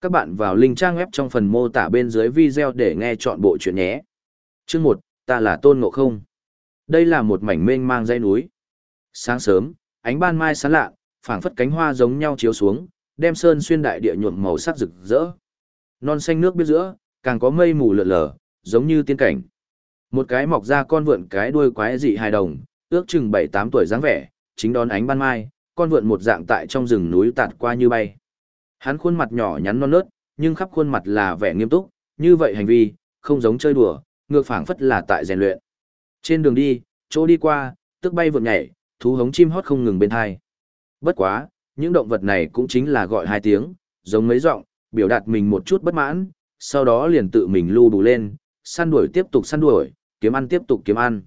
Các bạn vào link trang web trong phần mô tả bên dưới video để nghe chọn bộ chuyện nhé. Chương 1, ta là Tôn Ngộ Không. Đây là một mảnh mênh mang dãy núi. Sáng sớm, ánh ban mai sáng lạ, phảng phất cánh hoa giống nhau chiếu xuống, đem sơn xuyên đại địa nhuộm màu sắc rực rỡ. Non xanh nước biết giữa, càng có mây mù lượn lờ, giống như tiên cảnh. Một cái mọc ra con vượn cái đuôi quái dị hài đồng, ước chừng 7-8 tuổi dáng vẻ, chính đón ánh ban mai, con vượn một dạng tại trong rừng núi tạt qua như bay. Hắn khuôn mặt nhỏ nhắn non nớt, nhưng khắp khuôn mặt là vẻ nghiêm túc, như vậy hành vi, không giống chơi đùa, ngược phảng phất là tại rèn luyện. Trên đường đi, chỗ đi qua, tức bay vượt nhảy, thú hống chim hót không ngừng bên hai. Bất quá, những động vật này cũng chính là gọi hai tiếng, giống mấy giọng, biểu đạt mình một chút bất mãn, sau đó liền tự mình lưu đủ lên, săn đuổi tiếp tục săn đuổi, kiếm ăn tiếp tục kiếm ăn.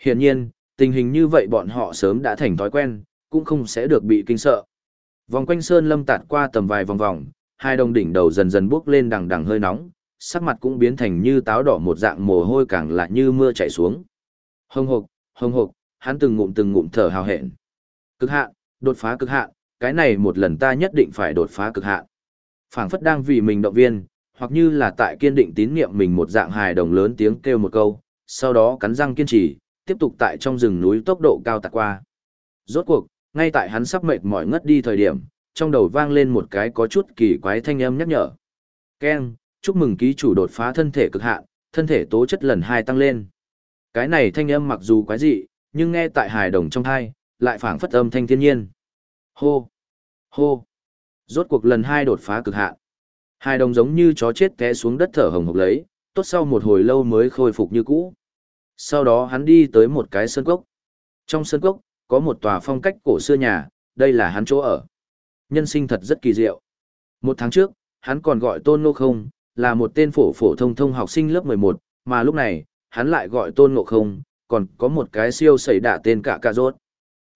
Hiển nhiên, tình hình như vậy bọn họ sớm đã thành thói quen, cũng không sẽ được bị kinh sợ. Vòng quanh sơn lâm tạt qua tầm vài vòng vòng, hai đồng đỉnh đầu dần dần bước lên đằng đằng hơi nóng, sắc mặt cũng biến thành như táo đỏ một dạng mồ hôi càng lạ như mưa chảy xuống. Hồng hộc, hồng hộc, hắn từng ngụm từng ngụm thở hào hẹn. Cực hạn, đột phá cực hạn, cái này một lần ta nhất định phải đột phá cực hạn. Phảng phất đang vì mình động viên, hoặc như là tại kiên định tín niệm mình một dạng hài đồng lớn tiếng kêu một câu, sau đó cắn răng kiên trì, tiếp tục tại trong rừng núi tốc độ cao tạt qua. Rốt cuộc, ngay tại hắn sắp mệt mỏi ngất đi thời điểm, trong đầu vang lên một cái có chút kỳ quái thanh âm nhắc nhở. Ken, chúc mừng ký chủ đột phá thân thể cực hạn, thân thể tố chất lần hai tăng lên. Cái này thanh âm mặc dù quái dị, nhưng nghe tại hài đồng trong thai, lại phảng phất âm thanh thiên nhiên. Hô! Hô! Rốt cuộc lần hai đột phá cực hạn. Hài đồng giống như chó chết té xuống đất thở hồng hộc lấy, tốt sau một hồi lâu mới khôi phục như cũ. Sau đó hắn đi tới một cái sân cốc. Trong sân cốc, có một tòa phong cách cổ xưa nhà, đây là hắn chỗ ở. Nhân sinh thật rất kỳ diệu. Một tháng trước, hắn còn gọi Tôn Ngộ Không, là một tên phổ phổ thông thông học sinh lớp 11, mà lúc này, hắn lại gọi Tôn Ngộ Không, còn có một cái siêu sẩy đả tên cả cà rốt.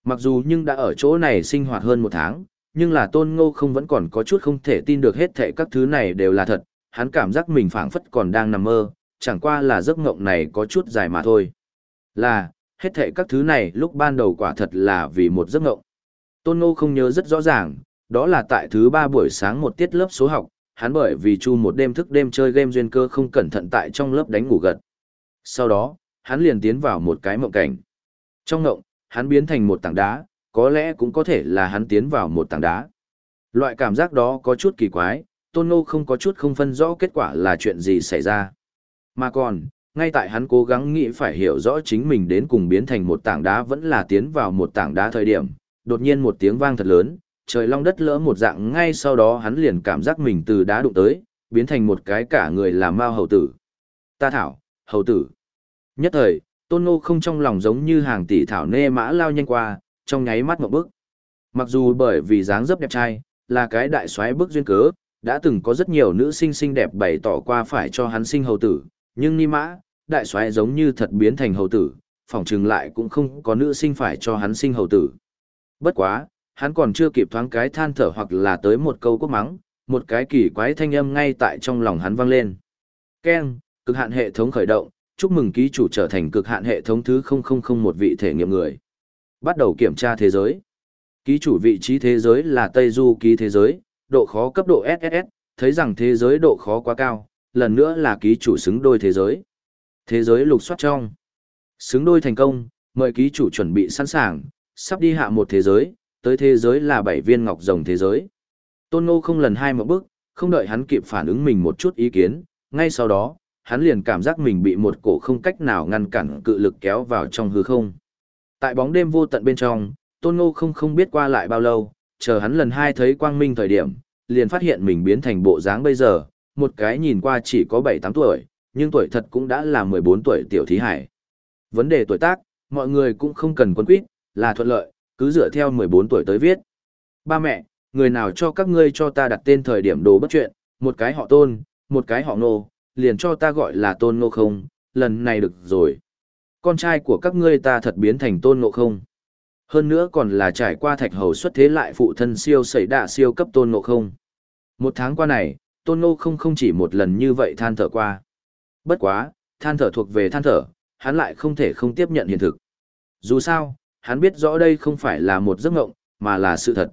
Mặc dù nhưng đã ở chỗ này sinh hoạt hơn một tháng, nhưng là Tôn Ngộ Không vẫn còn có chút không thể tin được hết thảy các thứ này đều là thật, hắn cảm giác mình phảng phất còn đang nằm mơ, chẳng qua là giấc ngộng này có chút dài mà thôi. Là, hết thệ các thứ này lúc ban đầu quả thật là vì một giấc ngộng. Tôn Ngô không nhớ rất rõ ràng, đó là tại thứ ba buổi sáng một tiết lớp số học, hắn bởi vì chu một đêm thức đêm chơi game duyên cơ không cẩn thận tại trong lớp đánh ngủ gật. Sau đó, hắn liền tiến vào một cái mộng cảnh. Trong mộng, hắn biến thành một tảng đá, có lẽ cũng có thể là hắn tiến vào một tảng đá. Loại cảm giác đó có chút kỳ quái, Tôn Ngô không có chút không phân rõ kết quả là chuyện gì xảy ra. Mà còn, ngay tại hắn cố gắng nghĩ phải hiểu rõ chính mình đến cùng biến thành một tảng đá vẫn là tiến vào một tảng đá thời điểm, đột nhiên một tiếng vang thật lớn, trời long đất lỡ một dạng ngay sau đó hắn liền cảm giác mình từ đá đụng tới, biến thành một cái cả người làm mao hầu tử. Ta thảo, hầu tử. Nhất thời, tôn ngô không trong lòng giống như hàng tỷ thảo nê mã lao nhanh qua, trong nháy mắt một bước. Mặc dù bởi vì dáng dấp đẹp trai, là cái đại soái bước duyên cớ, đã từng có rất nhiều nữ sinh xinh đẹp bày tỏ qua phải cho hắn sinh hầu tử, nhưng ni mã, đại soái giống như thật biến thành hầu tử, phỏng chừng lại cũng không có nữ sinh phải cho hắn sinh hầu tử. Bất quá, hắn còn chưa kịp thoáng cái than thở hoặc là tới một câu quốc mắng, một cái kỳ quái thanh âm ngay tại trong lòng hắn vang lên. Ken, cực hạn hệ thống khởi động, chúc mừng ký chủ trở thành cực hạn hệ thống thứ 0001 vị thể nghiệm người. Bắt đầu kiểm tra thế giới. Ký chủ vị trí thế giới là Tây Du ký thế giới, độ khó cấp độ SSS, thấy rằng thế giới độ khó quá cao, lần nữa là ký chủ xứng đôi thế giới. Thế giới lục soát trong. Xứng đôi thành công, mời ký chủ chuẩn bị sẵn sàng, sắp đi hạ một thế giới, tới thế giới là bảy viên ngọc rồng thế giới. Tôn Ngô không lần hai một bước, không đợi hắn kịp phản ứng mình một chút ý kiến, ngay sau đó, hắn liền cảm giác mình bị một cổ không cách nào ngăn cản cự lực kéo vào trong hư không. Tại bóng đêm vô tận bên trong, Tôn Ngô không không biết qua lại bao lâu, chờ hắn lần hai thấy quang minh thời điểm, liền phát hiện mình biến thành bộ dáng bây giờ, một cái nhìn qua chỉ có 7-8 tuổi, nhưng tuổi thật cũng đã là 14 tuổi tiểu thí hải. Vấn đề tuổi tác, mọi người cũng không cần quân quyết, là thuận lợi, cứ dựa theo 14 tuổi tới viết. Ba mẹ, người nào cho các ngươi cho ta đặt tên thời điểm đồ bất chuyện, một cái họ tôn, một cái họ nô, liền cho ta gọi là tôn ngô không, lần này được rồi. Con trai của các ngươi ta thật biến thành tôn ngộ không. Hơn nữa còn là trải qua thạch hầu xuất thế lại phụ thân siêu xảy đạ siêu cấp tôn ngộ không. Một tháng qua này, tôn ngộ không không chỉ một lần như vậy than thở qua. Bất quá, than thở thuộc về than thở, hắn lại không thể không tiếp nhận hiện thực. Dù sao, hắn biết rõ đây không phải là một giấc ngộng, mà là sự thật.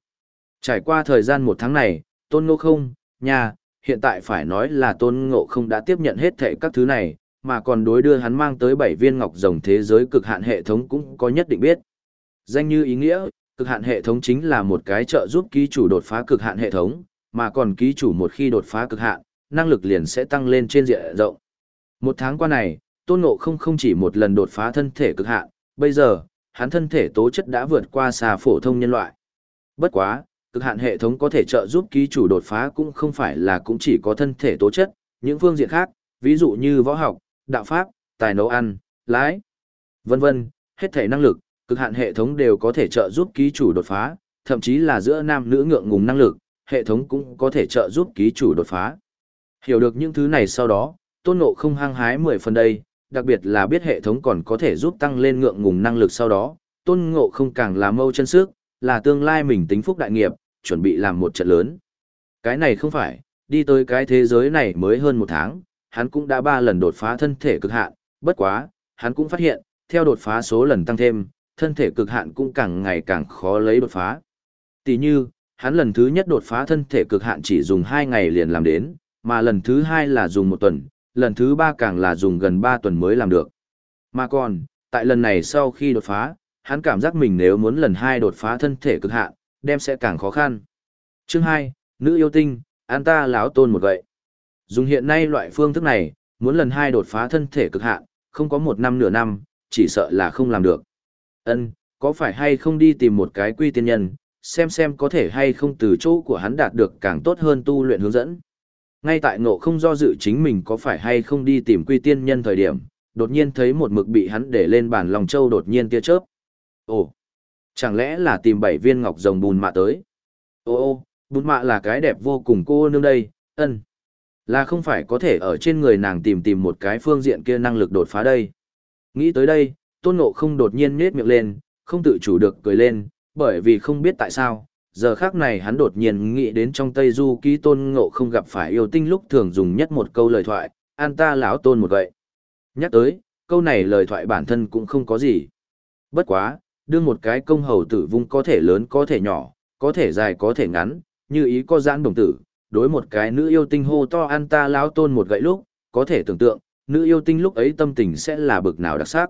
Trải qua thời gian một tháng này, tôn ngộ không, nhà, hiện tại phải nói là tôn ngộ không đã tiếp nhận hết thệ các thứ này, mà còn đối đưa hắn mang tới bảy viên ngọc rồng thế giới cực hạn hệ thống cũng có nhất định biết. Danh như ý nghĩa, cực hạn hệ thống chính là một cái trợ giúp ký chủ đột phá cực hạn hệ thống, mà còn ký chủ một khi đột phá cực hạn, năng lực liền sẽ tăng lên trên diện rộng. Một tháng qua này, tôn ngộ không không chỉ một lần đột phá thân thể cực hạn, bây giờ, hắn thân thể tố chất đã vượt qua xa phổ thông nhân loại. Bất quá, cực hạn hệ thống có thể trợ giúp ký chủ đột phá cũng không phải là cũng chỉ có thân thể tố chất, những phương diện khác, ví dụ như võ học, đạo pháp, tài nấu ăn, lái, vân vân, hết thể năng lực, cực hạn hệ thống đều có thể trợ giúp ký chủ đột phá, thậm chí là giữa nam nữ ngượng ngùng năng lực, hệ thống cũng có thể trợ giúp ký chủ đột phá. Hiểu được những thứ này sau đó, tôn ngộ không hăng hái 10 phần đây, đặc biệt là biết hệ thống còn có thể giúp tăng lên ngượng ngùng năng lực sau đó, tôn ngộ không càng là mâu chân sức, là tương lai mình tính phúc đại nghiệp, chuẩn bị làm một trận lớn. Cái này không phải, đi tới cái thế giới này mới hơn một tháng, hắn cũng đã ba lần đột phá thân thể cực hạn, bất quá, hắn cũng phát hiện, theo đột phá số lần tăng thêm, thân thể cực hạn cũng càng ngày càng khó lấy đột phá. Tỷ như, hắn lần thứ nhất đột phá thân thể cực hạn chỉ dùng 2 ngày liền làm đến, mà lần thứ hai là dùng một tuần, lần thứ ba càng là dùng gần 3 tuần mới làm được. Mà còn, tại lần này sau khi đột phá, hắn cảm giác mình nếu muốn lần hai đột phá thân thể cực hạn, đem sẽ càng khó khăn. Chương 2, nữ yêu tinh, an ta lão tôn một gậy. Dùng hiện nay loại phương thức này, muốn lần hai đột phá thân thể cực hạn, không có một năm nửa năm, chỉ sợ là không làm được. Ân, có phải hay không đi tìm một cái quy tiên nhân, xem xem có thể hay không từ chỗ của hắn đạt được càng tốt hơn tu luyện hướng dẫn. Ngay tại ngộ không do dự chính mình có phải hay không đi tìm quy tiên nhân thời điểm, đột nhiên thấy một mực bị hắn để lên bàn lòng châu đột nhiên tia chớp. Ồ, chẳng lẽ là tìm bảy viên ngọc rồng bùn mạ tới? Ô ô, bùn mạ là cái đẹp vô cùng cô nương đây, ân. Là không phải có thể ở trên người nàng tìm tìm một cái phương diện kia năng lực đột phá đây. Nghĩ tới đây, tôn ngộ không đột nhiên nết miệng lên, không tự chủ được cười lên, bởi vì không biết tại sao, giờ khác này hắn đột nhiên nghĩ đến trong Tây Du ký tôn ngộ không gặp phải yêu tinh lúc thường dùng nhất một câu lời thoại, an ta lão tôn một gậy Nhắc tới, câu này lời thoại bản thân cũng không có gì. Bất quá, đưa một cái công hầu tử vung có thể lớn có thể nhỏ, có thể dài có thể ngắn, như ý có giãn đồng tử, đối một cái nữ yêu tinh hô to an ta lão tôn một gậy lúc, có thể tưởng tượng, nữ yêu tinh lúc ấy tâm tình sẽ là bực nào đặc sắc.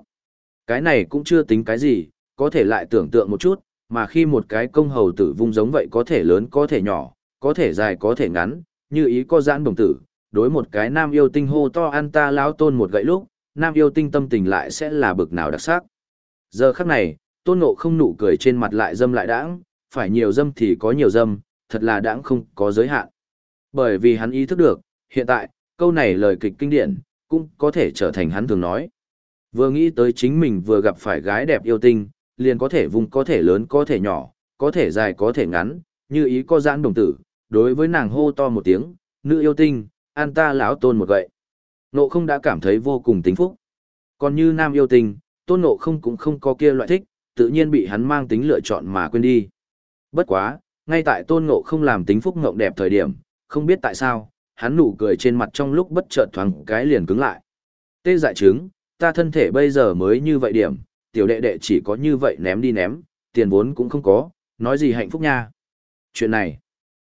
Cái này cũng chưa tính cái gì, có thể lại tưởng tượng một chút, mà khi một cái công hầu tử vung giống vậy có thể lớn có thể nhỏ, có thể dài có thể ngắn, như ý có giãn đồng tử, đối một cái nam yêu tinh hô to an ta lão tôn một gậy lúc, nam yêu tinh tâm tình lại sẽ là bực nào đặc sắc. Giờ khắc này, tôn ngộ không nụ cười trên mặt lại dâm lại đãng, phải nhiều dâm thì có nhiều dâm, thật là đãng không có giới hạn. Bởi vì hắn ý thức được, hiện tại, câu này lời kịch kinh điển, cũng có thể trở thành hắn thường nói. Vừa nghĩ tới chính mình vừa gặp phải gái đẹp yêu tinh, liền có thể vùng có thể lớn có thể nhỏ, có thể dài có thể ngắn, như ý có giãn đồng tử, đối với nàng hô to một tiếng, nữ yêu tinh, an ta lão tôn một gậy. Nộ không đã cảm thấy vô cùng tính phúc. Còn như nam yêu tinh, tôn nộ không cũng không có kia loại thích, tự nhiên bị hắn mang tính lựa chọn mà quên đi. Bất quá, ngay tại tôn ngộ không làm tính phúc ngộng đẹp thời điểm, không biết tại sao, hắn nụ cười trên mặt trong lúc bất chợt thoáng cái liền cứng lại. Tê dại chứng, ta thân thể bây giờ mới như vậy điểm, tiểu đệ đệ chỉ có như vậy ném đi ném, tiền vốn cũng không có, nói gì hạnh phúc nha. Chuyện này,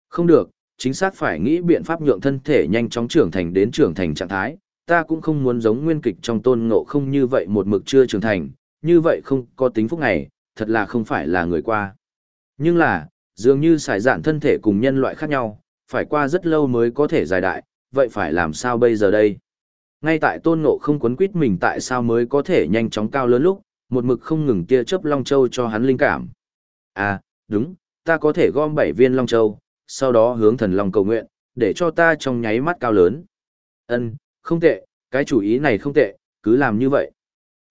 không được, chính xác phải nghĩ biện pháp nhượng thân thể nhanh chóng trưởng thành đến trưởng thành trạng thái, ta cũng không muốn giống nguyên kịch trong tôn ngộ không như vậy một mực chưa trưởng thành, như vậy không có tính phúc này, thật là không phải là người qua. Nhưng là, dường như xài dạn thân thể cùng nhân loại khác nhau, phải qua rất lâu mới có thể dài đại, vậy phải làm sao bây giờ đây? Ngay tại tôn ngộ không quấn quýt mình tại sao mới có thể nhanh chóng cao lớn lúc, một mực không ngừng tia chớp Long Châu cho hắn linh cảm. À, đúng, ta có thể gom bảy viên Long Châu, sau đó hướng thần Long cầu nguyện, để cho ta trong nháy mắt cao lớn. Ân, không tệ, cái chủ ý này không tệ, cứ làm như vậy.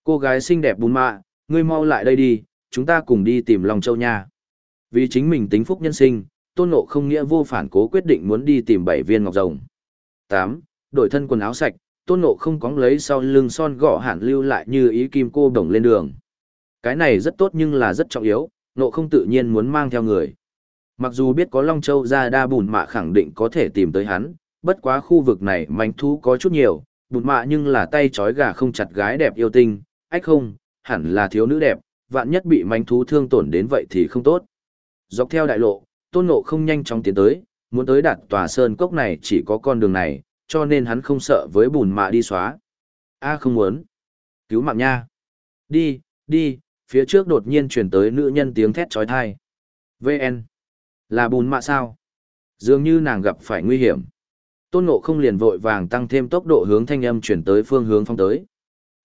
Cô gái xinh đẹp bùn mạ, ngươi mau lại đây đi, chúng ta cùng đi tìm Long Châu nha. Vì chính mình tính phúc nhân sinh, tôn ngộ không nghĩa vô phản cố quyết định muốn đi tìm bảy viên ngọc rồng. 8. Đổi thân quần áo sạch, tôn ngộ không cóng lấy sau lưng son gõ hẳn lưu lại như ý kim cô đồng lên đường. Cái này rất tốt nhưng là rất trọng yếu, ngộ không tự nhiên muốn mang theo người. Mặc dù biết có Long Châu ra đa bùn mạ khẳng định có thể tìm tới hắn, bất quá khu vực này manh thú có chút nhiều, bùn mạ nhưng là tay trói gà không chặt gái đẹp yêu tinh, ách không, hẳn là thiếu nữ đẹp, vạn nhất bị manh thú thương tổn đến vậy thì không tốt. Dọc theo đại lộ, tôn ngộ không nhanh chóng tiến tới, muốn tới đạt tòa sơn cốc này chỉ có con đường này, cho nên hắn không sợ với bùn mạ đi xóa. A không muốn. Cứu mạng nha. Đi, đi, phía trước đột nhiên chuyển tới nữ nhân tiếng thét trói thai. VN. Là bùn mạ sao? Dường như nàng gặp phải nguy hiểm. Tôn ngộ không liền vội vàng tăng thêm tốc độ hướng thanh âm chuyển tới phương hướng phong tới.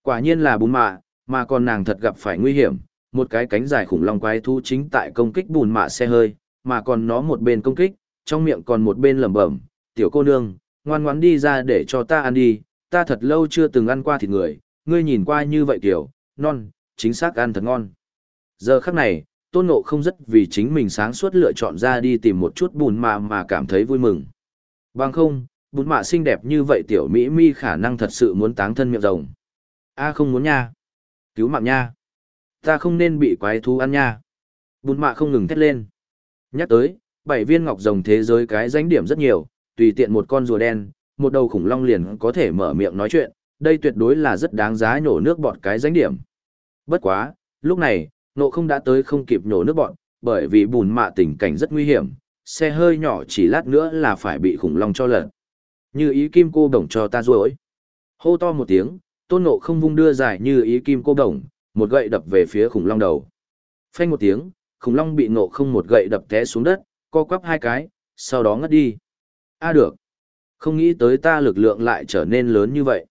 Quả nhiên là bùn mạ, mà còn nàng thật gặp phải nguy hiểm. Một cái cánh dài khủng long quái thú chính tại công kích bùn mạ xe hơi, mà còn nó một bên công kích, trong miệng còn một bên lẩm bẩm, tiểu cô nương, ngoan ngoãn đi ra để cho ta ăn đi, ta thật lâu chưa từng ăn qua thịt người, ngươi nhìn qua như vậy kiểu, non, chính xác ăn thật ngon. Giờ khắc này, tôn ngộ không rất vì chính mình sáng suốt lựa chọn ra đi tìm một chút bùn mạ mà cảm thấy vui mừng. Bằng không, bùn mạ xinh đẹp như vậy tiểu Mỹ mi khả năng thật sự muốn táng thân miệng rồng. A không muốn nha. Cứu mạng nha. Ta không nên bị quái thú ăn nha. Bùn mạ không ngừng thét lên. Nhắc tới, bảy viên ngọc rồng thế giới cái danh điểm rất nhiều, tùy tiện một con rùa đen, một đầu khủng long liền có thể mở miệng nói chuyện, đây tuyệt đối là rất đáng giá nhổ nước bọt cái danh điểm. Bất quá, lúc này, nộ không đã tới không kịp nhổ nước bọt, bởi vì bùn mạ tình cảnh rất nguy hiểm, xe hơi nhỏ chỉ lát nữa là phải bị khủng long cho lật. Như ý kim cô đồng cho ta rồi. Hô to một tiếng, tôn nộ không vung đưa dài như ý kim cô đồng, một gậy đập về phía khủng long đầu. Phanh một tiếng, khủng long bị nộ không một gậy đập té xuống đất, co quắp hai cái, sau đó ngất đi. A được. Không nghĩ tới ta lực lượng lại trở nên lớn như vậy.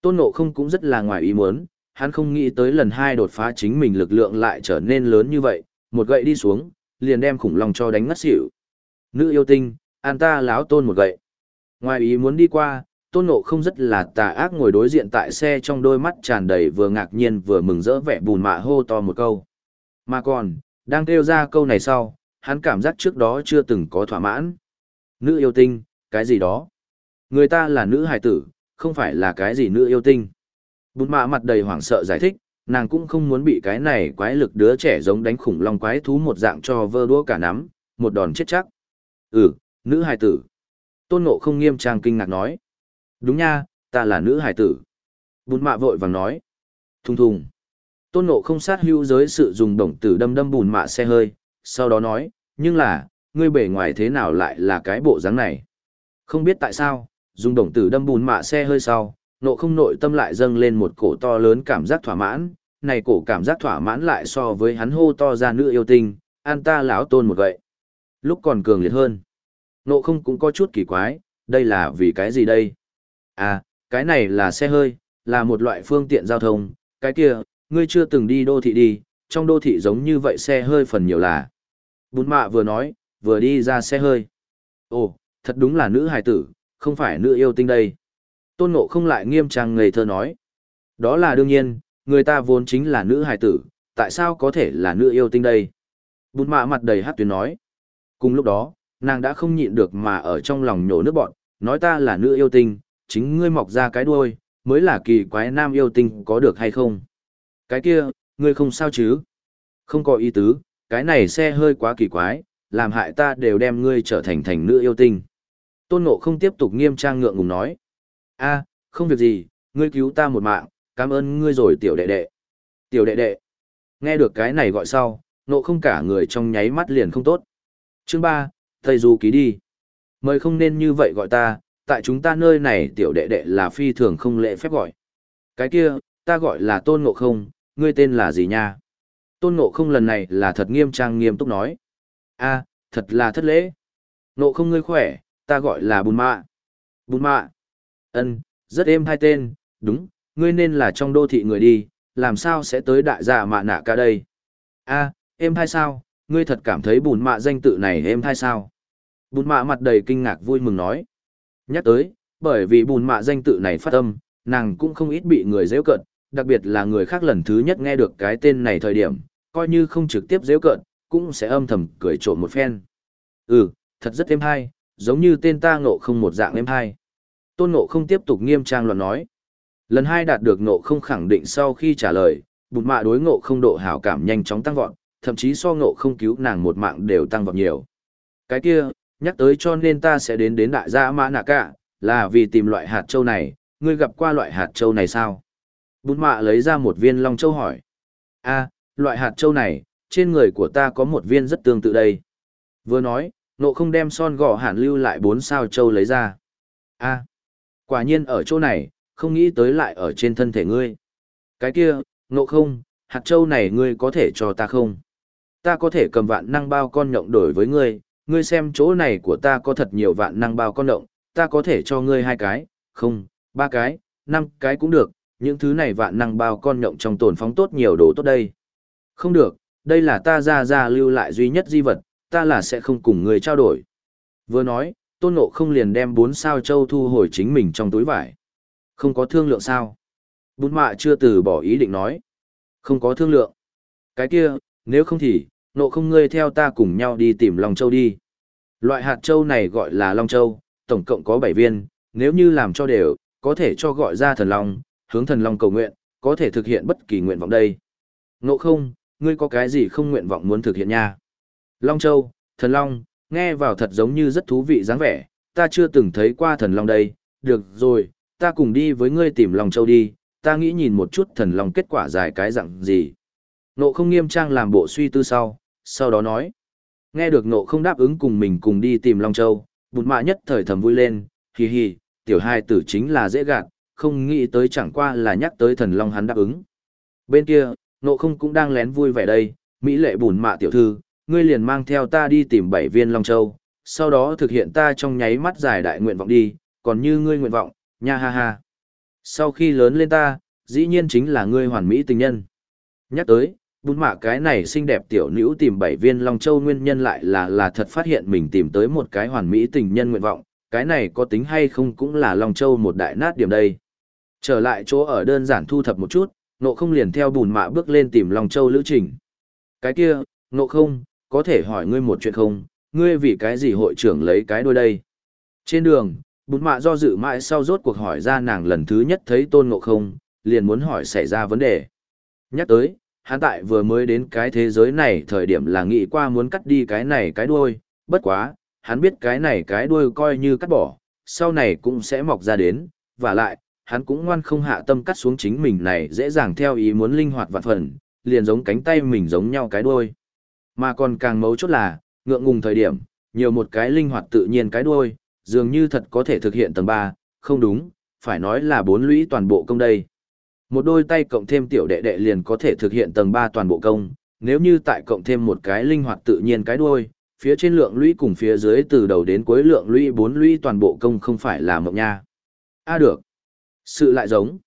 Tôn nộ không cũng rất là ngoài ý muốn, hắn không nghĩ tới lần hai đột phá chính mình lực lượng lại trở nên lớn như vậy, một gậy đi xuống, liền đem khủng long cho đánh ngất xỉu. Nữ yêu tinh, an ta láo tôn một gậy. Ngoài ý muốn đi qua, tôn nộ không rất là tà ác ngồi đối diện tại xe trong đôi mắt tràn đầy vừa ngạc nhiên vừa mừng rỡ vẻ bùn mạ hô to một câu. Mà còn, đang kêu ra câu này sau, hắn cảm giác trước đó chưa từng có thỏa mãn. Nữ yêu tinh, cái gì đó? Người ta là nữ hài tử, không phải là cái gì nữ yêu tinh. Bụt mạ mặt đầy hoảng sợ giải thích, nàng cũng không muốn bị cái này quái lực đứa trẻ giống đánh khủng long quái thú một dạng cho vơ đua cả nắm, một đòn chết chắc. Ừ, nữ hài tử. Tôn ngộ không nghiêm trang kinh ngạc nói. Đúng nha, ta là nữ hài tử. Bụt mạ vội vàng nói. Thùng thùng. Tôn ngộ không sát hữu giới sự dùng đồng tử đâm đâm bùn mạ xe hơi, sau đó nói, nhưng là, ngươi bề ngoài thế nào lại là cái bộ dáng này. Không biết tại sao, dùng đồng tử đâm bùn mạ xe hơi sau, nộ không nội tâm lại dâng lên một cổ to lớn cảm giác thỏa mãn, này cổ cảm giác thỏa mãn lại so với hắn hô to ra nữ yêu tinh, an ta lão tôn một gậy. Lúc còn cường liệt hơn, nộ không cũng có chút kỳ quái, đây là vì cái gì đây? À, cái này là xe hơi, là một loại phương tiện giao thông, cái kia, ngươi chưa từng đi đô thị đi, trong đô thị giống như vậy xe hơi phần nhiều là. Bún mạ vừa nói, vừa đi ra xe hơi. Ồ, thật đúng là nữ hài tử, không phải nữ yêu tinh đây. Tôn Ngộ không lại nghiêm trang ngây thơ nói. Đó là đương nhiên, người ta vốn chính là nữ hài tử, tại sao có thể là nữ yêu tinh đây? Bụt mạ mặt đầy hát tuyến nói. Cùng lúc đó, nàng đã không nhịn được mà ở trong lòng nhổ nước bọn, nói ta là nữ yêu tinh, chính ngươi mọc ra cái đuôi, mới là kỳ quái nam yêu tinh có được hay không? Cái kia, ngươi không sao chứ? Không có ý tứ, cái này xe hơi quá kỳ quái, làm hại ta đều đem ngươi trở thành thành nữ yêu tinh. Tôn Ngộ không tiếp tục nghiêm trang ngượng ngùng nói. a không việc gì, ngươi cứu ta một mạng, cảm ơn ngươi rồi tiểu đệ đệ. Tiểu đệ đệ. Nghe được cái này gọi sau, Ngộ không cả người trong nháy mắt liền không tốt. Chương 3, Thầy Du ký đi. Mời không nên như vậy gọi ta, tại chúng ta nơi này tiểu đệ đệ là phi thường không lễ phép gọi. Cái kia, ta gọi là Tôn Ngộ không, ngươi tên là gì nha? Tôn Ngộ không lần này là thật nghiêm trang nghiêm túc nói a thật là thất lễ. Ngộ không ngươi khỏe, ta gọi là Bùn Mạ. Bùn Mạ. ân rất êm hai tên, đúng, ngươi nên là trong đô thị người đi, làm sao sẽ tới đại gia mạ nạ cả đây? a êm hai sao, ngươi thật cảm thấy Bùn Mạ danh tự này êm hai sao? Bùn Mạ mặt đầy kinh ngạc vui mừng nói. Nhắc tới, bởi vì Bùn Mạ danh tự này phát âm, nàng cũng không ít bị người dễ cận, đặc biệt là người khác lần thứ nhất nghe được cái tên này thời điểm, coi như không trực tiếp dễ cận, cũng sẽ âm thầm cười trộm một phen. Ừ, thật rất êm hay, giống như tên ta ngộ không một dạng êm hay. Tôn ngộ không tiếp tục nghiêm trang luận nói. Lần hai đạt được ngộ không khẳng định sau khi trả lời, bụt mạ đối ngộ không độ hảo cảm nhanh chóng tăng vọt, thậm chí so ngộ không cứu nàng một mạng đều tăng vọt nhiều. Cái kia, nhắc tới cho nên ta sẽ đến đến đại gia mã nạ cả, là vì tìm loại hạt châu này, ngươi gặp qua loại hạt châu này sao? Bụt mạ lấy ra một viên long châu hỏi. a loại hạt châu này, trên người của ta có một viên rất tương tự đây. Vừa nói, Nộ không đem son gò hàn lưu lại bốn sao châu lấy ra. a quả nhiên ở chỗ này, không nghĩ tới lại ở trên thân thể ngươi. Cái kia, nộ không, hạt châu này ngươi có thể cho ta không? Ta có thể cầm vạn năng bao con nhộng đổi với ngươi, ngươi xem chỗ này của ta có thật nhiều vạn năng bao con nhộng, ta có thể cho ngươi hai cái, không, ba cái, năm cái cũng được, những thứ này vạn năng bao con nhộng trong tồn phóng tốt nhiều đồ tốt đây. Không được, đây là ta ra ra lưu lại duy nhất di vật, ta là sẽ không cùng người trao đổi. Vừa nói, tôn ngộ không liền đem bốn sao châu thu hồi chính mình trong túi vải. Không có thương lượng sao? Bún mạ chưa từ bỏ ý định nói. Không có thương lượng. Cái kia, nếu không thì, nộ không ngươi theo ta cùng nhau đi tìm Long Châu đi. Loại hạt châu này gọi là Long Châu, tổng cộng có 7 viên, nếu như làm cho đều, có thể cho gọi ra thần Long, hướng thần Long cầu nguyện, có thể thực hiện bất kỳ nguyện vọng đây. Nộ không, ngươi có cái gì không nguyện vọng muốn thực hiện nha? Long Châu, thần Long, nghe vào thật giống như rất thú vị dáng vẻ, ta chưa từng thấy qua thần Long đây, được rồi, ta cùng đi với ngươi tìm Long Châu đi, ta nghĩ nhìn một chút thần Long kết quả dài cái dạng gì. Nộ không nghiêm trang làm bộ suy tư sau, sau đó nói. Nghe được nộ không đáp ứng cùng mình cùng đi tìm Long Châu, bụt mạ nhất thời thầm vui lên, hì hì, tiểu hai tử chính là dễ gạt, không nghĩ tới chẳng qua là nhắc tới thần Long hắn đáp ứng. Bên kia, nộ không cũng đang lén vui vẻ đây, Mỹ lệ bùn mạ tiểu thư, ngươi liền mang theo ta đi tìm bảy viên Long Châu, sau đó thực hiện ta trong nháy mắt giải đại nguyện vọng đi, còn như ngươi nguyện vọng, nha ha ha. Sau khi lớn lên ta, dĩ nhiên chính là ngươi hoàn mỹ tình nhân. Nhắc tới, bùn mạ cái này xinh đẹp tiểu nữ tìm bảy viên Long Châu nguyên nhân lại là là thật phát hiện mình tìm tới một cái hoàn mỹ tình nhân nguyện vọng, cái này có tính hay không cũng là Long Châu một đại nát điểm đây. Trở lại chỗ ở đơn giản thu thập một chút, nộ không liền theo bùn mạ bước lên tìm Long Châu lữ trình. Cái kia, nộ không, có thể hỏi ngươi một chuyện không, ngươi vì cái gì hội trưởng lấy cái đôi đây? Trên đường, bùn mạ do dự mãi sau rốt cuộc hỏi ra nàng lần thứ nhất thấy tôn ngộ không, liền muốn hỏi xảy ra vấn đề. Nhắc tới, hắn tại vừa mới đến cái thế giới này thời điểm là nghĩ qua muốn cắt đi cái này cái đuôi, bất quá, hắn biết cái này cái đuôi coi như cắt bỏ, sau này cũng sẽ mọc ra đến, và lại, hắn cũng ngoan không hạ tâm cắt xuống chính mình này dễ dàng theo ý muốn linh hoạt vạn phần, liền giống cánh tay mình giống nhau cái đuôi. Mà còn càng mấu chốt là, ngượng ngùng thời điểm, nhiều một cái linh hoạt tự nhiên cái đuôi, dường như thật có thể thực hiện tầng 3, không đúng, phải nói là bốn lũy toàn bộ công đây. Một đôi tay cộng thêm tiểu đệ đệ liền có thể thực hiện tầng 3 toàn bộ công, nếu như tại cộng thêm một cái linh hoạt tự nhiên cái đuôi, phía trên lượng lũy cùng phía dưới từ đầu đến cuối lượng lũy bốn lũy toàn bộ công không phải là mộng nha. A được. Sự lại giống.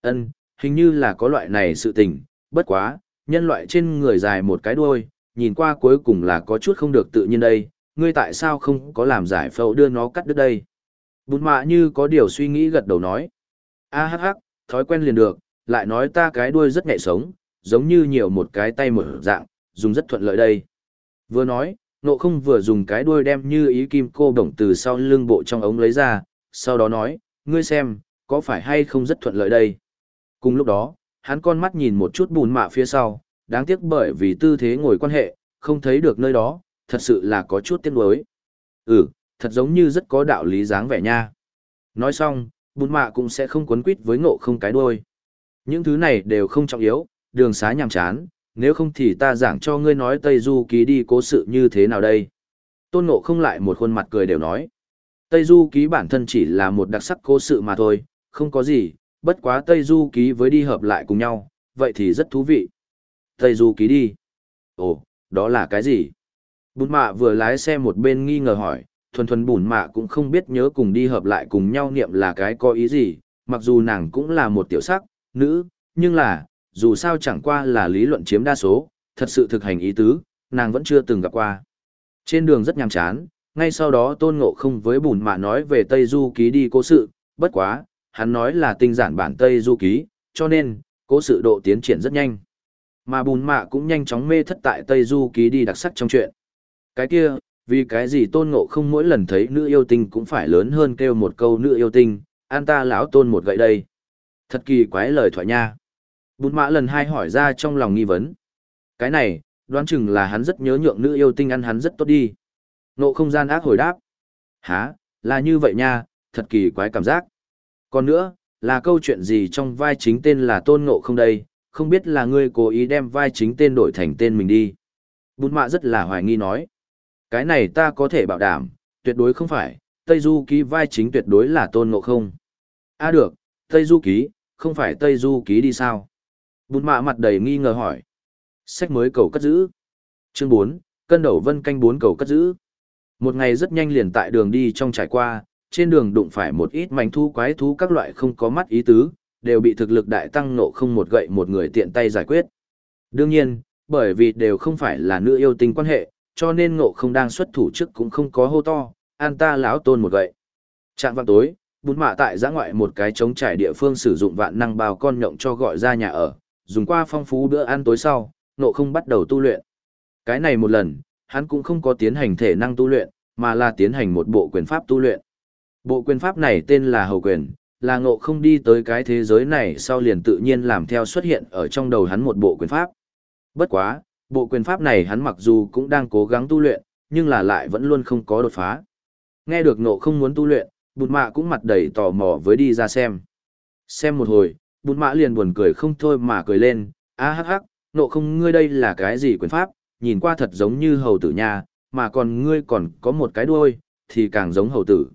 ân hình như là có loại này sự tình, bất quá, nhân loại trên người dài một cái đuôi, nhìn qua cuối cùng là có chút không được tự nhiên đây, ngươi tại sao không có làm giải phẫu đưa nó cắt đứt đây? Bụt mạ như có điều suy nghĩ gật đầu nói. A hắc hắc, thói quen liền được, lại nói ta cái đuôi rất nhẹ sống, giống như nhiều một cái tay mở dạng, dùng rất thuận lợi đây. Vừa nói, nộ không vừa dùng cái đuôi đem như ý kim cô đồng từ sau lưng bộ trong ống lấy ra, sau đó nói, ngươi xem, có phải hay không rất thuận lợi đây. Cùng lúc đó, hắn con mắt nhìn một chút bùn mạ phía sau, đáng tiếc bởi vì tư thế ngồi quan hệ, không thấy được nơi đó, thật sự là có chút tiếc nuối. Ừ, thật giống như rất có đạo lý dáng vẻ nha. Nói xong, bùn mạ cũng sẽ không quấn quýt với ngộ không cái đuôi. Những thứ này đều không trọng yếu, đường xá nhàm chán, nếu không thì ta giảng cho ngươi nói Tây Du ký đi cố sự như thế nào đây. Tôn ngộ không lại một khuôn mặt cười đều nói. Tây Du ký bản thân chỉ là một đặc sắc cố sự mà thôi, không có gì, bất quá Tây Du ký với đi hợp lại cùng nhau, vậy thì rất thú vị. Tây Du ký đi. Ồ, đó là cái gì? Bùn mạ vừa lái xe một bên nghi ngờ hỏi, thuần thuần bùn mạ cũng không biết nhớ cùng đi hợp lại cùng nhau niệm là cái có ý gì, mặc dù nàng cũng là một tiểu sắc, nữ, nhưng là, dù sao chẳng qua là lý luận chiếm đa số, thật sự thực hành ý tứ, nàng vẫn chưa từng gặp qua. Trên đường rất nhàm chán, ngay sau đó tôn ngộ không với bùn mạ nói về Tây Du ký đi cố sự, bất quá, hắn nói là tinh giản bản Tây Du ký, cho nên, cố sự độ tiến triển rất nhanh. Mà bùn mạ cũng nhanh chóng mê thất tại Tây Du ký đi đặc sắc trong chuyện. Cái kia, vì cái gì tôn ngộ không mỗi lần thấy nữ yêu tinh cũng phải lớn hơn kêu một câu nữ yêu tinh, an ta lão tôn một gậy đây. Thật kỳ quái lời thoại nha. Bùn mạ lần hai hỏi ra trong lòng nghi vấn. Cái này, đoán chừng là hắn rất nhớ nhượng nữ yêu tinh ăn hắn rất tốt đi. Nộ không gian ác hồi đáp. Hả, là như vậy nha, thật kỳ quái cảm giác. Còn nữa, là câu chuyện gì trong vai chính tên là tôn ngộ không đây, không biết là ngươi cố ý đem vai chính tên đổi thành tên mình đi. Bùn mạ rất là hoài nghi nói. Cái này ta có thể bảo đảm, tuyệt đối không phải, Tây Du ký vai chính tuyệt đối là tôn ngộ không. a à được, Tây Du ký, không phải Tây Du ký đi sao? Bùn mạ mặt đầy nghi ngờ hỏi. Sách mới cầu cất giữ. Chương 4, cân đầu vân canh 4 cầu cất giữ. Một ngày rất nhanh liền tại đường đi trong trải qua, trên đường đụng phải một ít mảnh thu quái thú các loại không có mắt ý tứ, đều bị thực lực đại tăng nộ không một gậy một người tiện tay giải quyết. Đương nhiên, bởi vì đều không phải là nữ yêu tình quan hệ, cho nên ngộ không đang xuất thủ trước cũng không có hô to, an ta lão tôn một gậy. Trạng vạn tối, bún mạ tại giã ngoại một cái trống trải địa phương sử dụng vạn năng bào con nhộng cho gọi ra nhà ở, dùng qua phong phú bữa ăn tối sau, ngộ không bắt đầu tu luyện. Cái này một lần, hắn cũng không có tiến hành thể năng tu luyện, mà là tiến hành một bộ quyền pháp tu luyện. Bộ quyền pháp này tên là Hầu Quyền, là ngộ không đi tới cái thế giới này sau liền tự nhiên làm theo xuất hiện ở trong đầu hắn một bộ quyền pháp. Bất quá, bộ quyền pháp này hắn mặc dù cũng đang cố gắng tu luyện, nhưng là lại vẫn luôn không có đột phá. Nghe được ngộ không muốn tu luyện, bụt mạ cũng mặt đầy tò mò với đi ra xem. Xem một hồi, bụt mạ liền buồn cười không thôi mà cười lên, a hắc hắc, ngộ không ngươi đây là cái gì quyền pháp, nhìn qua thật giống như hầu tử nha, mà còn ngươi còn có một cái đuôi, thì càng giống hầu tử.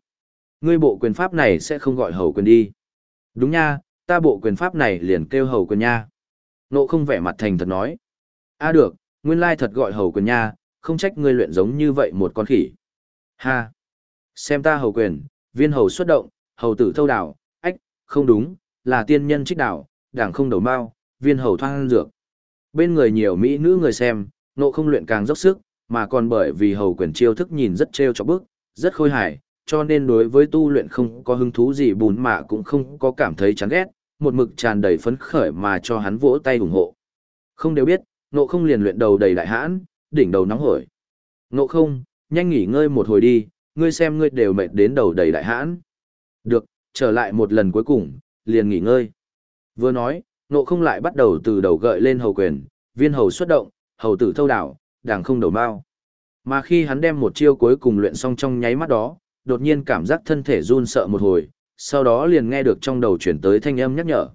Ngươi bộ quyền pháp này sẽ không gọi hầu quyền đi. Đúng nha, ta bộ quyền pháp này liền kêu hầu quyền nha. Nộ không vẻ mặt thành thật nói. a được, nguyên lai thật gọi hầu quyền nha, không trách ngươi luyện giống như vậy một con khỉ. Ha! Xem ta hầu quyền, viên hầu xuất động, hầu tử thâu đảo, ách, không đúng, là tiên nhân trích đảo, đảng không đầu mao, viên hầu thoang dược. Bên người nhiều mỹ nữ người xem, nộ không luyện càng dốc sức, mà còn bởi vì hầu quyền chiêu thức nhìn rất trêu cho bức, rất khôi hài, cho nên đối với tu luyện không có hứng thú gì bùn mạ cũng không có cảm thấy chán ghét, một mực tràn đầy phấn khởi mà cho hắn vỗ tay ủng hộ. Không đều biết, nộ không liền luyện đầu đầy đại hãn, đỉnh đầu nóng hổi. Nộ không, nhanh nghỉ ngơi một hồi đi, ngươi xem ngươi đều mệt đến đầu đầy đại hãn. Được, trở lại một lần cuối cùng, liền nghỉ ngơi. Vừa nói, nộ không lại bắt đầu từ đầu gợi lên hầu quyền, viên hầu xuất động, hầu tử thâu đảo, đàng không đầu bao. Mà khi hắn đem một chiêu cuối cùng luyện xong trong nháy mắt đó, đột nhiên cảm giác thân thể run sợ một hồi, sau đó liền nghe được trong đầu chuyển tới thanh âm nhắc nhở.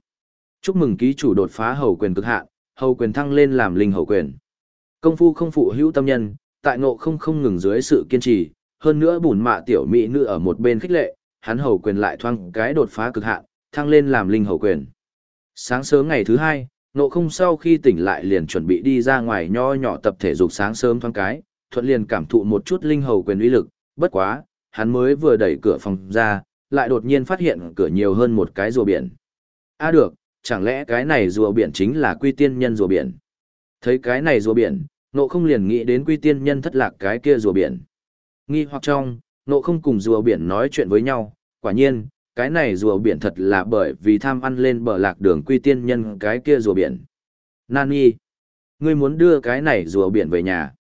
Chúc mừng ký chủ đột phá hầu quyền cực hạn, hầu quyền thăng lên làm linh hầu quyền. Công phu không phụ hữu tâm nhân, tại ngộ không không ngừng dưới sự kiên trì, hơn nữa bùn mạ tiểu mỹ nữ ở một bên khích lệ, hắn hầu quyền lại thoang cái đột phá cực hạn, thăng lên làm linh hầu quyền. Sáng sớm ngày thứ hai, ngộ không sau khi tỉnh lại liền chuẩn bị đi ra ngoài nho nhỏ tập thể dục sáng sớm thoáng cái, thuận liền cảm thụ một chút linh hầu quyền uy lực, bất quá, hắn mới vừa đẩy cửa phòng ra, lại đột nhiên phát hiện cửa nhiều hơn một cái rùa biển. A được, chẳng lẽ cái này rùa biển chính là quy tiên nhân rùa biển? Thấy cái này rùa biển, nộ không liền nghĩ đến quy tiên nhân thất lạc cái kia rùa biển. Nghi hoặc trong, nộ không cùng rùa biển nói chuyện với nhau, quả nhiên, cái này rùa biển thật là bởi vì tham ăn lên bờ lạc đường quy tiên nhân cái kia rùa biển. Nani, ngươi muốn đưa cái này rùa biển về nhà.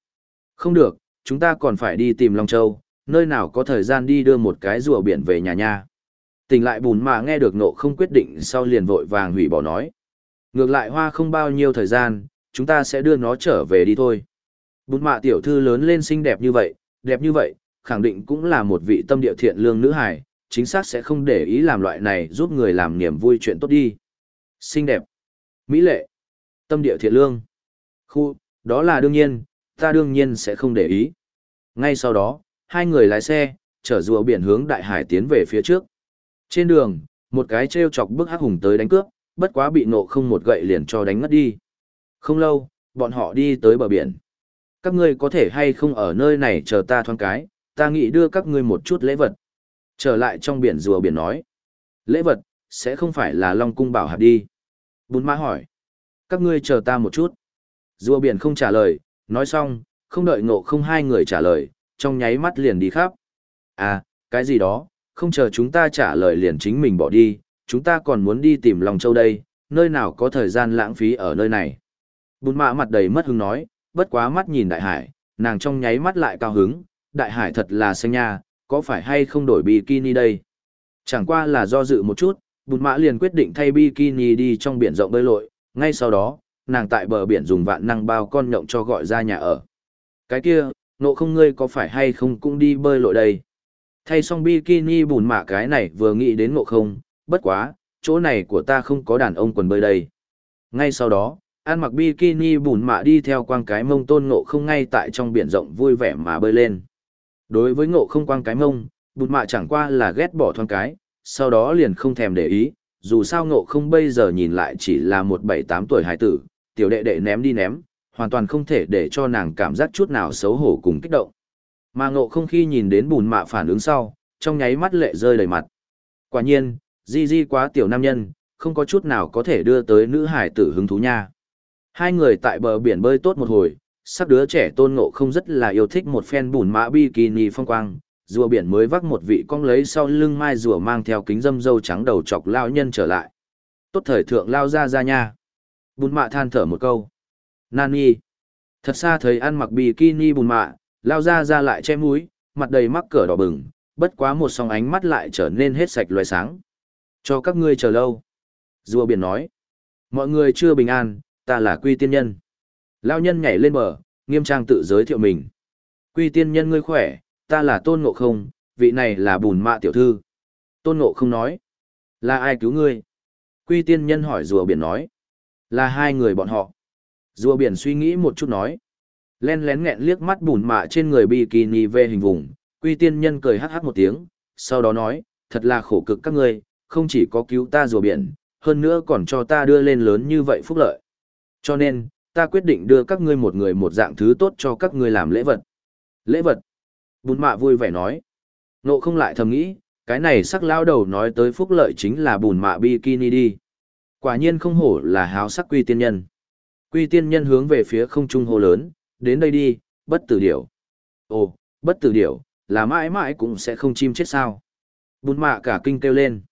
Không được, chúng ta còn phải đi tìm Long Châu, nơi nào có thời gian đi đưa một cái rùa biển về nhà nha. Tỉnh lại bùn mà nghe được nộ không quyết định sau liền vội vàng hủy bỏ nói. Ngược lại hoa không bao nhiêu thời gian, chúng ta sẽ đưa nó trở về đi thôi. Bùn mạ tiểu thư lớn lên xinh đẹp như vậy, đẹp như vậy, khẳng định cũng là một vị tâm địa thiện lương nữ hài, chính xác sẽ không để ý làm loại này giúp người làm niềm vui chuyện tốt đi. Xinh đẹp, mỹ lệ, tâm địa thiện lương. Khu, đó là đương nhiên, ta đương nhiên sẽ không để ý. Ngay sau đó, hai người lái xe, chở rùa biển hướng đại hải tiến về phía trước. Trên đường, một cái treo chọc bức hắc hùng tới đánh cướp, bất quá bị nộ không một gậy liền cho đánh ngất đi. Không lâu, bọn họ đi tới bờ biển. Các ngươi có thể hay không ở nơi này chờ ta thoáng cái, ta nghĩ đưa các ngươi một chút lễ vật. Trở lại trong biển rùa biển nói. Lễ vật, sẽ không phải là Long Cung bảo hạt đi. Bún mã hỏi. Các ngươi chờ ta một chút. Rùa biển không trả lời, nói xong, không đợi ngộ không hai người trả lời, trong nháy mắt liền đi khắp. À, cái gì đó, không chờ chúng ta trả lời liền chính mình bỏ đi, chúng ta còn muốn đi tìm Long Châu đây, nơi nào có thời gian lãng phí ở nơi này. Bùn mạ mặt đầy mất hứng nói, bất quá mắt nhìn đại hải, nàng trong nháy mắt lại cao hứng, đại hải thật là xanh nha, có phải hay không đổi bikini đây? Chẳng qua là do dự một chút, bùn mã liền quyết định thay bikini đi trong biển rộng bơi lội, ngay sau đó, nàng tại bờ biển dùng vạn năng bao con nhộng cho gọi ra nhà ở. Cái kia, nộ không ngươi có phải hay không cũng đi bơi lội đây. Thay xong bikini bùn mạ cái này vừa nghĩ đến ngộ không, bất quá, chỗ này của ta không có đàn ông quần bơi đây. Ngay sau đó, ăn mặc bikini bùn mạ đi theo quang cái mông tôn ngộ không ngay tại trong biển rộng vui vẻ mà bơi lên. Đối với ngộ không quang cái mông, bùn mạ chẳng qua là ghét bỏ thoáng cái, sau đó liền không thèm để ý, dù sao ngộ không bây giờ nhìn lại chỉ là một bảy tám tuổi hải tử, tiểu đệ đệ ném đi ném, hoàn toàn không thể để cho nàng cảm giác chút nào xấu hổ cùng kích động. Mà ngộ không khi nhìn đến bùn mạ phản ứng sau, trong nháy mắt lệ rơi đầy mặt. Quả nhiên, di di quá tiểu nam nhân, không có chút nào có thể đưa tới nữ hải tử hứng thú nha. Hai người tại bờ biển bơi tốt một hồi, sắp đứa trẻ tôn ngộ không rất là yêu thích một phen bùn mạ bikini phong quang, rùa biển mới vác một vị cong lấy sau lưng mai rùa mang theo kính dâm dâu trắng đầu chọc lao nhân trở lại. Tốt thời thượng lao ra ra nha. Bùn mạ than thở một câu. Nani. Thật xa thấy ăn mặc bikini bùn mạ, lao ra ra lại che mũi, mặt đầy mắc cửa đỏ bừng, bất quá một song ánh mắt lại trở nên hết sạch loài sáng. Cho các ngươi chờ lâu. Rùa biển nói. Mọi người chưa bình an, ta là quy tiên nhân. Lao nhân nhảy lên bờ, nghiêm trang tự giới thiệu mình. Quy tiên nhân ngươi khỏe, ta là tôn ngộ không, vị này là bùn mạ tiểu thư. Tôn ngộ không nói. Là ai cứu ngươi? Quy tiên nhân hỏi rùa biển nói. Là hai người bọn họ. Rùa biển suy nghĩ một chút nói. Len lén nghẹn liếc mắt bùn mạ trên người bikini về hình vùng. Quy tiên nhân cười hắc hắc một tiếng, sau đó nói, thật là khổ cực các ngươi, không chỉ có cứu ta rùa biển, hơn nữa còn cho ta đưa lên lớn như vậy phúc lợi. Cho nên, ta quyết định đưa các ngươi một người một dạng thứ tốt cho các ngươi làm lễ vật. Lễ vật. Bùn mạ vui vẻ nói. Nộ không lại thầm nghĩ, cái này sắc lao đầu nói tới phúc lợi chính là bùn mạ bikini đi. Quả nhiên không hổ là háo sắc quy tiên nhân. Quy tiên nhân hướng về phía không trung hồ lớn, đến đây đi, bất tử điểu. Ồ, bất tử điểu, là mãi mãi cũng sẽ không chim chết sao. Bùn mạ cả kinh kêu lên.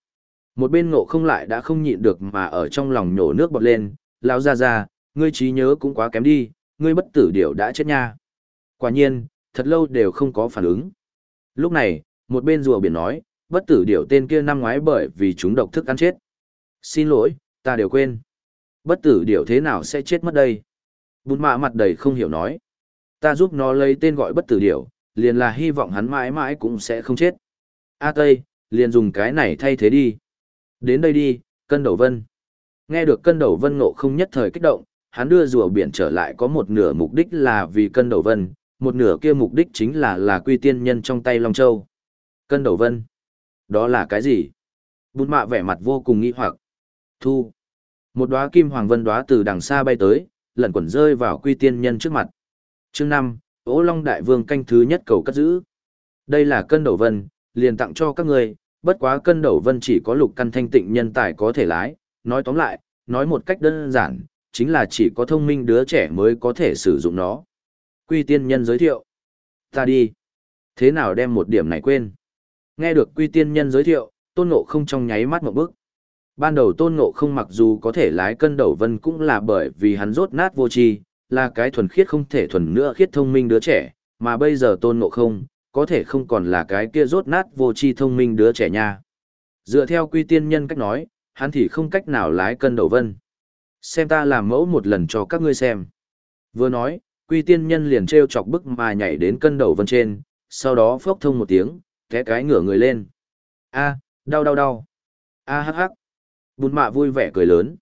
Một bên ngộ không lại đã không nhịn được mà ở trong lòng nhổ nước bọt lên, lao ra ra, ngươi trí nhớ cũng quá kém đi, ngươi bất tử điểu đã chết nha. Quả nhiên, thật lâu đều không có phản ứng. Lúc này, một bên rùa biển nói, bất tử điểu tên kia năm ngoái bởi vì chúng độc thức ăn chết. Xin lỗi, ta đều quên. Bất tử điểu thế nào sẽ chết mất đây? Bùn mạ mặt đầy không hiểu nói. Ta giúp nó lấy tên gọi bất tử điểu, liền là hy vọng hắn mãi mãi cũng sẽ không chết. A Tây, liền dùng cái này thay thế đi. Đến đây đi, cân đầu vân. Nghe được cân đầu vân ngộ không nhất thời kích động, hắn đưa rùa biển trở lại có một nửa mục đích là vì cân đầu vân, một nửa kia mục đích chính là là quy tiên nhân trong tay Long Châu. Cân đầu vân. Đó là cái gì? Bùn mạ vẻ mặt vô cùng nghi hoặc. Thu. Một đóa kim hoàng vân đóa từ đằng xa bay tới, lẩn quẩn rơi vào quy tiên nhân trước mặt. Chương năm, ỗ Long Đại Vương canh thứ nhất cầu cất giữ. Đây là cân đầu vân, liền tặng cho các người, bất quá cân đầu vân chỉ có lục căn thanh tịnh nhân tài có thể lái, nói tóm lại, nói một cách đơn giản, chính là chỉ có thông minh đứa trẻ mới có thể sử dụng nó. Quy tiên nhân giới thiệu. Ta đi. Thế nào đem một điểm này quên? Nghe được quy tiên nhân giới thiệu, tôn ngộ không trong nháy mắt một bước. Ban đầu tôn ngộ không mặc dù có thể lái cân đầu vân cũng là bởi vì hắn rốt nát vô tri là cái thuần khiết không thể thuần nữa khiết thông minh đứa trẻ, mà bây giờ tôn ngộ không, có thể không còn là cái kia rốt nát vô tri thông minh đứa trẻ nha. Dựa theo quy tiên nhân cách nói, hắn thì không cách nào lái cân đầu vân. Xem ta làm mẫu một lần cho các ngươi xem. Vừa nói, quy tiên nhân liền treo chọc bức mà nhảy đến cân đầu vân trên, sau đó phốc thông một tiếng, té cái ngửa người lên. A, đau đau đau. A hắc hắc. Bùn mạ vui vẻ cười lớn.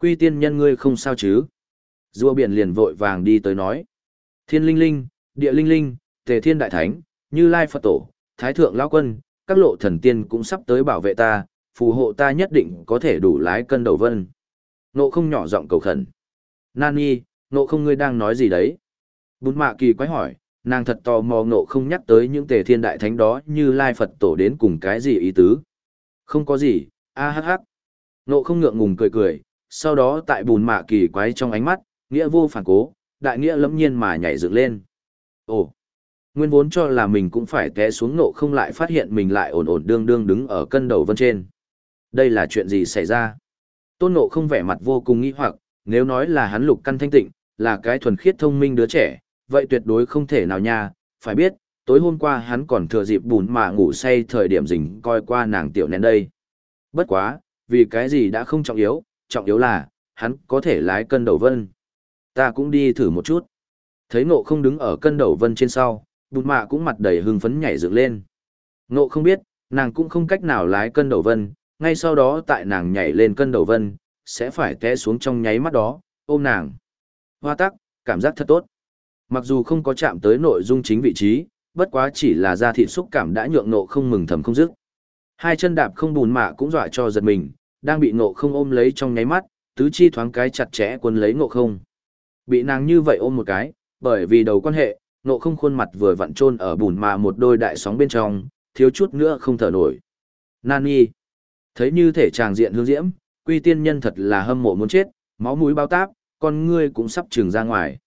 Quy tiên nhân ngươi không sao chứ? Rùa biển liền vội vàng đi tới nói. Thiên linh linh, địa linh linh, tề thiên đại thánh, như lai Phật tổ, thái thượng lão quân, các lộ thần tiên cũng sắp tới bảo vệ ta, phù hộ ta nhất định có thể đủ lái cân đầu vân. Nộ không nhỏ giọng cầu khẩn. Nani, nộ không ngươi đang nói gì đấy? Bùn mạ kỳ quái hỏi, nàng thật tò mò nộ không nhắc tới những tề thiên đại thánh đó như lai Phật tổ đến cùng cái gì ý tứ. Không có gì, a h h. Nộ không ngượng ngùng cười cười, sau đó tại bùn mạ kỳ quái trong ánh mắt, nghĩa vô phản cố, đại nghĩa lẫm nhiên mà nhảy dựng lên. Ồ, nguyên vốn cho là mình cũng phải té xuống nộ không lại phát hiện mình lại ổn ổn đương đương đứng ở cân đầu vân trên. Đây là chuyện gì xảy ra? Tôn nộ không vẻ mặt vô cùng nghi hoặc, nếu nói là hắn lục căn thanh tịnh, là cái thuần khiết thông minh đứa trẻ, vậy tuyệt đối không thể nào nha, phải biết, tối hôm qua hắn còn thừa dịp bùn mà ngủ say thời điểm rình coi qua nàng tiểu nén đây. Bất quá, vì cái gì đã không trọng yếu, trọng yếu là, hắn có thể lái cân đầu vân. Ta cũng đi thử một chút. Thấy ngộ không đứng ở cân đầu vân trên sau, bùn mạ cũng mặt đầy hưng phấn nhảy dựng lên. Ngộ không biết, nàng cũng không cách nào lái cân đầu vân, ngay sau đó tại nàng nhảy lên cân đầu vân, sẽ phải té xuống trong nháy mắt đó, ôm nàng. Hoa tắc, cảm giác thật tốt. Mặc dù không có chạm tới nội dung chính vị trí, bất quá chỉ là da thịt xúc cảm đã nhượng nộ không mừng thầm không dứt. Hai chân đạp không bùn mạ cũng dọa cho giật mình, đang bị nộ không ôm lấy trong nháy mắt, tứ chi thoáng cái chặt chẽ quân lấy nộ không. Bị nàng như vậy ôm một cái, bởi vì đầu quan hệ, nộ không khuôn mặt vừa vặn trôn ở bùn mà một đôi đại sóng bên trong, thiếu chút nữa không thở nổi. Nani. Thấy như thể tràng diện hương diễm, quy tiên nhân thật là hâm mộ muốn chết, máu mũi bao táp, con ngươi cũng sắp trừng ra ngoài.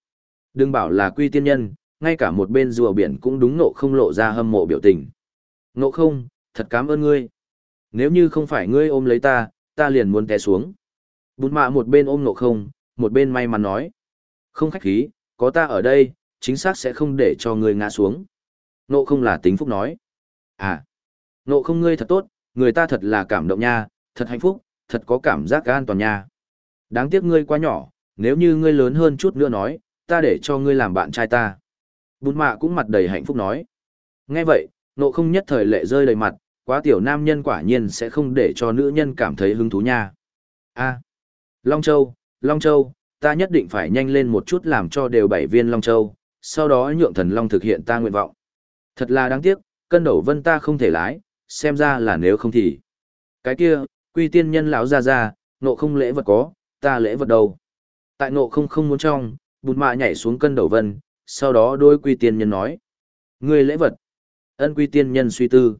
Đừng bảo là quy tiên nhân, ngay cả một bên rùa biển cũng đúng nộ không lộ ra hâm mộ biểu tình. Nộ không, thật cảm ơn ngươi. Nếu như không phải ngươi ôm lấy ta, ta liền muốn té xuống. Bún mạ một bên ôm nộ không, một bên may mắn nói. Không khách khí, có ta ở đây, chính xác sẽ không để cho người ngã xuống. Nộ không là tính phúc nói. À, nộ không ngươi thật tốt, người ta thật là cảm động nha, thật hạnh phúc, thật có cảm giác an toàn nha. Đáng tiếc ngươi quá nhỏ, nếu như ngươi lớn hơn chút nữa nói, ta để cho ngươi làm bạn trai ta. Bún mạ cũng mặt đầy hạnh phúc nói. Nghe vậy, nộ không nhất thời lệ rơi đầy mặt, quá tiểu nam nhân quả nhiên sẽ không để cho nữ nhân cảm thấy hứng thú nha. A, Long Châu, Long Châu, ta nhất định phải nhanh lên một chút làm cho đều bảy viên Long Châu, sau đó nhượng thần Long thực hiện ta nguyện vọng. Thật là đáng tiếc, cân đầu vân ta không thể lái, xem ra là nếu không thì. Cái kia, quy tiên nhân lão ra ra, nộ không lễ vật có, ta lễ vật đâu. Tại nộ không không muốn trong, bụt mạ nhảy xuống cân đầu vân, sau đó đôi quy tiên nhân nói. Ngươi lễ vật. Ân quy tiên nhân suy tư.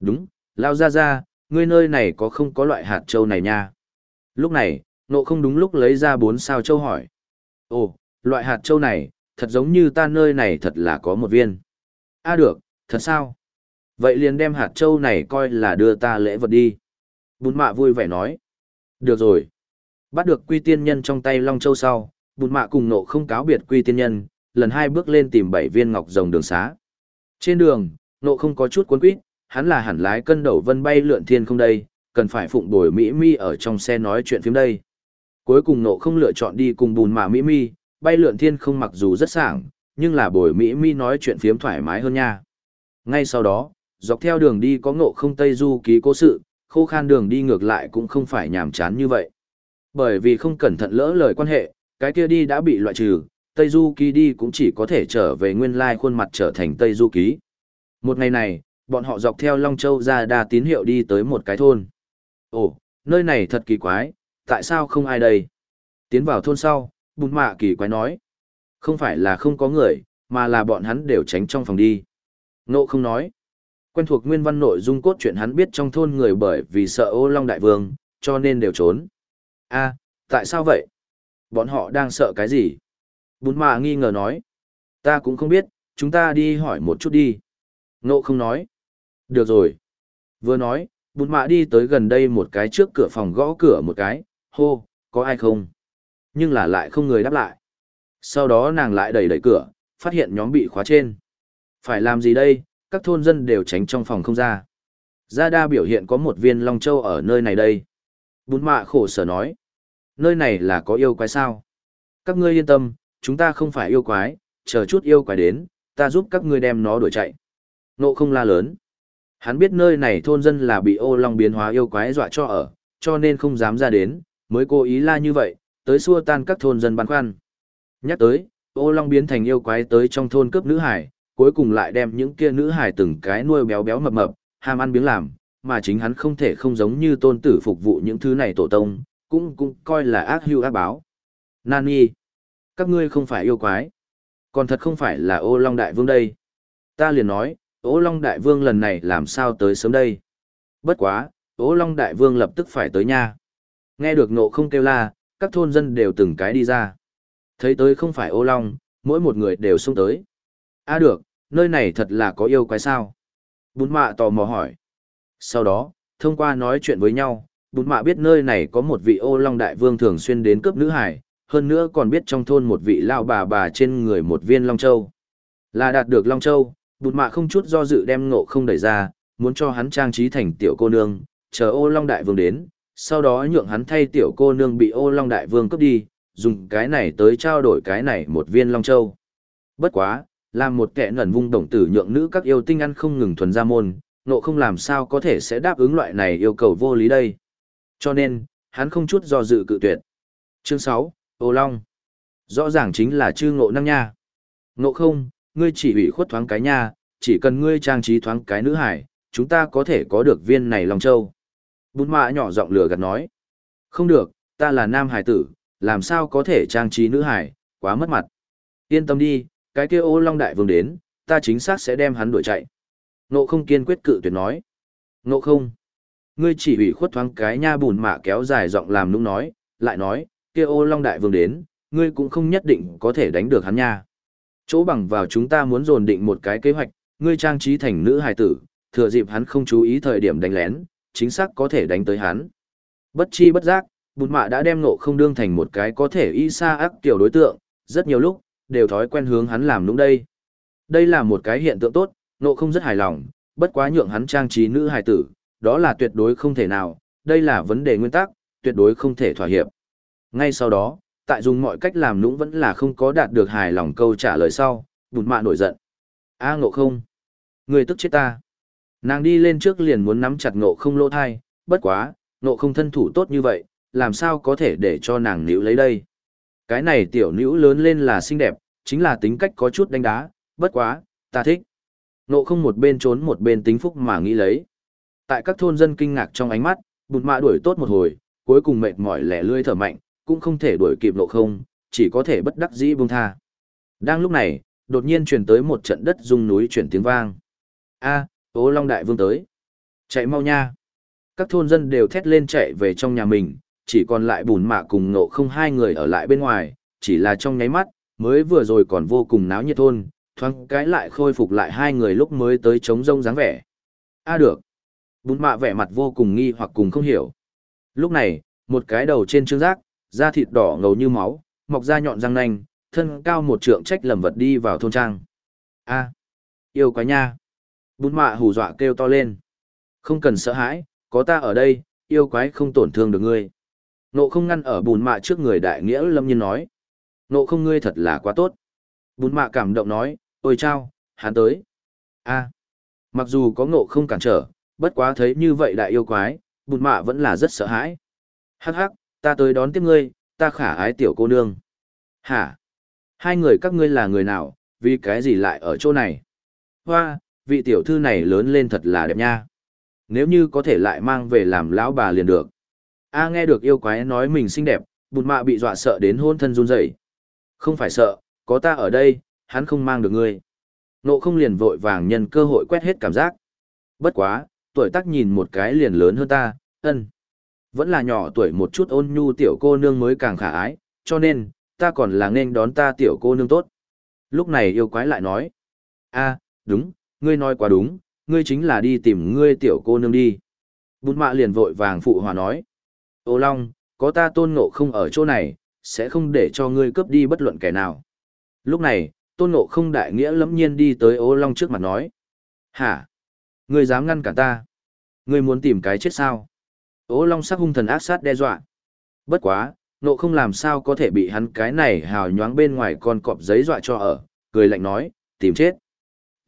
Đúng, lao ra ra, ngươi nơi này có không có loại hạt châu này nha. Lúc này, nộ không đúng lúc lấy ra bốn sao châu hỏi. Ồ, loại hạt châu này, thật giống như ta nơi này thật là có một viên. a được, thật sao? Vậy liền đem hạt châu này coi là đưa ta lễ vật đi. Bùn mạ vui vẻ nói. Được rồi. Bắt được quy tiên nhân trong tay Long Châu sau, bùn mạ cùng nộ không cáo biệt quy tiên nhân, lần hai bước lên tìm bảy viên ngọc rồng đường xá. Trên đường, nộ không có chút cuốn quýt, hắn là hẳn lái cân đầu vân bay lượn thiên không đây, cần phải phụng bồi Mỹ Mi ở trong xe nói chuyện phim đây. Cuối cùng nộ không lựa chọn đi cùng bùn mà Mỹ Mi, bay lượn thiên không mặc dù rất sảng, nhưng là bồi Mỹ Mi nói chuyện phiếm thoải mái hơn nha. Ngay sau đó, dọc theo đường đi có ngộ không Tây Du ký cố sự, khô khan đường đi ngược lại cũng không phải nhàm chán như vậy. Bởi vì không cẩn thận lỡ lời quan hệ, cái kia đi đã bị loại trừ, Tây Du ký đi cũng chỉ có thể trở về nguyên lai khuôn mặt trở thành Tây Du ký. Một ngày này, bọn họ dọc theo Long Châu ra đa tín hiệu đi tới một cái thôn. Ồ, nơi này thật kỳ quái, tại sao không ai đây? Tiến vào thôn sau, bùn mạ kỳ quái nói. Không phải là không có người, mà là bọn hắn đều tránh trong phòng đi. Nộ không nói. Quen thuộc nguyên văn nội dung cốt truyện hắn biết trong thôn người bởi vì sợ ô long đại vương, cho nên đều trốn. a tại sao vậy? Bọn họ đang sợ cái gì? Bún mạ nghi ngờ nói. Ta cũng không biết, chúng ta đi hỏi một chút đi. Nộ không nói. Được rồi. Vừa nói, bún mạ đi tới gần đây một cái trước cửa phòng gõ cửa một cái, hô, có ai không? Nhưng là lại không người đáp lại. Sau đó nàng lại đẩy đẩy cửa, phát hiện nhóm bị khóa trên. Phải làm gì đây, các thôn dân đều tránh trong phòng không ra. Gia đa biểu hiện có một viên Long Châu ở nơi này đây. Bún mạ khổ sở nói. Nơi này là có yêu quái sao? Các ngươi yên tâm, chúng ta không phải yêu quái, chờ chút yêu quái đến, ta giúp các ngươi đem nó đuổi chạy. Nộ không la lớn. Hắn biết nơi này thôn dân là bị ô long biến hóa yêu quái dọa cho ở, cho nên không dám ra đến, mới cố ý la như vậy, tới xua tan các thôn dân băn khoăn. Nhắc tới, ô long biến thành yêu quái tới trong thôn cướp nữ hải, cuối cùng lại đem những kia nữ hải từng cái nuôi béo béo mập mập, ham ăn biếng làm, mà chính hắn không thể không giống như tôn tử phục vụ những thứ này tổ tông, cũng cũng coi là ác hưu ác báo. Nani, các ngươi không phải yêu quái, còn thật không phải là ô long đại vương đây. Ta liền nói, ô long đại vương lần này làm sao tới sớm đây. Bất quá, ô long đại vương lập tức phải tới nha. Nghe được nộ không kêu la, các thôn dân đều từng cái đi ra. Thấy tới không phải ô long, mỗi một người đều xông tới. a được, nơi này thật là có yêu quái sao? Bún mạ tò mò hỏi. Sau đó, thông qua nói chuyện với nhau, bún mạ biết nơi này có một vị ô long đại vương thường xuyên đến cướp nữ hải, hơn nữa còn biết trong thôn một vị lao bà bà trên người một viên long châu. Là đạt được long châu, bụt mạ không chút do dự đem ngộ không đẩy ra, muốn cho hắn trang trí thành tiểu cô nương, chờ ô long đại vương đến, sau đó nhượng hắn thay tiểu cô nương bị ô long đại vương cướp đi, dùng cái này tới trao đổi cái này một viên long châu. Bất quá, làm một kẻ nẩn vung đồng tử nhượng nữ các yêu tinh ăn không ngừng thuần ra môn, nộ không làm sao có thể sẽ đáp ứng loại này yêu cầu vô lý đây. Cho nên, hắn không chút do dự cự tuyệt. Chương 6, Ô Long. Rõ ràng chính là chư ngộ năng nha. Ngộ không, ngươi chỉ ủy khuất thoáng cái nha, chỉ cần ngươi trang trí thoáng cái nữ hải, chúng ta có thể có được viên này Long Châu. Bún mạ nhỏ giọng lừa gạt nói. Không được, ta là nam hải tử, làm sao có thể trang trí nữ hải, quá mất mặt. Yên tâm đi, cái kia ô Long Đại Vương đến, ta chính xác sẽ đem hắn đuổi chạy. Nộ không kiên quyết cự tuyệt nói. Nộ không. Ngươi chỉ ủy khuất thoáng cái nha bùn mạ kéo dài giọng làm nũng nói, lại nói, kia ô Long Đại Vương đến, ngươi cũng không nhất định có thể đánh được hắn nha. Chỗ bằng vào chúng ta muốn dồn định một cái kế hoạch, ngươi trang trí thành nữ hài tử, thừa dịp hắn không chú ý thời điểm đánh lén, chính xác có thể đánh tới hắn. Bất chi bất giác, bụt mạ đã đem nộ không đương thành một cái có thể y xa ác tiểu đối tượng, rất nhiều lúc, đều thói quen hướng hắn làm đúng đây. Đây là một cái hiện tượng tốt, nộ không rất hài lòng, bất quá nhượng hắn trang trí nữ hài tử, đó là tuyệt đối không thể nào, đây là vấn đề nguyên tắc, tuyệt đối không thể thỏa hiệp. Ngay sau đó, tại dùng mọi cách làm nũng vẫn là không có đạt được hài lòng câu trả lời sau, bụt mạ nổi giận. A ngộ không, người tức chết ta. Nàng đi lên trước liền muốn nắm chặt ngộ không lỗ thai, bất quá, ngộ không thân thủ tốt như vậy, làm sao có thể để cho nàng nữ lấy đây. Cái này tiểu nữ lớn lên là xinh đẹp, chính là tính cách có chút đánh đá, bất quá, ta thích. Ngộ không một bên trốn một bên tính phúc mà nghĩ lấy. Tại các thôn dân kinh ngạc trong ánh mắt, bụt mạ đuổi tốt một hồi, cuối cùng mệt mỏi lẻ lươi thở mạnh, cũng không thể đuổi kịp nộ không, chỉ có thể bất đắc dĩ buông tha. Đang lúc này, đột nhiên truyền tới một trận đất rung núi chuyển tiếng vang. A, Ô Long Đại Vương tới. Chạy mau nha. Các thôn dân đều thét lên chạy về trong nhà mình, chỉ còn lại bùn mạ cùng ngộ không hai người ở lại bên ngoài, chỉ là trong nháy mắt, mới vừa rồi còn vô cùng náo nhiệt thôn, thoáng cái lại khôi phục lại hai người lúc mới tới chống rông dáng vẻ. A được. Bùn mạ vẻ mặt vô cùng nghi hoặc cùng không hiểu. Lúc này, một cái đầu trên trương giác, da thịt đỏ ngầu như máu, mọc ra nhọn răng nanh, thân cao một trượng trách lầm vật đi vào thôn trang. A, yêu quái nha. Bún mạ hù dọa kêu to lên. Không cần sợ hãi, có ta ở đây, yêu quái không tổn thương được ngươi. Nộ không ngăn ở bùn mạ trước người đại nghĩa lâm nhiên nói. Nộ không ngươi thật là quá tốt. Bùn mạ cảm động nói, ôi chao, hắn tới. a mặc dù có ngộ không cản trở, bất quá thấy như vậy đại yêu quái, bùn mạ vẫn là rất sợ hãi. Hắc hắc, ta tới đón tiếp ngươi, ta khả ái tiểu cô nương. Hả? Hai người các ngươi là người nào, vì cái gì lại ở chỗ này? Hoa, vị tiểu thư này lớn lên thật là đẹp nha. Nếu như có thể lại mang về làm lão bà liền được. A nghe được yêu quái nói mình xinh đẹp, bụt mạ bị dọa sợ đến hôn thân run rẩy. Không phải sợ, có ta ở đây, hắn không mang được ngươi. Nộ không liền vội vàng nhân cơ hội quét hết cảm giác. Bất quá, tuổi tác nhìn một cái liền lớn hơn ta, ân. Vẫn là nhỏ tuổi một chút ôn nhu tiểu cô nương mới càng khả ái, cho nên, ta còn là nên đón ta tiểu cô nương tốt. Lúc này yêu quái lại nói, a đúng, ngươi nói quá đúng, ngươi chính là đi tìm ngươi tiểu cô nương đi. Bụt mạ liền vội vàng phụ hòa nói. Ô Long, có ta tôn ngộ không ở chỗ này, sẽ không để cho ngươi cướp đi bất luận kẻ nào. Lúc này, tôn ngộ không đại nghĩa lẫm nhiên đi tới ô Long trước mặt nói. Hả? Ngươi dám ngăn cản ta? Ngươi muốn tìm cái chết sao? Ô Long sắc hung thần ác sát đe dọa. Bất quá, nộ không làm sao có thể bị hắn cái này hào nhoáng bên ngoài con cọp giấy dọa cho ở, cười lạnh nói, tìm chết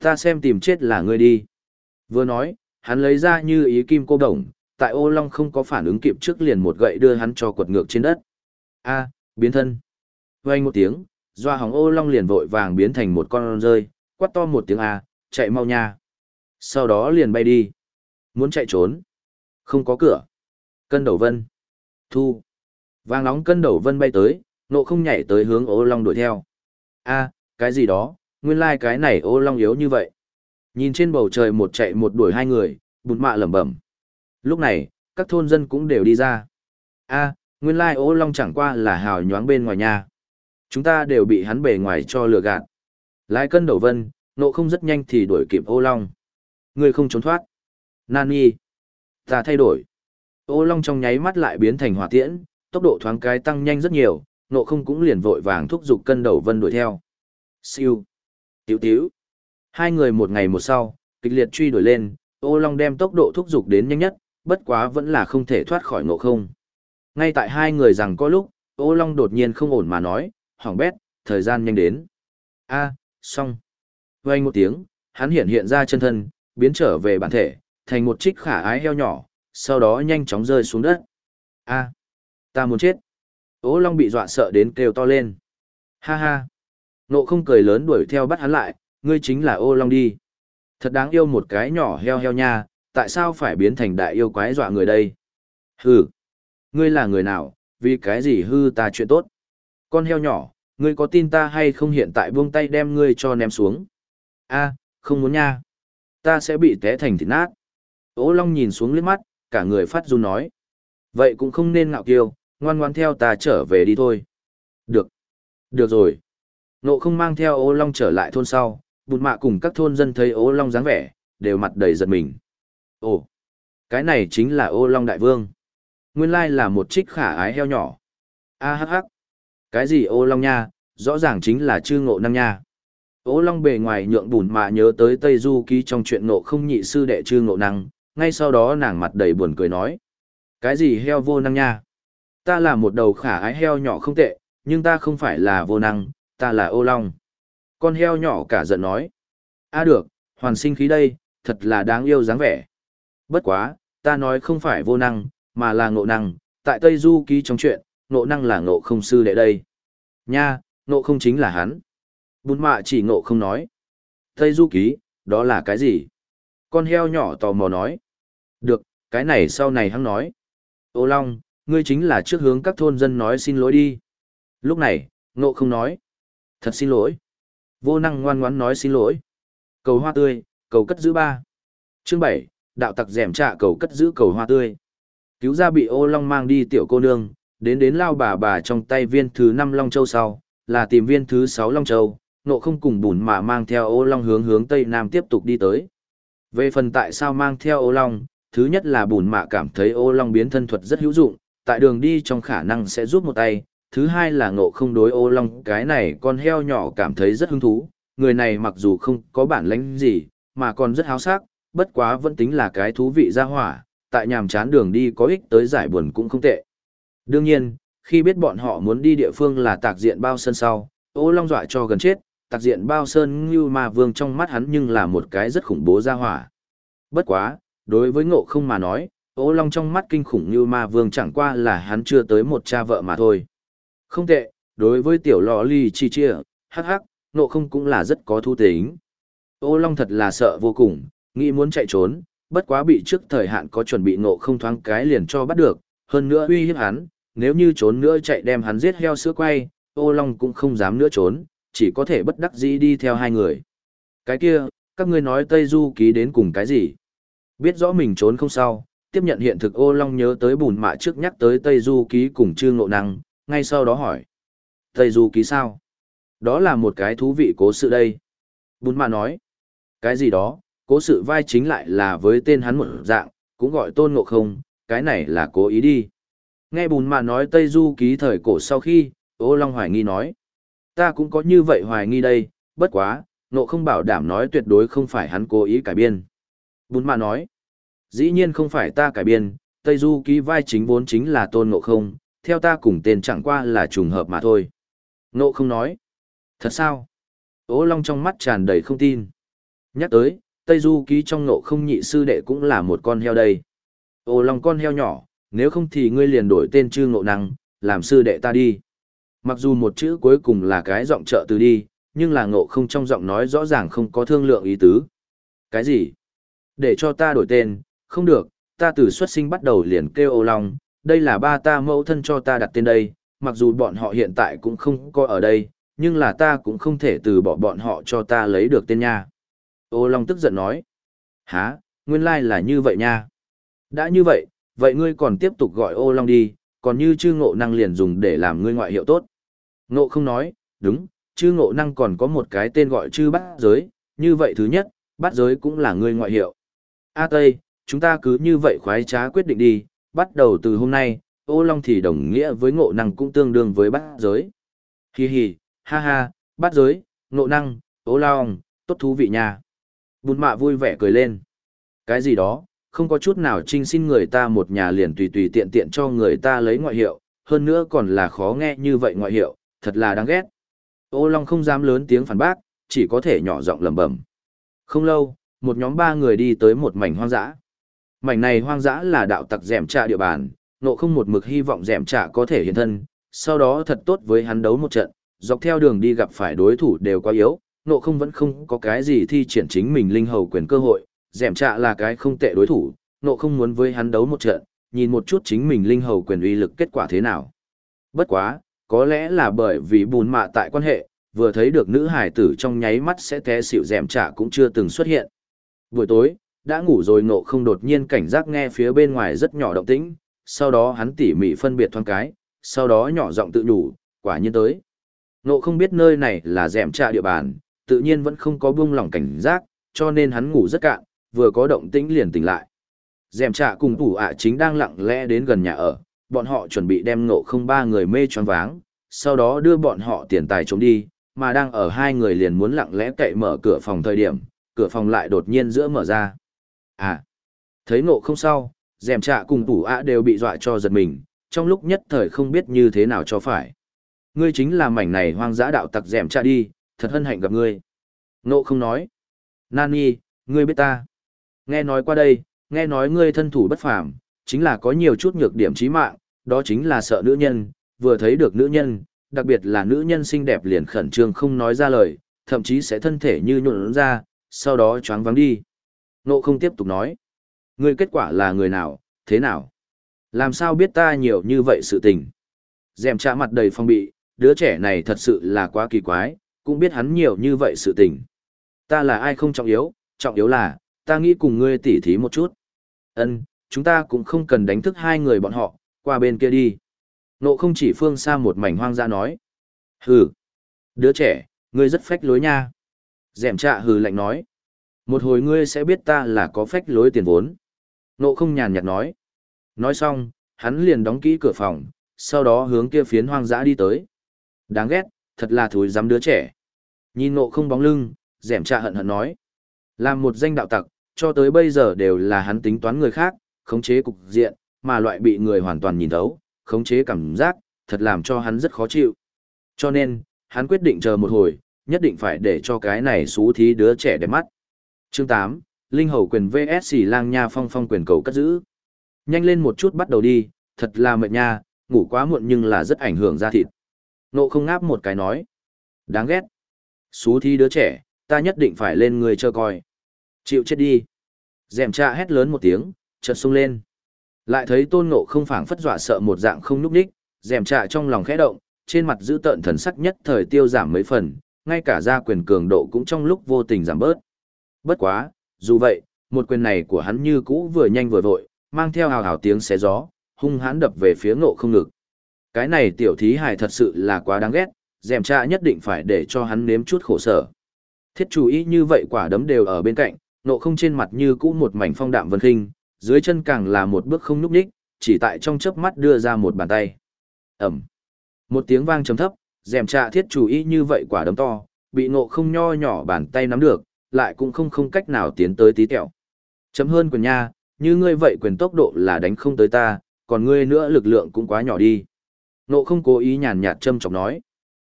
ta xem tìm chết là ngươi đi. Vừa nói, hắn lấy ra như ý kim cô đồng, tại ô long không có phản ứng kịp trước liền một gậy đưa hắn cho quật ngược trên đất. A, biến thân. Vang một tiếng, doa hỏng ô long liền vội vàng biến thành một con rơi, quát to một tiếng A, chạy mau nha. Sau đó liền bay đi. Muốn chạy trốn. Không có cửa. Cân đầu vân. Thu. Vàng nóng cân đầu vân bay tới, nộ không nhảy tới hướng ô long đuổi theo. A, cái gì đó, nguyên lai cái này ô long yếu như vậy. Nhìn trên bầu trời một chạy một đuổi hai người, bụt mạ lẩm bẩm. Lúc này, các thôn dân cũng đều đi ra. a nguyên lai ô long chẳng qua là hào nhoáng bên ngoài nhà. Chúng ta đều bị hắn bề ngoài cho lừa gạt. Lái cân đầu vân, nộ không rất nhanh thì đuổi kịp ô long. Người không trốn thoát. Nani. Ta thay đổi. Ô long trong nháy mắt lại biến thành hỏa tiễn, tốc độ thoáng cái tăng nhanh rất nhiều, nộ không cũng liền vội vàng thúc giục cân đầu vân đuổi theo. Siêu. Tiểu tiểu. Hai người một ngày một sau, kịch liệt truy đuổi lên, ô long đem tốc độ thúc giục đến nhanh nhất, bất quá vẫn là không thể thoát khỏi nộ không. Ngay tại hai người rằng có lúc, ô long đột nhiên không ổn mà nói, hỏng bét, thời gian nhanh đến. a xong. Vang một tiếng, hắn hiện hiện ra chân thân, biến trở về bản thể, thành một trích khả ái heo nhỏ, sau đó nhanh chóng rơi xuống đất. a ta muốn chết. Ô long bị dọa sợ đến kêu to lên. Ha ha. Nộ không cười lớn đuổi theo bắt hắn lại, ngươi chính là ô long đi. Thật đáng yêu một cái nhỏ heo heo nha, tại sao phải biến thành đại yêu quái dọa người đây? Hừ, ngươi là người nào, vì cái gì hư ta chuyện tốt? Con heo nhỏ, ngươi có tin ta hay không hiện tại buông tay đem ngươi cho ném xuống? A, không muốn nha. Ta sẽ bị té thành thịt nát. Ô Long nhìn xuống liếc mắt, cả người phát run nói. Vậy cũng không nên ngạo kiêu, ngoan ngoan theo ta trở về đi thôi. Được. Được rồi. Nộ không mang theo ô long trở lại thôn sau, bụt mạ cùng các thôn dân thấy ô long dáng vẻ, đều mặt đầy giật mình. Ồ, cái này chính là ô long đại vương. Nguyên lai là một trích khả ái heo nhỏ. A hắc hắc. Cái gì ô long nha, rõ ràng chính là chư ngộ năng nha. Ô long bề ngoài nhượng bùn mạ nhớ tới Tây Du ký trong chuyện ngộ không nhị sư đệ chư ngộ năng, ngay sau đó nàng mặt đầy buồn cười nói. Cái gì heo vô năng nha? Ta là một đầu khả ái heo nhỏ không tệ, nhưng ta không phải là vô năng, ta là ô long. Con heo nhỏ cả giận nói. a được, hoàn sinh khí đây, thật là đáng yêu dáng vẻ. Bất quá, ta nói không phải vô năng, mà là ngộ năng, tại Tây Du ký trong chuyện, ngộ năng là ngộ không sư đệ đây. Nha, ngộ không chính là hắn. Bún mạ chỉ ngộ không nói. Tây Du ký, đó là cái gì? Con heo nhỏ tò mò nói. Được, cái này sau này hắn nói. Ô Long, ngươi chính là trước hướng các thôn dân nói xin lỗi đi. Lúc này, ngộ không nói. Thật xin lỗi. Vô năng ngoan ngoãn nói xin lỗi. Cầu hoa tươi, cầu cất giữ ba. Chương bảy, đạo tặc dẻm trạ cầu cất giữ cầu hoa tươi. Cứu ra bị ô long mang đi tiểu cô nương, đến đến lao bà bà trong tay viên thứ năm long châu sau, là tìm viên thứ sáu long châu, nộ không cùng bùn mà mang theo ô long hướng hướng tây nam tiếp tục đi tới. Về phần tại sao mang theo ô long, thứ nhất là bùn mạ cảm thấy ô long biến thân thuật rất hữu dụng, tại đường đi trong khả năng sẽ giúp một tay, thứ hai là ngộ không đối ô long cái này con heo nhỏ cảm thấy rất hứng thú, người này mặc dù không có bản lãnh gì, mà còn rất háo sắc, bất quá vẫn tính là cái thú vị ra hỏa, tại nhàm chán đường đi có ích tới giải buồn cũng không tệ. Đương nhiên, khi biết bọn họ muốn đi địa phương là tạc diện bao sơn sau, ô long dọa cho gần chết, tạc diện bao sơn như ma vương trong mắt hắn nhưng là một cái rất khủng bố ra hỏa. Bất quá, đối với ngộ không mà nói, ô long trong mắt kinh khủng như ma vương chẳng qua là hắn chưa tới một cha vợ mà thôi. Không tệ, đối với tiểu lò ly chi chia, hắc hắc, ngộ không cũng là rất có thu tính. Ô long thật là sợ vô cùng, nghĩ muốn chạy trốn, bất quá bị trước thời hạn có chuẩn bị ngộ không thoáng cái liền cho bắt được, hơn nữa uy hiếp hắn, nếu như trốn nữa chạy đem hắn giết heo sữa quay, ô long cũng không dám nữa trốn, chỉ có thể bất đắc dĩ đi theo hai người. Cái kia, các ngươi nói Tây Du ký đến cùng cái gì? Biết rõ mình trốn không sao, tiếp nhận hiện thực ô long nhớ tới bùn mạ trước nhắc tới Tây Du ký cùng trương ngộ năng, ngay sau đó hỏi. Tây Du ký sao? Đó là một cái thú vị cố sự đây. Bùn mạ nói. Cái gì đó, cố sự vai chính lại là với tên hắn một dạng, cũng gọi tôn ngộ không, cái này là cố ý đi. Nghe bùn mạ nói Tây Du ký thời cổ sau khi, ô long hoài nghi nói. Ta cũng có như vậy hoài nghi đây, bất quá, nộ không bảo đảm nói tuyệt đối không phải hắn cố ý cải biên. Bún mà nói, dĩ nhiên không phải ta cải biên, Tây Du ký vai chính vốn chính là tôn nộ không, theo ta cùng tên chẳng qua là trùng hợp mà thôi. nộ không nói, thật sao? Ô Long trong mắt tràn đầy không tin. Nhắc tới, Tây Du ký trong nộ không nhị sư đệ cũng là một con heo đây. Ô Long con heo nhỏ, nếu không thì ngươi liền đổi tên chư ngộ năng, làm sư đệ ta đi. Mặc dù một chữ cuối cùng là cái giọng trợ từ đi, nhưng là ngộ không trong giọng nói rõ ràng không có thương lượng ý tứ. Cái gì? Để cho ta đổi tên, không được, ta từ xuất sinh bắt đầu liền kêu ô long, đây là ba ta mẫu thân cho ta đặt tên đây, mặc dù bọn họ hiện tại cũng không có ở đây, nhưng là ta cũng không thể từ bỏ bọn họ cho ta lấy được tên nha. Ô long tức giận nói, hả nguyên lai là như vậy nha. Đã như vậy, vậy ngươi còn tiếp tục gọi ô long đi, còn như chư ngộ năng liền dùng để làm ngươi ngoại hiệu tốt. Ngộ không nói, đúng, chư ngộ năng còn có một cái tên gọi chư bát giới, như vậy thứ nhất, bát giới cũng là người ngoại hiệu. A Tây, chúng ta cứ như vậy khoái trá quyết định đi, bắt đầu từ hôm nay, ô long thì đồng nghĩa với ngộ năng cũng tương đương với bát giới. Hi hi, ha ha, bát giới, ngộ năng, ô long, tốt thú vị nha. Bùn mạ vui vẻ cười lên. Cái gì đó, không có chút nào trinh xin người ta một nhà liền tùy tùy tiện tiện cho người ta lấy ngoại hiệu, hơn nữa còn là khó nghe như vậy ngoại hiệu, thật là đáng ghét. Ô Long không dám lớn tiếng phản bác, chỉ có thể nhỏ giọng lẩm bẩm. Không lâu, một nhóm ba người đi tới một mảnh hoang dã. Mảnh này hoang dã là đạo tặc dẻm trạ địa bàn, nộ không một mực hy vọng dẻm trạ có thể hiện thân, sau đó thật tốt với hắn đấu một trận, dọc theo đường đi gặp phải đối thủ đều quá yếu, nộ không vẫn không có cái gì thi triển chính mình linh hầu quyền cơ hội, dẻm trạ là cái không tệ đối thủ, nộ không muốn với hắn đấu một trận, nhìn một chút chính mình linh hầu quyền uy lực kết quả thế nào. Bất quá, có lẽ là bởi vì bùn mạ tại quan hệ, vừa thấy được nữ hải tử trong nháy mắt sẽ té xịu dẻm trạ cũng chưa từng xuất hiện. Buổi tối, đã ngủ rồi nộ không đột nhiên cảnh giác nghe phía bên ngoài rất nhỏ động tĩnh, sau đó hắn tỉ mỉ phân biệt thoáng cái, sau đó nhỏ giọng tự nhủ, quả nhiên tới. Nộ không biết nơi này là dẻm trạ địa bàn, tự nhiên vẫn không có buông lỏng cảnh giác, cho nên hắn ngủ rất cạn, vừa có động tĩnh liền tỉnh lại. Dẻm trạ cùng tủ ạ chính đang lặng lẽ đến gần nhà ở, bọn họ chuẩn bị đem nộ không ba người mê choáng váng, sau đó đưa bọn họ tiền tài trốn đi, mà đang ở hai người liền muốn lặng lẽ cậy mở cửa phòng thời điểm, cửa phòng lại đột nhiên giữa mở ra. À, thấy nộ không sao, dèm trạ cùng tủ ạ đều bị dọa cho giật mình, trong lúc nhất thời không biết như thế nào cho phải. Ngươi chính là mảnh này hoang dã đạo tặc dèm trạ đi, thật hân hạnh gặp ngươi. Nộ không nói. Nani, ngươi biết ta. Nghe nói qua đây, nghe nói ngươi thân thủ bất phàm, chính là có nhiều chút nhược điểm chí mạng, đó chính là sợ nữ nhân, vừa thấy được nữ nhân, đặc biệt là nữ nhân xinh đẹp liền khẩn trương không nói ra lời, thậm chí sẽ thân thể như nhuộn ra, sau đó choáng vắng đi. Nộ không tiếp tục nói. Ngươi kết quả là người nào, thế nào? Làm sao biết ta nhiều như vậy sự tình? Dèm trả mặt đầy phong bị, đứa trẻ này thật sự là quá kỳ quái, cũng biết hắn nhiều như vậy sự tình. Ta là ai không trọng yếu, trọng yếu là, ta nghĩ cùng ngươi tỉ thí một chút. Ân, chúng ta cũng không cần đánh thức hai người bọn họ, qua bên kia đi. Nộ không chỉ phương xa một mảnh hoang dã nói. Hừ, đứa trẻ, ngươi rất phách lối nha. Dẻm trạ hừ lạnh nói. Một hồi ngươi sẽ biết ta là có phách lối tiền vốn. Nộ không nhàn nhạt nói. Nói xong, hắn liền đóng kỹ cửa phòng, sau đó hướng kia phiến hoang dã đi tới. Đáng ghét, thật là thúi dám đứa trẻ. Nhìn nộ không bóng lưng, dẻm trạ hận hận nói. Làm một danh đạo tặc, cho tới bây giờ đều là hắn tính toán người khác, khống chế cục diện, mà loại bị người hoàn toàn nhìn thấu, khống chế cảm giác, thật làm cho hắn rất khó chịu. Cho nên, hắn quyết định chờ một hồi, nhất định phải để cho cái này xú thí đứa trẻ đẹp mắt. Chương 8, Linh Hầu quyền VS lang nha phong phong quyền cầu cất giữ. Nhanh lên một chút bắt đầu đi, thật là mệt nha, ngủ quá muộn nhưng là rất ảnh hưởng da thịt. Nộ không ngáp một cái nói. Đáng ghét. Xú thí đứa trẻ, ta nhất định phải lên người chờ coi. Chịu chết đi. Dèm cha hét lớn một tiếng, chợt sung lên. Lại thấy tôn ngộ không phảng phất dọa sợ một dạng không núp đích, dèm trạ trong lòng khẽ động, trên mặt giữ tợn thần sắc nhất thời tiêu giảm mấy phần, ngay cả gia quyền cường độ cũng trong lúc vô tình giảm bớt. Bất quá, dù vậy, một quyền này của hắn như cũ vừa nhanh vừa vội, mang theo hào hào tiếng xé gió, hung hãn đập về phía ngộ không ngực. Cái này tiểu thí hài thật sự là quá đáng ghét, dèm trạ nhất định phải để cho hắn nếm chút khổ sở. Thiết chú ý như vậy quả đấm đều ở bên cạnh, ngộ không trên mặt như cũ một mảnh phong đạm vân khinh, dưới chân càng là một bước không nhúc nhích, chỉ tại trong chớp mắt đưa ra một bàn tay. Ẩm. Một tiếng vang trầm thấp, dèm trạ thiết chủ ý như vậy quả đấm to, bị ngộ không nho nhỏ bàn tay nắm được, lại cũng không không cách nào tiến tới tí tẹo. Chấm hơn quyền nha, như ngươi vậy quyền tốc độ là đánh không tới ta, còn ngươi nữa lực lượng cũng quá nhỏ đi. Ngộ không cố ý nhàn nhạt châm chọc nói.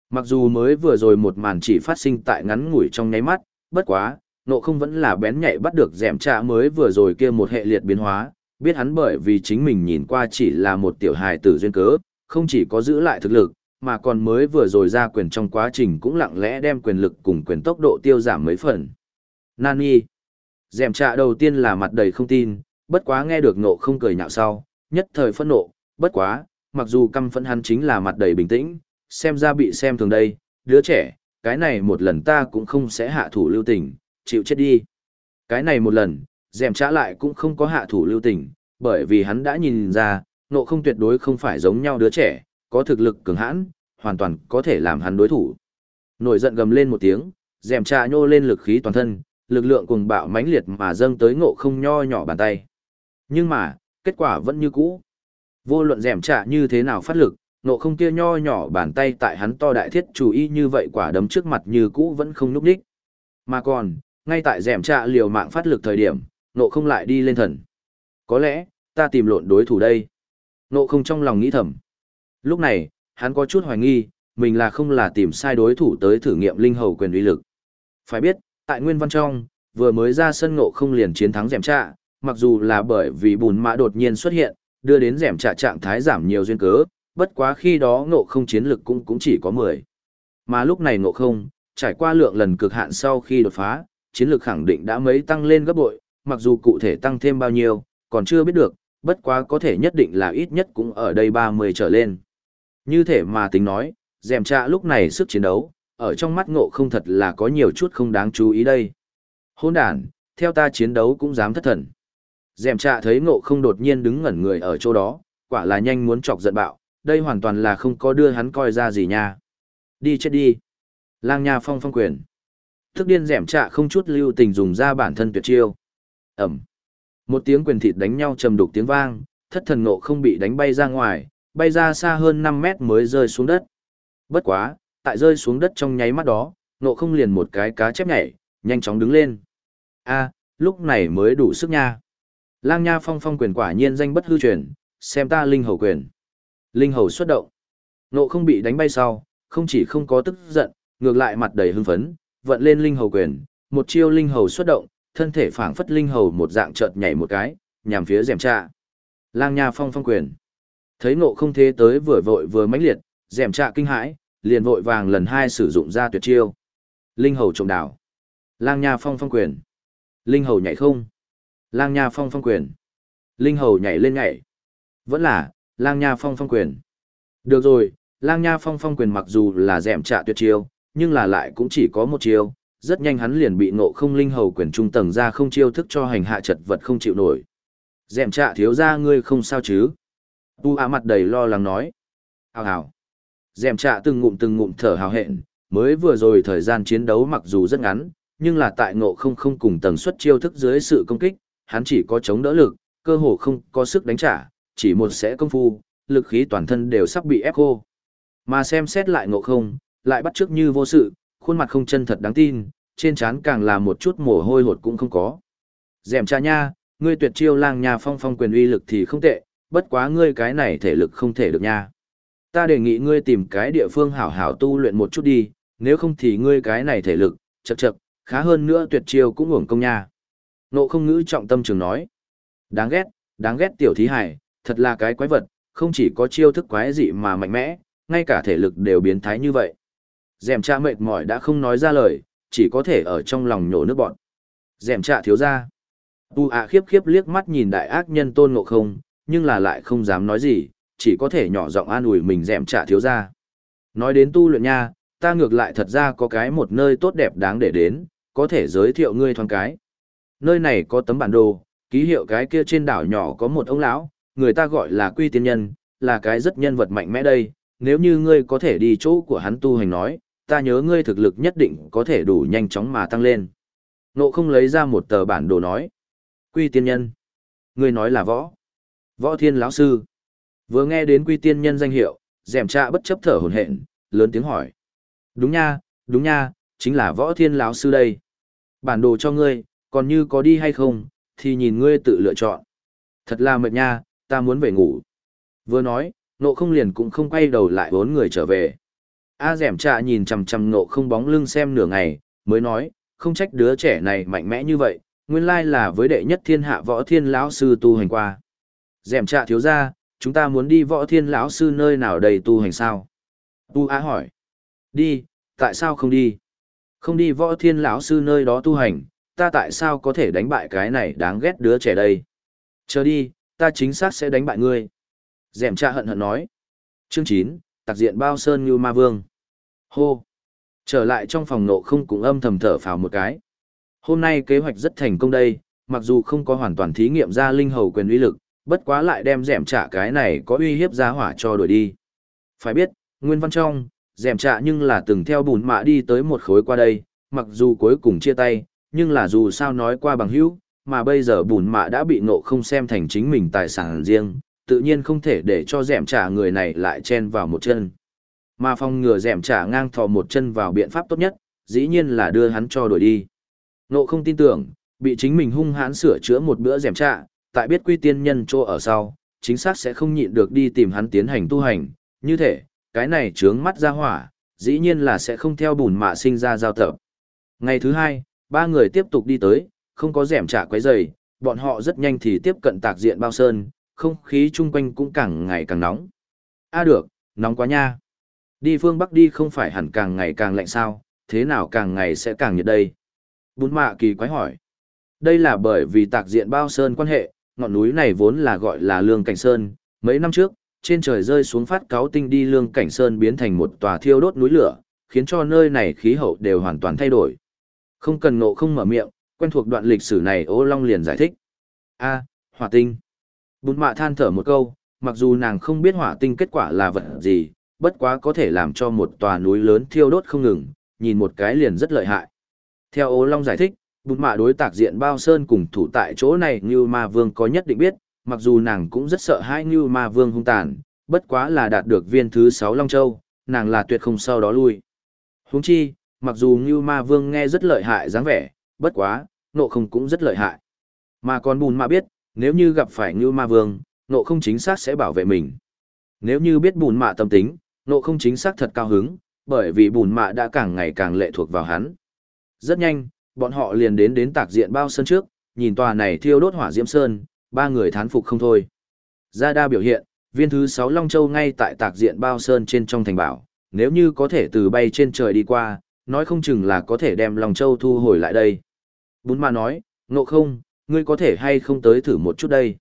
Mặc dù mới vừa rồi một màn chỉ phát sinh tại ngắn ngủi trong nháy mắt, bất quá, nộ không vẫn là bén nhạy bắt được dẻm trạ mới vừa rồi kia một hệ liệt biến hóa, biết hắn bởi vì chính mình nhìn qua chỉ là một tiểu hài tử duyên cớ, không chỉ có giữ lại thực lực, mà còn mới vừa rồi ra quyền trong quá trình cũng lặng lẽ đem quyền lực cùng quyền tốc độ tiêu giảm mấy phần. Nani. Dẻm trạ đầu tiên là mặt đầy không tin, bất quá nghe được nộ không cười nhạo sau, nhất thời phẫn nộ, bất quá, mặc dù căm phẫn hắn chính là mặt đầy bình tĩnh, xem ra bị xem thường đây, đứa trẻ, cái này một lần ta cũng không sẽ hạ thủ lưu tình, chịu chết đi. Cái này một lần, dèm trả lại cũng không có hạ thủ lưu tình, bởi vì hắn đã nhìn ra, nộ không tuyệt đối không phải giống nhau đứa trẻ, có thực lực cường hãn, hoàn toàn có thể làm hắn đối thủ. Nổi giận gầm lên một tiếng, dèm trà nhô lên lực khí toàn thân, lực lượng cùng bạo mãnh liệt mà dâng tới ngộ không nho nhỏ bàn tay. Nhưng mà, kết quả vẫn như cũ. Vô luận dèm trà như thế nào phát lực, nộ không kia nho nhỏ bàn tay tại hắn to đại thiết chủ y như vậy quả đấm trước mặt như cũ vẫn không núp đích. Mà còn, ngay tại rèm trạ liều mạng phát lực thời điểm, nộ không lại đi lên thần. Có lẽ, ta tìm lộn đối thủ đây. Nộ không trong lòng nghĩ thầm. Lúc này, hắn có chút hoài nghi, mình là không là tìm sai đối thủ tới thử nghiệm linh hầu quyền uy lực. Phải biết, tại Nguyên Văn Trong, vừa mới ra sân nộ không liền chiến thắng rèm trạ, mặc dù là bởi vì bùn mã đột nhiên xuất hiện, đưa đến rèm trạ trạng thái giảm nhiều duyên cớ, bất quá khi đó ngộ không chiến lực cũng cũng chỉ có 10. Mà lúc này ngộ không, trải qua lượng lần cực hạn sau khi đột phá, chiến lược khẳng định đã mấy tăng lên gấp bội, mặc dù cụ thể tăng thêm bao nhiêu, còn chưa biết được, bất quá có thể nhất định là ít nhất cũng ở đây 30 trở lên. Như thể mà tính nói, dèm trạ lúc này sức chiến đấu, ở trong mắt ngộ không thật là có nhiều chút không đáng chú ý đây. Hôn đàn, theo ta chiến đấu cũng dám thất thần. Dèm trạ thấy ngộ không đột nhiên đứng ngẩn người ở chỗ đó, quả là nhanh muốn chọc giận bạo, đây hoàn toàn là không có đưa hắn coi ra gì nha. Đi chết đi. Lang nha phong phong quyền. Thức điên dẻm trạ không chút lưu tình dùng ra bản thân tuyệt chiêu. Ẩm. Một tiếng quyền thịt đánh nhau trầm đục tiếng vang, thất thần ngộ không bị đánh bay ra ngoài, bay ra xa hơn 5 mét mới rơi xuống đất. Bất quá, tại rơi xuống đất trong nháy mắt đó, ngộ không liền một cái cá chép nhảy, nhanh chóng đứng lên. a lúc này mới đủ sức nha. Lang nha phong phong quyền quả nhiên danh bất hư truyền, xem ta linh hầu quyền. Linh hầu xuất động. Ngộ không bị đánh bay sau, không chỉ không có tức giận, ngược lại mặt đầy hưng phấn, vận lên linh hầu quyền, một chiêu linh hầu xuất động, thân thể phảng phất linh hầu một dạng chợt nhảy một cái, nhằm phía rèm trạ. Lang Nha Phong phong quyền. Thấy ngộ không thế tới vừa vội vừa mãnh liệt, rèm trạ kinh hãi, liền vội vàng lần hai sử dụng ra tuyệt chiêu. Linh hầu trồng đảo. Lang Nha Phong phong quyền. Linh hầu nhảy không. Lang Nha Phong phong quyền. Linh hầu nhảy lên nhảy. Vẫn là, Lang Nha Phong phong quyền. Được rồi, Lang Nha Phong phong quyền mặc dù là dẻm trạ tuyệt chiêu, nhưng là lại cũng chỉ có một chiêu, rất nhanh hắn liền bị ngộ không linh hầu quyền trung tầng ra không chiêu thức cho hành hạ chật vật không chịu nổi. Dẻm trạ thiếu ra ngươi không sao chứ? Tu á mặt đầy lo lắng nói. Hào hào. Dẻm trạ từng ngụm từng ngụm thở hào hẹn, mới vừa rồi thời gian chiến đấu mặc dù rất ngắn, nhưng là tại ngộ không không cùng tầng suất chiêu thức dưới sự công kích, hắn chỉ có chống đỡ lực, cơ hồ không có sức đánh trả, chỉ một sẽ công phu, lực khí toàn thân đều sắp bị ép khô. Mà xem xét lại ngộ không, lại bắt trước như vô sự, khuôn mặt không chân thật đáng tin, trên trán càng là một chút mồ hôi hột cũng không có. Dèm cha nha, ngươi tuyệt chiêu lang nhà phong phong quyền uy lực thì không tệ, bất quá ngươi cái này thể lực không thể được nha. Ta đề nghị ngươi tìm cái địa phương hảo hảo tu luyện một chút đi, nếu không thì ngươi cái này thể lực, chậc chậc, khá hơn nữa tuyệt chiêu cũng uổng công nha. Nộ không ngữ trọng tâm trường nói. Đáng ghét, đáng ghét tiểu thí hải, thật là cái quái vật, không chỉ có chiêu thức quái dị mà mạnh mẽ, ngay cả thể lực đều biến thái như vậy. Dèm cha mệt mỏi đã không nói ra lời, chỉ có thể ở trong lòng nhổ nước bọn. Dèm cha thiếu ra. Tu ạ khiếp khiếp liếc mắt nhìn đại ác nhân tôn ngộ không, nhưng là lại không dám nói gì, chỉ có thể nhỏ giọng an ủi mình dèm cha thiếu ra. Nói đến tu luyện nha, ta ngược lại thật ra có cái một nơi tốt đẹp đáng để đến, có thể giới thiệu ngươi thoáng cái. Nơi này có tấm bản đồ, ký hiệu cái kia trên đảo nhỏ có một ông lão, người ta gọi là quy tiên nhân, là cái rất nhân vật mạnh mẽ đây, nếu như ngươi có thể đi chỗ của hắn tu hành nói, ta nhớ ngươi thực lực nhất định có thể đủ nhanh chóng mà tăng lên. Nộ không lấy ra một tờ bản đồ nói. Quy tiên nhân. Ngươi nói là võ. Võ thiên lão sư. Vừa nghe đến quy tiên nhân danh hiệu, dèm trạ bất chấp thở hồn hện, lớn tiếng hỏi. Đúng nha, đúng nha, chính là võ thiên lão sư đây. Bản đồ cho ngươi, còn như có đi hay không, thì nhìn ngươi tự lựa chọn. Thật là mệt nha, ta muốn về ngủ. Vừa nói, nộ không liền cũng không quay đầu lại bốn người trở về. A dẻm trạ nhìn chằm chằm nộ không bóng lưng xem nửa ngày, mới nói, không trách đứa trẻ này mạnh mẽ như vậy, nguyên lai là với đệ nhất thiên hạ võ thiên lão sư tu hành qua. Dẻm trạ thiếu ra, chúng ta muốn đi võ thiên lão sư nơi nào đầy tu hành sao? Tu A hỏi. Đi, tại sao không đi? Không đi võ thiên lão sư nơi đó tu hành, ta tại sao có thể đánh bại cái này đáng ghét đứa trẻ đây? Chờ đi, ta chính xác sẽ đánh bại ngươi. Dẻm trạ hận hận nói. Chương 9, tạc diện bao sơn như ma vương. Hô. Trở lại trong phòng nộ không cũng âm thầm thở phào một cái. Hôm nay kế hoạch rất thành công đây, mặc dù không có hoàn toàn thí nghiệm ra linh hầu quyền uy lực, bất quá lại đem dẻm trả cái này có uy hiếp giá hỏa cho đuổi đi. Phải biết, nguyên văn trong, dẻm trả nhưng là từng theo bùn mạ đi tới một khối qua đây, mặc dù cuối cùng chia tay, nhưng là dù sao nói qua bằng hữu, mà bây giờ bùn mạ đã bị nộ không xem thành chính mình tài sản riêng, tự nhiên không thể để cho dẻm trả người này lại chen vào một chân. Mà phong ngừa rèm trả ngang thò một chân vào biện pháp tốt nhất, dĩ nhiên là đưa hắn cho đuổi đi. Nộ không tin tưởng, bị chính mình hung hãn sửa chữa một bữa rèm trả, tại biết quy tiên nhân chỗ ở sau, chính xác sẽ không nhịn được đi tìm hắn tiến hành tu hành, như thế, cái này trướng mắt ra hỏa, dĩ nhiên là sẽ không theo bùn mạ sinh ra giao tập. Ngày thứ hai, ba người tiếp tục đi tới, không có rèm trả quấy dày, bọn họ rất nhanh thì tiếp cận tạc diện bao sơn, không khí chung quanh cũng càng ngày càng nóng. A được, nóng quá nha. Đi phương Bắc đi không phải hẳn càng ngày càng lạnh sao, thế nào càng ngày sẽ càng nhiệt đây? Bún mạ kỳ quái hỏi. Đây là bởi vì tạc diện bao sơn quan hệ, ngọn núi này vốn là gọi là Lương Cảnh Sơn. Mấy năm trước, trên trời rơi xuống phát cáo tinh đi Lương Cảnh Sơn biến thành một tòa thiêu đốt núi lửa, khiến cho nơi này khí hậu đều hoàn toàn thay đổi. Không cần ngộ không mở miệng, quen thuộc đoạn lịch sử này ô long liền giải thích. a hỏa tinh. Bún mạ than thở một câu, mặc dù nàng không biết hỏa tinh kết quả là vật gì, bất quá có thể làm cho một tòa núi lớn thiêu đốt không ngừng, nhìn một cái liền rất lợi hại. Theo ô long giải thích, bún mạ đối tạc diện bao sơn cùng thủ tại chỗ này như ma vương có nhất định biết, mặc dù nàng cũng rất sợ hai như ma vương hung tàn, bất quá là đạt được viên thứ 6 Long Châu, nàng là tuyệt không sau đó lui. Huống chi, mặc dù như ma vương nghe rất lợi hại dáng vẻ, bất quá, nộ không cũng rất lợi hại. Mà còn bùn mạ biết, nếu như gặp phải như ma vương, nộ không chính xác sẽ bảo vệ mình. Nếu như biết bùn mạ tâm tính, nộ không chính xác thật cao hứng, bởi vì bùn mạ đã càng ngày càng lệ thuộc vào hắn. Rất nhanh, bọn họ liền đến đến tạc diện bao sơn trước, nhìn tòa này thiêu đốt hỏa diễm sơn, ba người thán phục không thôi. Gia đa biểu hiện, viên thứ 6 Long Châu ngay tại tạc diện bao sơn trên trong thành bảo, nếu như có thể từ bay trên trời đi qua, nói không chừng là có thể đem Long Châu thu hồi lại đây. Bún ma nói, ngộ không, ngươi có thể hay không tới thử một chút đây.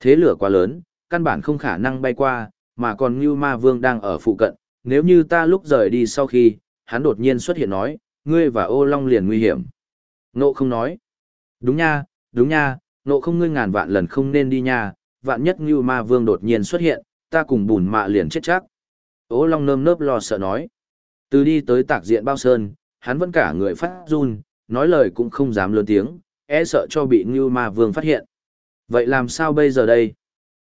Thế lửa quá lớn, căn bản không khả năng bay qua, mà còn Ngưu Ma Vương đang ở phụ cận, nếu như ta lúc rời đi sau khi, hắn đột nhiên xuất hiện nói, ngươi và ô long liền nguy hiểm. Nộ không nói, đúng nha, đúng nha, nộ không ngươi ngàn vạn lần không nên đi nha, vạn nhất Ngưu Ma Vương đột nhiên xuất hiện, ta cùng bùn mạ liền chết chắc. Ô long nơm nớp lo sợ nói, từ đi tới tạc diện bao sơn, hắn vẫn cả người phát run, nói lời cũng không dám lớn tiếng, e sợ cho bị Ngưu Ma Vương phát hiện. Vậy làm sao bây giờ đây?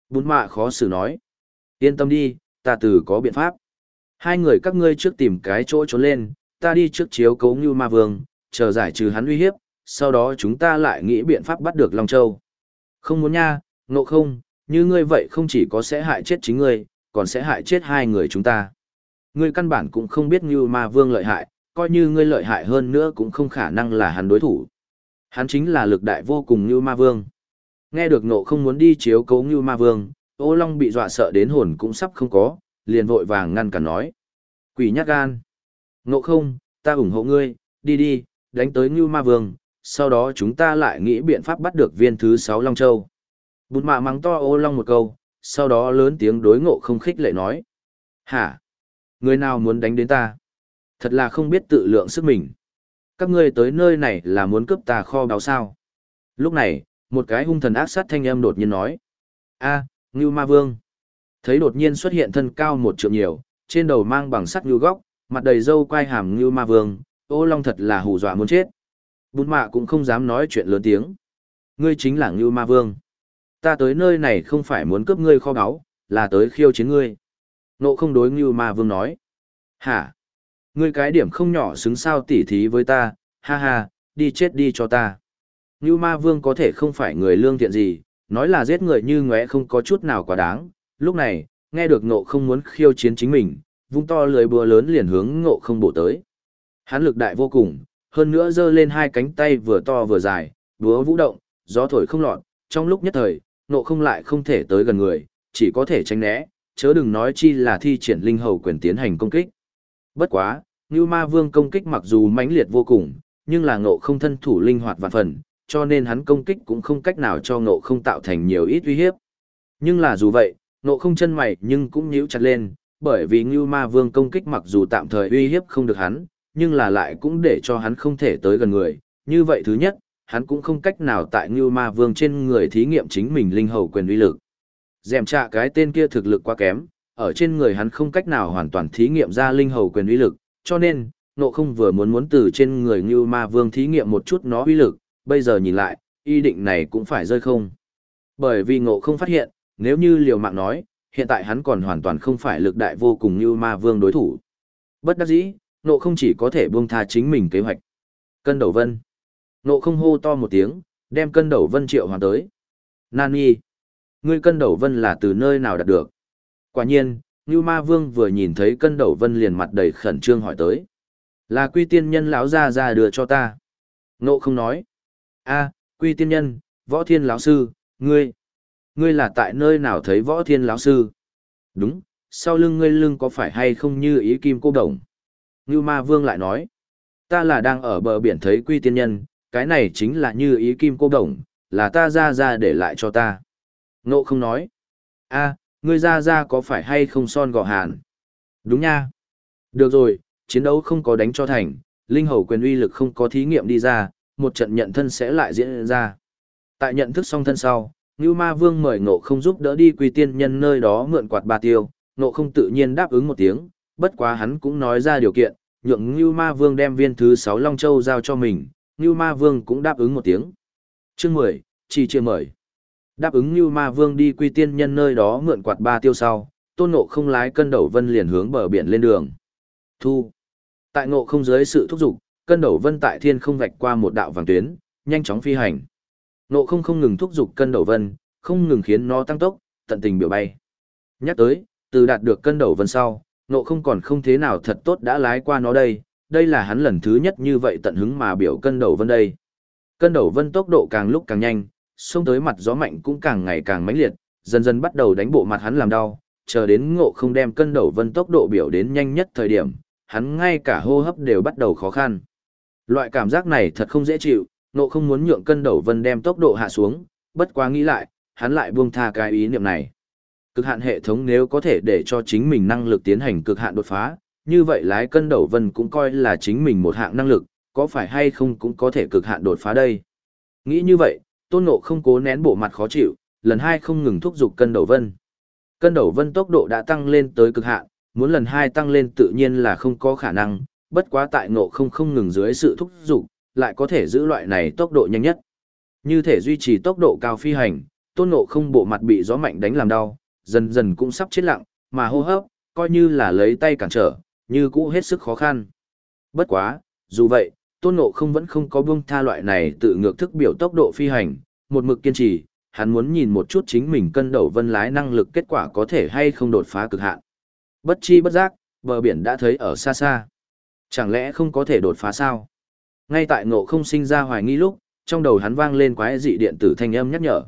Bùn mạ khó xử nói. Yên tâm đi, ta từ có biện pháp. Hai người các ngươi trước tìm cái chỗ trốn lên, ta đi trước chiếu cấu Ngưu Ma Vương, chờ giải trừ hắn uy hiếp, sau đó chúng ta lại nghĩ biện pháp bắt được Long Châu. Không muốn nha, ngộ không, như ngươi vậy không chỉ có sẽ hại chết chính ngươi, còn sẽ hại chết hai người chúng ta. Ngươi căn bản cũng không biết Ngưu Ma Vương lợi hại, coi như ngươi lợi hại hơn nữa cũng không khả năng là hắn đối thủ. Hắn chính là lực đại vô cùng Ngưu Ma Vương. Nghe được nộ không muốn đi chiếu cấu Ngưu Ma Vương, ô long bị dọa sợ đến hồn cũng sắp không có, liền vội vàng ngăn cản nói. Quỷ nhát gan. Ngộ không, ta ủng hộ ngươi, đi đi, đánh tới Ngưu Ma Vương, sau đó chúng ta lại nghĩ biện pháp bắt được viên thứ sáu Long Châu. Bụt mạ mắng to ô long một câu, sau đó lớn tiếng đối ngộ không khích lệ nói. Hả? Người nào muốn đánh đến ta? Thật là không biết tự lượng sức mình. Các ngươi tới nơi này là muốn cướp ta kho báo sao? Lúc này, một cái hung thần ác sát thanh âm đột nhiên nói. a Ngưu Ma Vương. Thấy đột nhiên xuất hiện thân cao một trượng nhiều, trên đầu mang bằng sắt như góc, mặt đầy râu quai hàm Ngưu Ma Vương, ô long thật là hù dọa muốn chết. Bún mạ cũng không dám nói chuyện lớn tiếng. Ngươi chính là Ngưu Ma Vương. Ta tới nơi này không phải muốn cướp ngươi kho báu, là tới khiêu chiến ngươi. Nộ không đối Ngưu Ma Vương nói. Hả? Ngươi cái điểm không nhỏ xứng sao tỉ thí với ta, ha ha, đi chết đi cho ta. Ngưu Ma Vương có thể không phải người lương thiện gì, nói là giết người như ngóe không có chút nào quá đáng. Lúc này, nghe được ngộ không muốn khiêu chiến chính mình, vung to lưới búa lớn liền hướng ngộ không bổ tới. Hắn lực đại vô cùng, hơn nữa giơ lên hai cánh tay vừa to vừa dài, búa vũ động, gió thổi không lọt, trong lúc nhất thời, ngộ không lại không thể tới gần người, chỉ có thể tránh né, chớ đừng nói chi là thi triển linh hầu quyền tiến hành công kích. Bất quá, Ngưu Ma Vương công kích mặc dù mãnh liệt vô cùng, nhưng là ngộ không thân thủ linh hoạt vạn phần, cho nên hắn công kích cũng không cách nào cho ngộ không tạo thành nhiều ít uy hiếp. Nhưng là dù vậy, ngộ không chân mày nhưng cũng nhíu chặt lên, bởi vì Ngưu Ma Vương công kích mặc dù tạm thời uy hiếp không được hắn, nhưng là lại cũng để cho hắn không thể tới gần người. Như vậy thứ nhất, hắn cũng không cách nào tại Ngưu Ma Vương trên người thí nghiệm chính mình linh hầu quyền uy lực. Dèm trạ cái tên kia thực lực quá kém, ở trên người hắn không cách nào hoàn toàn thí nghiệm ra linh hầu quyền uy lực, cho nên, nộ không vừa muốn muốn từ trên người Ngưu Ma Vương thí nghiệm một chút nó uy lực, bây giờ nhìn lại, ý định này cũng phải rơi không. Bởi vì ngộ không phát hiện, nếu như liều mạng nói, hiện tại hắn còn hoàn toàn không phải lực đại vô cùng như ma vương đối thủ. Bất đắc dĩ, ngộ không chỉ có thể buông tha chính mình kế hoạch. Cân đầu vân. Ngộ không hô to một tiếng, đem cân đầu vân triệu hoàn tới. Nani. Ngươi cân đầu vân là từ nơi nào đạt được? Quả nhiên, như ma vương vừa nhìn thấy cân đầu vân liền mặt đầy khẩn trương hỏi tới. Là quy tiên nhân lão ra ra đưa cho ta. Ngộ không nói a quy tiên nhân võ thiên lão sư ngươi ngươi là tại nơi nào thấy võ thiên lão sư đúng sau lưng ngươi lưng có phải hay không như ý kim cô đồng ngưu ma vương lại nói Ta là đang ở bờ biển thấy quy tiên nhân, cái này chính là như ý kim cô đồng, là ta ra ra để lại cho ta. Ngộ không nói. a ngươi ra ra có phải hay không son gò hàn? Đúng nha. Được rồi, chiến đấu không có đánh cho thành, linh hầu quyền uy lực không có thí nghiệm đi ra, một trận nhận thân sẽ lại diễn ra. Tại nhận thức song thân sau, Ngưu Ma Vương mời Ngộ không giúp đỡ đi quy tiên nhân nơi đó mượn quạt ba tiêu, Ngộ không tự nhiên đáp ứng một tiếng, bất quá hắn cũng nói ra điều kiện, nhượng Ngưu Ma Vương đem viên thứ 6 Long Châu giao cho mình, Ngưu Ma Vương cũng đáp ứng một tiếng. Chương 10, chỉ chưa mời. Đáp ứng Ngưu Ma Vương đi quy tiên nhân nơi đó mượn quạt ba tiêu sau, Tôn Ngộ không lái cân đầu vân liền hướng bờ biển lên đường. Thu. Tại Ngộ không dưới sự thúc giục, cân đầu vân tại thiên không vạch qua một đạo vàng tuyến, nhanh chóng phi hành. nộ không không ngừng thúc giục cân đầu vân, không ngừng khiến nó tăng tốc, tận tình biểu bay. Nhắc tới, từ đạt được cân đầu vân sau, nộ không còn không thế nào thật tốt đã lái qua nó đây, đây là hắn lần thứ nhất như vậy tận hứng mà biểu cân đầu vân đây. Cân đầu vân tốc độ càng lúc càng nhanh, xông tới mặt gió mạnh cũng càng ngày càng mãnh liệt, dần dần bắt đầu đánh bộ mặt hắn làm đau, chờ đến ngộ không đem cân đầu vân tốc độ biểu đến nhanh nhất thời điểm, hắn ngay cả hô hấp đều bắt đầu khó khăn. Loại cảm giác này thật không dễ chịu, nộ không muốn nhượng cân đầu vân đem tốc độ hạ xuống, bất quá nghĩ lại, hắn lại buông tha cái ý niệm này. Cực hạn hệ thống nếu có thể để cho chính mình năng lực tiến hành cực hạn đột phá, như vậy lái cân đầu vân cũng coi là chính mình một hạng năng lực, có phải hay không cũng có thể cực hạn đột phá đây. Nghĩ như vậy, tôn nộ không cố nén bộ mặt khó chịu, lần hai không ngừng thúc giục cân đầu vân. Cân đầu vân tốc độ đã tăng lên tới cực hạn, muốn lần hai tăng lên tự nhiên là không có khả năng, bất quá tại ngộ không không ngừng dưới sự thúc giục, lại có thể giữ loại này tốc độ nhanh nhất. Như thể duy trì tốc độ cao phi hành, tôn ngộ không bộ mặt bị gió mạnh đánh làm đau, dần dần cũng sắp chết lặng, mà hô hấp, coi như là lấy tay cản trở, như cũ hết sức khó khăn. Bất quá, dù vậy, tôn ngộ không vẫn không có buông tha loại này tự ngược thức biểu tốc độ phi hành, một mực kiên trì, hắn muốn nhìn một chút chính mình cân đầu vân lái năng lực kết quả có thể hay không đột phá cực hạn. Bất chi bất giác, bờ biển đã thấy ở xa xa. Chẳng lẽ không có thể đột phá sao? Ngay tại ngộ không sinh ra hoài nghi lúc, trong đầu hắn vang lên quái dị điện tử thanh âm nhắc nhở.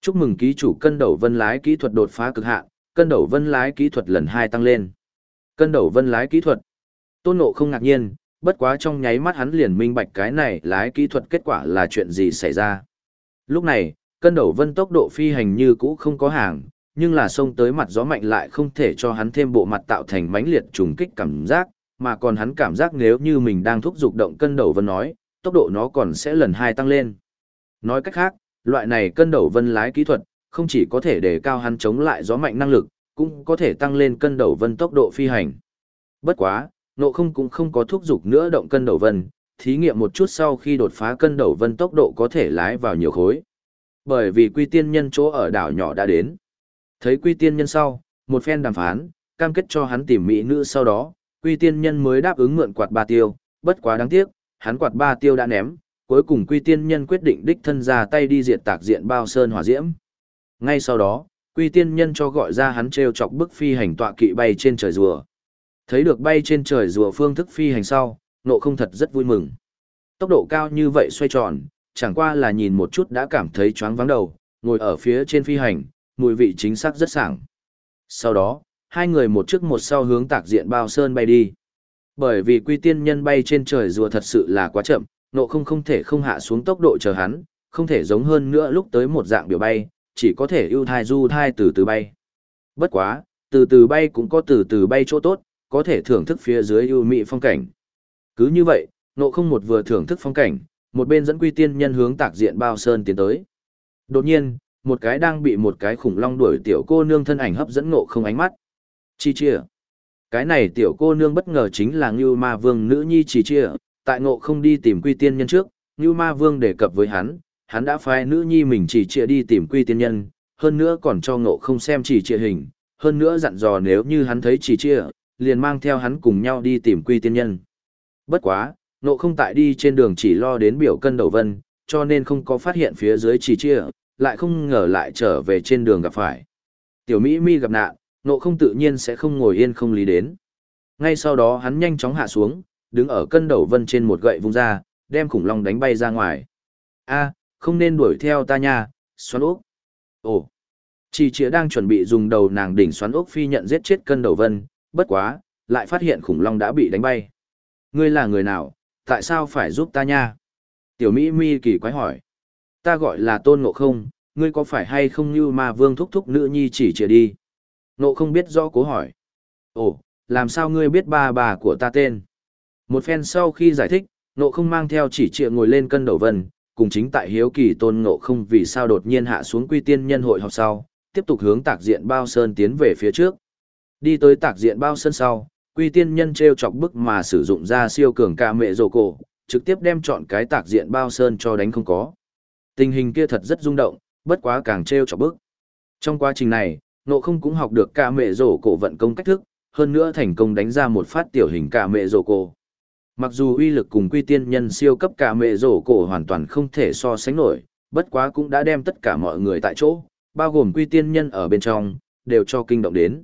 Chúc mừng ký chủ cân đầu vân lái kỹ thuật đột phá cực hạn, cân đầu vân lái kỹ thuật lần hai tăng lên. Cân đầu vân lái kỹ thuật. Tôn ngộ không ngạc nhiên, bất quá trong nháy mắt hắn liền minh bạch cái này lái kỹ thuật kết quả là chuyện gì xảy ra. Lúc này, cân đầu vân tốc độ phi hành như cũ không có hàng, nhưng là xông tới mặt gió mạnh lại không thể cho hắn thêm bộ mặt tạo thành mãnh liệt trùng kích cảm giác, mà còn hắn cảm giác nếu như mình đang thúc giục động cân đầu vân nói, tốc độ nó còn sẽ lần hai tăng lên. Nói cách khác, loại này cân đầu vân lái kỹ thuật, không chỉ có thể đề cao hắn chống lại gió mạnh năng lực, cũng có thể tăng lên cân đầu vân tốc độ phi hành. Bất quá, nộ không cũng không có thúc giục nữa động cân đầu vân, thí nghiệm một chút sau khi đột phá cân đầu vân tốc độ có thể lái vào nhiều khối. Bởi vì quy tiên nhân chỗ ở đảo nhỏ đã đến. Thấy quy tiên nhân sau, một phen đàm phán, cam kết cho hắn tìm mỹ nữ sau đó, quy tiên nhân mới đáp ứng mượn quạt ba tiêu, bất quá đáng tiếc, hắn quạt ba tiêu đã ném, cuối cùng quy tiên nhân quyết định đích thân ra tay đi diệt tạc diện bao sơn hỏa diễm. Ngay sau đó, quy tiên nhân cho gọi ra hắn treo chọc bức phi hành tọa kỵ bay trên trời rùa. Thấy được bay trên trời rùa phương thức phi hành sau, nộ không thật rất vui mừng. Tốc độ cao như vậy xoay tròn, chẳng qua là nhìn một chút đã cảm thấy choáng váng đầu, ngồi ở phía trên phi hành, mùi vị chính xác rất sảng. Sau đó, hai người một trước một sau hướng tạc diện bao sơn bay đi. Bởi vì quy tiên nhân bay trên trời rùa thật sự là quá chậm, nộ không không thể không hạ xuống tốc độ chờ hắn, không thể giống hơn nữa lúc tới một dạng biểu bay, chỉ có thể ưu thai du thai từ từ bay. Bất quá, từ từ bay cũng có từ từ bay chỗ tốt, có thể thưởng thức phía dưới ưu mỹ phong cảnh. Cứ như vậy, nộ không một vừa thưởng thức phong cảnh, một bên dẫn quy tiên nhân hướng tạc diện bao sơn tiến tới. Đột nhiên, một cái đang bị một cái khủng long đuổi tiểu cô nương thân ảnh hấp dẫn nộ không ánh mắt. Chi chia. Cái này tiểu cô nương bất ngờ chính là Ngưu Ma Vương nữ nhi Chi chia, tại ngộ không đi tìm quy tiên nhân trước, Ngưu Ma Vương đề cập với hắn, hắn đã phái nữ nhi mình chỉ chia đi tìm quy tiên nhân, hơn nữa còn cho ngộ không xem chỉ chia hình, hơn nữa dặn dò nếu như hắn thấy chỉ chia, liền mang theo hắn cùng nhau đi tìm quy tiên nhân. Bất quá, ngộ không tại đi trên đường chỉ lo đến biểu cân đầu vân, cho nên không có phát hiện phía dưới chỉ chia, lại không ngờ lại trở về trên đường gặp phải. Tiểu Mỹ mi gặp nạn, Nộ không tự nhiên sẽ không ngồi yên không lý đến. Ngay sau đó hắn nhanh chóng hạ xuống, đứng ở cân đầu vân trên một gậy vung ra, đem khủng long đánh bay ra ngoài. A, không nên đuổi theo ta nha, xoắn ốc. Ồ, chỉ chĩa đang chuẩn bị dùng đầu nàng đỉnh xoắn ốc phi nhận giết chết cân đầu vân, bất quá, lại phát hiện khủng long đã bị đánh bay. Ngươi là người nào, tại sao phải giúp ta nha? Tiểu Mỹ mi kỳ quái hỏi. Ta gọi là tôn ngộ không, ngươi có phải hay không như ma vương thúc thúc nữ nhi chỉ trịa đi? Nộ không biết rõ cố hỏi. Ồ, làm sao ngươi biết ba bà của ta tên? Một phen sau khi giải thích, Nộ không mang theo chỉ trịa ngồi lên cân đầu vân, cùng chính tại hiếu kỳ tôn Nộ không vì sao đột nhiên hạ xuống quy tiên nhân hội họp sau, tiếp tục hướng tạc diện bao sơn tiến về phía trước. Đi tới tạc diện bao sơn sau, quy tiên nhân treo chọc bức mà sử dụng ra siêu cường ca mẹ rồ cổ, trực tiếp đem chọn cái tạc diện bao sơn cho đánh không có. Tình hình kia thật rất rung động, bất quá càng treo chọc bức. Trong quá trình này, nộ không cũng học được ca mẹ rổ cổ vận công cách thức, hơn nữa thành công đánh ra một phát tiểu hình ca mẹ rổ cổ. Mặc dù uy lực cùng quy tiên nhân siêu cấp ca mẹ rổ cổ hoàn toàn không thể so sánh nổi, bất quá cũng đã đem tất cả mọi người tại chỗ, bao gồm quy tiên nhân ở bên trong, đều cho kinh động đến.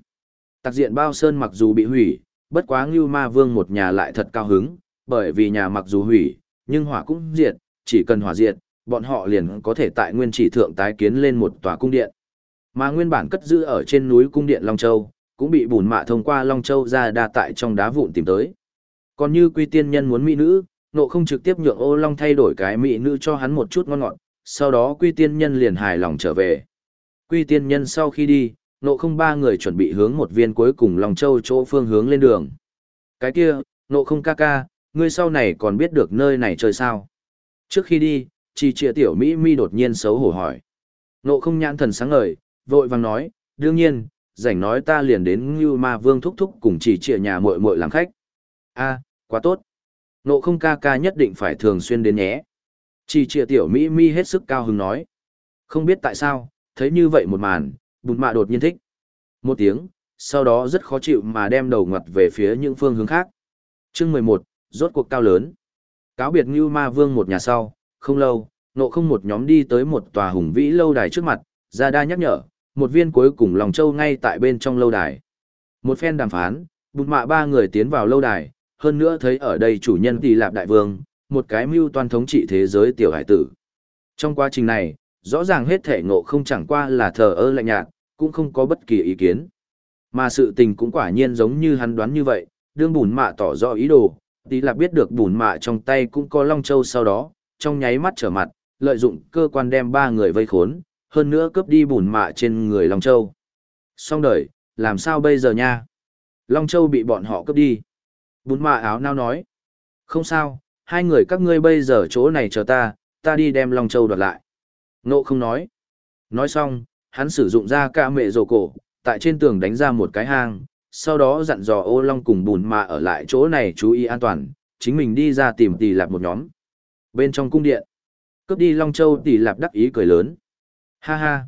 Tạc diện bao sơn mặc dù bị hủy, bất quá Ngưu Ma Vương một nhà lại thật cao hứng, bởi vì nhà mặc dù hủy, nhưng hỏa cũng diệt, chỉ cần hỏa diệt, bọn họ liền có thể tại nguyên chỉ thượng tái kiến lên một tòa cung điện. Mà nguyên bản cất giữ ở trên núi cung điện Long Châu, cũng bị bùn mạ thông qua Long Châu ra đa tại trong đá vụn tìm tới. Còn như quy tiên nhân muốn mỹ nữ, nộ không trực tiếp nhượng ô Long thay đổi cái mỹ nữ cho hắn một chút ngon ngọt, sau đó quy tiên nhân liền hài lòng trở về. Quy tiên nhân sau khi đi, nộ không ba người chuẩn bị hướng một viên cuối cùng Long Châu chỗ phương hướng lên đường. Cái kia, nộ không ca ca, ngươi sau này còn biết được nơi này chơi sao? Trước khi đi, chỉ trịa tiểu Mỹ mi đột nhiên xấu hổ hỏi. Nộ không nhãn thần sáng ngời, vội vàng nói, đương nhiên, rảnh nói ta liền đến như ma vương thúc thúc cùng chỉ trịa nhà muội muội làm khách. a quá tốt. Nộ không ca ca nhất định phải thường xuyên đến nhé. Chỉ trịa tiểu Mỹ mi hết sức cao hứng nói. Không biết tại sao, thấy như vậy một màn, bụt mạ đột nhiên thích. Một tiếng, sau đó rất khó chịu mà đem đầu ngặt về phía những phương hướng khác. chương mười một rốt cuộc cao lớn. Cáo biệt Ngưu Ma Vương một nhà sau, không lâu, nộ không một nhóm đi tới một tòa hùng vĩ lâu đài trước mặt, ra đa nhắc nhở, một viên cuối cùng lòng châu ngay tại bên trong lâu đài. Một phen đàm phán, bụt mạ ba người tiến vào lâu đài, hơn nữa thấy ở đây chủ nhân tỷ lạp đại vương, một cái mưu toàn thống trị thế giới tiểu hải tử. Trong quá trình này, rõ ràng hết thể ngộ không chẳng qua là thờ ơ lạnh nhạt, cũng không có bất kỳ ý kiến. Mà sự tình cũng quả nhiên giống như hắn đoán như vậy, đương bùn mạ tỏ rõ ý đồ, tí là biết được bùn mạ trong tay cũng có long châu sau đó, trong nháy mắt trở mặt, lợi dụng cơ quan đem ba người vây khốn, hơn nữa cướp đi bùn mạ trên người long châu. Xong đời, làm sao bây giờ nha? Long châu bị bọn họ cướp đi. Bùn mạ áo nao nói. Không sao, hai người các ngươi bây giờ chỗ này chờ ta, ta đi đem long châu đoạt lại. Nộ không nói. Nói xong, hắn sử dụng ra ca mệ rồ cổ, tại trên tường đánh ra một cái hang, sau đó dặn dò ô long cùng bùn mạ ở lại chỗ này chú ý an toàn, chính mình đi ra tìm tỷ lạp một nhóm. Bên trong cung điện, cướp đi long châu tỷ lạp đắc ý cười lớn. Ha ha,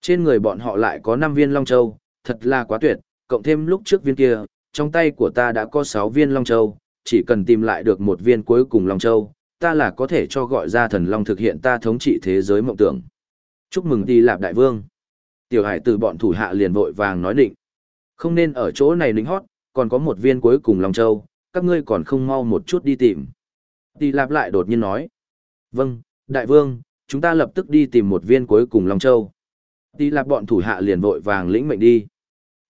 trên người bọn họ lại có 5 viên long châu, thật là quá tuyệt, cộng thêm lúc trước viên kia, trong tay của ta đã có 6 viên long châu, chỉ cần tìm lại được một viên cuối cùng long châu, ta là có thể cho gọi ra thần long thực hiện ta thống trị thế giới mộng tưởng. Chúc mừng đi lạp đại vương. Tiểu hải từ bọn thủ hạ liền vội vàng nói định. Không nên ở chỗ này lính hót, còn có một viên cuối cùng Long Châu, các ngươi còn không mau một chút đi tìm. Đi lạp lại đột nhiên nói. Vâng, đại vương, chúng ta lập tức đi tìm một viên cuối cùng Long Châu. Tỷ lạp bọn thủ hạ liền vội vàng lĩnh mệnh đi.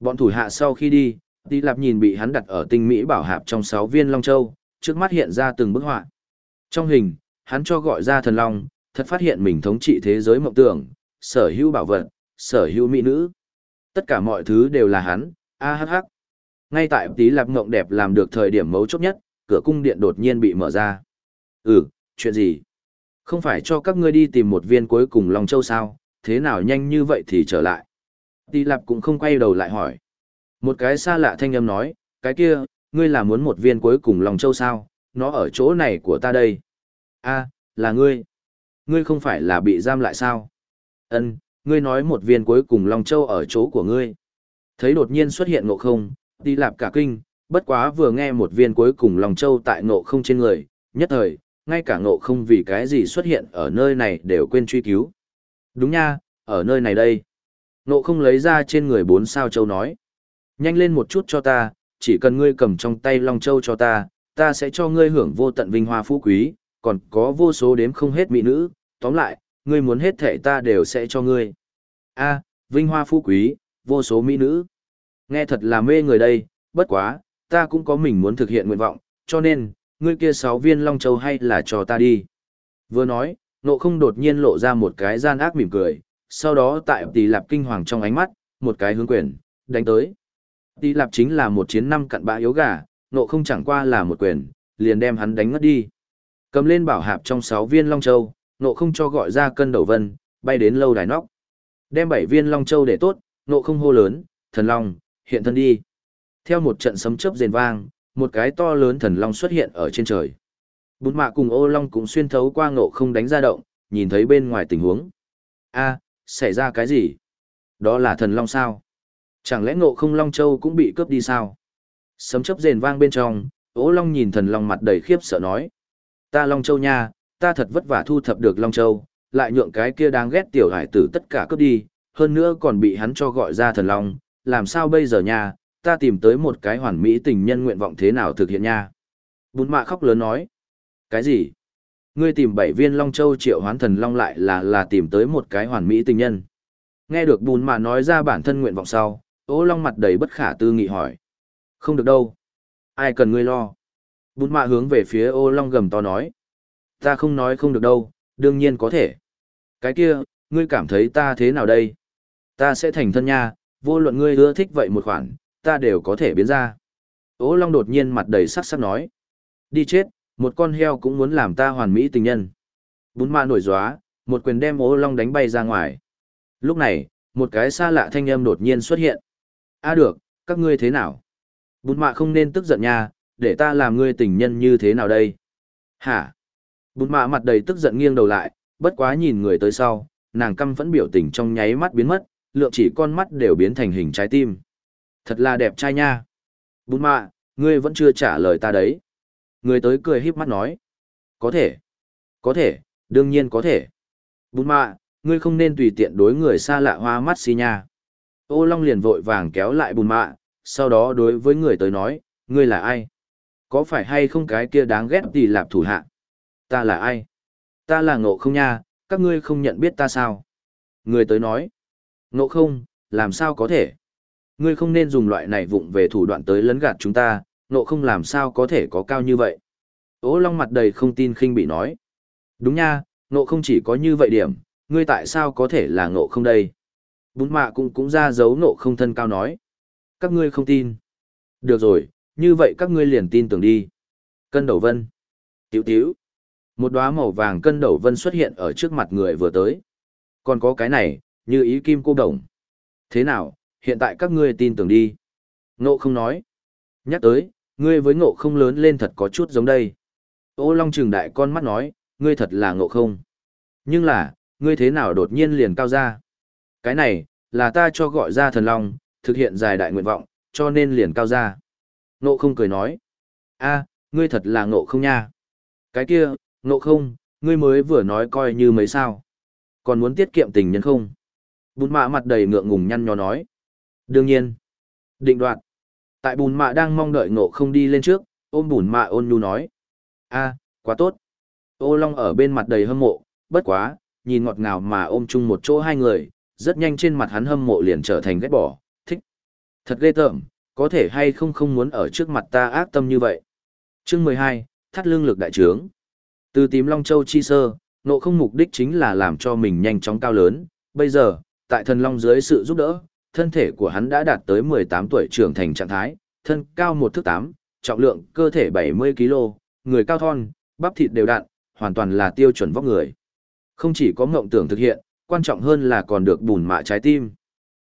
Bọn thủ hạ sau khi đi, Tỷ lạp nhìn bị hắn đặt ở tinh Mỹ bảo hạp trong sáu viên Long Châu, trước mắt hiện ra từng bức họa. Trong hình, hắn cho gọi ra thần Long, thật phát hiện mình thống trị thế giới mộng tưởng, sở hữu bảo vật, sở hữu mỹ nữ. Tất cả mọi thứ đều là hắn, a hắc. Ngay tại tí lạp ngộng đẹp làm được thời điểm mấu chốt nhất, cửa cung điện đột nhiên bị mở ra. Ừ, chuyện gì? Không phải cho các ngươi đi tìm một viên cuối cùng Long Châu sao, thế nào nhanh như vậy thì trở lại? Tí lạp cũng không quay đầu lại hỏi. Một cái xa lạ thanh âm nói, cái kia, ngươi là muốn một viên cuối cùng Long Châu sao, nó ở chỗ này của ta đây. a là ngươi. Ngươi không phải là bị giam lại sao? Ân, ngươi nói một viên cuối cùng Long Châu ở chỗ của ngươi. Thấy đột nhiên xuất hiện ngộ không, đi lạp cả kinh, bất quá vừa nghe một viên cuối cùng Long Châu tại ngộ không trên người, nhất thời, ngay cả ngộ không vì cái gì xuất hiện ở nơi này đều quên truy cứu. Đúng nha, ở nơi này đây. Ngộ không lấy ra trên người bốn sao châu nói. Nhanh lên một chút cho ta, chỉ cần ngươi cầm trong tay Long Châu cho ta, ta sẽ cho ngươi hưởng vô tận vinh hoa phú quý, còn có vô số đếm không hết mỹ nữ, tóm lại, ngươi muốn hết thể ta đều sẽ cho ngươi. A, vinh hoa phú quý, vô số mỹ nữ. Nghe thật là mê người đây, bất quá, ta cũng có mình muốn thực hiện nguyện vọng, cho nên, ngươi kia sáu viên long châu hay là cho ta đi. Vừa nói, nộ không đột nhiên lộ ra một cái gian ác mỉm cười, sau đó tại tỷ lạp kinh hoàng trong ánh mắt, một cái hướng quyền, đánh tới. Tỷ lạp chính là một chiến năm cặn bã yếu gà, nộ không chẳng qua là một quyền, liền đem hắn đánh ngất đi. Cầm lên bảo hạp trong sáu viên long châu, nộ không cho gọi ra cân đầu vân, bay đến lâu đài nóc. Đem bảy viên long châu để tốt, nộ không hô lớn, thần long, hiện thân đi. Theo một trận sấm chớp rền vang, một cái to lớn thần long xuất hiện ở trên trời. Bụt mạ cùng ô long cũng xuyên thấu qua ngộ không đánh ra động, nhìn thấy bên ngoài tình huống. a xảy ra cái gì? Đó là thần long sao? Chẳng lẽ ngộ không long châu cũng bị cướp đi sao? Sấm chớp rền vang bên trong, ô long nhìn thần long mặt đầy khiếp sợ nói. Ta long châu nha, ta thật vất vả thu thập được long châu, lại nhượng cái kia đáng ghét tiểu hải tử tất cả cướp đi, hơn nữa còn bị hắn cho gọi ra thần long, làm sao bây giờ nha, ta tìm tới một cái hoàn mỹ tình nhân nguyện vọng thế nào thực hiện nha. Bún mạ khóc lớn nói. Cái gì? Ngươi tìm bảy viên Long Châu triệu hoán thần Long lại là là tìm tới một cái hoàn mỹ tình nhân. Nghe được Bún mạ nói ra bản thân nguyện vọng sau, ố Long mặt đầy bất khả tư nghị hỏi. Không được đâu. Ai cần ngươi lo? Bún mạ hướng về phía ô Long gầm to nói. Ta không nói không được đâu, đương nhiên có thể. Cái kia, ngươi cảm thấy ta thế nào đây? Ta sẽ thành thân nha, vô luận ngươi ưa thích vậy một khoản, ta đều có thể biến ra. Ô Long đột nhiên mặt đầy sắc sắc nói. Đi chết, một con heo cũng muốn làm ta hoàn mỹ tình nhân. Bún ma nổi gióa, một quyền đem ô Long đánh bay ra ngoài. Lúc này, một cái xa lạ thanh âm đột nhiên xuất hiện. a được, các ngươi thế nào? Bún mạ không nên tức giận nha, để ta làm ngươi tình nhân như thế nào đây? Hả? Bún mạ mặt đầy tức giận nghiêng đầu lại, bất quá nhìn người tới sau, nàng căm vẫn biểu tình trong nháy mắt biến mất, lượng chỉ con mắt đều biến thành hình trái tim. Thật là đẹp trai nha. Bùn mạ, ngươi vẫn chưa trả lời ta đấy. Người tới cười híp mắt nói. Có thể. Có thể, đương nhiên có thể. Bùn mạ, ngươi không nên tùy tiện đối người xa lạ hoa mắt xì nha. Ô Long liền vội vàng kéo lại bùn mạ, sau đó đối với người tới nói, ngươi là ai? Có phải hay không cái kia đáng ghét thì lạp thủ hạ? Ta là ai? Ta là ngộ không nha, các ngươi không nhận biết ta sao? Người tới nói, ngộ không, làm sao có thể? Ngươi không nên dùng loại này vụng về thủ đoạn tới lấn gạt chúng ta, nộ không làm sao có thể có cao như vậy. Ô long mặt đầy không tin khinh bị nói. Đúng nha, nộ không chỉ có như vậy điểm, ngươi tại sao có thể là nộ không đây? Bún mạ cũng cũng ra dấu nộ không thân cao nói. Các ngươi không tin. Được rồi, như vậy các ngươi liền tin tưởng đi. Cân đầu vân. Tiểu tiểu. Một đóa màu vàng cân đầu vân xuất hiện ở trước mặt người vừa tới. Còn có cái này, như ý kim cô đồng. Thế nào, hiện tại các ngươi tin tưởng đi. Ngộ không nói. Nhắc tới, ngươi với ngộ không lớn lên thật có chút giống đây. Ô Long trừng đại con mắt nói, ngươi thật là ngộ không. Nhưng là, ngươi thế nào đột nhiên liền cao ra? Cái này, là ta cho gọi ra thần Long, thực hiện dài đại nguyện vọng, cho nên liền cao ra. Ngộ không cười nói. a ngươi thật là ngộ không nha. Cái kia, ngộ không, ngươi mới vừa nói coi như mấy sao. Còn muốn tiết kiệm tình nhân không? Bụt mạ mặt đầy ngượng ngùng nhăn nhó nói. Đương nhiên. Định đoạt. Tại bùn mạ đang mong đợi ngộ không đi lên trước, ôm bùn mạ ôn nhu nói. a quá tốt. Ô Long ở bên mặt đầy hâm mộ, bất quá, nhìn ngọt ngào mà ôm chung một chỗ hai người, rất nhanh trên mặt hắn hâm mộ liền trở thành ghét bỏ, thích. Thật ghê tởm, có thể hay không không muốn ở trước mặt ta ác tâm như vậy. Chương mười hai thắt lương lực đại trướng. Từ tím Long Châu chi sơ, nộ không mục đích chính là làm cho mình nhanh chóng cao lớn, bây giờ, tại thần Long dưới sự giúp đỡ, thân thể của hắn đã đạt tới 18 tuổi trưởng thành trạng thái, thân cao 1 thước 8, trọng lượng cơ thể 70 kg, người cao thon, bắp thịt đều đặn, hoàn toàn là tiêu chuẩn vóc người. Không chỉ có mộng tưởng thực hiện, quan trọng hơn là còn được bùn mạ trái tim.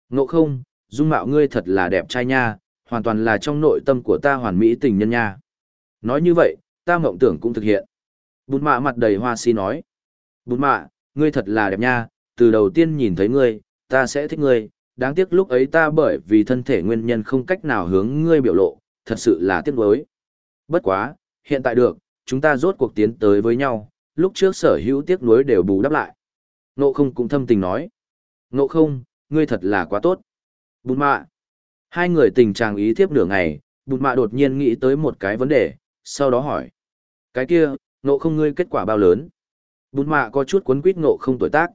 Ngộ không, dung mạo ngươi thật là đẹp trai nha, hoàn toàn là trong nội tâm của ta hoàn mỹ tình nhân nha. Nói như vậy, ta mộng tưởng cũng thực hiện. Bùn mạ mặt đầy hoa si nói. Bùn mạ, ngươi thật là đẹp nha, từ đầu tiên nhìn thấy ngươi, ta sẽ thích ngươi, đáng tiếc lúc ấy ta bởi vì thân thể nguyên nhân không cách nào hướng ngươi biểu lộ, thật sự là tiếc nuối. Bất quá, hiện tại được, chúng ta rốt cuộc tiến tới với nhau, lúc trước sở hữu tiếc nuối đều bù đắp lại. Nộ không cũng thâm tình nói. Nộ không, ngươi thật là quá tốt. Bùn mạ. Hai người tình trạng ý thiếp nửa ngày, bùn mạ đột nhiên nghĩ tới một cái vấn đề, sau đó hỏi. Cái kia, nộ không ngươi kết quả bao lớn? Bùn mạ có chút cuốn quýt nộ không tuổi tác.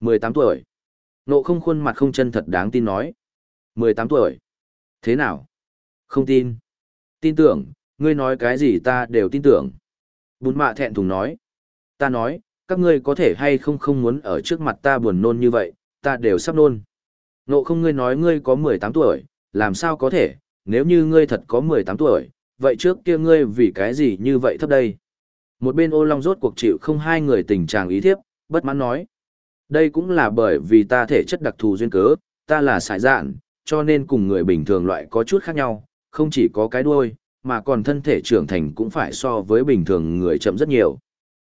18 tuổi. Nộ không khuôn mặt không chân thật đáng tin nói. 18 tuổi. Thế nào? Không tin. Tin tưởng, ngươi nói cái gì ta đều tin tưởng. Bùn mạ thẹn thùng nói. Ta nói, các ngươi có thể hay không không muốn ở trước mặt ta buồn nôn như vậy, ta đều sắp nôn. Nộ không ngươi nói ngươi có 18 tuổi, làm sao có thể, nếu như ngươi thật có 18 tuổi, vậy trước kia ngươi vì cái gì như vậy thấp đây? Một bên ô long rốt cuộc chịu không hai người tình trạng ý thiếp, bất mãn nói. Đây cũng là bởi vì ta thể chất đặc thù duyên cớ, ta là sải dạn, cho nên cùng người bình thường loại có chút khác nhau, không chỉ có cái đuôi, mà còn thân thể trưởng thành cũng phải so với bình thường người chậm rất nhiều.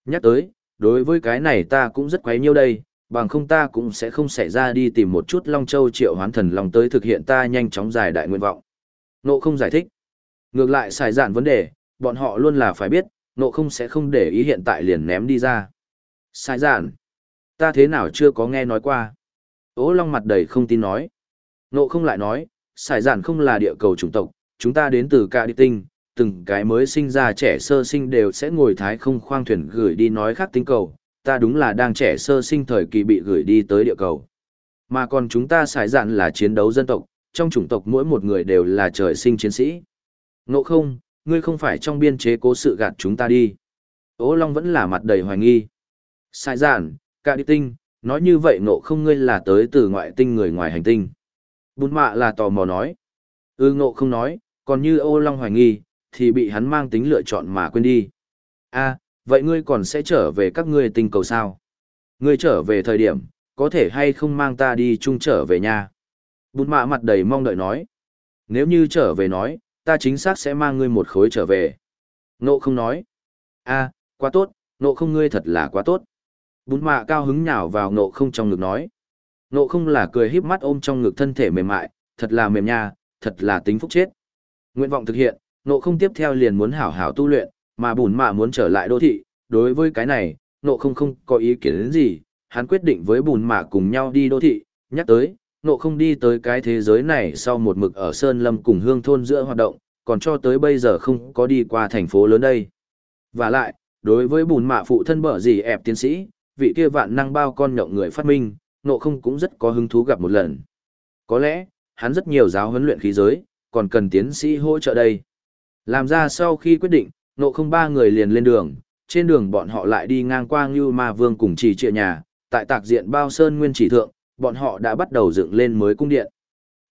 Nhắc tới, đối với cái này ta cũng rất quấy nhiêu đây, bằng không ta cũng sẽ không xảy ra đi tìm một chút Long Châu triệu hoán thần Long tới thực hiện ta nhanh chóng giải đại nguyện vọng. Nộ không giải thích. Ngược lại xài dạn vấn đề, bọn họ luôn là phải biết, nộ không sẽ không để ý hiện tại liền ném đi ra. Xài dạn. Ta thế nào chưa có nghe nói qua. Ô Long mặt đầy không tin nói. Nộ không lại nói, sải giản không là địa cầu chủng tộc, chúng ta đến từ cả Địa tinh, từng cái mới sinh ra trẻ sơ sinh đều sẽ ngồi thái không khoang thuyền gửi đi nói khác tinh cầu, ta đúng là đang trẻ sơ sinh thời kỳ bị gửi đi tới địa cầu. Mà còn chúng ta sải giản là chiến đấu dân tộc, trong chủng tộc mỗi một người đều là trời sinh chiến sĩ. Ngộ không, ngươi không phải trong biên chế cố sự gạt chúng ta đi. Ô Long vẫn là mặt đầy hoài nghi. Sai giản, cả đi tinh, nói như vậy ngộ không ngươi là tới từ ngoại tinh người ngoài hành tinh. Bùn mạ là tò mò nói. ư ừ, ngộ không nói, còn như ô Long hoài nghi, thì bị hắn mang tính lựa chọn mà quên đi. a vậy ngươi còn sẽ trở về các ngươi tinh cầu sao? Ngươi trở về thời điểm, có thể hay không mang ta đi chung trở về nhà? Bùn mạ mặt đầy mong đợi nói. Nếu như trở về nói, ta chính xác sẽ mang ngươi một khối trở về. Nộ không nói. a quá tốt, nộ không ngươi thật là quá tốt. Bùn mạ cao hứng nhào vào nộ không trong ngực nói. Nộ không là cười híp mắt ôm trong ngực thân thể mềm mại, thật là mềm nha, thật là tính phúc chết. Nguyện vọng thực hiện, nộ không tiếp theo liền muốn hảo hảo tu luyện, mà bùn mạ muốn trở lại đô thị. Đối với cái này, nộ không không có ý kiến đến gì, hắn quyết định với bùn mạ cùng nhau đi đô thị, nhắc tới, nộ không đi tới cái thế giới này sau một mực ở Sơn Lâm cùng hương thôn giữa hoạt động, còn cho tới bây giờ không có đi qua thành phố lớn đây. Và lại, đối với bùn mạ phụ thân bở gì ẹp tiến sĩ, vị kia vạn năng bao con nhộng người phát minh, nộ không cũng rất có hứng thú gặp một lần. Có lẽ, hắn rất nhiều giáo huấn luyện khí giới, còn cần tiến sĩ hỗ trợ đây. Làm ra sau khi quyết định, nộ không ba người liền lên đường, trên đường bọn họ lại đi ngang qua Ngưu Ma Vương cùng chỉ trịa nhà, tại tạc diện bao sơn nguyên chỉ thượng, bọn họ đã bắt đầu dựng lên mới cung điện.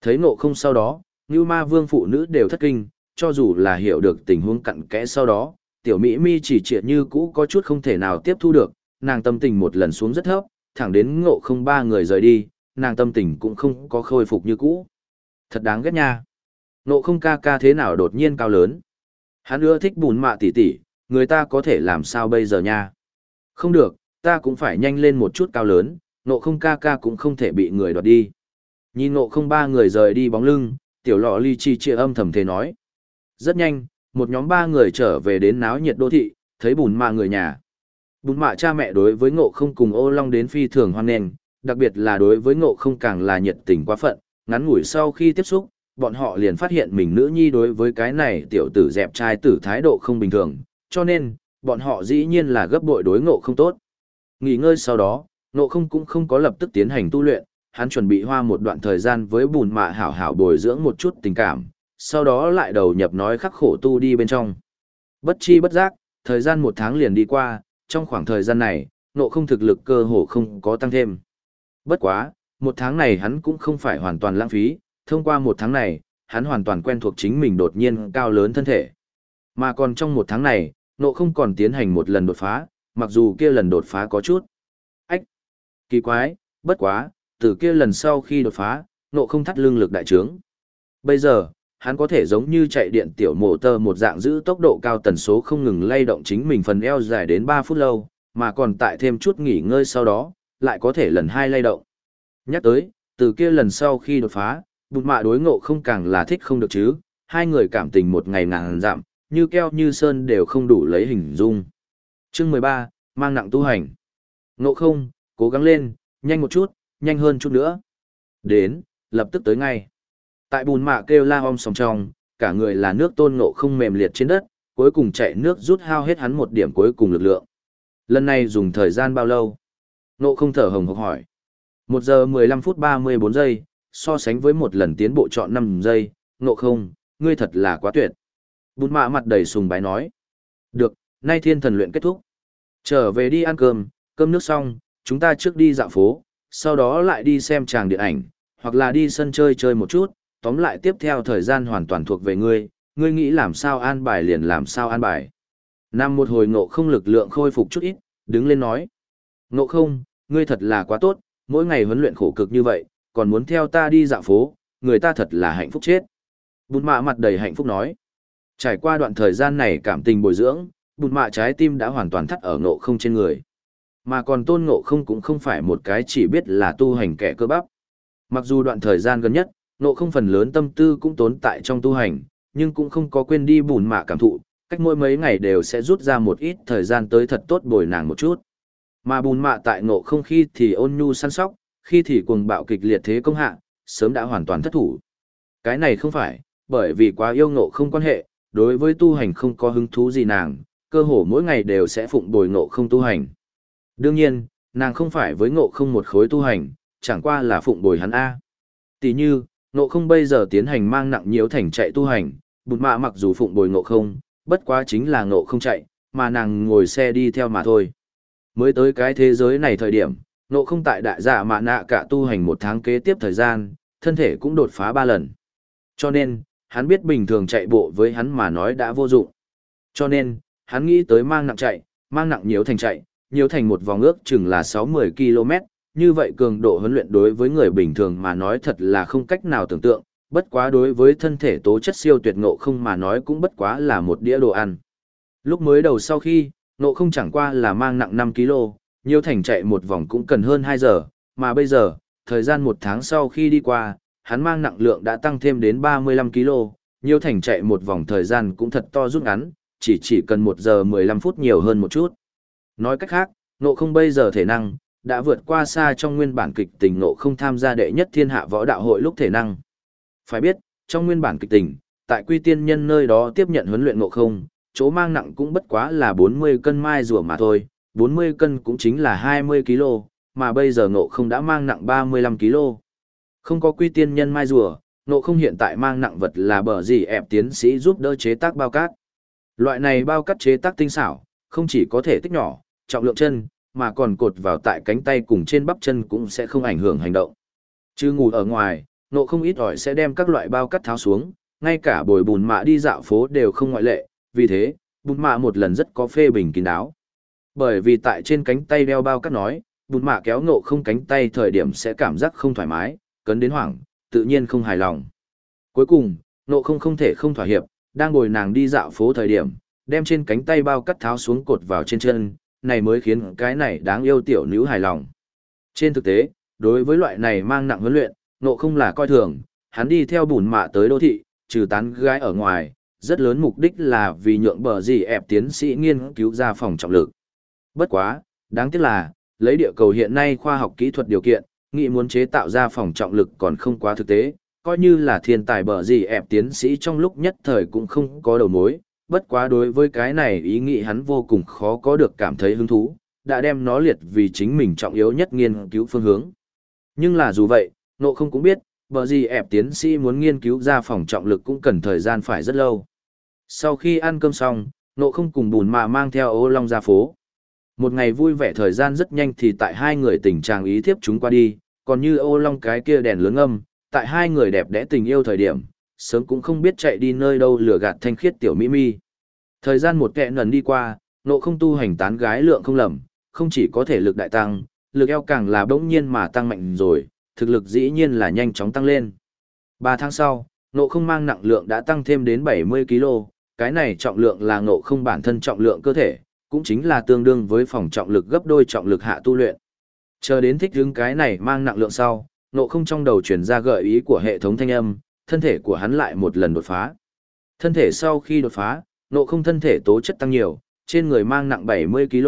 Thấy nộ không sau đó, Ngưu ma vương phụ nữ đều thất kinh, cho dù là hiểu được tình huống cặn kẽ sau đó, tiểu Mỹ mi chỉ trịa như cũ có chút không thể nào tiếp thu được, nàng tâm tình một lần xuống rất thấp, thẳng đến ngộ không ba người rời đi, nàng tâm tình cũng không có khôi phục như cũ. Thật đáng ghét nha. Ngộ không ca ca thế nào đột nhiên cao lớn. Hắn ưa thích bùn mạ tỉ tỉ, người ta có thể làm sao bây giờ nha. Không được, ta cũng phải nhanh lên một chút cao lớn, nộ không ca ca cũng không thể bị người đoạt đi. Nhìn nộ không ba người rời đi bóng lưng, tiểu lọ ly chi chia âm thầm thế nói. Rất nhanh, một nhóm ba người trở về đến náo nhiệt đô thị, thấy bùn mạ người nhà. Bùn mạ cha mẹ đối với ngộ không cùng ô long đến phi thường hoan nghênh, đặc biệt là đối với ngộ không càng là nhiệt tình quá phận, ngắn ngủi sau khi tiếp xúc, bọn họ liền phát hiện mình nữ nhi đối với cái này tiểu tử dẹp trai tử thái độ không bình thường, cho nên, bọn họ dĩ nhiên là gấp bội đối ngộ không tốt. Nghỉ ngơi sau đó, ngộ không cũng không có lập tức tiến hành tu luyện, hắn chuẩn bị hoa một đoạn thời gian với bùn mạ hảo hảo bồi dưỡng một chút tình cảm, sau đó lại đầu nhập nói khắc khổ tu đi bên trong. Bất chi bất giác, thời gian một tháng liền đi qua, trong khoảng thời gian này, nộ không thực lực cơ hồ không có tăng thêm. Bất quá, một tháng này hắn cũng không phải hoàn toàn lãng phí, thông qua một tháng này, hắn hoàn toàn quen thuộc chính mình đột nhiên cao lớn thân thể. Mà còn trong một tháng này, nộ không còn tiến hành một lần đột phá, mặc dù kia lần đột phá có chút. Kỳ quái, bất quá, từ kia lần sau khi đột phá, nộ không thắt lưng lực đại trướng. Bây giờ, hắn có thể giống như chạy điện tiểu mổ tơ một dạng giữ tốc độ cao tần số không ngừng lay động chính mình phần eo dài đến 3 phút lâu, mà còn tại thêm chút nghỉ ngơi sau đó, lại có thể lần hai lay động. Nhắc tới, từ kia lần sau khi đột phá, bụt mạ đối ngộ không càng là thích không được chứ, hai người cảm tình một ngày ngàn giảm, như keo như sơn đều không đủ lấy hình dung. Chương 13, mang nặng tu hành. Ngộ không, cố gắng lên, nhanh một chút, nhanh hơn chút nữa. Đến, lập tức tới ngay. Tại bùn mạ kêu la om sòng trong, cả người là nước tôn ngộ không mềm liệt trên đất, cuối cùng chạy nước rút hao hết hắn một điểm cuối cùng lực lượng. Lần này dùng thời gian bao lâu? Ngộ không thở hồng hộc hỏi. Một giờ 15 phút 34 giây, so sánh với một lần tiến bộ chọn 5 giây, ngộ không, ngươi thật là quá tuyệt. Bùn mạ mặt đầy sùng bái nói. Được, nay thiên thần luyện kết thúc. Trở về đi ăn cơm, cơm nước xong, chúng ta trước đi dạo phố, sau đó lại đi xem tràng điện ảnh, hoặc là đi sân chơi chơi một chút, tóm lại tiếp theo thời gian hoàn toàn thuộc về ngươi, ngươi nghĩ làm sao an bài liền làm sao an bài. nam một hồi ngộ không lực lượng khôi phục chút ít, đứng lên nói. Ngộ không, ngươi thật là quá tốt, mỗi ngày huấn luyện khổ cực như vậy, còn muốn theo ta đi dạo phố, người ta thật là hạnh phúc chết. Bụt mạ mặt đầy hạnh phúc nói. Trải qua đoạn thời gian này cảm tình bồi dưỡng, bụt mạ trái tim đã hoàn toàn thắt ở ngộ không trên người. Mà còn tôn ngộ không cũng không phải một cái chỉ biết là tu hành kẻ cơ bắp. Mặc dù đoạn thời gian gần nhất, nộ không phần lớn tâm tư cũng tốn tại trong tu hành, nhưng cũng không có quên đi bùn mạ cảm thụ, cách mỗi mấy ngày đều sẽ rút ra một ít thời gian tới thật tốt bồi nàng một chút. Mà bùn mạ tại ngộ không khi thì ôn nhu săn sóc, khi thì cuồng bạo kịch liệt thế công hạ, sớm đã hoàn toàn thất thủ. Cái này không phải, bởi vì quá yêu ngộ không quan hệ, đối với tu hành không có hứng thú gì nàng, cơ hồ mỗi ngày đều sẽ phụng bồi ngộ không tu hành. Đương nhiên, nàng không phải với ngộ không một khối tu hành, chẳng qua là phụng bồi hắn A. Tỷ như, ngộ không bây giờ tiến hành mang nặng nhiễu thành chạy tu hành, bụt mạ mặc dù phụng bồi ngộ không, bất quá chính là ngộ không chạy, mà nàng ngồi xe đi theo mà thôi. Mới tới cái thế giới này thời điểm, ngộ không tại đại dạ mạ nạ cả tu hành một tháng kế tiếp thời gian, thân thể cũng đột phá ba lần. Cho nên, hắn biết bình thường chạy bộ với hắn mà nói đã vô dụng. Cho nên, hắn nghĩ tới mang nặng chạy, mang nặng nhiều thành chạy, nhiều thành một vòng ước chừng là 60 km, như vậy cường độ huấn luyện đối với người bình thường mà nói thật là không cách nào tưởng tượng, bất quá đối với thân thể tố chất siêu tuyệt ngộ không mà nói cũng bất quá là một đĩa đồ ăn. Lúc mới đầu sau khi, ngộ không chẳng qua là mang nặng 5 kg, nhiều thành chạy một vòng cũng cần hơn 2 giờ, mà bây giờ, thời gian một tháng sau khi đi qua, hắn mang nặng lượng đã tăng thêm đến 35 kg, nhiều thành chạy một vòng thời gian cũng thật to rút ngắn, chỉ chỉ cần 1 giờ 15 phút nhiều hơn một chút. Nói cách khác, nộ không bây giờ thể năng, đã vượt qua xa trong nguyên bản kịch tình nộ không tham gia đệ nhất thiên hạ võ đạo hội lúc thể năng. Phải biết, trong nguyên bản kịch tình, tại quy tiên nhân nơi đó tiếp nhận huấn luyện nộ không, chỗ mang nặng cũng bất quá là 40 cân mai rùa mà thôi, 40 cân cũng chính là 20 kg, mà bây giờ nộ không đã mang nặng 35 kg. Không có quy tiên nhân mai rùa, nộ không hiện tại mang nặng vật là bờ gì ẹp tiến sĩ giúp đỡ chế tác bao cát. Loại này bao cát chế tác tinh xảo, không chỉ có thể tích nhỏ, trọng lượng chân, mà còn cột vào tại cánh tay cùng trên bắp chân cũng sẽ không ảnh hưởng hành động. Chứ ngủ ở ngoài, nộ không ít ỏi sẽ đem các loại bao cắt tháo xuống, ngay cả bồi bùn mạ đi dạo phố đều không ngoại lệ, vì thế, bùn mạ một lần rất có phê bình kín đáo. Bởi vì tại trên cánh tay đeo bao cắt nói, bùn mạ kéo nộ không cánh tay thời điểm sẽ cảm giác không thoải mái, cấn đến hoảng, tự nhiên không hài lòng. Cuối cùng, nộ không không thể không thỏa hiệp, đang ngồi nàng đi dạo phố thời điểm, đem trên cánh tay bao cắt tháo xuống cột vào trên chân, này mới khiến cái này đáng yêu tiểu nữ hài lòng. Trên thực tế, đối với loại này mang nặng huấn luyện, nộ không là coi thường, hắn đi theo bùn mạ tới đô thị, trừ tán gái ở ngoài, rất lớn mục đích là vì nhượng bờ gì ép tiến sĩ nghiên cứu ra phòng trọng lực. Bất quá, đáng tiếc là, lấy địa cầu hiện nay khoa học kỹ thuật điều kiện, nghị muốn chế tạo ra phòng trọng lực còn không quá thực tế, coi như là thiên tài bờ gì ép tiến sĩ trong lúc nhất thời cũng không có đầu mối, bất quá đối với cái này ý nghĩ hắn vô cùng khó có được cảm thấy hứng thú, đã đem nó liệt vì chính mình trọng yếu nhất nghiên cứu phương hướng. Nhưng là dù vậy, nộ không cũng biết, bờ gì ẹp tiến sĩ muốn nghiên cứu ra phòng trọng lực cũng cần thời gian phải rất lâu. Sau khi ăn cơm xong, nộ không cùng bùn mà mang theo ô long ra phố. Một ngày vui vẻ thời gian rất nhanh thì tại hai người tình trạng ý thiếp chúng qua đi, còn như ô long cái kia đèn lớn âm, tại hai người đẹp đẽ tình yêu thời điểm, sớm cũng không biết chạy đi nơi đâu lừa gạt thanh khiết tiểu mỹ mi. Thời gian một kẹ nần đi qua, nộ không tu hành tán gái lượng không lầm, không chỉ có thể lực đại tăng, lực eo càng là bỗng nhiên mà tăng mạnh rồi, thực lực dĩ nhiên là nhanh chóng tăng lên. Ba tháng sau, nộ không mang nặng lượng đã tăng thêm đến 70 kg, cái này trọng lượng là nộ không bản thân trọng lượng cơ thể, cũng chính là tương đương với phòng trọng lực gấp đôi trọng lực hạ tu luyện. Chờ đến thích hướng cái này mang nặng lượng sau, nộ không trong đầu chuyển ra gợi ý của hệ thống thanh âm, thân thể của hắn lại một lần đột phá. Thân thể sau khi đột phá, nộ không thân thể tố chất tăng nhiều, trên người mang nặng 70 kg,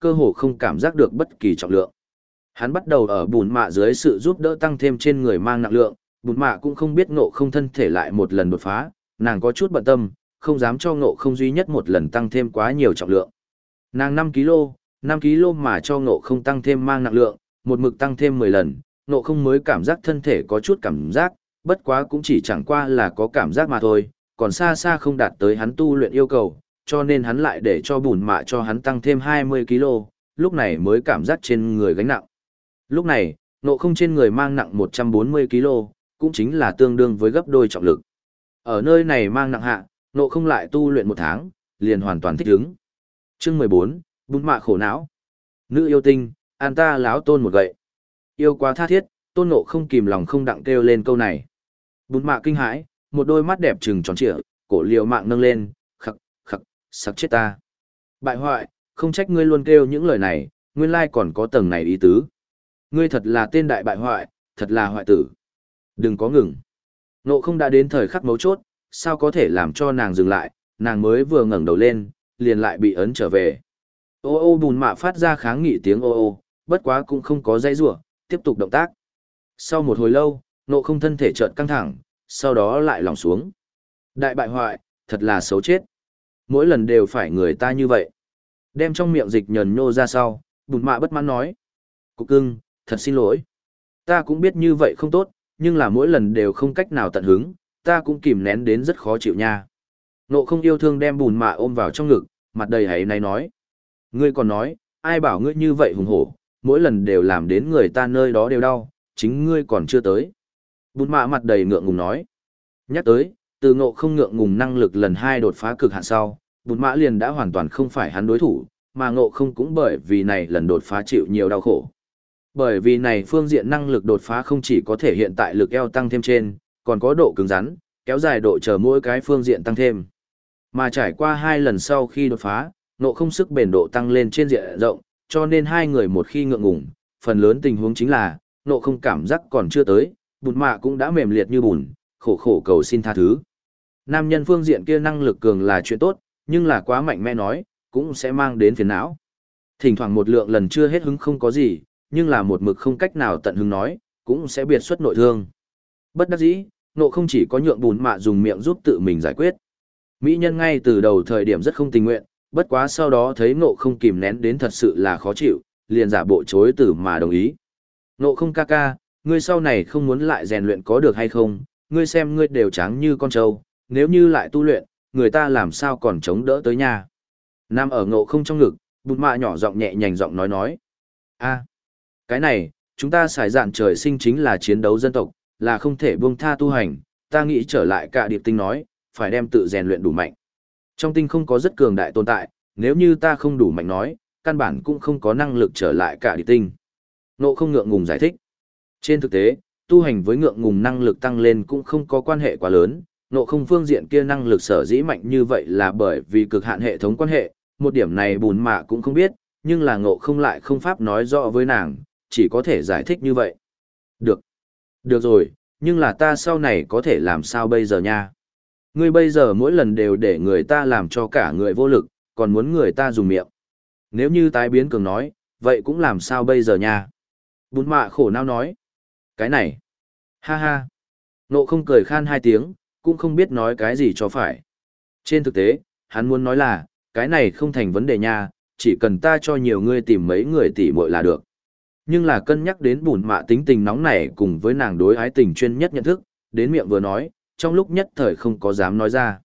cơ hồ không cảm giác được bất kỳ trọng lượng. Hắn bắt đầu ở bùn mạ dưới sự giúp đỡ tăng thêm trên người mang nặng lượng, bùn mạ cũng không biết nộ không thân thể lại một lần đột phá, nàng có chút bận tâm, không dám cho nộ không duy nhất một lần tăng thêm quá nhiều trọng lượng. Nàng 5 kg, 5 kg mà cho nộ không tăng thêm mang nặng lượng, một mực tăng thêm 10 lần, nộ không mới cảm giác thân thể có chút cảm giác, bất quá cũng chỉ chẳng qua là có cảm giác mà thôi, còn xa xa không đạt tới hắn tu luyện yêu cầu, cho nên hắn lại để cho bùn mạ cho hắn tăng thêm 20 kg, lúc này mới cảm giác trên người gánh nặng. Lúc này, nộ không trên người mang nặng 140 kg, cũng chính là tương đương với gấp đôi trọng lực. Ở nơi này mang nặng hạ, nộ không lại tu luyện một tháng, liền hoàn toàn thích ứng. Chương 14, bùn mạ khổ não. Nữ yêu tinh, an ta láo tôn một gậy. Yêu quá tha thiết, tôn nộ không kìm lòng không đặng kêu lên câu này. Bùn mạ kinh hãi, một đôi mắt đẹp trừng tròn trịa, cổ liều mạng nâng lên, khắc, khắc, sắc chết ta. Bại hoại, không trách ngươi luôn kêu những lời này, nguyên lai còn có tầng này ý tứ. Ngươi thật là tên đại bại hoại, thật là hoại tử. Đừng có ngừng. Nộ không đã đến thời khắc mấu chốt, sao có thể làm cho nàng dừng lại, nàng mới vừa ngẩng đầu lên, liền lại bị ấn trở về. Ô ô bùn mạ phát ra kháng nghị tiếng ô ô, bất quá cũng không có dây rủa tiếp tục động tác. Sau một hồi lâu, nộ không thân thể chợt căng thẳng, sau đó lại lỏng xuống. Đại bại hoại, thật là xấu chết. Mỗi lần đều phải người ta như vậy. Đem trong miệng dịch nhờn nhô ra sau, bụt mạ bất mãn nói. Cục cưng, thật xin lỗi. Ta cũng biết như vậy không tốt, nhưng là mỗi lần đều không cách nào tận hứng, ta cũng kìm nén đến rất khó chịu nha. Nộ không yêu thương đem bùn mạ ôm vào trong ngực, mặt đầy hãy này nói. Ngươi còn nói, ai bảo ngươi như vậy hùng hổ, mỗi lần đều làm đến người ta nơi đó đều đau, chính ngươi còn chưa tới. Bùn mạ mặt đầy ngượng ngùng nói. Nhắc tới, từ ngộ không ngượng ngùng năng lực lần hai đột phá cực hạn sau, bùn mã liền đã hoàn toàn không phải hắn đối thủ, mà ngộ không cũng bởi vì này lần đột phá chịu nhiều đau khổ. Bởi vì này phương diện năng lực đột phá không chỉ có thể hiện tại lực eo tăng thêm trên, còn có độ cứng rắn, kéo dài độ chờ mỗi cái phương diện tăng thêm. Mà trải qua hai lần sau khi đột phá, ngộ không sức bền độ tăng lên trên diện rộng, cho nên hai người một khi ngượng ngùng, phần lớn tình huống chính là, ngộ không cảm giác còn chưa tới, bụt mạ cũng đã mềm liệt như bùn, khổ khổ cầu xin tha thứ. Nam nhân phương diện kia năng lực cường là chuyện tốt, nhưng là quá mạnh mẽ nói, cũng sẽ mang đến phiền não. Thỉnh thoảng một lượng lần chưa hết hứng không có gì, nhưng là một mực không cách nào tận hứng nói, cũng sẽ biệt xuất nội thương. Bất đắc dĩ, nộ không chỉ có nhượng bùn mạ dùng miệng giúp tự mình giải quyết. Mỹ nhân ngay từ đầu thời điểm rất không tình nguyện, bất quá sau đó thấy nộ không kìm nén đến thật sự là khó chịu, liền giả bộ chối từ mà đồng ý. Nộ không ca ca, ngươi sau này không muốn lại rèn luyện có được hay không, ngươi xem ngươi đều trắng như con trâu, nếu như lại tu luyện, người ta làm sao còn chống đỡ tới nhà. Nam ở ngộ không trong ngực, bụt mạ nhỏ giọng nhẹ nhàng giọng nói nói. a cái này, chúng ta xài dạn trời sinh chính là chiến đấu dân tộc, là không thể buông tha tu hành, ta nghĩ trở lại cả điệp tinh nói, phải đem tự rèn luyện đủ mạnh. Trong tinh không có rất cường đại tồn tại, nếu như ta không đủ mạnh nói, căn bản cũng không có năng lực trở lại cả điệp tinh. Nộ không ngượng ngùng giải thích. Trên thực tế, tu hành với ngượng ngùng năng lực tăng lên cũng không có quan hệ quá lớn, nộ không phương diện kia năng lực sở dĩ mạnh như vậy là bởi vì cực hạn hệ thống quan hệ, một điểm này bùn mạ cũng không biết, nhưng là ngộ không lại không pháp nói rõ với nàng, chỉ có thể giải thích như vậy. Được. Được rồi, nhưng là ta sau này có thể làm sao bây giờ nha? Ngươi bây giờ mỗi lần đều để người ta làm cho cả người vô lực, còn muốn người ta dùng miệng. Nếu như tái biến cường nói, vậy cũng làm sao bây giờ nha? Bùn mạ khổ não nói. Cái này. Ha ha. Nộ không cười khan hai tiếng, cũng không biết nói cái gì cho phải. Trên thực tế, hắn muốn nói là, cái này không thành vấn đề nha, chỉ cần ta cho nhiều người tìm mấy người tỉ muội là được. Nhưng là cân nhắc đến bùn mạ tính tình nóng nảy cùng với nàng đối ái tình chuyên nhất nhận thức, đến miệng vừa nói, trong lúc nhất thời không có dám nói ra.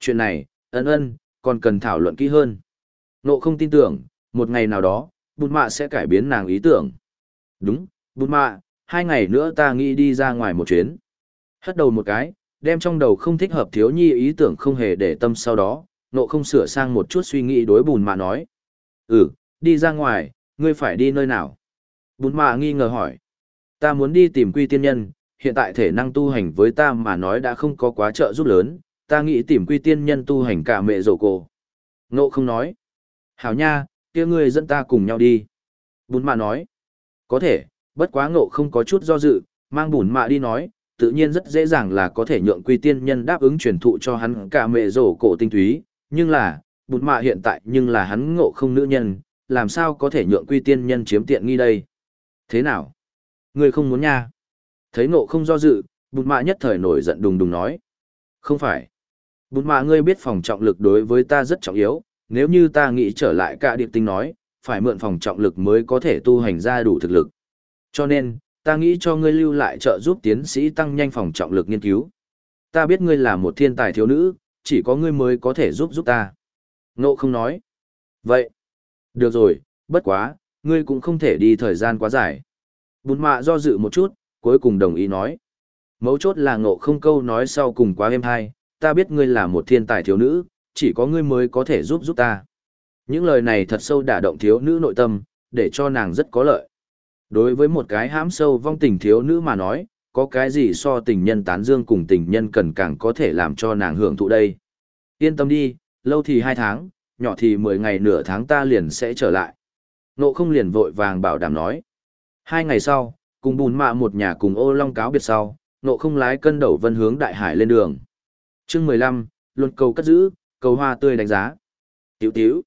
Chuyện này, ân ân, còn cần thảo luận kỹ hơn. Nộ không tin tưởng, một ngày nào đó, bùn mạ sẽ cải biến nàng ý tưởng. Đúng, bùn mạ, hai ngày nữa ta nghĩ đi ra ngoài một chuyến. Hất đầu một cái, đem trong đầu không thích hợp thiếu nhi ý tưởng không hề để tâm sau đó, nộ không sửa sang một chút suy nghĩ đối bùn mạ nói. Ừ, đi ra ngoài, ngươi phải đi nơi nào? Bùn mạ nghi ngờ hỏi. Ta muốn đi tìm quy tiên nhân, hiện tại thể năng tu hành với ta mà nói đã không có quá trợ giúp lớn, ta nghĩ tìm quy tiên nhân tu hành cả mẹ rổ cổ. Nộ không nói. Hảo nha, kia ngươi dẫn ta cùng nhau đi. Bùn mạ nói. Có thể, bất quá ngộ không có chút do dự, mang bùn mạ đi nói, tự nhiên rất dễ dàng là có thể nhượng quy tiên nhân đáp ứng truyền thụ cho hắn cả mẹ rổ cổ tinh túy, nhưng là, bùn mạ hiện tại nhưng là hắn ngộ không nữ nhân, làm sao có thể nhượng quy tiên nhân chiếm tiện nghi đây? Thế nào? Người không muốn nha? Thấy ngộ không do dự, bùn mạ nhất thời nổi giận đùng đùng nói. Không phải. Bùn mạ ngươi biết phòng trọng lực đối với ta rất trọng yếu, nếu như ta nghĩ trở lại cả điệp tinh nói, phải mượn phòng trọng lực mới có thể tu hành ra đủ thực lực. Cho nên, ta nghĩ cho ngươi lưu lại trợ giúp tiến sĩ tăng nhanh phòng trọng lực nghiên cứu. ta biết ngươi là một thiên tài thiếu nữ, chỉ có ngươi mới có thể giúp giúp ta. Ngộ không nói. Vậy, được rồi, bất quá, ngươi cũng không thể đi thời gian quá dài. Bùn mạ do dự một chút, cuối cùng đồng ý nói. Mấu chốt là ngộ không câu nói sau cùng quá êm hay, ta biết ngươi là một thiên tài thiếu nữ, chỉ có ngươi mới có thể giúp giúp ta. Những lời này thật sâu đả động thiếu nữ nội tâm, để cho nàng rất có lợi. Đối với một cái hãm sâu vong tình thiếu nữ mà nói, có cái gì so tình nhân tán dương cùng tình nhân cần càng có thể làm cho nàng hưởng thụ đây. Yên tâm đi, lâu thì hai tháng, nhỏ thì mười ngày nửa tháng ta liền sẽ trở lại. Nộ không liền vội vàng bảo đảm nói. Hai ngày sau, cùng bùn mạ một nhà cùng ô long cáo biệt sau, nộ không lái cân đầu vân hướng đại hải lên đường. chương mười lăm luận cầu cất giữ, cầu hoa tươi đánh giá. Tiểu tiểu.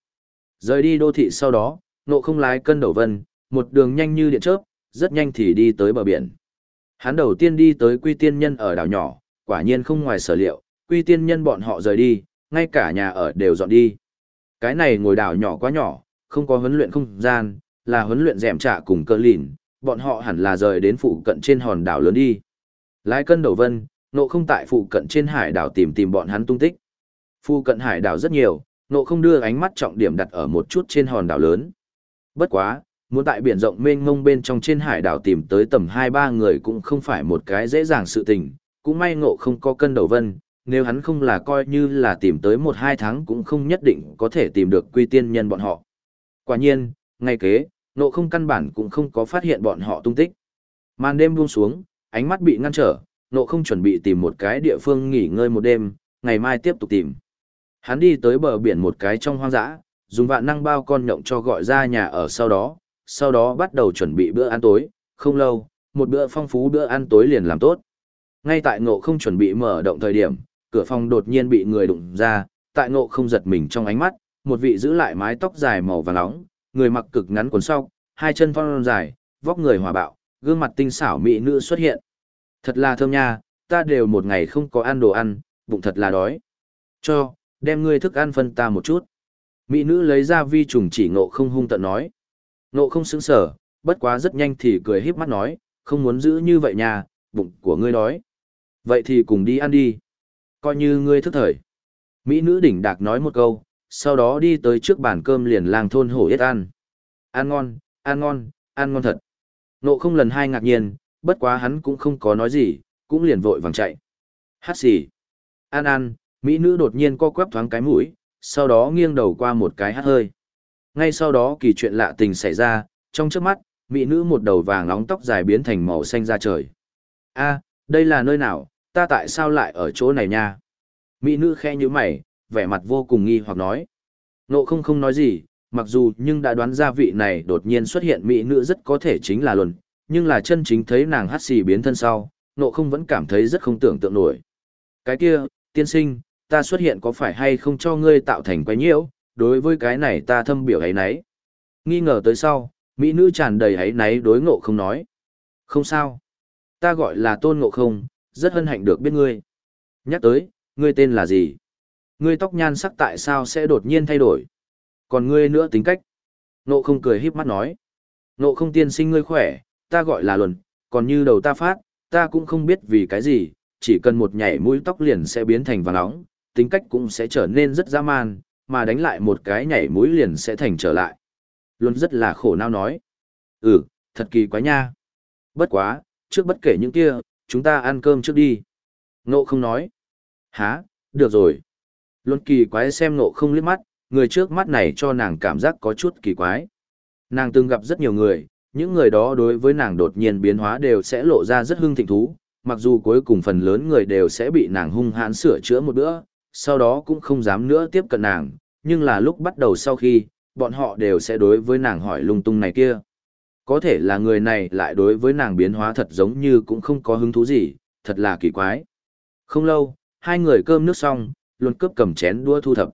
Rời đi đô thị sau đó, nộ không lái cân đầu vân, một đường nhanh như điện chớp, rất nhanh thì đi tới bờ biển. Hắn đầu tiên đi tới quy tiên nhân ở đảo nhỏ, quả nhiên không ngoài sở liệu, quy tiên nhân bọn họ rời đi, ngay cả nhà ở đều dọn đi. Cái này ngồi đảo nhỏ quá nhỏ, không có huấn luyện không gian, là huấn luyện dẻm trả cùng cơ lìn, bọn họ hẳn là rời đến phụ cận trên hòn đảo lớn đi. Lái cân đầu vân, nộ không tại phụ cận trên hải đảo tìm tìm bọn hắn tung tích. Phụ cận hải đảo rất nhiều, nộ không đưa ánh mắt trọng điểm đặt ở một chút trên hòn đảo lớn. Bất quá, muốn tại biển rộng mênh mông bên trong trên hải đảo tìm tới tầm 2-3 người cũng không phải một cái dễ dàng sự tình, cũng may ngộ không có cân đầu vân, nếu hắn không là coi như là tìm tới 1-2 tháng cũng không nhất định có thể tìm được quy tiên nhân bọn họ. Quả nhiên, ngay kế, ngộ không căn bản cũng không có phát hiện bọn họ tung tích. Màn đêm buông xuống, ánh mắt bị ngăn trở, ngộ không chuẩn bị tìm một cái địa phương nghỉ ngơi một đêm, ngày mai tiếp tục tìm. Hắn đi tới bờ biển một cái trong hoang dã, dùng vạn năng bao con nhộng cho gọi ra nhà ở sau đó, sau đó bắt đầu chuẩn bị bữa ăn tối, không lâu, một bữa phong phú bữa ăn tối liền làm tốt. Ngay tại ngộ không chuẩn bị mở động thời điểm, cửa phòng đột nhiên bị người đụng ra, tại ngộ không giật mình trong ánh mắt, một vị giữ lại mái tóc dài màu vàng nóng, người mặc cực ngắn quần sau, hai chân phong dài, vóc người hòa bạo, gương mặt tinh xảo mỹ nữ xuất hiện. Thật là thơm nha, ta đều một ngày không có ăn đồ ăn, bụng thật là đói. Cho, đem ngươi thức ăn phân ta một chút. Mỹ nữ lấy ra vi trùng chỉ ngộ không hung tận nói nộ không sững sở, bất quá rất nhanh thì cười híp mắt nói, không muốn giữ như vậy nha, bụng của ngươi đói. Vậy thì cùng đi ăn đi. Coi như ngươi thức thời. Mỹ nữ đỉnh đạc nói một câu, sau đó đi tới trước bàn cơm liền lang thôn hổ yết ăn. Ăn ngon, ăn ngon, ăn ngon thật. Nộ không lần hai ngạc nhiên, bất quá hắn cũng không có nói gì, cũng liền vội vàng chạy. Hát xì. Ăn ăn, Mỹ nữ đột nhiên co quắp thoáng cái mũi, sau đó nghiêng đầu qua một cái hát hơi. Ngay sau đó kỳ chuyện lạ tình xảy ra, trong trước mắt, Mỹ nữ một đầu vàng nóng tóc dài biến thành màu xanh ra trời. a đây là nơi nào, ta tại sao lại ở chỗ này nha? Mỹ nữ khe như mày, vẻ mặt vô cùng nghi hoặc nói. Nộ không không nói gì, mặc dù nhưng đã đoán ra vị này đột nhiên xuất hiện Mỹ nữ rất có thể chính là luận, nhưng là chân chính thấy nàng hát xì biến thân sau, nộ không vẫn cảm thấy rất không tưởng tượng nổi. Cái kia, tiên sinh, ta xuất hiện có phải hay không cho ngươi tạo thành quái nhiễu, đối với cái này ta thâm biểu ấy nấy. Nghi ngờ tới sau, Mỹ nữ tràn đầy ấy náy đối ngộ không nói. Không sao. Ta gọi là tôn ngộ không, rất hân hạnh được biết ngươi. Nhắc tới, ngươi tên là gì? Ngươi tóc nhan sắc tại sao sẽ đột nhiên thay đổi? Còn ngươi nữa tính cách? Ngộ không cười híp mắt nói. Ngộ không tiên sinh ngươi khỏe, ta gọi là luận, còn như đầu ta phát, ta cũng không biết vì cái gì, chỉ cần một nhảy mũi tóc liền sẽ biến thành vàng nóng, tính cách cũng sẽ trở nên rất dã man, mà đánh lại một cái nhảy mũi liền sẽ thành trở lại. Luôn rất là khổ não nói. Ừ, thật kỳ quá nha. Bất quá, trước bất kể những kia, chúng ta ăn cơm trước đi. Ngộ không nói. Hả, được rồi. Luân kỳ quái xem ngộ không liếc mắt, người trước mắt này cho nàng cảm giác có chút kỳ quái. Nàng từng gặp rất nhiều người, những người đó đối với nàng đột nhiên biến hóa đều sẽ lộ ra rất hưng thịnh thú, mặc dù cuối cùng phần lớn người đều sẽ bị nàng hung hãn sửa chữa một bữa, sau đó cũng không dám nữa tiếp cận nàng, nhưng là lúc bắt đầu sau khi, bọn họ đều sẽ đối với nàng hỏi lung tung này kia. Có thể là người này lại đối với nàng biến hóa thật giống như cũng không có hứng thú gì, thật là kỳ quái. Không lâu, hai người cơm nước xong, luôn cướp cầm chén đua thu thập.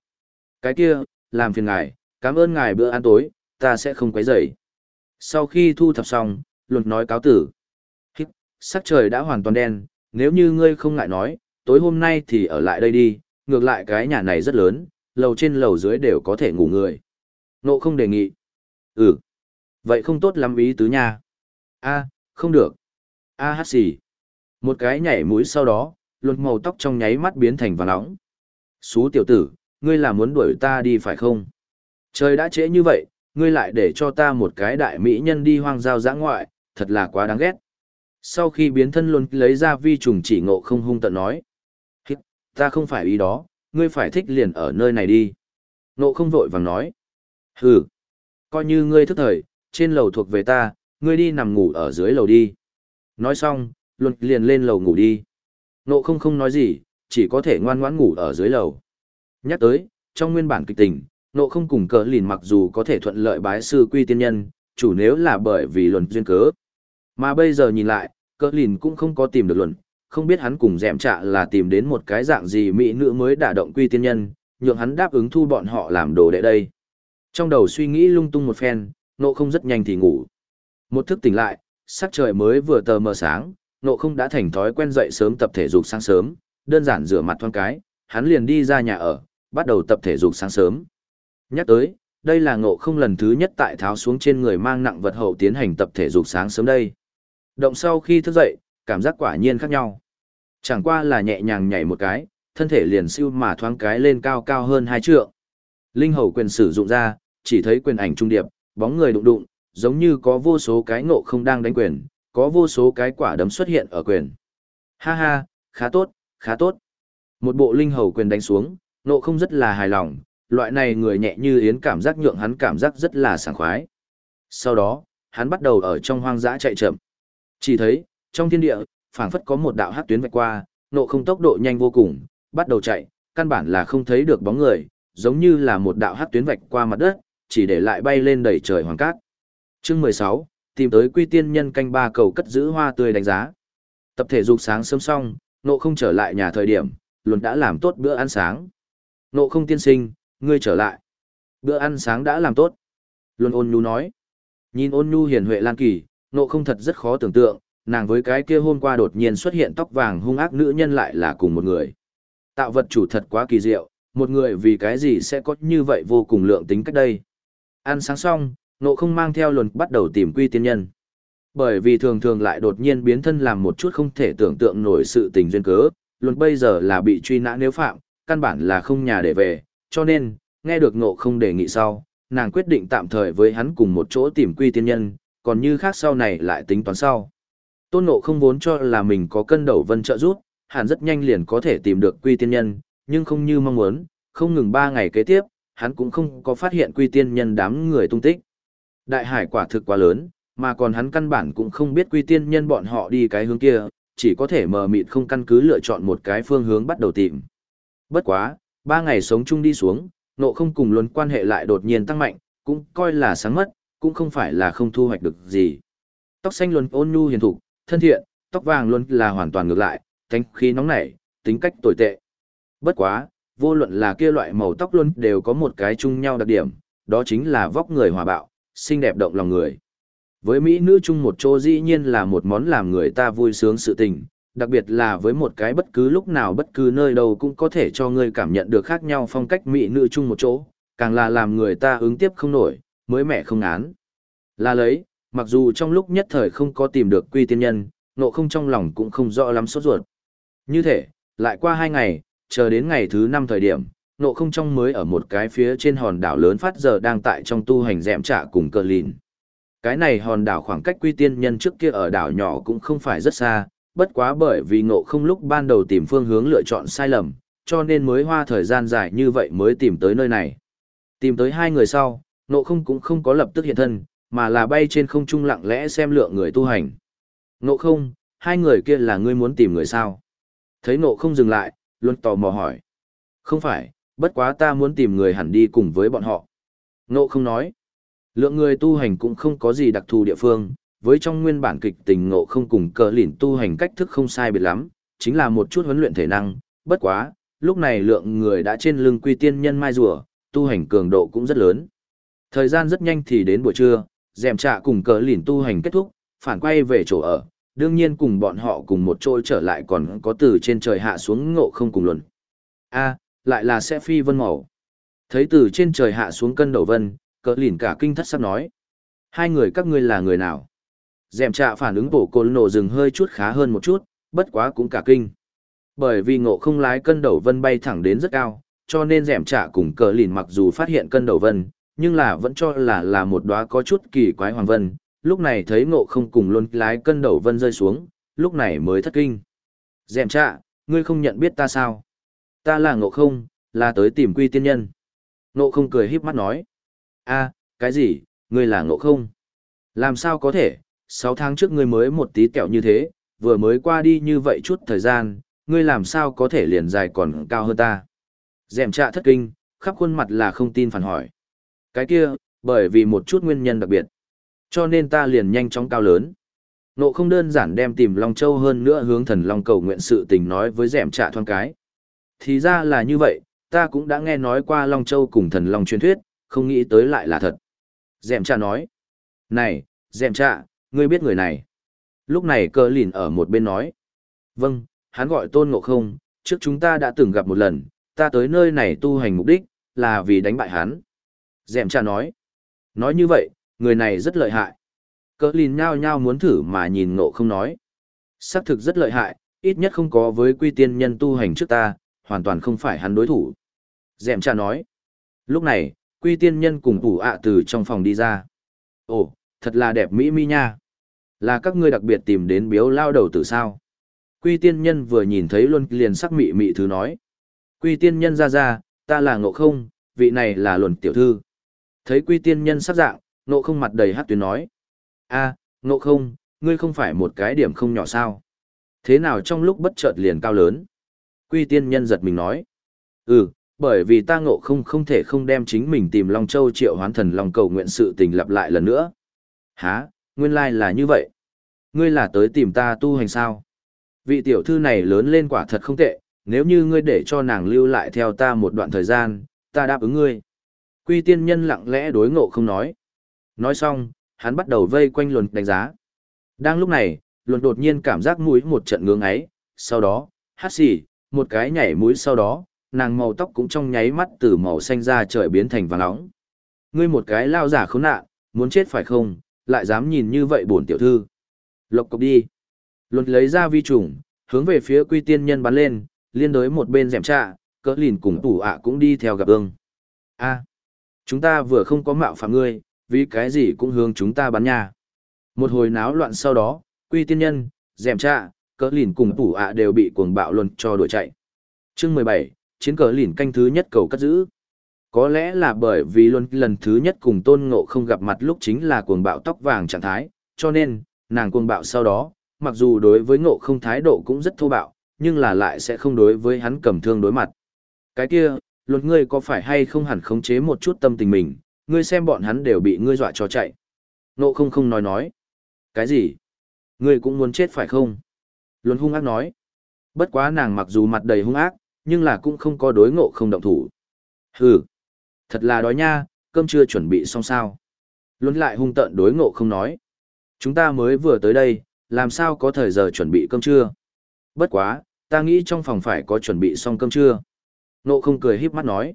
Cái kia, làm phiền ngài, cảm ơn ngài bữa ăn tối, ta sẽ không quấy rầy. Sau khi thu thập xong, luật nói cáo tử. Hít, sắc trời đã hoàn toàn đen, nếu như ngươi không ngại nói, tối hôm nay thì ở lại đây đi, ngược lại cái nhà này rất lớn, lầu trên lầu dưới đều có thể ngủ người. Nộ không đề nghị. Ừ. Vậy không tốt lắm ý tứ nha. a không được. a hát xì. Một cái nhảy mũi sau đó, luồn màu tóc trong nháy mắt biến thành vàng nóng. Xú tiểu tử, ngươi là muốn đuổi ta đi phải không? Trời đã trễ như vậy, ngươi lại để cho ta một cái đại mỹ nhân đi hoang giao giã ngoại, thật là quá đáng ghét. Sau khi biến thân luôn lấy ra vi trùng chỉ ngộ không hung tận nói. Ta không phải ý đó, ngươi phải thích liền ở nơi này đi. Ngộ không vội vàng nói. Hừ, coi như ngươi thức thời, trên lầu thuộc về ta, ngươi đi nằm ngủ ở dưới lầu đi. Nói xong, luật liền lên lầu ngủ đi. Ngộ không không nói gì, chỉ có thể ngoan ngoãn ngủ ở dưới lầu. Nhắc tới, trong nguyên bản kịch tình, nộ không cùng cờ lìn mặc dù có thể thuận lợi bái sư quy tiên nhân, chủ nếu là bởi vì luận duyên cớ. Mà bây giờ nhìn lại, cờ lìn cũng không có tìm được luận, không biết hắn cùng dẹm trạ là tìm đến một cái dạng gì mỹ nữ mới đả động quy tiên nhân, nhượng hắn đáp ứng thu bọn họ làm đồ đệ đây. Trong đầu suy nghĩ lung tung một phen, nộ không rất nhanh thì ngủ. Một thức tỉnh lại, sắc trời mới vừa tờ mờ sáng, nộ không đã thành thói quen dậy sớm tập thể dục sáng sớm, đơn giản rửa mặt thoáng cái, hắn liền đi ra nhà ở, bắt đầu tập thể dục sáng sớm. Nhắc tới, đây là ngộ không lần thứ nhất tại tháo xuống trên người mang nặng vật hậu tiến hành tập thể dục sáng sớm đây. Động sau khi thức dậy, cảm giác quả nhiên khác nhau. Chẳng qua là nhẹ nhàng nhảy một cái, thân thể liền siêu mà thoáng cái lên cao cao hơn hai trượng. Linh hầu quyền sử dụng ra, chỉ thấy quyền ảnh trung điệp, bóng người đụng đụng, giống như có vô số cái ngộ không đang đánh quyền, có vô số cái quả đấm xuất hiện ở quyền. Ha ha, khá tốt, khá tốt. Một bộ linh hầu quyền đánh xuống, ngộ không rất là hài lòng, loại này người nhẹ như yến cảm giác nhượng hắn cảm giác rất là sảng khoái. Sau đó, hắn bắt đầu ở trong hoang dã chạy chậm. Chỉ thấy, trong thiên địa, phảng phất có một đạo hắc tuyến vạch qua, nộ không tốc độ nhanh vô cùng, bắt đầu chạy, căn bản là không thấy được bóng người, giống như là một đạo hắc tuyến vạch qua mặt đất, chỉ để lại bay lên đầy trời hoàng cát. Chương 16, tìm tới quy tiên nhân canh ba cầu cất giữ hoa tươi đánh giá. Tập thể dục sáng sớm xong, nộ không trở lại nhà thời điểm, luôn đã làm tốt bữa ăn sáng. Nộ không tiên sinh, ngươi trở lại. Bữa ăn sáng đã làm tốt. Luôn ôn nhu nói. Nhìn ôn nhu hiền huệ lan kỳ, nộ không thật rất khó tưởng tượng, nàng với cái kia hôm qua đột nhiên xuất hiện tóc vàng hung ác nữ nhân lại là cùng một người. Tạo vật chủ thật quá kỳ diệu, một người vì cái gì sẽ có như vậy vô cùng lượng tính cách đây. Ăn sáng xong, nộ không mang theo luận bắt đầu tìm quy tiên nhân. Bởi vì thường thường lại đột nhiên biến thân làm một chút không thể tưởng tượng nổi sự tình duyên cớ, luận bây giờ là bị truy nã nếu phạm, căn bản là không nhà để về, cho nên, nghe được nộ không đề nghị sau, nàng quyết định tạm thời với hắn cùng một chỗ tìm quy tiên nhân, còn như khác sau này lại tính toán sau. Tôn nộ không vốn cho là mình có cân đầu vân trợ giúp, hắn rất nhanh liền có thể tìm được quy tiên nhân, nhưng không như mong muốn, không ngừng ba ngày kế tiếp, hắn cũng không có phát hiện quy tiên nhân đám người tung tích. Đại hải quả thực quá lớn, mà còn hắn căn bản cũng không biết quy tiên nhân bọn họ đi cái hướng kia, chỉ có thể mờ mịt không căn cứ lựa chọn một cái phương hướng bắt đầu tìm. Bất quá, ba ngày sống chung đi xuống, nộ không cùng luôn quan hệ lại đột nhiên tăng mạnh, cũng coi là sáng mất, cũng không phải là không thu hoạch được gì. Tóc xanh luôn ôn nhu hiền thục, thân thiện, tóc vàng luôn là hoàn toàn ngược lại, thánh khí nóng nảy, tính cách tồi tệ. Bất quá, vô luận là kia loại màu tóc luôn đều có một cái chung nhau đặc điểm, đó chính là vóc người hòa bạo, xinh đẹp động lòng người. Với Mỹ nữ chung một chỗ dĩ nhiên là một món làm người ta vui sướng sự tình, đặc biệt là với một cái bất cứ lúc nào bất cứ nơi đâu cũng có thể cho người cảm nhận được khác nhau phong cách Mỹ nữ chung một chỗ, càng là làm người ta ứng tiếp không nổi, mới mẻ không án. Là lấy, mặc dù trong lúc nhất thời không có tìm được quy tiên nhân, nộ không trong lòng cũng không rõ lắm sốt ruột. Như thế, lại qua hai ngày, chờ đến ngày thứ năm thời điểm, nộ không trong mới ở một cái phía trên hòn đảo lớn phát giờ đang tại trong tu hành dẹm trả cùng cờ lìn. Cái này hòn đảo khoảng cách quy tiên nhân trước kia ở đảo nhỏ cũng không phải rất xa, bất quá bởi vì ngộ không lúc ban đầu tìm phương hướng lựa chọn sai lầm, cho nên mới hoa thời gian dài như vậy mới tìm tới nơi này. Tìm tới hai người sau, ngộ không cũng không có lập tức hiện thân, mà là bay trên không trung lặng lẽ xem lượng người tu hành. Ngộ không, hai người kia là ngươi muốn tìm người sao? Thấy ngộ không dừng lại, luôn tò mò hỏi. Không phải, bất quá ta muốn tìm người hẳn đi cùng với bọn họ. Ngộ không nói. Lượng người tu hành cũng không có gì đặc thù địa phương, với trong nguyên bản kịch tình ngộ không cùng cờ lỉn tu hành cách thức không sai biệt lắm, chính là một chút huấn luyện thể năng, bất quá, lúc này lượng người đã trên lưng quy tiên nhân mai rùa, tu hành cường độ cũng rất lớn. Thời gian rất nhanh thì đến buổi trưa, dèm trạ cùng cờ lìn tu hành kết thúc, phản quay về chỗ ở, đương nhiên cùng bọn họ cùng một chỗ trở lại còn có từ trên trời hạ xuống ngộ không cùng luận. a lại là sẽ phi vân màu. Thấy từ trên trời hạ xuống cân đầu vân, cờ lìn cả kinh thất sắp nói. Hai người các ngươi là người nào? Dèm trạ phản ứng bổ côn nổ rừng hơi chút khá hơn một chút, bất quá cũng cả kinh. Bởi vì ngộ không lái cân đầu vân bay thẳng đến rất cao, cho nên dèm trạ cùng cờ lìn mặc dù phát hiện cân đầu vân, nhưng là vẫn cho là là một đóa có chút kỳ quái hoàng vân, lúc này thấy ngộ không cùng luôn lái cân đầu vân rơi xuống, lúc này mới thất kinh. Dẹm trạ, ngươi không nhận biết ta sao? Ta là ngộ không, là tới tìm quy tiên nhân. Ngộ không cười híp mắt nói. a cái gì, ngươi là ngộ không? Làm sao có thể, sáu tháng trước ngươi mới một tí kẹo như thế, vừa mới qua đi như vậy chút thời gian, ngươi làm sao có thể liền dài còn cao hơn ta? Dèm trạ thất kinh, khắp khuôn mặt là không tin phản hỏi. Cái kia, bởi vì một chút nguyên nhân đặc biệt. Cho nên ta liền nhanh chóng cao lớn. Nộ không đơn giản đem tìm Long Châu hơn nữa hướng thần Long cầu nguyện sự tình nói với dẻm trạ thoáng cái. Thì ra là như vậy, ta cũng đã nghe nói qua Long Châu cùng thần Long truyền thuyết, không nghĩ tới lại là thật. Dẻm trạ nói. Này, dẻm trạ, ngươi biết người này. Lúc này Cơ lìn ở một bên nói. Vâng, hắn gọi tôn ngộ không, trước chúng ta đã từng gặp một lần, ta tới nơi này tu hành mục đích, là vì đánh bại hắn. Dèm cha nói. Nói như vậy, người này rất lợi hại. Cỡ lìn nhao nhao muốn thử mà nhìn ngộ không nói. Xác thực rất lợi hại, ít nhất không có với quy tiên nhân tu hành trước ta, hoàn toàn không phải hắn đối thủ. Dèm cha nói. Lúc này, quy tiên nhân cùng ủ ạ từ trong phòng đi ra. Ồ, thật là đẹp mỹ mi nha. Là các ngươi đặc biệt tìm đến biếu lao đầu tử sao. Quy tiên nhân vừa nhìn thấy luôn liền sắc mị mị thứ nói. Quy tiên nhân ra ra, ta là ngộ không, vị này là luận tiểu thư. Thấy quy tiên nhân sắc dạng, ngộ không mặt đầy hát tuyến nói. a ngộ không, ngươi không phải một cái điểm không nhỏ sao. Thế nào trong lúc bất chợt liền cao lớn? Quy tiên nhân giật mình nói. Ừ, bởi vì ta ngộ không không thể không đem chính mình tìm Long Châu triệu hoán thần Long cầu nguyện sự tình lặp lại lần nữa. Hả, nguyên lai là như vậy. Ngươi là tới tìm ta tu hành sao? Vị tiểu thư này lớn lên quả thật không tệ, nếu như ngươi để cho nàng lưu lại theo ta một đoạn thời gian, ta đáp ứng ngươi. Quy tiên nhân lặng lẽ đối ngộ không nói. Nói xong, hắn bắt đầu vây quanh luận đánh giá. Đang lúc này, luận đột nhiên cảm giác mũi một trận ngưỡng ấy, sau đó, hát xì, một cái nhảy mũi sau đó, nàng màu tóc cũng trong nháy mắt từ màu xanh ra trời biến thành vàng nóng. Ngươi một cái lao giả khốn nạn, muốn chết phải không, lại dám nhìn như vậy bổn tiểu thư. Lộc cộc đi. Luận lấy ra vi trùng, hướng về phía quy tiên nhân bắn lên, liên đối một bên dẻm trạ, cỡ lìn cùng tủ ạ cũng đi theo gặp ương. a chúng ta vừa không có mạo phạm ngươi, vì cái gì cũng hướng chúng ta bắn nha. Một hồi náo loạn sau đó, quy tiên nhân, dẻm trạ, cỡ lìn cùng tủ ạ đều bị cuồng bạo luân cho đuổi chạy. chương mười bảy chiến cỡ lìn canh thứ nhất cầu cất giữ. Có lẽ là bởi vì luôn lần thứ nhất cùng tôn ngộ không gặp mặt lúc chính là cuồng bạo tóc vàng trạng thái, cho nên, nàng cuồng bạo sau đó, mặc dù đối với ngộ không thái độ cũng rất thô bạo, nhưng là lại sẽ không đối với hắn cầm thương đối mặt. Cái kia, luật ngươi có phải hay không hẳn khống chế một chút tâm tình mình, ngươi xem bọn hắn đều bị ngươi dọa cho chạy. Ngộ không không nói nói. Cái gì? Ngươi cũng muốn chết phải không? Luân hung ác nói. Bất quá nàng mặc dù mặt đầy hung ác, nhưng là cũng không có đối ngộ không động thủ. Hừ, thật là đói nha, cơm chưa chuẩn bị xong sao. Luân lại hung tợn đối ngộ không nói. Chúng ta mới vừa tới đây, làm sao có thời giờ chuẩn bị cơm trưa? Bất quá, ta nghĩ trong phòng phải có chuẩn bị xong cơm trưa. Nộ không cười híp mắt nói.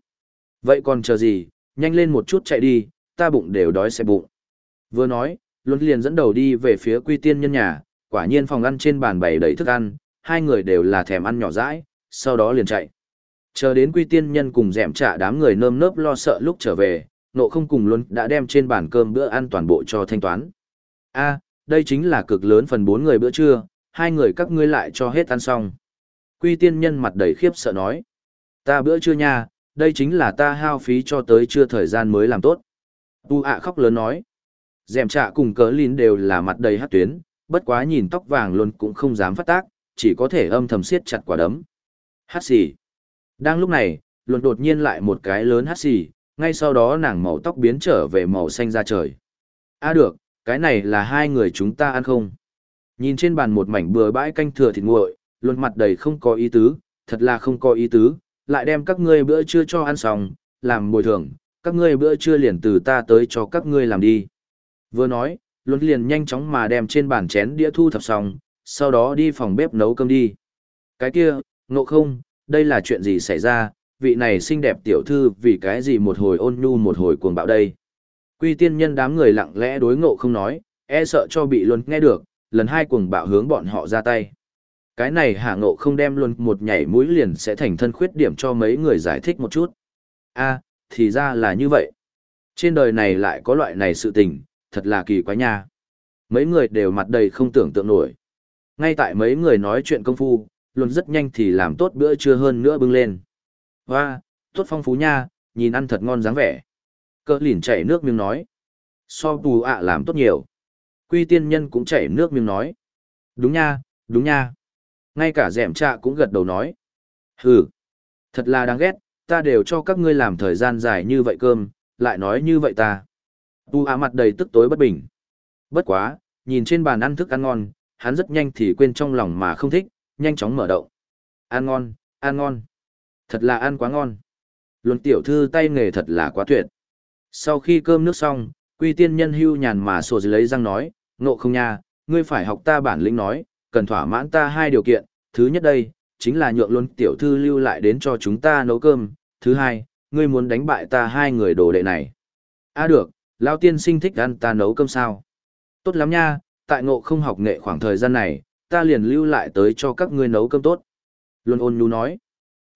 Vậy còn chờ gì, nhanh lên một chút chạy đi, ta bụng đều đói xe bụng. Vừa nói, Luân liền dẫn đầu đi về phía quy tiên nhân nhà, quả nhiên phòng ăn trên bàn bày đầy thức ăn, hai người đều là thèm ăn nhỏ rãi. sau đó liền chạy. Chờ đến quy tiên nhân cùng dẻm trả đám người nơm nớp lo sợ lúc trở về, nộ không cùng Luân đã đem trên bàn cơm bữa ăn toàn bộ cho thanh toán. a đây chính là cực lớn phần bốn người bữa trưa, hai người các ngươi lại cho hết ăn xong. Quy tiên nhân mặt đầy khiếp sợ nói. Ta bữa trưa nha, đây chính là ta hao phí cho tới chưa thời gian mới làm tốt. Tu ạ khóc lớn nói. Dèm trạ cùng cớ lín đều là mặt đầy hát tuyến, bất quá nhìn tóc vàng luôn cũng không dám phát tác, chỉ có thể âm thầm siết chặt quả đấm. Hát xì. Đang lúc này, luôn đột nhiên lại một cái lớn hát xì, ngay sau đó nàng màu tóc biến trở về màu xanh ra trời. À được, cái này là hai người chúng ta ăn không? Nhìn trên bàn một mảnh bừa bãi canh thừa thịt nguội, luôn mặt đầy không có ý tứ, thật là không có ý tứ, lại đem các ngươi bữa trưa cho ăn xong, làm bồi thường, các ngươi bữa trưa liền từ ta tới cho các ngươi làm đi. Vừa nói, Luân liền nhanh chóng mà đem trên bàn chén đĩa thu thập xong, sau đó đi phòng bếp nấu cơm đi. Cái kia, ngộ không, đây là chuyện gì xảy ra, vị này xinh đẹp tiểu thư vì cái gì một hồi ôn nhu một hồi cuồng bạo đây. Quy tiên nhân đám người lặng lẽ đối ngộ không nói, e sợ cho bị Luân nghe được, lần hai cuồng bạo hướng bọn họ ra tay. Cái này hạ ngộ không đem luôn một nhảy mũi liền sẽ thành thân khuyết điểm cho mấy người giải thích một chút. a thì ra là như vậy. Trên đời này lại có loại này sự tình, thật là kỳ quá nha. Mấy người đều mặt đầy không tưởng tượng nổi. Ngay tại mấy người nói chuyện công phu, luôn rất nhanh thì làm tốt bữa trưa hơn nữa bưng lên. Hoa, tốt phong phú nha, nhìn ăn thật ngon dáng vẻ. Cỡ lỉn chảy nước miếng nói. So bù ạ làm tốt nhiều. Quy tiên nhân cũng chảy nước miếng nói. Đúng nha, đúng nha. Ngay cả dẻm trạ cũng gật đầu nói. Hừ, thật là đáng ghét, ta đều cho các ngươi làm thời gian dài như vậy cơm, lại nói như vậy ta. Tu á mặt đầy tức tối bất bình. Bất quá, nhìn trên bàn ăn thức ăn ngon, hắn rất nhanh thì quên trong lòng mà không thích, nhanh chóng mở động. Ăn ngon, ăn ngon. Thật là ăn quá ngon. Luân tiểu thư tay nghề thật là quá tuyệt. Sau khi cơm nước xong, quy tiên nhân hưu nhàn mà sổ lấy răng nói, nộ không nha, ngươi phải học ta bản lĩnh nói, cần thỏa mãn ta hai điều kiện, thứ nhất đây, chính là nhượng luôn tiểu thư lưu lại đến cho chúng ta nấu cơm, thứ hai, ngươi muốn đánh bại ta hai người đồ đệ này. a à được, lão tiên sinh thích ăn ta nấu cơm sao? Tốt lắm nha, tại ngộ không học nghệ khoảng thời gian này, ta liền lưu lại tới cho các ngươi nấu cơm tốt. Luân ôn nhu nói.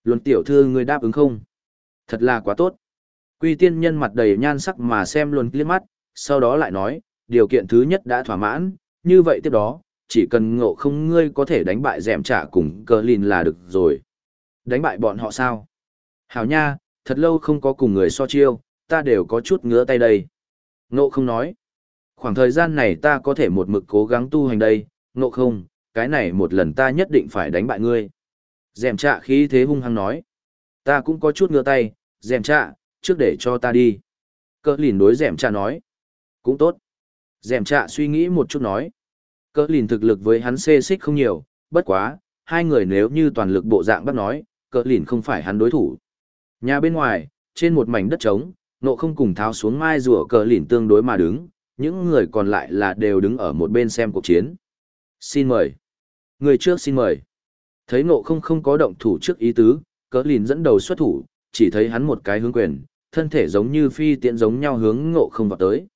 Luân tiểu thư ngươi đáp ứng không? Thật là quá tốt. Quy tiên nhân mặt đầy nhan sắc mà xem luân liếc mắt, sau đó lại nói, điều kiện thứ nhất đã thỏa mãn, như vậy tiếp đó, chỉ cần ngộ không ngươi có thể đánh bại dẻm trả cùng cờ lìn là được rồi. Đánh bại bọn họ sao? Hảo nha, thật lâu không có cùng người so chiêu, ta đều có chút ngứa tay đây. Ngộ không nói. Khoảng thời gian này ta có thể một mực cố gắng tu hành đây, ngộ không, cái này một lần ta nhất định phải đánh bại ngươi. Dèm trạ khí thế hung hăng nói. Ta cũng có chút ngứa tay, dèm trạ, trước để cho ta đi. Cơ lìn đối dèm trạ nói. Cũng tốt. Dèm trạ suy nghĩ một chút nói cỡ lìn thực lực với hắn xê xích không nhiều, bất quá, hai người nếu như toàn lực bộ dạng bắt nói, cỡ lìn không phải hắn đối thủ. Nhà bên ngoài, trên một mảnh đất trống, nộ không cùng tháo xuống mai rùa cờ lìn tương đối mà đứng, những người còn lại là đều đứng ở một bên xem cuộc chiến. Xin mời. Người trước xin mời. Thấy nộ không không có động thủ trước ý tứ, cờ lìn dẫn đầu xuất thủ, chỉ thấy hắn một cái hướng quyền, thân thể giống như phi tiện giống nhau hướng ngộ không vào tới.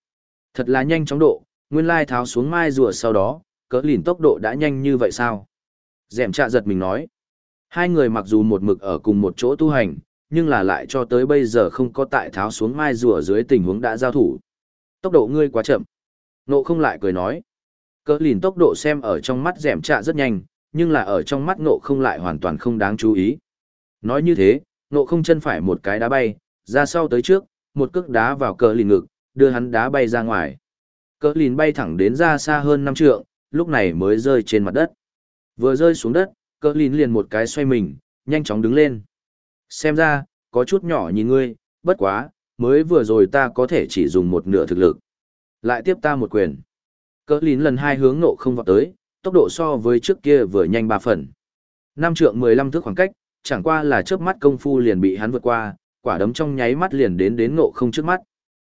Thật là nhanh chóng độ, nguyên lai tháo xuống mai rùa sau đó, cỡ lìn tốc độ đã nhanh như vậy sao? Dẹm trạ giật mình nói. Hai người mặc dù một mực ở cùng một chỗ tu hành, nhưng là lại cho tới bây giờ không có tại tháo xuống mai rùa dưới tình huống đã giao thủ. Tốc độ ngươi quá chậm. Nộ không lại cười nói. Cỡ lìn tốc độ xem ở trong mắt dẹm trạ rất nhanh, nhưng là ở trong mắt nộ không lại hoàn toàn không đáng chú ý. Nói như thế, nộ không chân phải một cái đá bay, ra sau tới trước, một cước đá vào cỡ lìn ngực, đưa hắn đá bay ra ngoài. Cỡ lìn bay thẳng đến ra xa hơn năm trượng, lúc này mới rơi trên mặt đất. Vừa rơi xuống đất, cỡ lín liền một cái xoay mình, nhanh chóng đứng lên. Xem ra, có chút nhỏ nhìn ngươi, bất quá, mới vừa rồi ta có thể chỉ dùng một nửa thực lực. Lại tiếp ta một quyền. Cỡ lín lần hai hướng nộ không vọt tới, tốc độ so với trước kia vừa nhanh ba phần. Năm trượng mười lăm thước khoảng cách, chẳng qua là chớp mắt công phu liền bị hắn vượt qua, quả đấm trong nháy mắt liền đến đến nộ không trước mắt.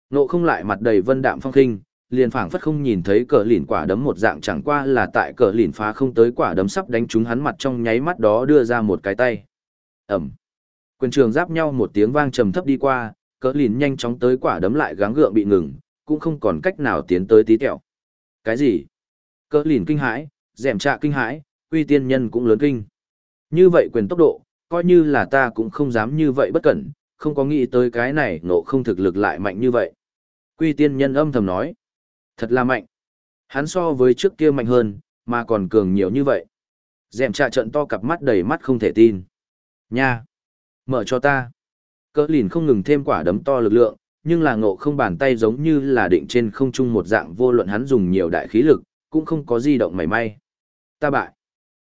Nộ không lại mặt đầy vân đạm phong khinh, liền phảng phất không nhìn thấy cờ lìn quả đấm một dạng chẳng qua là tại cờ lìn phá không tới quả đấm sắp đánh trúng hắn mặt trong nháy mắt đó đưa ra một cái tay. Ẩm. Quyền trường giáp nhau một tiếng vang trầm thấp đi qua, cỡ lìn nhanh chóng tới quả đấm lại gắng gượng bị ngừng, cũng không còn cách nào tiến tới tí tẹo. Cái gì? Cỡ lìn kinh hãi, dẻm trạ kinh hãi, uy tiên nhân cũng lớn kinh. Như vậy quyền tốc độ, coi như là ta cũng không dám như vậy bất cẩn, không có nghĩ tới cái này nộ không thực lực lại mạnh như vậy. Quy tiên nhân âm thầm nói. Thật là mạnh. Hắn so với trước kia mạnh hơn, mà còn cường nhiều như vậy. Dẹm trà trận to cặp mắt đầy mắt không thể tin. Nha! Mở cho ta. Cỡ lìn không ngừng thêm quả đấm to lực lượng, nhưng là ngộ không bàn tay giống như là định trên không trung một dạng vô luận hắn dùng nhiều đại khí lực, cũng không có di động mảy may. Ta bại.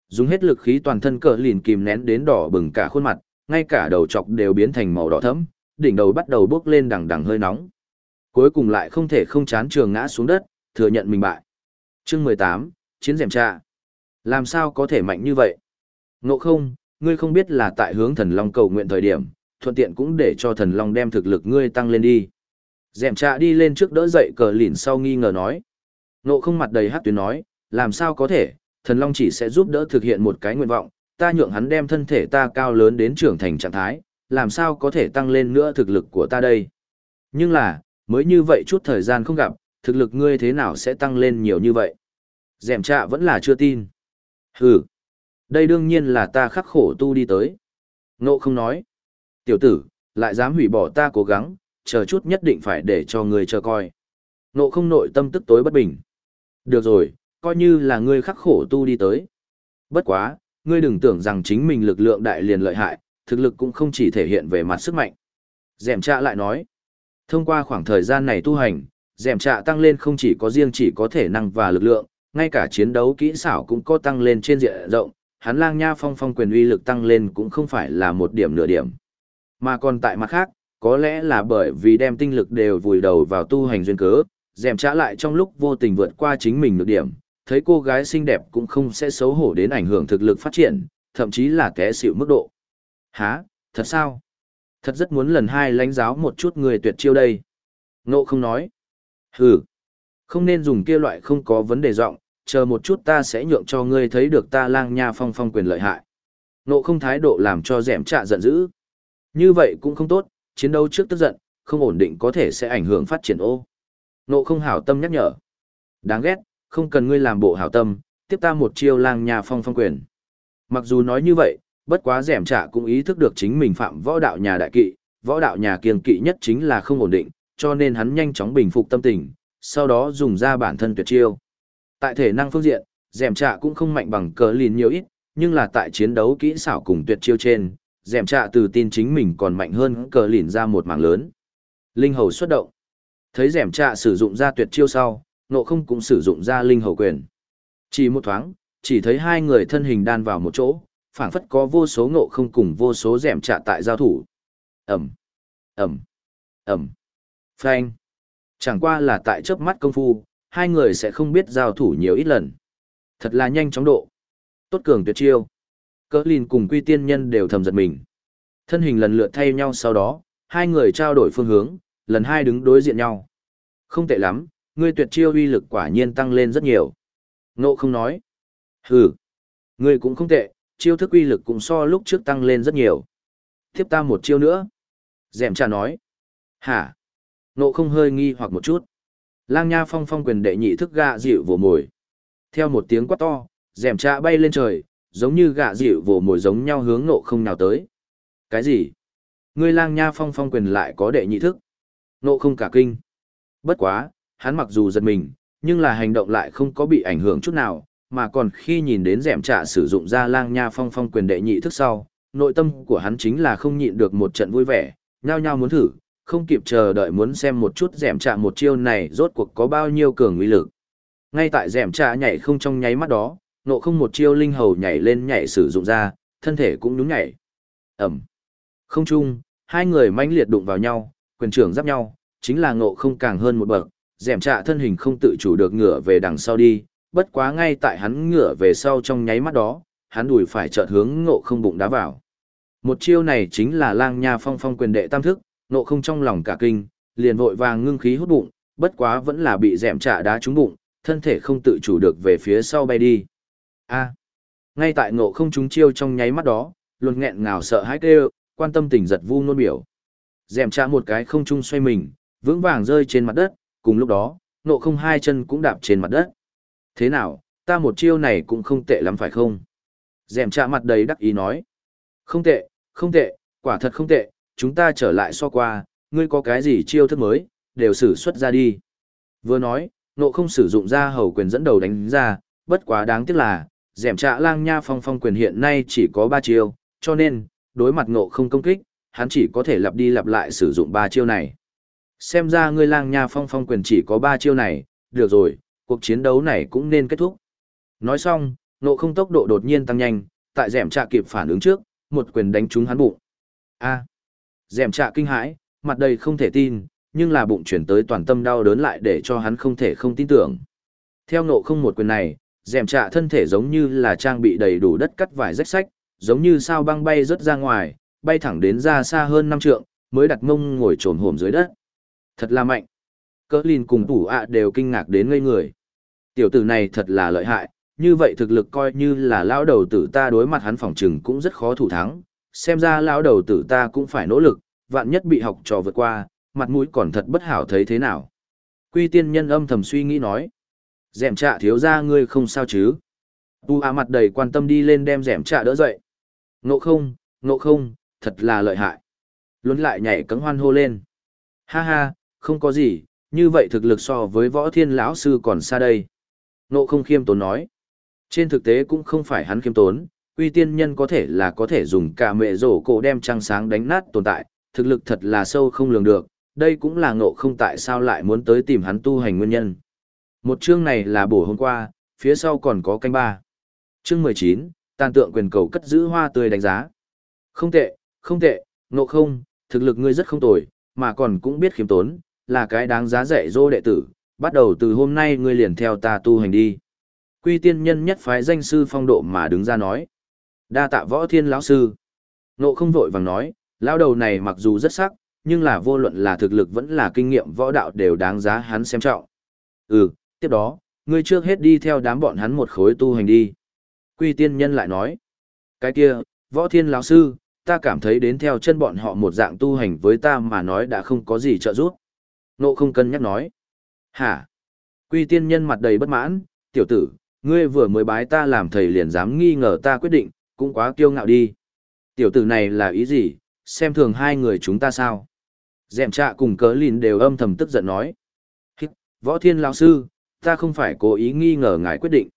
Dùng hết lực khí toàn thân cỡ lìn kìm nén đến đỏ bừng cả khuôn mặt, ngay cả đầu chọc đều biến thành màu đỏ thẫm, đỉnh đầu bắt đầu bốc lên đằng đằng hơi nóng. Cuối cùng lại không thể không chán trường ngã xuống đất, thừa nhận mình bại. Chương mười tám Chiến dẻm trạ. Làm sao có thể mạnh như vậy? Ngộ không, ngươi không biết là tại hướng thần long cầu nguyện thời điểm, thuận tiện cũng để cho thần long đem thực lực ngươi tăng lên đi. dẻm trạ đi lên trước đỡ dậy cờ lỉn sau nghi ngờ nói. Nộ không mặt đầy hát tuyến nói, làm sao có thể, thần long chỉ sẽ giúp đỡ thực hiện một cái nguyện vọng, ta nhượng hắn đem thân thể ta cao lớn đến trưởng thành trạng thái, làm sao có thể tăng lên nữa thực lực của ta đây. Nhưng là, mới như vậy chút thời gian không gặp, thực lực ngươi thế nào sẽ tăng lên nhiều như vậy. Dẻm trạ vẫn là chưa tin. Hừ, Đây đương nhiên là ta khắc khổ tu đi tới. Ngộ không nói. Tiểu tử, lại dám hủy bỏ ta cố gắng, chờ chút nhất định phải để cho người chờ coi. Ngộ không nội tâm tức tối bất bình. Được rồi, coi như là ngươi khắc khổ tu đi tới. Bất quá, ngươi đừng tưởng rằng chính mình lực lượng đại liền lợi hại, thực lực cũng không chỉ thể hiện về mặt sức mạnh. Dẻm trạ lại nói, thông qua khoảng thời gian này tu hành, dẻm trạ tăng lên không chỉ có riêng chỉ có thể năng và lực lượng, ngay cả chiến đấu kỹ xảo cũng có tăng lên trên diện rộng, hắn lang nha phong phong quyền uy lực tăng lên cũng không phải là một điểm nửa điểm. Mà còn tại mặt khác, có lẽ là bởi vì đem tinh lực đều vùi đầu vào tu hành duyên cớ, dèm trả lại trong lúc vô tình vượt qua chính mình được điểm, thấy cô gái xinh đẹp cũng không sẽ xấu hổ đến ảnh hưởng thực lực phát triển, thậm chí là té xịu mức độ. Hả, thật sao? Thật rất muốn lần hai lãnh giáo một chút người tuyệt chiêu đây. Nộ không nói. Hừ, không nên dùng kia loại không có vấn đề giọng chờ một chút ta sẽ nhượng cho ngươi thấy được ta lang nha phong phong quyền lợi hại. Nộ không thái độ làm cho dẻm trạ giận dữ. Như vậy cũng không tốt, chiến đấu trước tức giận, không ổn định có thể sẽ ảnh hưởng phát triển ô. Nộ không hảo tâm nhắc nhở. Đáng ghét, không cần ngươi làm bộ hảo tâm, tiếp ta một chiêu lang nhà phong phong quyền. Mặc dù nói như vậy, bất quá dẻm trả cũng ý thức được chính mình phạm võ đạo nhà đại kỵ, võ đạo nhà kiêng kỵ nhất chính là không ổn định, cho nên hắn nhanh chóng bình phục tâm tình, sau đó dùng ra bản thân tuyệt chiêu. Tại thể năng phương diện, dẻm trả cũng không mạnh bằng cờ lìn nhiều ít, nhưng là tại chiến đấu kỹ xảo cùng tuyệt chiêu trên, dẻm trạ từ tin chính mình còn mạnh hơn cờ lìn ra một mảng lớn. Linh hầu xuất động. Thấy dẻm trạ sử dụng ra tuyệt chiêu sau, nộ không cũng sử dụng ra linh hầu quyền. Chỉ một thoáng, chỉ thấy hai người thân hình đan vào một chỗ, phảng phất có vô số ngộ không cùng vô số dẻm trả tại giao thủ. Ẩm, Ẩm, Ẩm, Phanh. Chẳng qua là tại chớp mắt công phu, hai người sẽ không biết giao thủ nhiều ít lần. Thật là nhanh chóng độ. Tốt cường tuyệt chiêu. Cỡ lìn cùng quy tiên nhân đều thầm giật mình. Thân hình lần lượt thay nhau sau đó, hai người trao đổi phương hướng, lần hai đứng đối diện nhau. Không tệ lắm, ngươi tuyệt chiêu uy lực quả nhiên tăng lên rất nhiều. Ngộ không nói. Hừ, ngươi cũng không tệ, chiêu thức uy lực cũng so lúc trước tăng lên rất nhiều. Tiếp ta một chiêu nữa. Dẻm trà nói. Hả? Nộ không hơi nghi hoặc một chút. Lang nha phong phong quyền đệ nhị thức gạ dịu vồ mồi. Theo một tiếng quát to, dẻm trà bay lên trời, giống như gạ dịu vồ mồi giống nhau hướng nộ không nào tới. Cái gì? Ngươi lang nha phong phong quyền lại có đệ nhị thức. Nộ không cả kinh. Bất quá, hắn mặc dù giật mình, nhưng là hành động lại không có bị ảnh hưởng chút nào, mà còn khi nhìn đến dẻm trả sử dụng ra lang nha phong phong quyền đệ nhị thức sau, nội tâm của hắn chính là không nhịn được một trận vui vẻ, nhao nhao muốn thử, không kịp chờ đợi muốn xem một chút dẻm trả một chiêu này rốt cuộc có bao nhiêu cường uy lực. Ngay tại dẻm trả nhảy không trong nháy mắt đó, nộ không một chiêu linh hầu nhảy lên nhảy sử dụng ra, thân thể cũng nhún nhảy. Ẩm. Không chung, hai người mãnh liệt đụng vào nhau, quyền trưởng giáp nhau, chính là ngộ không càng hơn một bậc, dẻm trạ thân hình không tự chủ được ngửa về đằng sau đi, bất quá ngay tại hắn ngửa về sau trong nháy mắt đó, hắn đùi phải chợt hướng ngộ không bụng đá vào. Một chiêu này chính là lang nha phong phong quyền đệ tam thức, ngộ không trong lòng cả kinh, liền vội vàng ngưng khí hút bụng, bất quá vẫn là bị dẻm trả đá trúng bụng, thân thể không tự chủ được về phía sau bay đi. A. Ngay tại ngộ không trúng chiêu trong nháy mắt đó, luôn nghẹn ngào sợ hãi kêu, quan tâm tỉnh giật vu nôn biểu. dẻm trả một cái không trung xoay mình, vững vàng rơi trên mặt đất, cùng lúc đó, ngộ không hai chân cũng đạp trên mặt đất. Thế nào, ta một chiêu này cũng không tệ lắm phải không? Dèm trả mặt đầy đắc ý nói. Không tệ, không tệ, quả thật không tệ, chúng ta trở lại so qua, ngươi có cái gì chiêu thức mới, đều sử xuất ra đi. Vừa nói, nộ không sử dụng ra hầu quyền dẫn đầu đánh ra, bất quá đáng tiếc là, dẻm trạ lang nha phong phong quyền hiện nay chỉ có ba chiêu, cho nên, đối mặt nộ không công kích, hắn chỉ có thể lặp đi lặp lại sử dụng ba chiêu này. Xem ra ngươi lang nha phong phong quyền chỉ có ba chiêu này, được rồi, cuộc chiến đấu này cũng nên kết thúc. Nói xong, nộ không tốc độ đột nhiên tăng nhanh, tại dẻm trạ kịp phản ứng trước, một quyền đánh trúng hắn bụng. A. Dẻm trạ kinh hãi, mặt đầy không thể tin, nhưng là bụng chuyển tới toàn tâm đau đớn lại để cho hắn không thể không tin tưởng. Theo nộ không một quyền này, dẻm trạ thân thể giống như là trang bị đầy đủ đất cắt vải rách sách, giống như sao băng bay rớt ra ngoài, bay thẳng đến ra xa hơn năm trượng, mới đặt mông ngồi trồn hổm dưới đất. Thật là mạnh. Cỡ lìn cùng tủ ạ đều kinh ngạc đến ngây người. Tiểu tử này thật là lợi hại, như vậy thực lực coi như là lão đầu tử ta đối mặt hắn phòng trừng cũng rất khó thủ thắng. Xem ra lão đầu tử ta cũng phải nỗ lực, vạn nhất bị học trò vượt qua, mặt mũi còn thật bất hảo thấy thế nào. Quy tiên nhân âm thầm suy nghĩ nói. Dẻm trạ thiếu ra ngươi không sao chứ? Tu Á mặt đầy quan tâm đi lên đem dẻm trạ đỡ dậy. Ngộ không, ngộ không, thật là lợi hại. Luân lại nhảy cấm hoan hô lên. Ha ha, không có gì, như vậy thực lực so với võ thiên lão sư còn xa đây. nộ không khiêm tốn nói. Trên thực tế cũng không phải hắn khiêm tốn, uy tiên nhân có thể là có thể dùng cả mẹ rổ cổ đem trăng sáng đánh nát tồn tại, thực lực thật là sâu không lường được, đây cũng là ngộ không tại sao lại muốn tới tìm hắn tu hành nguyên nhân. Một chương này là bổ hôm qua, phía sau còn có canh ba. Chương mười chín, tàn tượng quyền cầu cất giữ hoa tươi đánh giá. Không tệ, không tệ, ngộ không, thực lực ngươi rất không tồi, mà còn cũng biết khiêm tốn, là cái đáng giá dạy dỗ đệ tử, bắt đầu từ hôm nay ngươi liền theo ta tu hành đi. Quy tiên nhân nhất phái danh sư phong độ mà đứng ra nói. Đa tạ võ thiên lão sư. Nộ không vội vàng nói, lão đầu này mặc dù rất sắc, nhưng là vô luận là thực lực vẫn là kinh nghiệm võ đạo đều đáng giá hắn xem trọng. Ừ, tiếp đó, ngươi trước hết đi theo đám bọn hắn một khối tu hành đi. Quy tiên nhân lại nói, cái kia, võ thiên lão sư, ta cảm thấy đến theo chân bọn họ một dạng tu hành với ta mà nói đã không có gì trợ giúp. Nộ không cân nhắc nói, hả? Quy tiên nhân mặt đầy bất mãn, tiểu tử, ngươi vừa mới bái ta làm thầy liền dám nghi ngờ ta quyết định, cũng quá kiêu ngạo đi. Tiểu tử này là ý gì, xem thường hai người chúng ta sao? Dẹm trạ cùng cớ lìn đều âm thầm tức giận nói. Hít, võ thiên lão sư, ta không phải cố ý nghi ngờ ngài quyết định.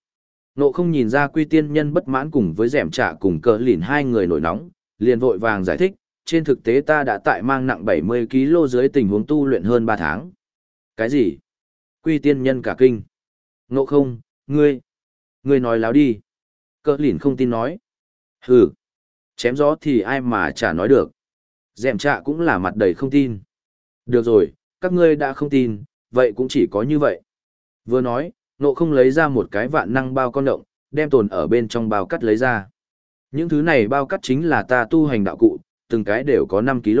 Nộ không nhìn ra quy tiên nhân bất mãn cùng với dẻm trạ cùng cờ lìn hai người nổi nóng, liền vội vàng giải thích, trên thực tế ta đã tại mang nặng 70kg dưới tình huống tu luyện hơn 3 tháng. Cái gì? Quy tiên nhân cả kinh. Nộ không, ngươi, ngươi nói láo đi. Cơ lỉn không tin nói. Hừ, chém gió thì ai mà chả nói được. Dẹm trạ cũng là mặt đầy không tin. Được rồi, các ngươi đã không tin, vậy cũng chỉ có như vậy. Vừa nói, nộ không lấy ra một cái vạn năng bao con động, đem tồn ở bên trong bao cắt lấy ra. Những thứ này bao cắt chính là ta tu hành đạo cụ, từng cái đều có 5 kg.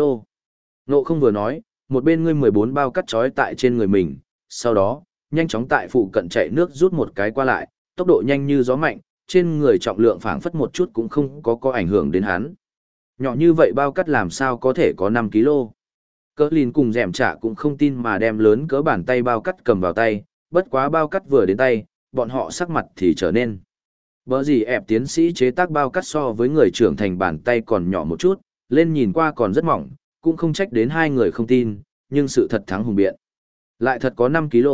Nộ không vừa nói, một bên ngươi 14 bao cắt trói tại trên người mình, sau đó, nhanh chóng tại phụ cận chạy nước rút một cái qua lại, tốc độ nhanh như gió mạnh, trên người trọng lượng phảng phất một chút cũng không có có ảnh hưởng đến hắn. Nhỏ như vậy bao cắt làm sao có thể có 5 kg. Cỡ lìn cùng dẻm trả cũng không tin mà đem lớn cỡ bàn tay bao cắt cầm vào tay, bất quá bao cắt vừa đến tay, bọn họ sắc mặt thì trở nên. Bở gì ẹp tiến sĩ chế tác bao cắt so với người trưởng thành bàn tay còn nhỏ một chút, lên nhìn qua còn rất mỏng, cũng không trách đến hai người không tin, nhưng sự thật thắng hùng biện. Lại thật có 5 kg,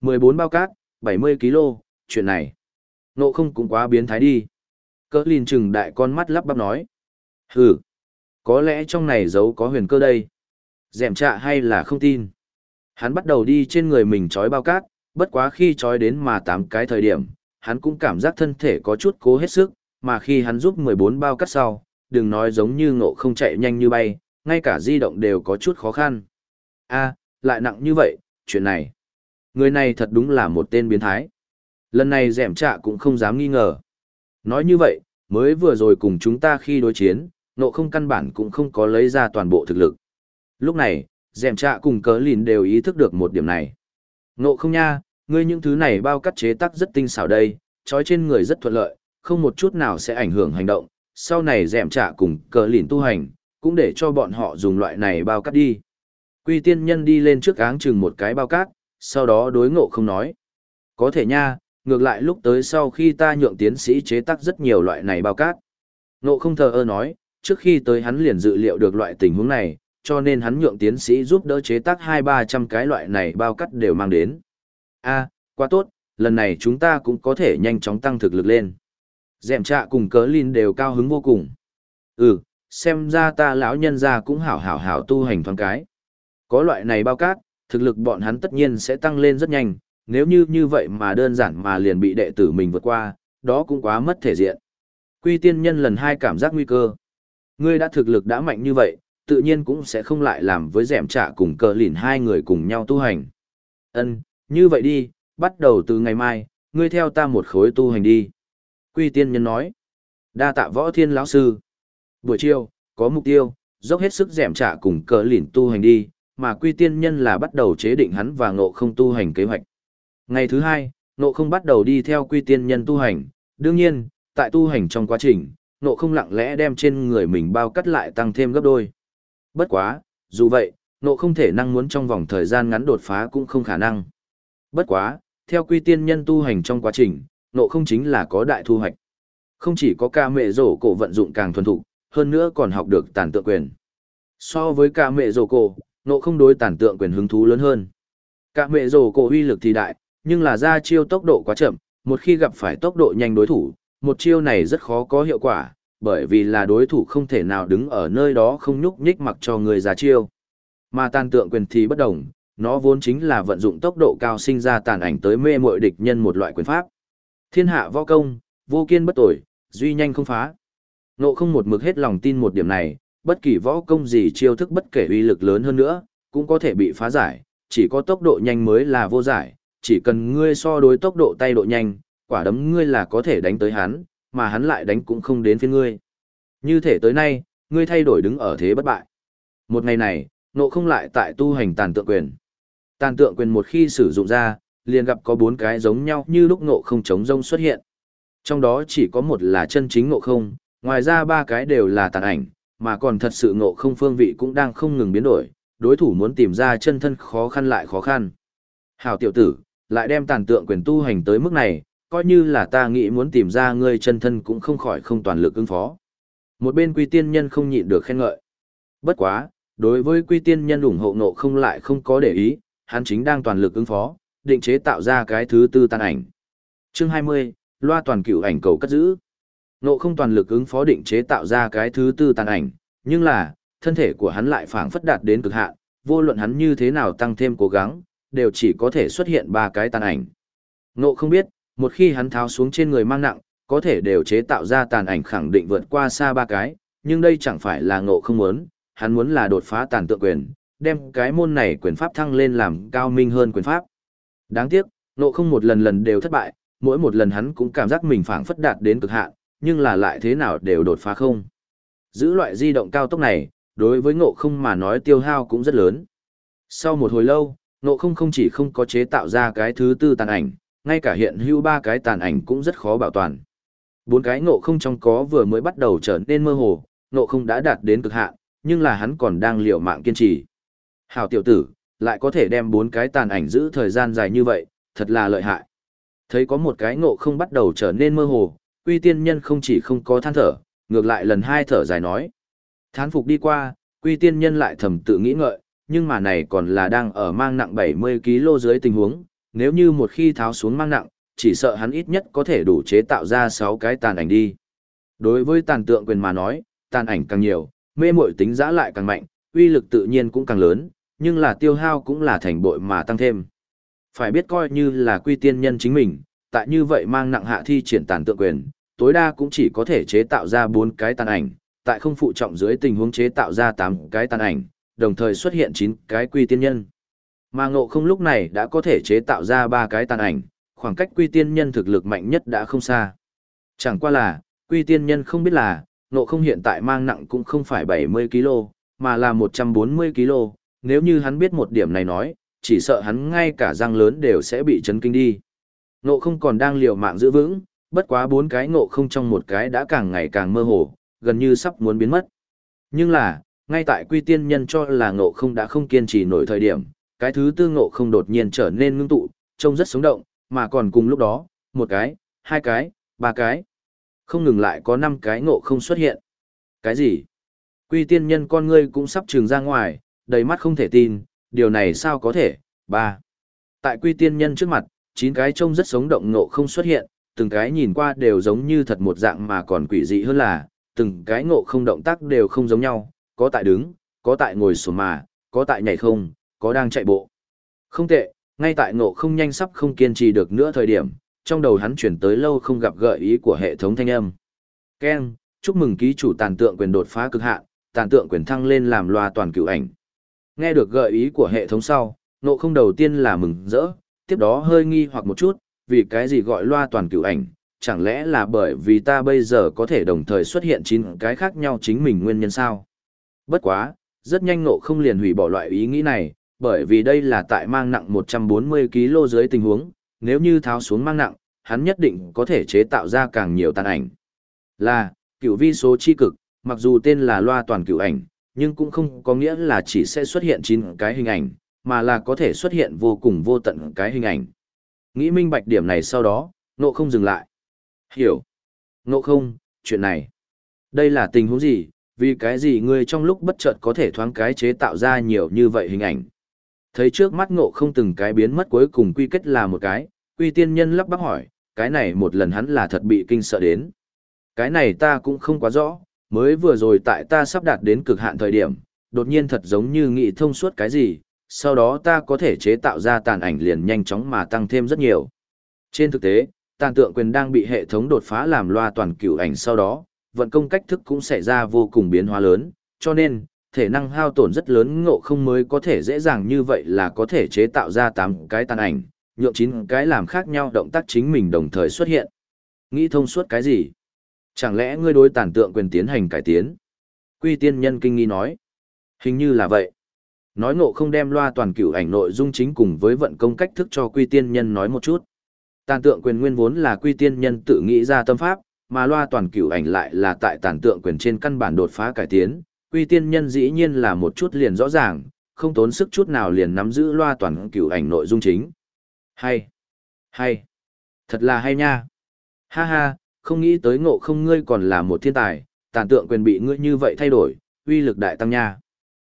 14 bao cát, 70 kg, chuyện này. Nộ không cũng quá biến thái đi. Cỡ lìn chừng đại con mắt lắp bắp nói. Hừ, có lẽ trong này giấu có huyền cơ đây. Dẹm trạ hay là không tin. Hắn bắt đầu đi trên người mình trói bao cát, bất quá khi trói đến mà tám cái thời điểm, hắn cũng cảm giác thân thể có chút cố hết sức, mà khi hắn giúp 14 bao cát sau, đừng nói giống như ngộ không chạy nhanh như bay, ngay cả di động đều có chút khó khăn. a lại nặng như vậy, chuyện này. Người này thật đúng là một tên biến thái. Lần này dẻm trạ cũng không dám nghi ngờ. Nói như vậy, mới vừa rồi cùng chúng ta khi đối chiến, nộ không căn bản cũng không có lấy ra toàn bộ thực lực. Lúc này, dẻm trạ cùng cớ lìn đều ý thức được một điểm này. Nộ không nha, ngươi những thứ này bao cắt chế tác rất tinh xảo đây, trói trên người rất thuận lợi, không một chút nào sẽ ảnh hưởng hành động. Sau này dẹm trả cùng cờ lìn tu hành, cũng để cho bọn họ dùng loại này bao cát đi. Quy tiên nhân đi lên trước áng chừng một cái bao cát, sau đó đối ngộ không nói. Có thể nha, ngược lại lúc tới sau khi ta nhượng tiến sĩ chế tác rất nhiều loại này bao cát. Ngộ không thờ ơ nói, trước khi tới hắn liền dự liệu được loại tình huống này, cho nên hắn nhượng tiến sĩ giúp đỡ chế tác hai ba trăm cái loại này bao cát đều mang đến. a quá tốt, lần này chúng ta cũng có thể nhanh chóng tăng thực lực lên. Dẹm trạ cùng cớ lìn đều cao hứng vô cùng. Ừ, xem ra ta lão nhân ra cũng hảo hảo hảo tu hành thoáng cái. Có loại này bao cát, thực lực bọn hắn tất nhiên sẽ tăng lên rất nhanh, nếu như như vậy mà đơn giản mà liền bị đệ tử mình vượt qua, đó cũng quá mất thể diện. Quy tiên nhân lần hai cảm giác nguy cơ. Ngươi đã thực lực đã mạnh như vậy, tự nhiên cũng sẽ không lại làm với dẻm trả cùng cờ lìn hai người cùng nhau tu hành. Ân, như vậy đi, bắt đầu từ ngày mai, ngươi theo ta một khối tu hành đi. Quy tiên nhân nói. Đa tạ võ thiên lão sư. Buổi chiều, có mục tiêu, dốc hết sức dẻm trả cùng cờ lỉn tu hành đi, mà quy tiên nhân là bắt đầu chế định hắn và ngộ không tu hành kế hoạch. Ngày thứ hai, ngộ không bắt đầu đi theo quy tiên nhân tu hành, đương nhiên, tại tu hành trong quá trình, ngộ không lặng lẽ đem trên người mình bao cắt lại tăng thêm gấp đôi. Bất quá, dù vậy, ngộ không thể năng muốn trong vòng thời gian ngắn đột phá cũng không khả năng. Bất quá, theo quy tiên nhân tu hành trong quá trình, Nộ không chính là có đại thu hoạch. Không chỉ có ca mẹ rổ cổ vận dụng càng thuần thục, hơn nữa còn học được tàn tượng quyền. So với ca mẹ rổ cổ, nộ không đối tàn tượng quyền hứng thú lớn hơn. Ca mẹ rổ cổ uy lực thì đại, nhưng là ra chiêu tốc độ quá chậm, một khi gặp phải tốc độ nhanh đối thủ, một chiêu này rất khó có hiệu quả, bởi vì là đối thủ không thể nào đứng ở nơi đó không nhúc nhích mặc cho người ra chiêu. Mà tàn tượng quyền thì bất đồng, nó vốn chính là vận dụng tốc độ cao sinh ra tàn ảnh tới mê mội địch nhân một loại quyền pháp. Thiên hạ võ công, vô kiên bất tội, duy nhanh không phá. Nộ không một mực hết lòng tin một điểm này, bất kỳ võ công gì chiêu thức bất kể uy lực lớn hơn nữa, cũng có thể bị phá giải, chỉ có tốc độ nhanh mới là vô giải, chỉ cần ngươi so đối tốc độ tay độ nhanh, quả đấm ngươi là có thể đánh tới hắn, mà hắn lại đánh cũng không đến phiên ngươi. Như thể tới nay, ngươi thay đổi đứng ở thế bất bại. Một ngày này, nộ không lại tại tu hành tàn tượng quyền. Tàn tượng quyền một khi sử dụng ra, liền gặp có bốn cái giống nhau như lúc nộ không chống rông xuất hiện. Trong đó chỉ có một là chân chính nộ không, ngoài ra ba cái đều là tàn ảnh, mà còn thật sự nộ không phương vị cũng đang không ngừng biến đổi, đối thủ muốn tìm ra chân thân khó khăn lại khó khăn. Hảo tiểu tử, lại đem tàn tượng quyền tu hành tới mức này, coi như là ta nghĩ muốn tìm ra ngươi chân thân cũng không khỏi không toàn lực ứng phó. Một bên quy tiên nhân không nhịn được khen ngợi. Bất quá, đối với quy tiên nhân ủng hộ nộ không lại không có để ý, hắn chính đang toàn lực ứng phó, định chế tạo ra cái thứ tư tàn ảnh. Chương 20, loa toàn cựu ảnh cầu cất giữ. Nộ không toàn lực ứng phó định chế tạo ra cái thứ tư tàn ảnh, nhưng là, thân thể của hắn lại phảng phất đạt đến cực hạn, vô luận hắn như thế nào tăng thêm cố gắng, đều chỉ có thể xuất hiện ba cái tàn ảnh. Nộ không biết, một khi hắn tháo xuống trên người mang nặng, có thể đều chế tạo ra tàn ảnh khẳng định vượt qua xa ba cái, nhưng đây chẳng phải là ngộ không muốn, hắn muốn là đột phá tàn tượng quyền, đem cái môn này quyền pháp thăng lên làm cao minh hơn quyền pháp. Đáng tiếc, nộ không một lần lần đều thất bại, mỗi một lần hắn cũng cảm giác mình phảng phất đạt đến cực hạn, nhưng là lại thế nào đều đột phá không. Giữ loại di động cao tốc này, đối với ngộ không mà nói tiêu hao cũng rất lớn. Sau một hồi lâu, ngộ không không chỉ không có chế tạo ra cái thứ tư tàn ảnh, ngay cả hiện hữu ba cái tàn ảnh cũng rất khó bảo toàn. Bốn cái ngộ không trong có vừa mới bắt đầu trở nên mơ hồ, ngộ không đã đạt đến cực hạn, nhưng là hắn còn đang liều mạng kiên trì. Hảo tiểu tử, lại có thể đem bốn cái tàn ảnh giữ thời gian dài như vậy, thật là lợi hại. Thấy có một cái ngộ không bắt đầu trở nên mơ hồ, uy tiên nhân không chỉ không có than thở, ngược lại lần hai thở dài nói. Thán phục đi qua, quy tiên nhân lại thầm tự nghĩ ngợi, nhưng mà này còn là đang ở mang nặng 70kg dưới tình huống, nếu như một khi tháo xuống mang nặng, chỉ sợ hắn ít nhất có thể đủ chế tạo ra 6 cái tàn ảnh đi. Đối với tàn tượng quyền mà nói, tàn ảnh càng nhiều, mê muội tính giã lại càng mạnh, uy lực tự nhiên cũng càng lớn, nhưng là tiêu hao cũng là thành bội mà tăng thêm. Phải biết coi như là quy tiên nhân chính mình, tại như vậy mang nặng hạ thi triển tàn tượng quyền, tối đa cũng chỉ có thể chế tạo ra 4 cái tàn ảnh, tại không phụ trọng dưới tình huống chế tạo ra 8 cái tàn ảnh, đồng thời xuất hiện 9 cái quy tiên nhân. Mà ngộ không lúc này đã có thể chế tạo ra ba cái tàn ảnh, khoảng cách quy tiên nhân thực lực mạnh nhất đã không xa. Chẳng qua là, quy tiên nhân không biết là, ngộ không hiện tại mang nặng cũng không phải 70kg, mà là 140kg, nếu như hắn biết một điểm này nói, chỉ sợ hắn ngay cả răng lớn đều sẽ bị chấn kinh đi. Ngộ không còn đang liều mạng giữ vững, bất quá bốn cái ngộ không trong một cái đã càng ngày càng mơ hồ, gần như sắp muốn biến mất. Nhưng là, ngay tại quy tiên nhân cho là ngộ không đã không kiên trì nổi thời điểm, cái thứ tư ngộ không đột nhiên trở nên ngưng tụ, trông rất sống động, mà còn cùng lúc đó, một cái, hai cái, ba cái. Không ngừng lại có năm cái ngộ không xuất hiện. Cái gì? Quy tiên nhân con ngươi cũng sắp trường ra ngoài, đầy mắt không thể tin, điều này sao có thể? Ba. Tại quy tiên nhân trước mặt, chín cái trông rất sống động ngộ không xuất hiện, từng cái nhìn qua đều giống như thật một dạng mà còn quỷ dị hơn là, từng cái ngộ không động tác đều không giống nhau, có tại đứng, có tại ngồi sổ mà, có tại nhảy không, có đang chạy bộ. Không tệ, ngay tại ngộ không nhanh sắp không kiên trì được nữa thời điểm, trong đầu hắn chuyển tới lâu không gặp gợi ý của hệ thống thanh âm. Ken, chúc mừng ký chủ tàn tượng quyền đột phá cực hạn, tàn tượng quyền thăng lên làm loa toàn cửu ảnh. Nghe được gợi ý của hệ thống sau, nộ không đầu tiên là mừng rỡ, tiếp đó hơi nghi hoặc một chút, vì cái gì gọi loa toàn cửu ảnh, chẳng lẽ là bởi vì ta bây giờ có thể đồng thời xuất hiện chín cái khác nhau chính mình nguyên nhân sao? Bất quá, rất nhanh nộ không liền hủy bỏ loại ý nghĩ này, bởi vì đây là tại mang nặng 140kg dưới tình huống, nếu như tháo xuống mang nặng, hắn nhất định có thể chế tạo ra càng nhiều tàn ảnh. Là, cửu vi số chi cực, mặc dù tên là loa toàn cửu ảnh, nhưng cũng không có nghĩa là chỉ sẽ xuất hiện 9 cái hình ảnh, mà là có thể xuất hiện vô cùng vô tận cái hình ảnh. Nghĩ minh bạch điểm này sau đó, nộ không dừng lại. Hiểu. Ngộ không, chuyện này. Đây là tình huống gì, vì cái gì ngươi trong lúc bất chợt có thể thoáng cái chế tạo ra nhiều như vậy hình ảnh. Thấy trước mắt ngộ không từng cái biến mất cuối cùng quy kết là một cái, quy tiên nhân lắp bắp hỏi, cái này một lần hắn là thật bị kinh sợ đến. Cái này ta cũng không quá rõ, mới vừa rồi tại ta sắp đạt đến cực hạn thời điểm, đột nhiên thật giống như nghĩ thông suốt cái gì, sau đó ta có thể chế tạo ra tàn ảnh liền nhanh chóng mà tăng thêm rất nhiều. Trên thực tế, tàn tượng quyền đang bị hệ thống đột phá làm loa toàn cửu ảnh sau đó, vận công cách thức cũng xảy ra vô cùng biến hóa lớn, cho nên, thể năng hao tổn rất lớn ngộ không mới có thể dễ dàng như vậy là có thể chế tạo ra 8 cái tàn ảnh, nhượng chín cái làm khác nhau động tác chính mình đồng thời xuất hiện. Nghĩ thông suốt cái gì? Chẳng lẽ ngươi đối tàn tượng quyền tiến hành cải tiến? Quy tiên nhân kinh nghi nói. Hình như là vậy. Nói ngộ không đem loa toàn cửu ảnh nội dung chính cùng với vận công cách thức cho quy tiên nhân nói một chút. Tàn tượng quyền nguyên vốn là quy tiên nhân tự nghĩ ra tâm pháp, mà loa toàn cửu ảnh lại là tại tàn tượng quyền trên căn bản đột phá cải tiến. Quy tiên nhân dĩ nhiên là một chút liền rõ ràng, không tốn sức chút nào liền nắm giữ loa toàn cửu ảnh nội dung chính. Hay, hay, thật là hay nha. Ha ha, không nghĩ tới ngộ không ngươi còn là một thiên tài, tàn tượng quyền bị ngươi như vậy thay đổi, uy lực đại tăng nha.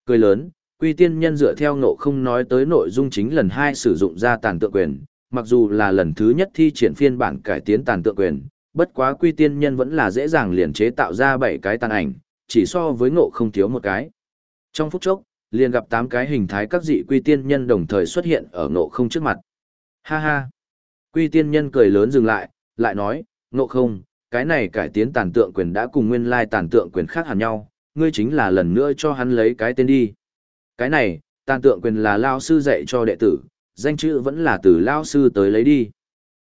Cười lớn, quy tiên nhân dựa theo ngộ không nói tới nội dung chính lần hai sử dụng ra tàn tượng quyền, mặc dù là lần thứ nhất thi triển phiên bản cải tiến tàn tượng quyền, bất quá quy tiên nhân vẫn là dễ dàng liền chế tạo ra bảy cái tàn ảnh, chỉ so với ngộ không thiếu một cái. Trong phút chốc, liền gặp tám cái hình thái các dị quy tiên nhân đồng thời xuất hiện ở ngộ không trước mặt. Ha ha! Quy tiên nhân cười lớn dừng lại, lại nói, ngộ không, cái này cải tiến tàn tượng quyền đã cùng nguyên lai tàn tượng quyền khác hẳn nhau, ngươi chính là lần nữa cho hắn lấy cái tên đi. Cái này, tàn tượng quyền là lao sư dạy cho đệ tử, danh chữ vẫn là từ lao sư tới lấy đi.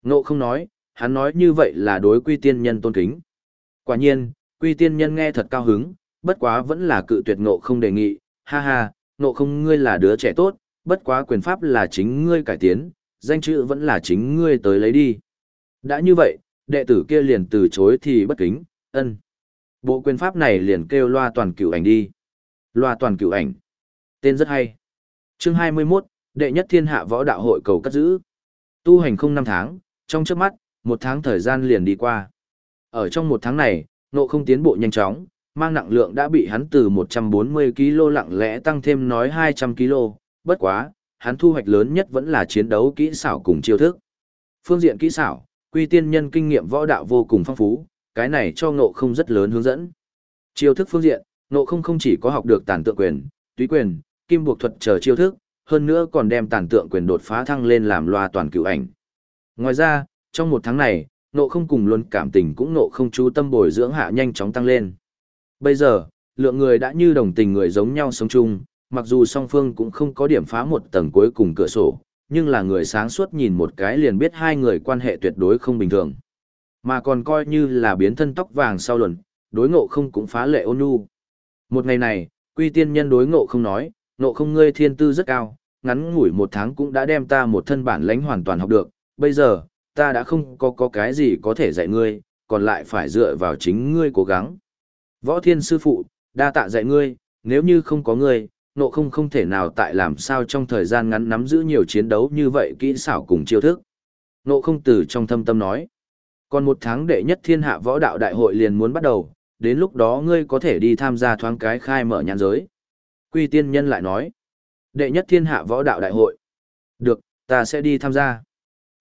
Ngộ không nói, hắn nói như vậy là đối quy tiên nhân tôn kính. Quả nhiên, quy tiên nhân nghe thật cao hứng, bất quá vẫn là cự tuyệt ngộ không đề nghị, ha ha, ngộ không ngươi là đứa trẻ tốt, bất quá quyền pháp là chính ngươi cải tiến, danh chữ vẫn là chính ngươi tới lấy đi. Đã như vậy, đệ tử kia liền từ chối thì bất kính, ân. Bộ quyền pháp này liền kêu loa toàn cửu ảnh đi. Loa toàn cửu ảnh. Tên rất hay. Chương 21, đệ nhất thiên hạ võ đạo hội cầu cất giữ. Tu hành không năm tháng, trong trước mắt, một tháng thời gian liền đi qua. Ở trong một tháng này, nộ không tiến bộ nhanh chóng, mang nặng lượng đã bị hắn từ 140 kg lặng lẽ tăng thêm nói 200 kg, bất quá, hắn thu hoạch lớn nhất vẫn là chiến đấu kỹ xảo cùng chiêu thức. Phương diện kỹ xảo, quy tiên nhân kinh nghiệm võ đạo vô cùng phong phú, cái này cho ngộ không rất lớn hướng dẫn. Chiêu thức phương diện, ngộ không không chỉ có học được tàn tượng quyền, túy quyền, kim buộc thuật chờ chiêu thức, hơn nữa còn đem tàn tượng quyền đột phá thăng lên làm loa toàn cửu ảnh. Ngoài ra, trong một tháng này, ngộ không cùng luôn cảm tình cũng ngộ không chú tâm bồi dưỡng hạ nhanh chóng tăng lên. Bây giờ, lượng người đã như đồng tình người giống nhau sống chung, mặc dù song phương cũng không có điểm phá một tầng cuối cùng cửa sổ, nhưng là người sáng suốt nhìn một cái liền biết hai người quan hệ tuyệt đối không bình thường. Mà còn coi như là biến thân tóc vàng sau luận, đối ngộ không cũng phá lệ ôn nhu. Một ngày này, quy tiên nhân đối ngộ không nói, ngộ không ngươi thiên tư rất cao, ngắn ngủi một tháng cũng đã đem ta một thân bản lãnh hoàn toàn học được, bây giờ, ta đã không có có cái gì có thể dạy ngươi, còn lại phải dựa vào chính ngươi cố gắng. Võ thiên sư phụ, đa tạ dạy ngươi, nếu như không có ngươi, nộ không không thể nào tại làm sao trong thời gian ngắn nắm giữ nhiều chiến đấu như vậy kỹ xảo cùng chiêu thức. Nộ không từ trong thâm tâm nói. Còn một tháng đệ nhất thiên hạ võ đạo đại hội liền muốn bắt đầu, đến lúc đó ngươi có thể đi tham gia thoáng cái khai mở nhãn giới. Quy tiên nhân lại nói. Đệ nhất thiên hạ võ đạo đại hội. Được, ta sẽ đi tham gia.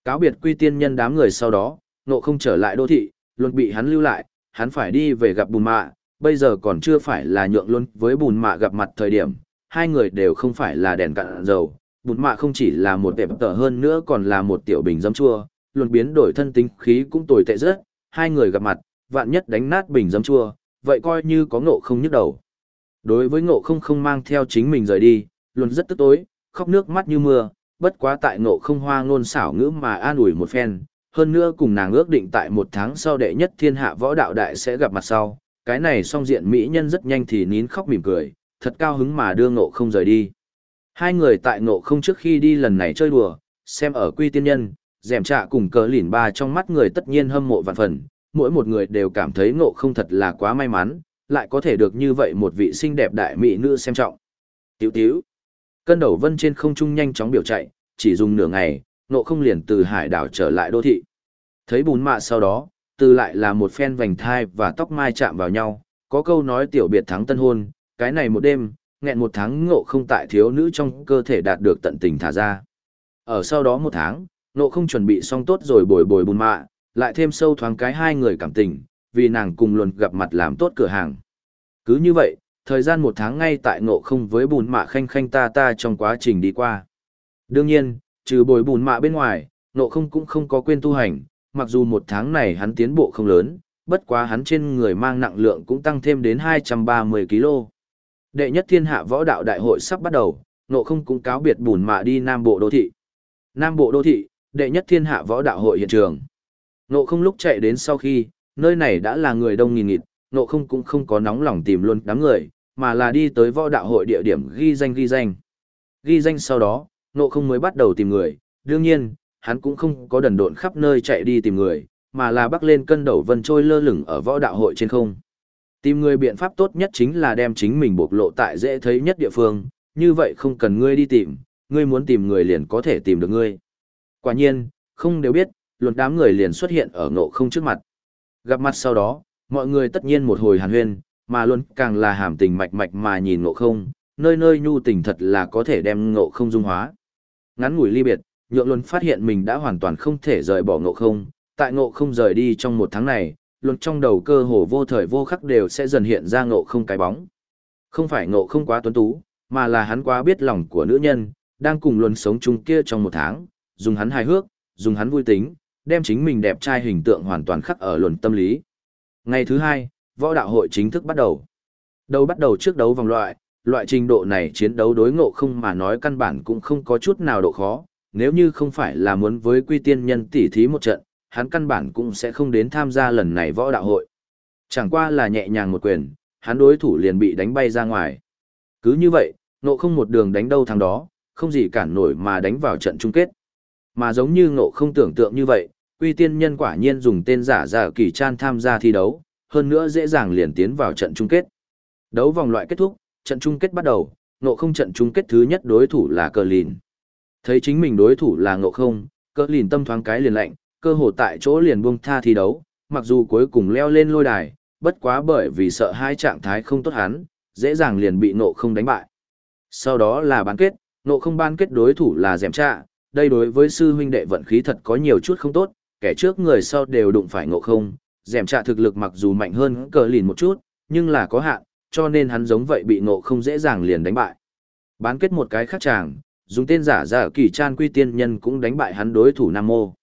Cáo biệt quy tiên nhân đám người sau đó, nộ không trở lại đô thị, luôn bị hắn lưu lại, hắn phải đi về gặp bùn mạ, bây giờ còn chưa phải là nhượng luôn với bùn mạ gặp mặt thời điểm, hai người đều không phải là đèn cạn dầu. Bùn mạ không chỉ là một đẹp tờ hơn nữa còn là một tiểu bình dấm chua, luôn biến đổi thân tính khí cũng tồi tệ rất, hai người gặp mặt, vạn nhất đánh nát bình dấm chua, vậy coi như có ngộ không nhức đầu. Đối với ngộ không không mang theo chính mình rời đi, luôn rất tức tối, khóc nước mắt như mưa, bất quá tại ngộ không hoa ngôn xảo ngữ mà an ủi một phen, hơn nữa cùng nàng ước định tại một tháng sau đệ nhất thiên hạ võ đạo đại sẽ gặp mặt sau, cái này song diện mỹ nhân rất nhanh thì nín khóc mỉm cười, thật cao hứng mà đưa ngộ không rời đi. Hai người tại ngộ không trước khi đi lần này chơi đùa, xem ở quy tiên nhân, dẻm trạ cùng cờ lỉn ba trong mắt người tất nhiên hâm mộ vạn phần, mỗi một người đều cảm thấy ngộ không thật là quá may mắn, lại có thể được như vậy một vị xinh đẹp đại mỹ nữ xem trọng. Tiểu tiểu, cân đầu vân trên không trung nhanh chóng biểu chạy, chỉ dùng nửa ngày, ngộ không liền từ hải đảo trở lại đô thị. Thấy bùn mạ sau đó, từ lại là một phen vành thai và tóc mai chạm vào nhau, có câu nói tiểu biệt thắng tân hôn, cái này một đêm, nghẹn một tháng ngộ không tại thiếu nữ trong cơ thể đạt được tận tình thả ra. Ở sau đó một tháng, ngộ không chuẩn bị xong tốt rồi bồi bồi bùn mạ, lại thêm sâu thoáng cái hai người cảm tình, vì nàng cùng luôn gặp mặt làm tốt cửa hàng. Cứ như vậy, thời gian một tháng ngay tại ngộ không với bùn mạ khanh khanh ta ta trong quá trình đi qua. Đương nhiên, trừ bồi bùn mạ bên ngoài, ngộ không cũng không có quên tu hành, mặc dù một tháng này hắn tiến bộ không lớn, bất quá hắn trên người mang nặng lượng cũng tăng thêm đến 230 kg. Đệ nhất thiên hạ võ đạo đại hội sắp bắt đầu, nộ không cũng cáo biệt bùn mạ đi Nam Bộ Đô Thị. Nam Bộ Đô Thị, đệ nhất thiên hạ võ đạo hội hiện trường. Nộ không lúc chạy đến sau khi, nơi này đã là người đông nghìn nghịt, nộ không cũng không có nóng lòng tìm luôn đám người, mà là đi tới võ đạo hội địa điểm ghi danh ghi danh. Ghi danh sau đó, nộ không mới bắt đầu tìm người, đương nhiên, hắn cũng không có đần độn khắp nơi chạy đi tìm người, mà là bắc lên cân đầu vân trôi lơ lửng ở võ đạo hội trên không. Tìm người biện pháp tốt nhất chính là đem chính mình bộc lộ tại dễ thấy nhất địa phương, như vậy không cần ngươi đi tìm, ngươi muốn tìm người liền có thể tìm được ngươi. Quả nhiên, không đều biết, luận đám người liền xuất hiện ở ngộ không trước mặt. Gặp mặt sau đó, mọi người tất nhiên một hồi hàn huyên, mà luôn càng là hàm tình mạch mạch mà nhìn ngộ không, nơi nơi nhu tình thật là có thể đem ngộ không dung hóa. Ngắn ngủi ly biệt, nhượng luôn phát hiện mình đã hoàn toàn không thể rời bỏ ngộ không, tại ngộ không rời đi trong một tháng này, luôn trong đầu cơ hồ vô thời vô khắc đều sẽ dần hiện ra ngộ không cái bóng. Không phải ngộ không quá tuấn tú, mà là hắn quá biết lòng của nữ nhân, đang cùng luôn sống chung kia trong một tháng, dùng hắn hài hước, dùng hắn vui tính, đem chính mình đẹp trai hình tượng hoàn toàn khắc ở luận tâm lý. Ngày thứ hai, võ đạo hội chính thức bắt đầu. Đầu bắt đầu trước đấu vòng loại, loại trình độ này chiến đấu đối ngộ không mà nói căn bản cũng không có chút nào độ khó, nếu như không phải là muốn với quy tiên nhân tỉ thí một trận, hắn căn bản cũng sẽ không đến tham gia lần này võ đạo hội. Chẳng qua là nhẹ nhàng một quyền, hắn đối thủ liền bị đánh bay ra ngoài. Cứ như vậy, ngộ không một đường đánh đâu thằng đó, không gì cản nổi mà đánh vào trận chung kết. Mà giống như ngộ không tưởng tượng như vậy, quy tiên nhân quả nhiên dùng tên giả giả kỳ chan tham gia thi đấu, hơn nữa dễ dàng liền tiến vào trận chung kết. Đấu vòng loại kết thúc, trận chung kết bắt đầu, ngộ không trận chung kết thứ nhất đối thủ là cờ lìn. Thấy chính mình đối thủ là ngộ không, cờ lìn tâm thoáng cái liền lạnh, cơ hồ tại chỗ liền buông tha thi đấu, mặc dù cuối cùng leo lên lôi đài, bất quá bởi vì sợ hai trạng thái không tốt hắn, dễ dàng liền bị nộ không đánh bại. Sau đó là bán kết, nộ không bán kết đối thủ là dẻm trạ, đây đối với sư huynh đệ vận khí thật có nhiều chút không tốt, kẻ trước người sau đều đụng phải ngộ không, dẻm trạ thực lực mặc dù mạnh hơn cờ lìn một chút, nhưng là có hạn, cho nên hắn giống vậy bị ngộ không dễ dàng liền đánh bại. Bán kết một cái khác chàng, dùng tên giả giả kỳ chan quy tiên nhân cũng đánh bại hắn đối thủ Nam Mô.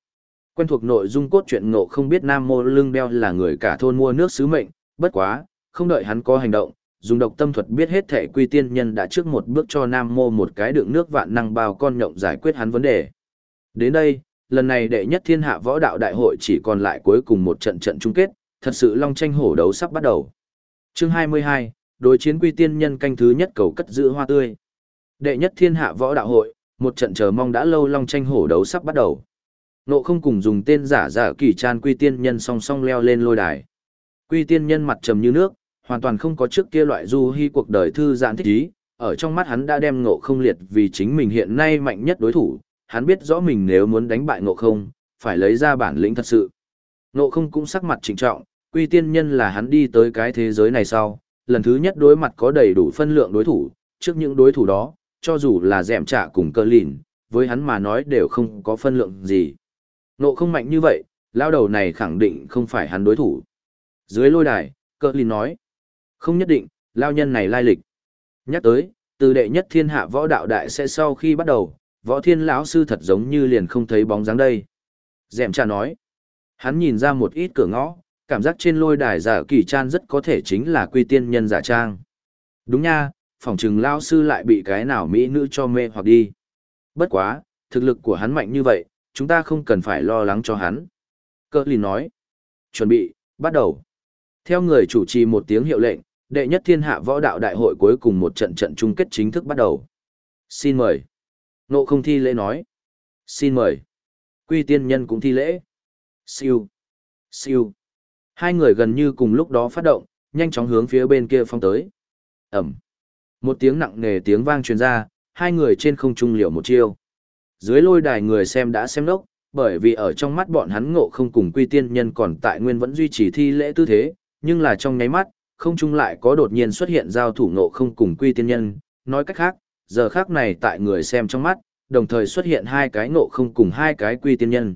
Quen thuộc nội dung cốt truyện ngộ không biết Nam Mô lưng đeo là người cả thôn mua nước sứ mệnh, bất quá, không đợi hắn có hành động, dùng độc tâm thuật biết hết thể quy tiên nhân đã trước một bước cho Nam Mô một cái đựng nước vạn năng bao con nhộng giải quyết hắn vấn đề. Đến đây, lần này đệ nhất thiên hạ võ đạo đại hội chỉ còn lại cuối cùng một trận trận chung kết, thật sự long tranh hổ đấu sắp bắt đầu. Chương 22, đối chiến quy tiên nhân canh thứ nhất cầu cất giữ hoa tươi. Đệ nhất thiên hạ võ đạo hội, một trận chờ mong đã lâu long tranh hổ đấu sắp bắt đầu. Nộ không cùng dùng tên giả giả kỳ tràn quy tiên nhân song song leo lên lôi đài. Quy tiên nhân mặt trầm như nước, hoàn toàn không có trước kia loại du hy cuộc đời thư giãn thích ý, ở trong mắt hắn đã đem ngộ không liệt vì chính mình hiện nay mạnh nhất đối thủ, hắn biết rõ mình nếu muốn đánh bại ngộ không, phải lấy ra bản lĩnh thật sự. Ngộ không cũng sắc mặt trịnh trọng, quy tiên nhân là hắn đi tới cái thế giới này sau, lần thứ nhất đối mặt có đầy đủ phân lượng đối thủ, trước những đối thủ đó, cho dù là dẻm trả cùng cơ lìn, với hắn mà nói đều không có phân lượng gì. Ngộ không mạnh như vậy, lao đầu này khẳng định không phải hắn đối thủ. Dưới lôi đài, cơ lìn nói, không nhất định, lao nhân này lai lịch. Nhắc tới, từ đệ nhất thiên hạ võ đạo đại sẽ sau khi bắt đầu, võ thiên lão sư thật giống như liền không thấy bóng dáng đây. Dẹm cha nói, hắn nhìn ra một ít cửa ngõ, cảm giác trên lôi đài giả kỳ chan rất có thể chính là quy tiên nhân giả trang. Đúng nha, phỏng chừng lão sư lại bị cái nào mỹ nữ cho mê hoặc đi. Bất quá, thực lực của hắn mạnh như vậy, chúng ta không cần phải lo lắng cho hắn. Cơ lìn nói, chuẩn bị, bắt đầu. Theo người chủ trì một tiếng hiệu lệnh, đệ nhất thiên hạ võ đạo đại hội cuối cùng một trận trận chung kết chính thức bắt đầu. Xin mời. Nộ không thi lễ nói. Xin mời. Quy tiên nhân cũng thi lễ. Siêu. Siêu. Hai người gần như cùng lúc đó phát động, nhanh chóng hướng phía bên kia phong tới. Ẩm. Một tiếng nặng nề tiếng vang truyền ra, hai người trên không trung liều một chiêu. Dưới lôi đài người xem đã xem lốc, bởi vì ở trong mắt bọn hắn ngộ không cùng quy tiên nhân còn tại nguyên vẫn duy trì thi lễ tư thế, nhưng là trong nháy mắt, không chung lại có đột nhiên xuất hiện giao thủ ngộ không cùng quy tiên nhân, nói cách khác, giờ khác này tại người xem trong mắt, đồng thời xuất hiện hai cái ngộ không cùng hai cái quy tiên nhân.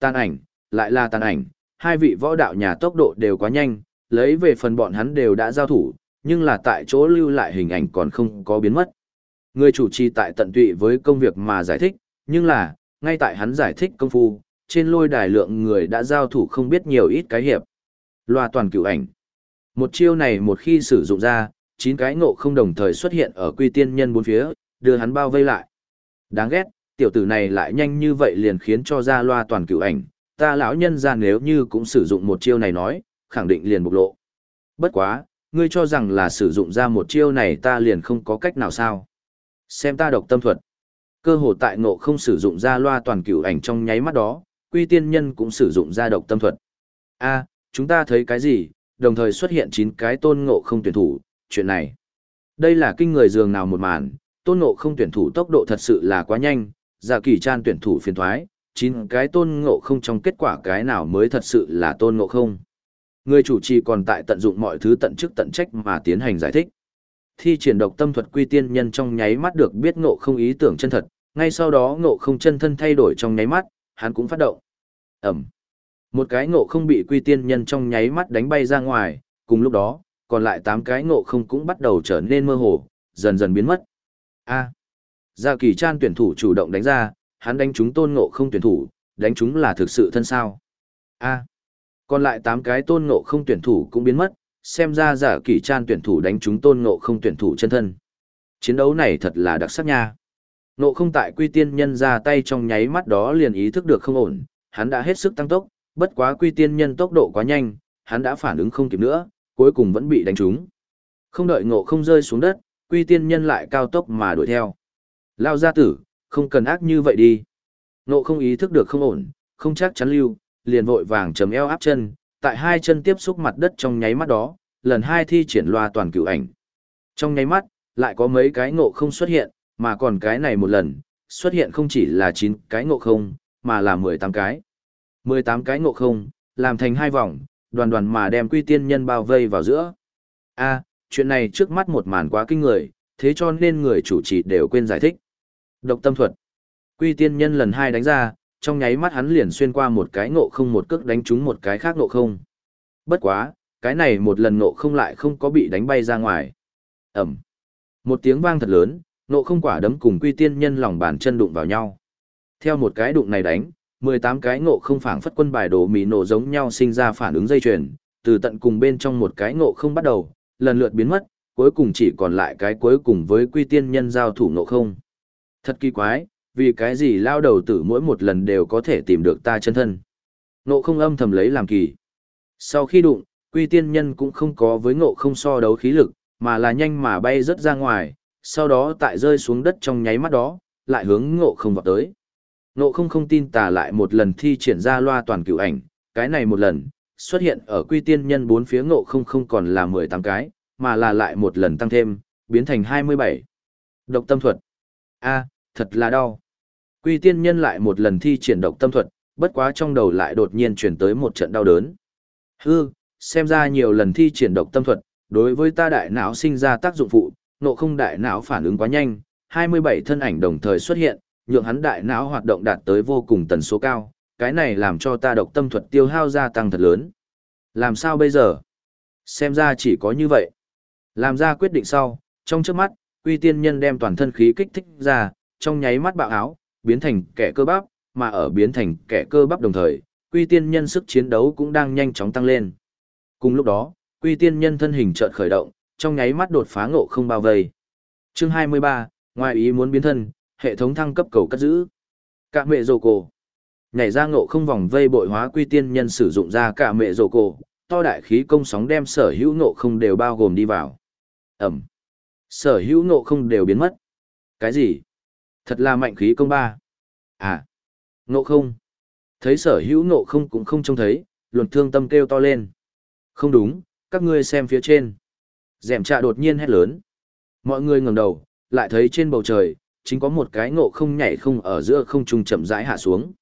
Tàn ảnh, lại là tàn ảnh, hai vị võ đạo nhà tốc độ đều quá nhanh, lấy về phần bọn hắn đều đã giao thủ, nhưng là tại chỗ lưu lại hình ảnh còn không có biến mất. Người chủ trì tại tận tụy với công việc mà giải thích, nhưng là, ngay tại hắn giải thích công phu, trên lôi đài lượng người đã giao thủ không biết nhiều ít cái hiệp. Loa toàn cửu ảnh. Một chiêu này một khi sử dụng ra, chín cái ngộ không đồng thời xuất hiện ở quy tiên nhân bốn phía, đưa hắn bao vây lại. Đáng ghét, tiểu tử này lại nhanh như vậy liền khiến cho ra loa toàn cửu ảnh, ta lão nhân ra nếu như cũng sử dụng một chiêu này nói, khẳng định liền bộc lộ. Bất quá, ngươi cho rằng là sử dụng ra một chiêu này ta liền không có cách nào sao. Xem ta độc tâm thuật. Cơ hồ tại ngộ không sử dụng ra loa toàn cửu ảnh trong nháy mắt đó, quy tiên nhân cũng sử dụng ra độc tâm thuật. a chúng ta thấy cái gì, đồng thời xuất hiện 9 cái tôn ngộ không tuyển thủ, chuyện này. Đây là kinh người dường nào một màn, tôn ngộ không tuyển thủ tốc độ thật sự là quá nhanh, giả kỳ trang tuyển thủ phiền thoái, 9 cái tôn ngộ không trong kết quả cái nào mới thật sự là tôn ngộ không. Người chủ trì còn tại tận dụng mọi thứ tận chức tận trách mà tiến hành giải thích. Thi triển độc tâm thuật quy tiên nhân trong nháy mắt được biết ngộ không ý tưởng chân thật, ngay sau đó ngộ không chân thân thay đổi trong nháy mắt, hắn cũng phát động. Ẩm. Một cái ngộ không bị quy tiên nhân trong nháy mắt đánh bay ra ngoài, cùng lúc đó, còn lại 8 cái ngộ không cũng bắt đầu trở nên mơ hồ, dần dần biến mất. A. Gia kỳ chan tuyển thủ chủ động đánh ra, hắn đánh chúng tôn ngộ không tuyển thủ, đánh chúng là thực sự thân sao. A. Còn lại 8 cái tôn ngộ không tuyển thủ cũng biến mất, xem ra giả kỳ chan tuyển thủ đánh chúng tôn ngộ không tuyển thủ chân thân. Chiến đấu này thật là đặc sắc nha. Nộ không tại quy tiên nhân ra tay trong nháy mắt đó liền ý thức được không ổn, hắn đã hết sức tăng tốc, bất quá quy tiên nhân tốc độ quá nhanh, hắn đã phản ứng không kịp nữa, cuối cùng vẫn bị đánh trúng. Không đợi ngộ không rơi xuống đất, quy tiên nhân lại cao tốc mà đuổi theo. Lao gia tử, không cần ác như vậy đi. Ngộ không ý thức được không ổn, không chắc chắn lưu, liền vội vàng chấm eo áp chân, tại hai chân tiếp xúc mặt đất trong nháy mắt đó, lần hai thi triển loa toàn cửu ảnh. Trong nháy mắt, lại có mấy cái ngộ không xuất hiện, mà còn cái này một lần, xuất hiện không chỉ là 9 cái ngộ không, mà là 18 cái. 18 cái ngộ không, làm thành hai vòng, đoàn đoàn mà đem quy tiên nhân bao vây vào giữa. a chuyện này trước mắt một màn quá kinh người, thế cho nên người chủ trì đều quên giải thích. Độc tâm thuật. Quy tiên nhân lần hai đánh ra, trong nháy mắt hắn liền xuyên qua một cái ngộ không một cước đánh trúng một cái khác ngộ không. Bất quá, cái này một lần ngộ không lại không có bị đánh bay ra ngoài. Ẩm. Một tiếng vang thật lớn, Nộ không quả đấm cùng quy tiên nhân lòng bàn chân đụng vào nhau. Theo một cái đụng này đánh, 18 cái ngộ không phảng phất quân bài đồ mì nổ giống nhau sinh ra phản ứng dây chuyền, từ tận cùng bên trong một cái ngộ không bắt đầu, lần lượt biến mất, cuối cùng chỉ còn lại cái cuối cùng với quy tiên nhân giao thủ ngộ không. Thật kỳ quái, vì cái gì lao đầu tử mỗi một lần đều có thể tìm được ta chân thân. Ngộ không âm thầm lấy làm kỳ. Sau khi đụng, quy tiên nhân cũng không có với ngộ không so đấu khí lực, mà là nhanh mà bay rất ra ngoài, sau đó tại rơi xuống đất trong nháy mắt đó, lại hướng ngộ không vào tới. Ngộ không không tin tà lại một lần thi triển ra loa toàn cửu ảnh, cái này một lần, xuất hiện ở quy tiên nhân bốn phía ngộ không không còn là 18 cái, mà là lại một lần tăng thêm, biến thành 27. Độc tâm thuật. a thật là đau. Quy tiên nhân lại một lần thi triển độc tâm thuật, bất quá trong đầu lại đột nhiên chuyển tới một trận đau đớn. Hư, xem ra nhiều lần thi triển độc tâm thuật, đối với ta đại não sinh ra tác dụng phụ, nộ không đại não phản ứng quá nhanh, 27 thân ảnh đồng thời xuất hiện, nhượng hắn đại não hoạt động đạt tới vô cùng tần số cao, cái này làm cho ta độc tâm thuật tiêu hao gia tăng thật lớn. Làm sao bây giờ? Xem ra chỉ có như vậy. Làm ra quyết định sau, trong trước mắt, quy tiên nhân đem toàn thân khí kích thích ra, trong nháy mắt bạo áo, biến thành kẻ cơ bắp, mà ở biến thành kẻ cơ bắp đồng thời, quy tiên nhân sức chiến đấu cũng đang nhanh chóng tăng lên. Cùng lúc đó, quy tiên nhân thân hình chợt khởi động, trong nháy mắt đột phá ngộ không bao vây. Chương 23, ngoài ý muốn biến thân, hệ thống thăng cấp cầu cất giữ. Cả mẹ rồ cổ. Nhảy ra ngộ không vòng vây bội hóa quy tiên nhân sử dụng ra cả mẹ rồ cổ, to đại khí công sóng đem sở hữu ngộ không đều bao gồm đi vào. Ẩm. Sở hữu ngộ không đều biến mất. Cái gì? Thật là mạnh khí công ba. À. Ngộ không. Thấy sở hữu ngộ không cũng không trông thấy, luận thương tâm kêu to lên. Không đúng, các ngươi xem phía trên. Dẻm trạ đột nhiên hét lớn. Mọi người ngẩng đầu, lại thấy trên bầu trời, chính có một cái ngộ không nhảy không ở giữa không trung chậm rãi hạ xuống.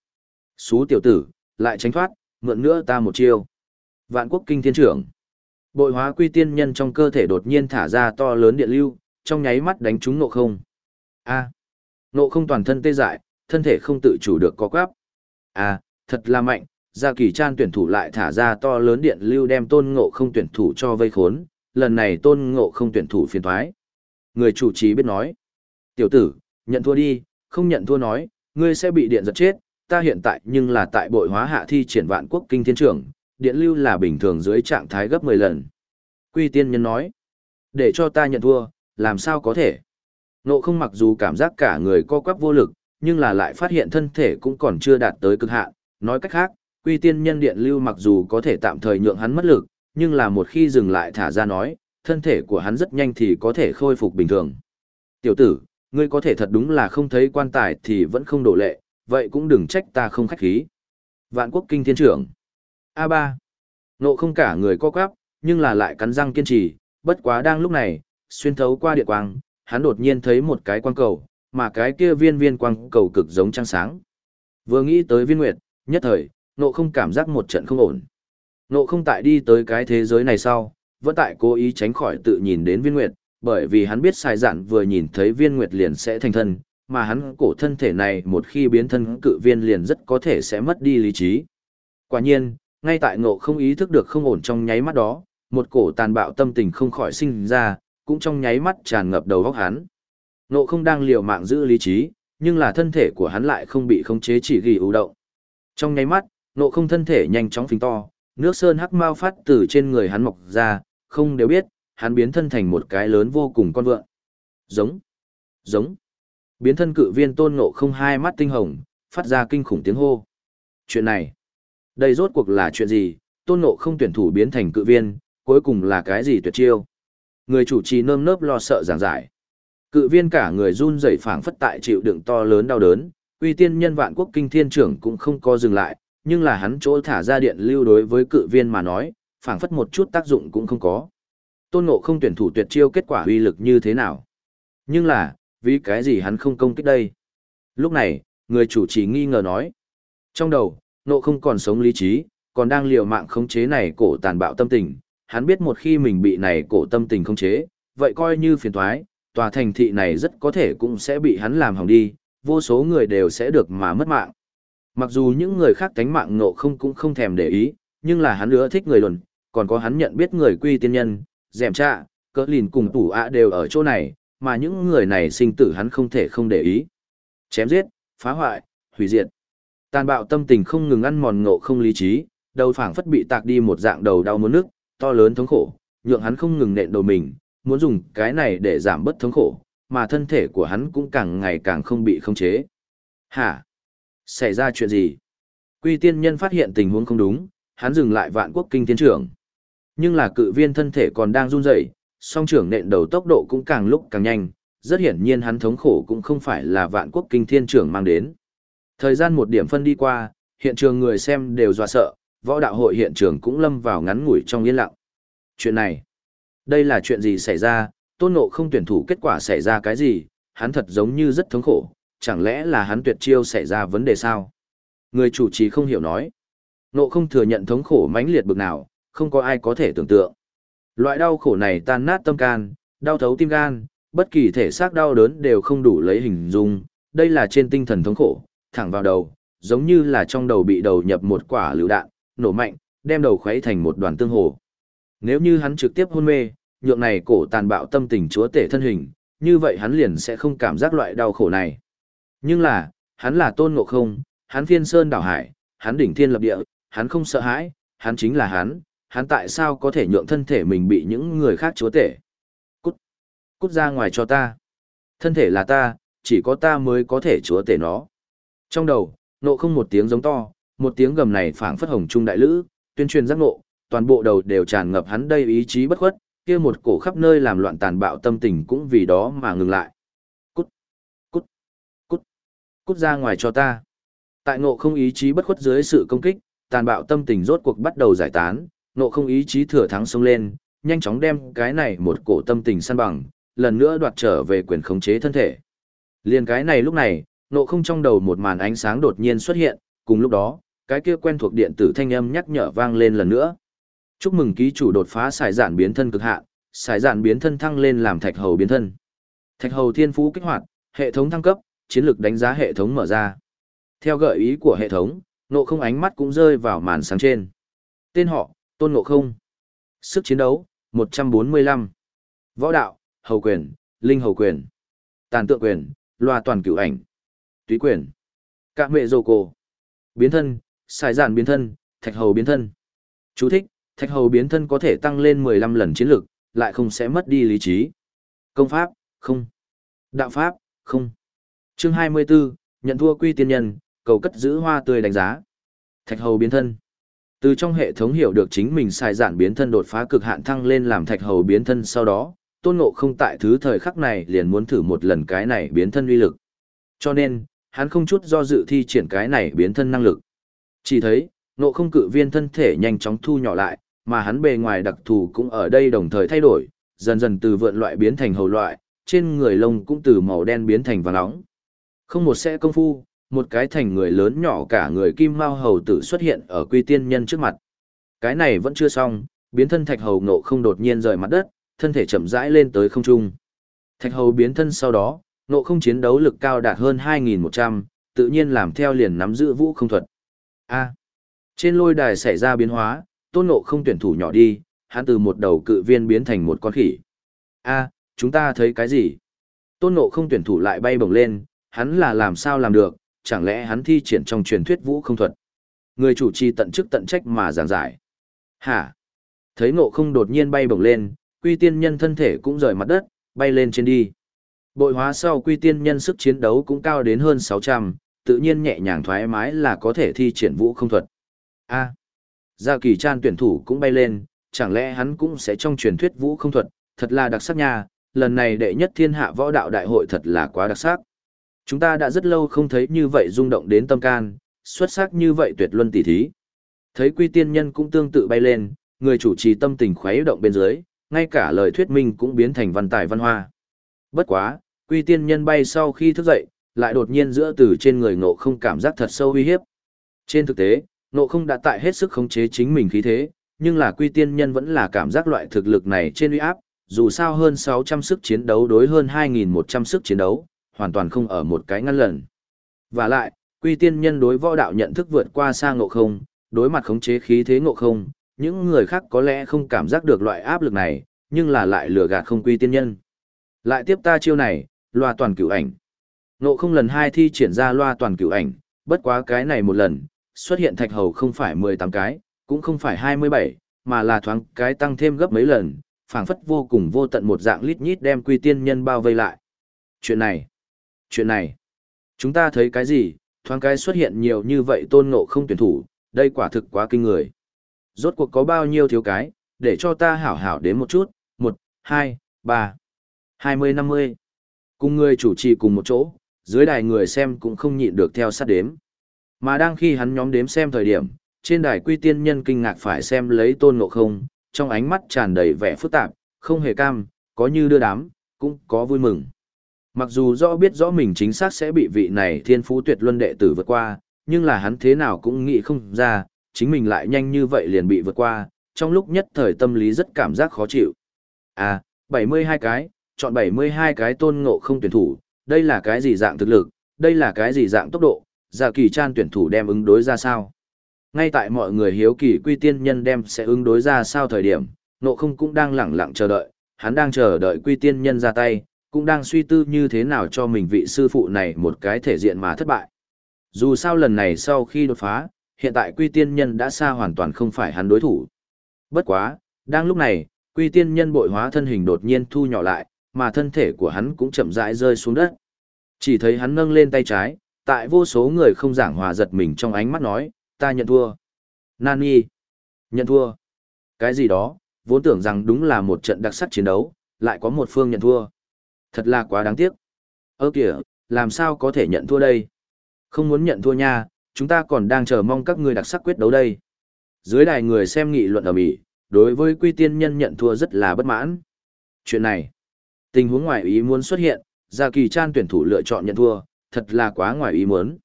Xú tiểu tử, lại tránh thoát, mượn nữa ta một chiêu. Vạn quốc kinh thiên trưởng. Bội hóa quy tiên nhân trong cơ thể đột nhiên thả ra to lớn điện lưu, trong nháy mắt đánh trúng ngộ không. A. ngộ không toàn thân tê dại, thân thể không tự chủ được có quáp. A, thật là mạnh, gia kỳ chan tuyển thủ lại thả ra to lớn điện lưu đem tôn ngộ không tuyển thủ cho vây khốn, lần này tôn ngộ không tuyển thủ phiền thoái. Người chủ trì biết nói. Tiểu tử, nhận thua đi, không nhận thua nói, ngươi sẽ bị điện giật chết, ta hiện tại nhưng là tại bội hóa hạ thi triển vạn quốc kinh thiên trưởng, điện lưu là bình thường dưới trạng thái gấp 10 lần. Quy tiên nhân nói, để cho ta nhận thua, làm sao có thể. Nộ không mặc dù cảm giác cả người co quắp vô lực, nhưng là lại phát hiện thân thể cũng còn chưa đạt tới cực hạn. Nói cách khác, quy tiên nhân điện lưu mặc dù có thể tạm thời nhượng hắn mất lực, nhưng là một khi dừng lại thả ra nói, thân thể của hắn rất nhanh thì có thể khôi phục bình thường. Tiểu tử, ngươi có thể thật đúng là không thấy quan tài thì vẫn không đổ lệ, vậy cũng đừng trách ta không khách khí. Vạn quốc kinh thiên trưởng. A3. Nộ không cả người co quắp, nhưng là lại cắn răng kiên trì, bất quá đang lúc này, xuyên thấu qua địa quang, hắn đột nhiên thấy một cái quang cầu, mà cái kia viên viên quang cầu cực giống trăng sáng. Vừa nghĩ tới viên nguyệt, nhất thời, nộ không cảm giác một trận không ổn. Nộ không tại đi tới cái thế giới này sau, vẫn tại cố ý tránh khỏi tự nhìn đến viên nguyệt, bởi vì hắn biết sai dặn vừa nhìn thấy viên nguyệt liền sẽ thành thân, mà hắn cổ thân thể này một khi biến thân cự viên liền rất có thể sẽ mất đi lý trí. Quả nhiên, ngay tại ngộ không ý thức được không ổn trong nháy mắt đó, một cổ tàn bạo tâm tình không khỏi sinh ra, cũng trong nháy mắt tràn ngập đầu óc hắn. Ngộ không đang liều mạng giữ lý trí, nhưng là thân thể của hắn lại không bị khống chế chỉ ghi ưu động. Trong nháy mắt, ngộ không thân thể nhanh chóng phình to, nước sơn hắc mau phát từ trên người hắn mọc ra, không đều biết, hắn biến thân thành một cái lớn vô cùng con vượn. Giống, giống. Biến thân cự viên tôn ngộ không hai mắt tinh hồng, phát ra kinh khủng tiếng hô. Chuyện này, đây rốt cuộc là chuyện gì? Tôn ngộ không tuyển thủ biến thành cự viên, cuối cùng là cái gì tuyệt chiêu? Người chủ trì nơm nớp lo sợ giảng giải. Cự viên cả người run rẩy phảng phất tại chịu đựng to lớn đau đớn, uy tiên nhân vạn quốc kinh thiên trưởng cũng không có dừng lại, nhưng là hắn chỗ thả ra điện lưu đối với cự viên mà nói, phảng phất một chút tác dụng cũng không có. Tôn Ngộ không tuyển thủ tuyệt chiêu kết quả uy lực như thế nào? Nhưng là, vì cái gì hắn không công kích đây? Lúc này, người chủ trì nghi ngờ nói. Trong đầu, Ngộ không còn sống lý trí, còn đang liều mạng khống chế này cổ tàn bạo tâm tình. Hắn biết một khi mình bị này cổ tâm tình khống chế, vậy coi như phiền thoái, tòa thành thị này rất có thể cũng sẽ bị hắn làm hỏng đi, vô số người đều sẽ được mà mất mạng. Mặc dù những người khác tánh mạng ngộ không cũng không thèm để ý, nhưng là hắn ưa thích người luận, còn có hắn nhận biết người quy tiên nhân, dèm trạ, cỡ lìn cùng tủ ạ đều ở chỗ này, mà những người này sinh tử hắn không thể không để ý. Chém giết, phá hoại, hủy diệt. Tàn bạo tâm tình không ngừng ăn mòn ngộ không lý trí, đầu phảng phất bị tạc đi một dạng đầu đau muốn nước, to lớn thống khổ, nhượng hắn không ngừng nện đầu mình, muốn dùng cái này để giảm bớt thống khổ, mà thân thể của hắn cũng càng ngày càng không bị khống chế. Hả? Xảy ra chuyện gì? Quy tiên nhân phát hiện tình huống không đúng, hắn dừng lại vạn quốc kinh tiến trưởng. Nhưng là cự viên thân thể còn đang run rẩy, song trưởng nện đầu tốc độ cũng càng lúc càng nhanh, rất hiển nhiên hắn thống khổ cũng không phải là vạn quốc kinh thiên trưởng mang đến. Thời gian một điểm phân đi qua, hiện trường người xem đều dọa sợ, võ đạo hội hiện trường cũng lâm vào ngắn ngủi trong yên lặng. Chuyện này, đây là chuyện gì xảy ra, tôn ngộ không tuyển thủ kết quả xảy ra cái gì, hắn thật giống như rất thống khổ, chẳng lẽ là hắn tuyệt chiêu xảy ra vấn đề sao? Người chủ trì không hiểu nói. nộ không thừa nhận thống khổ mãnh liệt bực nào, không có ai có thể tưởng tượng. Loại đau khổ này tan nát tâm can, đau thấu tim gan, bất kỳ thể xác đau đớn đều không đủ lấy hình dung, đây là trên tinh thần thống khổ, thẳng vào đầu, giống như là trong đầu bị đầu nhập một quả lựu đạn, nổ mạnh, đem đầu khuấy thành một đoàn tương hồ. Nếu như hắn trực tiếp hôn mê, nhượng này cổ tàn bạo tâm tình chúa tể thân hình, như vậy hắn liền sẽ không cảm giác loại đau khổ này. Nhưng là, hắn là tôn ngộ không, hắn phiên sơn đảo hải, hắn đỉnh thiên lập địa, hắn không sợ hãi, hắn chính là hắn, hắn tại sao có thể nhượng thân thể mình bị những người khác chúa tể? Cút! Cút ra ngoài cho ta! Thân thể là ta, chỉ có ta mới có thể chúa tể nó. Trong đầu, nộ không một tiếng giống to, một tiếng gầm này phảng phất hồng trung đại lữ, tuyên truyền giác nộ, toàn bộ đầu đều tràn ngập hắn đây ý chí bất khuất, kia một cổ khắp nơi làm loạn tàn bạo tâm tình cũng vì đó mà ngừng lại. Cút! Ra ngoài cho ta! Tại ngộ không ý chí bất khuất dưới sự công kích, tàn bạo tâm tình rốt cuộc bắt đầu giải tán, nộ không ý chí thừa thắng xông lên, nhanh chóng đem cái này một cổ tâm tình săn bằng, lần nữa đoạt trở về quyền khống chế thân thể. Liên cái này lúc này, nộ không trong đầu một màn ánh sáng đột nhiên xuất hiện, cùng lúc đó, cái kia quen thuộc điện tử thanh âm nhắc nhở vang lên lần nữa. Chúc mừng ký chủ đột phá xài giản biến thân cực hạn, xài giản biến thân thăng lên làm thạch hầu biến thân. Thạch hầu thiên phú kích hoạt, hệ thống thăng cấp, chiến lược đánh giá hệ thống mở ra. Theo gợi ý của hệ thống, nộ không ánh mắt cũng rơi vào màn sáng trên. Tên họ, Tôn Nộ Không. Sức chiến đấu, 145. Võ đạo, hầu quyền, linh hầu quyền. Tàn tượng quyền, loa toàn cửu ảnh. Túy quyền. Các mệ dồ cổ. Biến thân, xài giản biến thân, thạch hầu biến thân. Chú thích, thạch hầu biến thân có thể tăng lên 15 lần chiến lực, lại không sẽ mất đi lý trí. Công pháp, không. Đạo pháp, không. Chương 24, nhận thua quy tiên nhân, cầu cất giữ hoa tươi đánh giá. Thạch hầu biến thân. Từ trong hệ thống hiểu được chính mình sai giản biến thân đột phá cực hạn thăng lên làm thạch hầu biến thân sau đó, tôn ngộ không tại thứ thời khắc này liền muốn thử một lần cái này biến thân uy lực. Cho nên, hắn không chút do dự thi triển cái này biến thân năng lực. Chỉ thấy, ngộ không cự viên thân thể nhanh chóng thu nhỏ lại, mà hắn bề ngoài đặc thù cũng ở đây đồng thời thay đổi, dần dần từ vượn loại biến thành hầu loại, trên người lông cũng từ màu đen biến thành vàng nóng. Không một sẽ công phu, một cái thành người lớn nhỏ cả người kim mao hầu tử xuất hiện ở quy tiên nhân trước mặt. Cái này vẫn chưa xong, biến thân thạch hầu nộ không đột nhiên rời mặt đất, thân thể chậm rãi lên tới không trung. Thạch hầu biến thân sau đó, nộ không chiến đấu lực cao đạt hơn 2.100, tự nhiên làm theo liền nắm giữ vũ không thuật. A. trên lôi đài xảy ra biến hóa, tôn nộ không tuyển thủ nhỏ đi, hắn từ một đầu cự viên biến thành một con khỉ. A, chúng ta thấy cái gì? Tôn nộ không tuyển thủ lại bay bổng lên, hắn là làm sao làm được, chẳng lẽ hắn thi triển trong truyền thuyết vũ không thuật. Người chủ trì tận chức tận trách mà giảng giải. Hả? Thấy ngộ không đột nhiên bay bổng lên, quy tiên nhân thân thể cũng rời mặt đất, bay lên trên đi. Bội hóa sau quy tiên nhân sức chiến đấu cũng cao đến hơn 600, tự nhiên nhẹ nhàng thoải mái là có thể thi triển vũ không thuật. A. Gia kỳ trang tuyển thủ cũng bay lên, chẳng lẽ hắn cũng sẽ trong truyền thuyết vũ không thuật, thật là đặc sắc nha, lần này đệ nhất thiên hạ võ đạo đại hội thật là quá đặc sắc. Chúng ta đã rất lâu không thấy như vậy rung động đến tâm can, xuất sắc như vậy tuyệt luân tỷ thí. Thấy quy tiên nhân cũng tương tự bay lên, người chủ trì tâm tình khuấy động bên dưới, ngay cả lời thuyết minh cũng biến thành văn tài văn hoa. Bất quá, quy tiên nhân bay sau khi thức dậy, lại đột nhiên giữa từ trên người ngộ không cảm giác thật sâu uy hiếp. Trên thực tế, ngộ không đã tại hết sức khống chế chính mình khí thế, nhưng là quy tiên nhân vẫn là cảm giác loại thực lực này trên uy áp, dù sao hơn 600 sức chiến đấu đối hơn 2.100 sức chiến đấu, hoàn toàn không ở một cái ngăn lần. Và lại, quy tiên nhân đối võ đạo nhận thức vượt qua xa ngộ không, đối mặt khống chế khí thế ngộ không, những người khác có lẽ không cảm giác được loại áp lực này, nhưng là lại lừa gạt không quy tiên nhân. Lại tiếp ta chiêu này, loa toàn cửu ảnh. Ngộ không lần hai thi triển ra loa toàn cửu ảnh, bất quá cái này một lần, xuất hiện thạch hầu không phải 18 cái, cũng không phải 27, mà là thoáng cái tăng thêm gấp mấy lần, phảng phất vô cùng vô tận một dạng lít nhít đem quy tiên nhân bao vây lại. Chuyện này, chuyện này, chúng ta thấy cái gì, thoáng cái xuất hiện nhiều như vậy tôn ngộ không tuyển thủ, đây quả thực quá kinh người. Rốt cuộc có bao nhiêu thiếu cái, để cho ta hảo hảo đến một chút, một, hai, ba, hai mươi năm mươi. Cùng người chủ trì cùng một chỗ, dưới đài người xem cũng không nhịn được theo sát đếm. Mà đang khi hắn nhóm đếm xem thời điểm, trên đài quy tiên nhân kinh ngạc phải xem lấy tôn ngộ không, trong ánh mắt tràn đầy vẻ phức tạp, không hề cam, có như đưa đám, cũng có vui mừng. Mặc dù rõ biết rõ mình chính xác sẽ bị vị này thiên phú tuyệt luân đệ tử vượt qua, nhưng là hắn thế nào cũng nghĩ không ra, chính mình lại nhanh như vậy liền bị vượt qua, trong lúc nhất thời tâm lý rất cảm giác khó chịu. À, 72 cái, chọn 72 cái tôn ngộ không tuyển thủ, đây là cái gì dạng thực lực, đây là cái gì dạng tốc độ, giả kỳ trang tuyển thủ đem ứng đối ra sao. Ngay tại mọi người hiếu kỳ quy tiên nhân đem sẽ ứng đối ra sao thời điểm, ngộ không cũng đang lẳng lặng chờ đợi, hắn đang chờ đợi quy tiên nhân ra tay, cũng đang suy tư như thế nào cho mình vị sư phụ này một cái thể diện mà thất bại. Dù sao lần này sau khi đột phá, hiện tại quy tiên nhân đã xa hoàn toàn không phải hắn đối thủ. Bất quá, đang lúc này, quy tiên nhân bội hóa thân hình đột nhiên thu nhỏ lại, mà thân thể của hắn cũng chậm rãi rơi xuống đất. Chỉ thấy hắn nâng lên tay trái, tại vô số người không giảng hòa giật mình trong ánh mắt nói, ta nhận thua. Nani, nhận thua. Cái gì đó, vốn tưởng rằng đúng là một trận đặc sắc chiến đấu, lại có một phương nhận thua. Thật là quá đáng tiếc. Ơ kìa, làm sao có thể nhận thua đây? Không muốn nhận thua nha, chúng ta còn đang chờ mong các người đặc sắc quyết đấu đây. Dưới đài người xem nghị luận ở Mỹ, đối với quy tiên nhân nhận thua rất là bất mãn. Chuyện này, tình huống ngoài ý muốn xuất hiện, Gia Kỳ Chan tuyển thủ lựa chọn nhận thua, thật là quá ngoài ý muốn.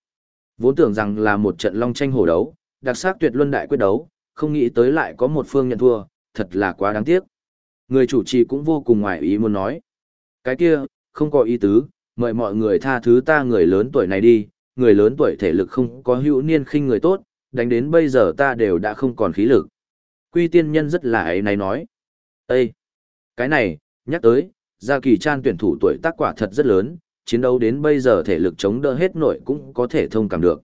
Vốn tưởng rằng là một trận long tranh hổ đấu, đặc sắc tuyệt luân đại quyết đấu, không nghĩ tới lại có một phương nhận thua, thật là quá đáng tiếc. Người chủ trì cũng vô cùng ngoài ý muốn nói. Cái kia, không có ý tứ, mời mọi người tha thứ ta người lớn tuổi này đi, người lớn tuổi thể lực không có hữu niên khinh người tốt, đánh đến bây giờ ta đều đã không còn khí lực. Quy tiên nhân rất là ấy này nói. Ê! Cái này, nhắc tới, Gia Kỳ Chan tuyển thủ tuổi tác quả thật rất lớn, chiến đấu đến bây giờ thể lực chống đỡ hết nội cũng có thể thông cảm được.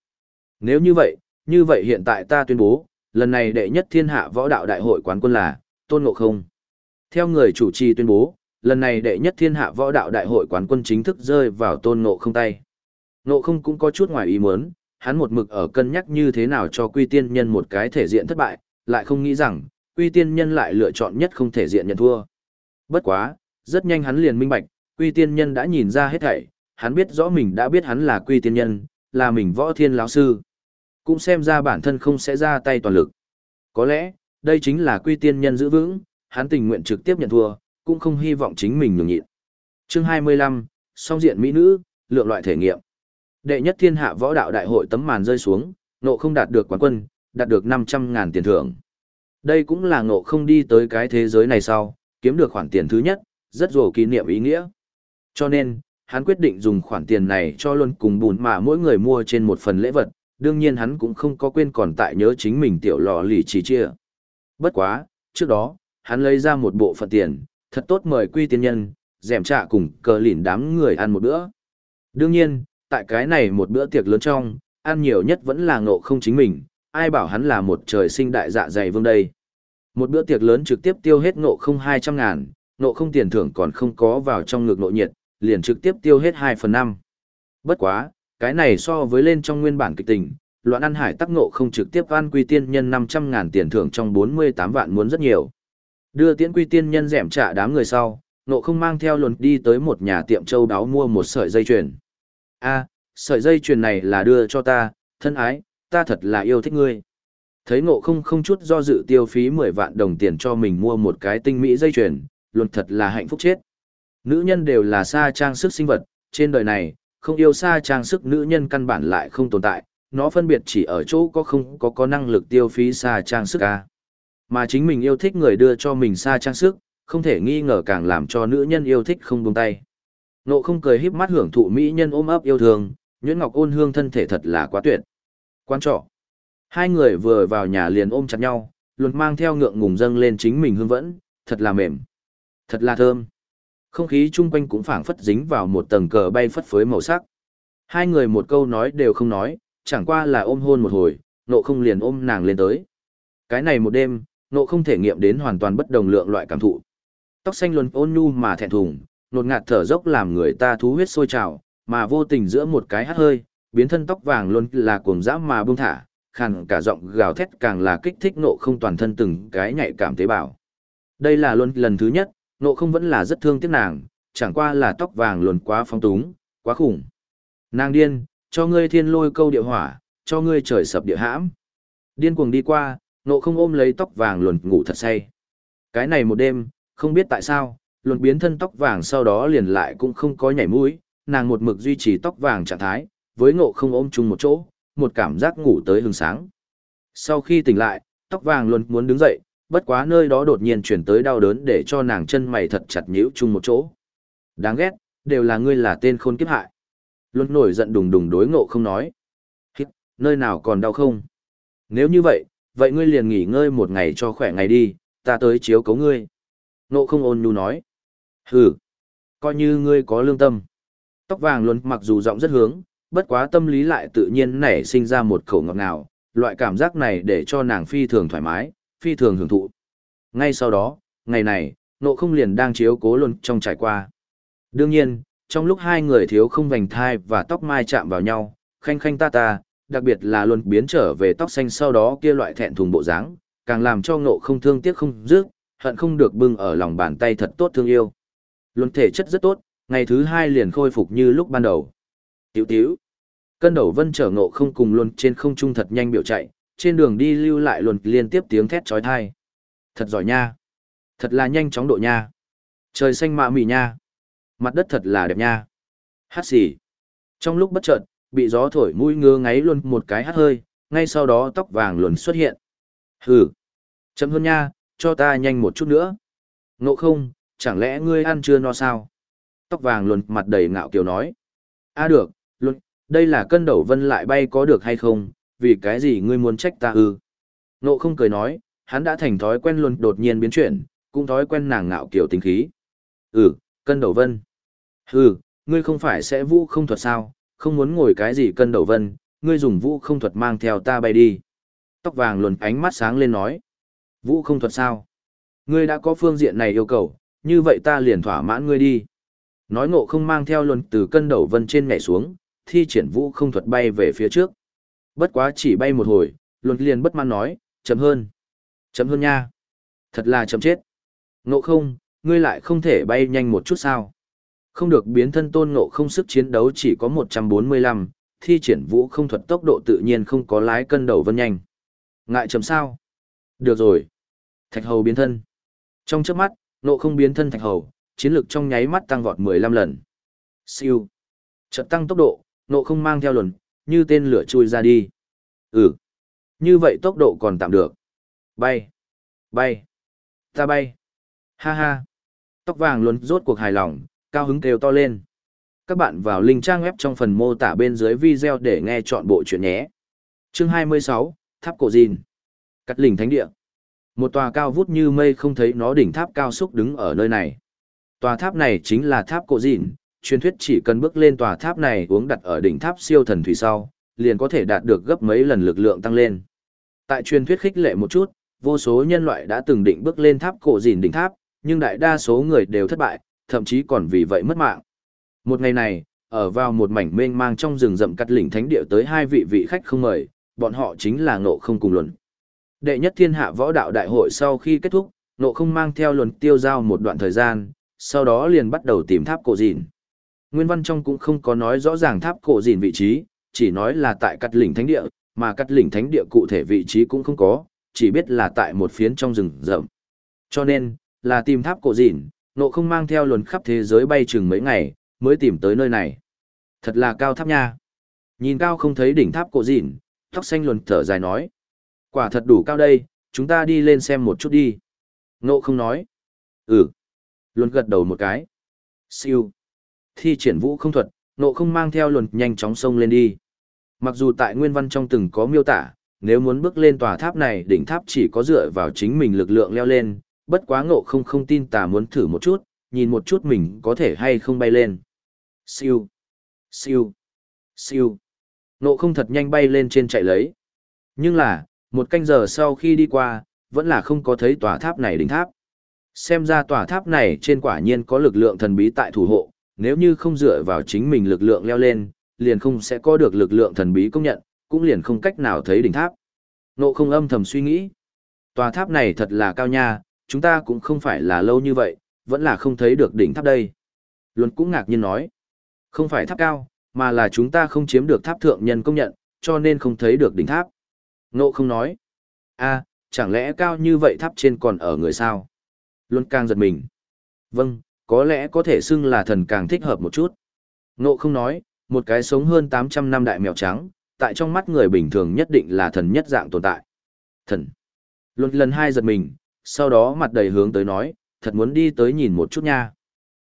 Nếu như vậy, như vậy hiện tại ta tuyên bố, lần này đệ nhất thiên hạ võ đạo đại hội quán quân là, Tôn Ngộ Không. Theo người chủ trì tuyên bố, lần này đệ nhất thiên hạ võ đạo đại hội quán quân chính thức rơi vào Tôn Ngộ Không tay. Ngộ Không cũng có chút ngoài ý muốn, hắn một mực ở cân nhắc như thế nào cho quy tiên nhân một cái thể diện thất bại, lại không nghĩ rằng, quy tiên nhân lại lựa chọn nhất không thể diện nhận thua. Bất quá, rất nhanh hắn liền minh bạch, quy tiên nhân đã nhìn ra hết thảy, hắn biết rõ mình đã biết hắn là quy tiên nhân, là mình võ thiên lão sư. Cũng xem ra bản thân không sẽ ra tay toàn lực. Có lẽ, đây chính là quy tiên nhân giữ vững, hắn tình nguyện trực tiếp nhận thua, cũng không hy vọng chính mình nhường nhịn. Chương 25, song diện mỹ nữ, lượng loại thể nghiệm. Đệ nhất thiên hạ võ đạo đại hội tấm màn rơi xuống, nộ không đạt được quán quân, đạt được 500.000 tiền thưởng. Đây cũng là ngộ không đi tới cái thế giới này sau, kiếm được khoản tiền thứ nhất, rất rồ kỷ niệm ý nghĩa. Cho nên, hắn quyết định dùng khoản tiền này cho luôn cùng bùn mà mỗi người mua trên một phần lễ vật, đương nhiên hắn cũng không có quên còn tại nhớ chính mình tiểu lò lì chỉ chia. Bất quá, trước đó, hắn lấy ra một bộ phận tiền, thật tốt mời quy tiên nhân, dèm trạ cùng cờ lỉn đám người ăn một bữa. Đương nhiên, tại cái này một bữa tiệc lớn trong, ăn nhiều nhất vẫn là ngộ không chính mình, ai bảo hắn là một trời sinh đại dạ dày vương đây. Một bữa tiệc lớn trực tiếp tiêu hết ngộ không 200 ngàn, ngộ không tiền thưởng còn không có vào trong ngực nội nhiệt, liền trực tiếp tiêu hết 2 phần 5. Bất quá, cái này so với lên trong nguyên bản kịch tình, loạn ăn hải tắc ngộ không trực tiếp ăn quy tiên nhân 500 ngàn tiền thưởng trong 48 vạn muốn rất nhiều. Đưa tiễn quy tiên nhân dẻm trả đám người sau, nộ không mang theo luồn đi tới một nhà tiệm châu đáo mua một sợi dây chuyền. a sợi dây chuyền này là đưa cho ta, thân ái, ta thật là yêu thích ngươi. Thấy ngộ không không chút do dự tiêu phí 10 vạn đồng tiền cho mình mua một cái tinh mỹ dây chuyền, luồn thật là hạnh phúc chết. Nữ nhân đều là xa trang sức sinh vật, trên đời này, không yêu xa trang sức nữ nhân căn bản lại không tồn tại, nó phân biệt chỉ ở chỗ có không có có năng lực tiêu phí xa trang sức ca. Mà chính mình yêu thích người đưa cho mình xa trang sức, không thể nghi ngờ càng làm cho nữ nhân yêu thích không buông tay. Nộ không cười híp mắt hưởng thụ mỹ nhân ôm ấp yêu thương, Nguyễn Ngọc ôn hương thân thể thật là quá tuyệt. Quan trọ, Hai người vừa vào nhà liền ôm chặt nhau, luôn mang theo ngượng ngùng dâng lên chính mình hương vẫn, thật là mềm. Thật là thơm. Không khí chung quanh cũng phảng phất dính vào một tầng cờ bay phất phới màu sắc. Hai người một câu nói đều không nói, chẳng qua là ôm hôn một hồi, nộ không liền ôm nàng lên tới. Cái này một đêm, nộ không thể nghiệm đến hoàn toàn bất đồng lượng loại cảm thụ. Tóc xanh luân ôn nhu mà thẹn thùng, nột ngạt thở dốc làm người ta thú huyết sôi trào, mà vô tình giữa một cái hát hơi, biến thân tóc vàng luôn là cuồng dã mà buông thả, khàn cả giọng gào thét càng là kích thích nộ không toàn thân từng cái nhạy cảm tế bào. Đây là luôn lần thứ nhất, nộ không vẫn là rất thương tiếc nàng, chẳng qua là tóc vàng luồn quá phong túng, quá khủng. Nàng điên, cho ngươi thiên lôi câu địa hỏa, cho ngươi trời sập địa hãm. Điên cuồng đi qua, nộ không ôm lấy tóc vàng luồn ngủ thật say. Cái này một đêm, không biết tại sao, luồn biến thân tóc vàng sau đó liền lại cũng không có nhảy mũi, nàng một mực duy trì tóc vàng trạng thái, với ngộ không ôm chung một chỗ, một cảm giác ngủ tới hừng sáng. Sau khi tỉnh lại, tóc vàng luồn muốn đứng dậy, bất quá nơi đó đột nhiên chuyển tới đau đớn để cho nàng chân mày thật chặt nhíu chung một chỗ. Đáng ghét, đều là ngươi là tên khôn kiếp hại. Luôn nổi giận đùng đùng đối ngộ không nói. Hít, nơi nào còn đau không? Nếu như vậy, vậy ngươi liền nghỉ ngơi một ngày cho khỏe ngày đi, ta tới chiếu cấu ngươi. nộ không ôn nhu nói. Hừ, coi như ngươi có lương tâm. Tóc vàng luôn mặc dù giọng rất hướng, bất quá tâm lý lại tự nhiên nảy sinh ra một khẩu ngọt ngào, loại cảm giác này để cho nàng phi thường thoải mái, phi thường hưởng thụ. Ngay sau đó, ngày này, nộ không liền đang chiếu cố luôn trong trải qua. Đương nhiên, trong lúc hai người thiếu không vành thai và tóc mai chạm vào nhau, khanh khanh ta ta, đặc biệt là luôn biến trở về tóc xanh sau đó kia loại thẹn thùng bộ dáng, càng làm cho nộ không thương tiếc không dứt, hận không được bưng ở lòng bàn tay thật tốt thương yêu. Luôn thể chất rất tốt, ngày thứ hai liền khôi phục như lúc ban đầu. Tiểu tiểu. Cân đầu vân trở ngộ không cùng luôn trên không trung thật nhanh biểu chạy, trên đường đi lưu lại luôn liên tiếp tiếng thét trói thai. Thật giỏi nha. Thật là nhanh chóng độ nha. Trời xanh mạ mị nha. Mặt đất thật là đẹp nha. Hát gì? Trong lúc bất chợt, bị gió thổi mũi ngứa ngáy luôn một cái hắt hơi, ngay sau đó tóc vàng luồn xuất hiện. Hừ, chậm hơn nha, cho ta nhanh một chút nữa. Ngộ không, chẳng lẽ ngươi ăn chưa no sao? Tóc vàng luồn mặt đầy ngạo kiều nói. a à được, luôn, đây là cân đầu vân lại bay có được hay không, vì cái gì ngươi muốn trách ta ư? Ngộ không cười nói, hắn đã thành thói quen luôn đột nhiên biến chuyển, cũng thói quen nàng ngạo kiều tính khí. Ừ, cân đầu vân. Ừ, ngươi không phải sẽ vũ không thuật sao, không muốn ngồi cái gì cân đầu vân, ngươi dùng vũ không thuật mang theo ta bay đi. Tóc vàng luồn ánh mắt sáng lên nói. Vũ không thuật sao? Ngươi đã có phương diện này yêu cầu, như vậy ta liền thỏa mãn ngươi đi. Nói ngộ không mang theo luân từ cân đầu vân trên nhảy xuống, thi triển vũ không thuật bay về phía trước. Bất quá chỉ bay một hồi, luân liền bất mãn nói, chậm hơn. Chậm hơn nha. Thật là chậm chết. Ngộ không, ngươi lại không thể bay nhanh một chút sao. Không được biến thân tôn ngộ không sức chiến đấu chỉ có 145, thi triển vũ không thuật tốc độ tự nhiên không có lái cân đầu vân nhanh. Ngại chấm sao? Được rồi. Thạch hầu biến thân. Trong trước mắt, ngộ không biến thân thạch hầu, chiến lực trong nháy mắt tăng vọt 15 lần. Siêu. Chợt tăng tốc độ, ngộ không mang theo luận, như tên lửa chui ra đi. Ừ. Như vậy tốc độ còn tạm được. Bay. Bay. Ta bay. Ha ha. Tóc vàng luôn rốt cuộc hài lòng, cao hứng kêu to lên. Các bạn vào link trang web trong phần mô tả bên dưới video để nghe chọn bộ chuyện nhé. Chương 26, Tháp Cổ Dìn. Cắt lình thánh địa. Một tòa cao vút như mây không thấy nó đỉnh tháp cao xúc đứng ở nơi này. Tòa tháp này chính là tháp Cổ Dìn, truyền thuyết chỉ cần bước lên tòa tháp này uống đặt ở đỉnh tháp siêu thần thủy sau, liền có thể đạt được gấp mấy lần lực lượng tăng lên. Tại truyền thuyết khích lệ một chút, vô số nhân loại đã từng định bước lên tháp cổ dìn đỉnh tháp, nhưng đại đa số người đều thất bại, thậm chí còn vì vậy mất mạng. Một ngày này, ở vào một mảnh mênh mang trong rừng rậm cắt lỉnh thánh địa tới hai vị vị khách không mời, bọn họ chính là Ngộ Không cùng Luận. Đệ nhất thiên hạ võ đạo đại hội sau khi kết thúc, Ngộ Không mang theo Luận tiêu giao một đoạn thời gian, sau đó liền bắt đầu tìm tháp cổ dìn. Nguyên văn trong cũng không có nói rõ ràng tháp cổ dìn vị trí, chỉ nói là tại cắt lỉnh thánh địa, mà cắt lỉnh thánh địa cụ thể vị trí cũng không có, chỉ biết là tại một phiến trong rừng rậm. Cho nên, là tìm tháp cổ dịn, nộ không mang theo luồn khắp thế giới bay chừng mấy ngày, mới tìm tới nơi này. Thật là cao tháp nha. Nhìn cao không thấy đỉnh tháp cổ dịn, tóc xanh luồn thở dài nói. Quả thật đủ cao đây, chúng ta đi lên xem một chút đi. Nộ không nói. Ừ. Luồn gật đầu một cái. Siêu. Thi triển vũ không thuật, nộ không mang theo luồn nhanh chóng sông lên đi. Mặc dù tại nguyên văn trong từng có miêu tả, nếu muốn bước lên tòa tháp này đỉnh tháp chỉ có dựa vào chính mình lực lượng leo lên, bất quá ngộ không không tin tà muốn thử một chút, nhìn một chút mình có thể hay không bay lên. Siêu, siêu, siêu. Ngộ không thật nhanh bay lên trên chạy lấy. Nhưng là, một canh giờ sau khi đi qua, vẫn là không có thấy tòa tháp này đỉnh tháp. Xem ra tòa tháp này trên quả nhiên có lực lượng thần bí tại thủ hộ, nếu như không dựa vào chính mình lực lượng leo lên, liền không sẽ có được lực lượng thần bí công nhận, cũng liền không cách nào thấy đỉnh tháp. Nộ không âm thầm suy nghĩ. Tòa tháp này thật là cao nha, chúng ta cũng không phải là lâu như vậy, vẫn là không thấy được đỉnh tháp đây. Luân cũng ngạc nhiên nói. Không phải tháp cao, mà là chúng ta không chiếm được tháp thượng nhân công nhận, cho nên không thấy được đỉnh tháp. Nộ không nói. a chẳng lẽ cao như vậy tháp trên còn ở người sao? Luân càng giật mình. Vâng, có lẽ có thể xưng là thần càng thích hợp một chút. Nộ không nói, một cái sống hơn 800 năm đại mèo trắng, tại trong mắt người bình thường nhất định là thần nhất dạng tồn tại. Thần. Luân lần hai giật mình, sau đó mặt đầy hướng tới nói, thật muốn đi tới nhìn một chút nha.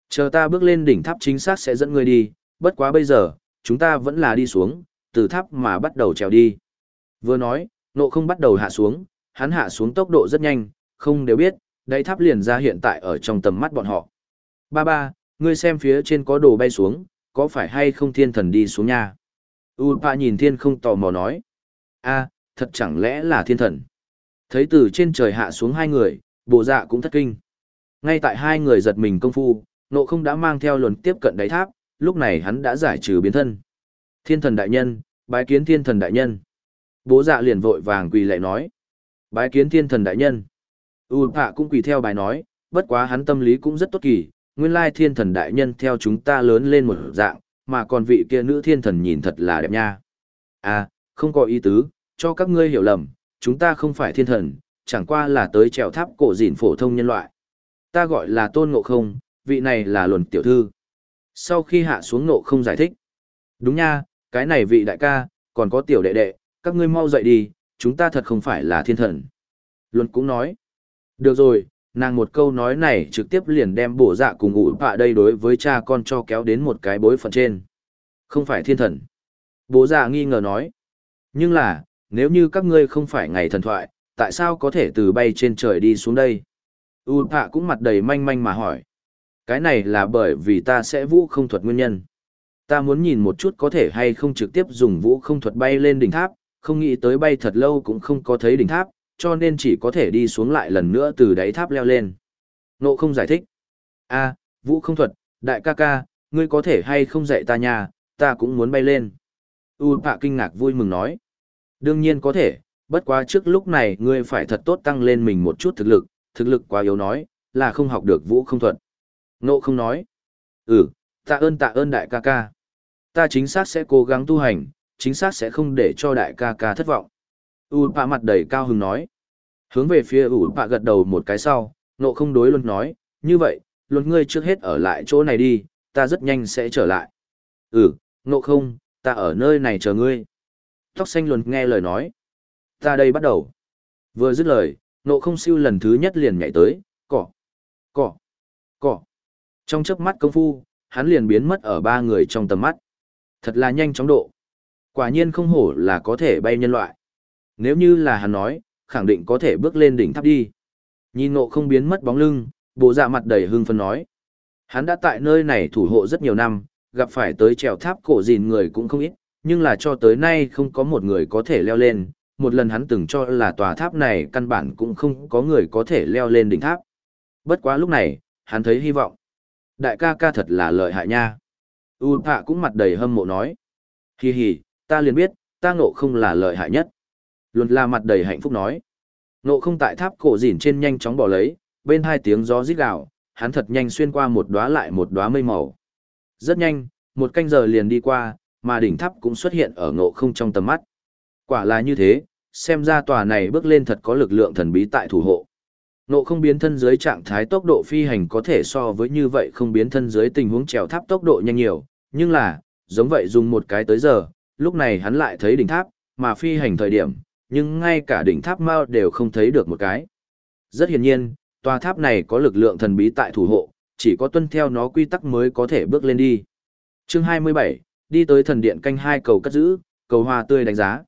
Chờ ta bước lên đỉnh tháp chính xác sẽ dẫn ngươi đi, bất quá bây giờ, chúng ta vẫn là đi xuống, từ tháp mà bắt đầu trèo đi. Vừa nói, nộ không bắt đầu hạ xuống, hắn hạ xuống tốc độ rất nhanh, không đều biết, đáy tháp liền ra hiện tại ở trong tầm mắt bọn họ. Ba ba, ngươi xem phía trên có đồ bay xuống, có phải hay không thiên thần đi xuống nha? U nhìn thiên không tò mò nói. a thật chẳng lẽ là thiên thần? Thấy từ trên trời hạ xuống hai người, bộ dạ cũng thất kinh. Ngay tại hai người giật mình công phu, nộ không đã mang theo luồn tiếp cận đáy tháp, lúc này hắn đã giải trừ biến thân. Thiên thần đại nhân, bái kiến thiên thần đại nhân. Bố dạ liền vội vàng quỳ lạy nói. Bái kiến thiên thần đại nhân. U Hạ cũng quỳ theo bài nói, bất quá hắn tâm lý cũng rất tốt kỳ, nguyên lai thiên thần đại nhân theo chúng ta lớn lên một dạng, mà còn vị kia nữ thiên thần nhìn thật là đẹp nha. À, không có ý tứ, cho các ngươi hiểu lầm, chúng ta không phải thiên thần, chẳng qua là tới trèo tháp cổ dịn phổ thông nhân loại. Ta gọi là tôn ngộ không, vị này là luận tiểu thư. Sau khi hạ xuống ngộ không giải thích. Đúng nha, cái này vị đại ca, còn có tiểu đệ đệ, các ngươi mau dậy đi, chúng ta thật không phải là thiên thần. Luân cũng nói, được rồi, nàng một câu nói này trực tiếp liền đem bổ dạ cùng ngủ bạ đây đối với cha con cho kéo đến một cái bối phận trên. Không phải thiên thần. Bố dạ nghi ngờ nói, nhưng là, nếu như các ngươi không phải ngày thần thoại, tại sao có thể từ bay trên trời đi xuống đây? U Pạ cũng mặt đầy manh manh mà hỏi. Cái này là bởi vì ta sẽ vũ không thuật nguyên nhân. Ta muốn nhìn một chút có thể hay không trực tiếp dùng vũ không thuật bay lên đỉnh tháp, không nghĩ tới bay thật lâu cũng không có thấy đỉnh tháp, cho nên chỉ có thể đi xuống lại lần nữa từ đáy tháp leo lên. Nộ không giải thích. a vũ không thuật, đại ca ca, ngươi có thể hay không dạy ta nhà, ta cũng muốn bay lên. U Pạ kinh ngạc vui mừng nói. Đương nhiên có thể, bất quá trước lúc này ngươi phải thật tốt tăng lên mình một chút thực lực, thực lực quá yếu nói, là không học được vũ không thuật. Nộ không nói. Ừ, tạ ơn tạ ơn đại ca ca. Ta chính xác sẽ cố gắng tu hành, chính xác sẽ không để cho đại ca ca thất vọng. U Pạ mặt đầy cao hứng nói. Hướng về phía U Pạ gật đầu một cái sau, nộ không đối luôn nói, như vậy, luôn ngươi trước hết ở lại chỗ này đi, ta rất nhanh sẽ trở lại. Ừ, nộ không, ta ở nơi này chờ ngươi. Tóc xanh luôn nghe lời nói. Ta đây bắt đầu. Vừa dứt lời, nộ không siêu lần thứ nhất liền nhảy tới, cỏ, cỏ, cỏ. Trong chớp mắt công phu, hắn liền biến mất ở ba người trong tầm mắt. Thật là nhanh chóng độ. Quả nhiên không hổ là có thể bay nhân loại. Nếu như là hắn nói, khẳng định có thể bước lên đỉnh tháp đi. Nhìn nộ không biến mất bóng lưng, bộ dạ mặt đầy hưng phấn nói. Hắn đã tại nơi này thủ hộ rất nhiều năm, gặp phải tới trèo tháp cổ dìn người cũng không ít, nhưng là cho tới nay không có một người có thể leo lên, một lần hắn từng cho là tòa tháp này căn bản cũng không có người có thể leo lên đỉnh tháp. Bất quá lúc này, hắn thấy hy vọng. Đại ca ca thật là lợi hại nha. U Hạ cũng mặt đầy hâm mộ nói. Hi hi, ta liền biết, ta ngộ không là lợi hại nhất. Luôn là mặt đầy hạnh phúc nói. Ngộ không tại tháp cổ dỉn trên nhanh chóng bỏ lấy, bên hai tiếng gió rít gào, hắn thật nhanh xuyên qua một đóa lại một đóa mây màu. Rất nhanh, một canh giờ liền đi qua, mà đỉnh tháp cũng xuất hiện ở ngộ không trong tầm mắt. Quả là như thế, xem ra tòa này bước lên thật có lực lượng thần bí tại thủ hộ. Ngộ không biến thân dưới trạng thái tốc độ phi hành có thể so với như vậy không biến thân dưới tình huống trèo tháp tốc độ nhanh nhiều, nhưng là, giống vậy dùng một cái tới giờ, lúc này hắn lại thấy đỉnh tháp, mà phi hành thời điểm, nhưng ngay cả đỉnh tháp mao đều không thấy được một cái. Rất hiển nhiên, tòa tháp này có lực lượng thần bí tại thủ hộ, chỉ có tuân theo nó quy tắc mới có thể bước lên đi. Chương 27, đi tới thần điện canh hai cầu cất giữ, cầu hoa tươi đánh giá.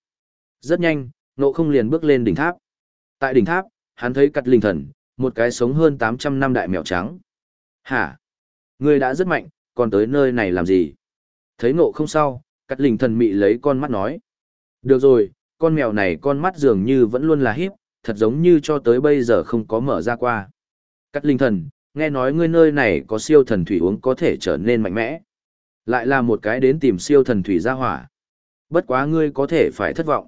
Rất nhanh, nộ không liền bước lên đỉnh tháp. Tại đỉnh tháp, hắn thấy cắt linh thần, một cái sống hơn 800 năm đại mèo trắng. Hả? Ngươi đã rất mạnh, còn tới nơi này làm gì? Thấy nộ không sao, cắt linh thần mị lấy con mắt nói. Được rồi, con mèo này con mắt dường như vẫn luôn là hiếp, thật giống như cho tới bây giờ không có mở ra qua. Cắt linh thần, nghe nói ngươi nơi này có siêu thần thủy uống có thể trở nên mạnh mẽ. Lại là một cái đến tìm siêu thần thủy gia hỏa. Bất quá ngươi có thể phải thất vọng.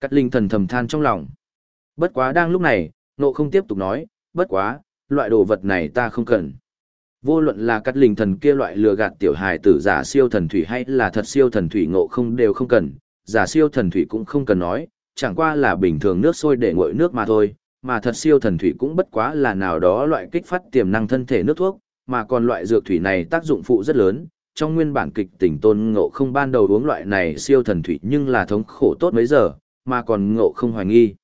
Cắt linh thần thầm than trong lòng. Bất quá đang lúc này, nộ không tiếp tục nói, bất quá, loại đồ vật này ta không cần. Vô luận là cắt linh thần kia loại lừa gạt tiểu hài tử giả siêu thần thủy hay là thật siêu thần thủy ngộ không đều không cần, giả siêu thần thủy cũng không cần nói, chẳng qua là bình thường nước sôi để nguội nước mà thôi, mà thật siêu thần thủy cũng bất quá là nào đó loại kích phát tiềm năng thân thể nước thuốc, mà còn loại dược thủy này tác dụng phụ rất lớn. Trong nguyên bản kịch tình tôn ngộ không ban đầu uống loại này siêu thần thủy nhưng là thống khổ tốt mấy giờ, mà còn ngộ không hoài nghi.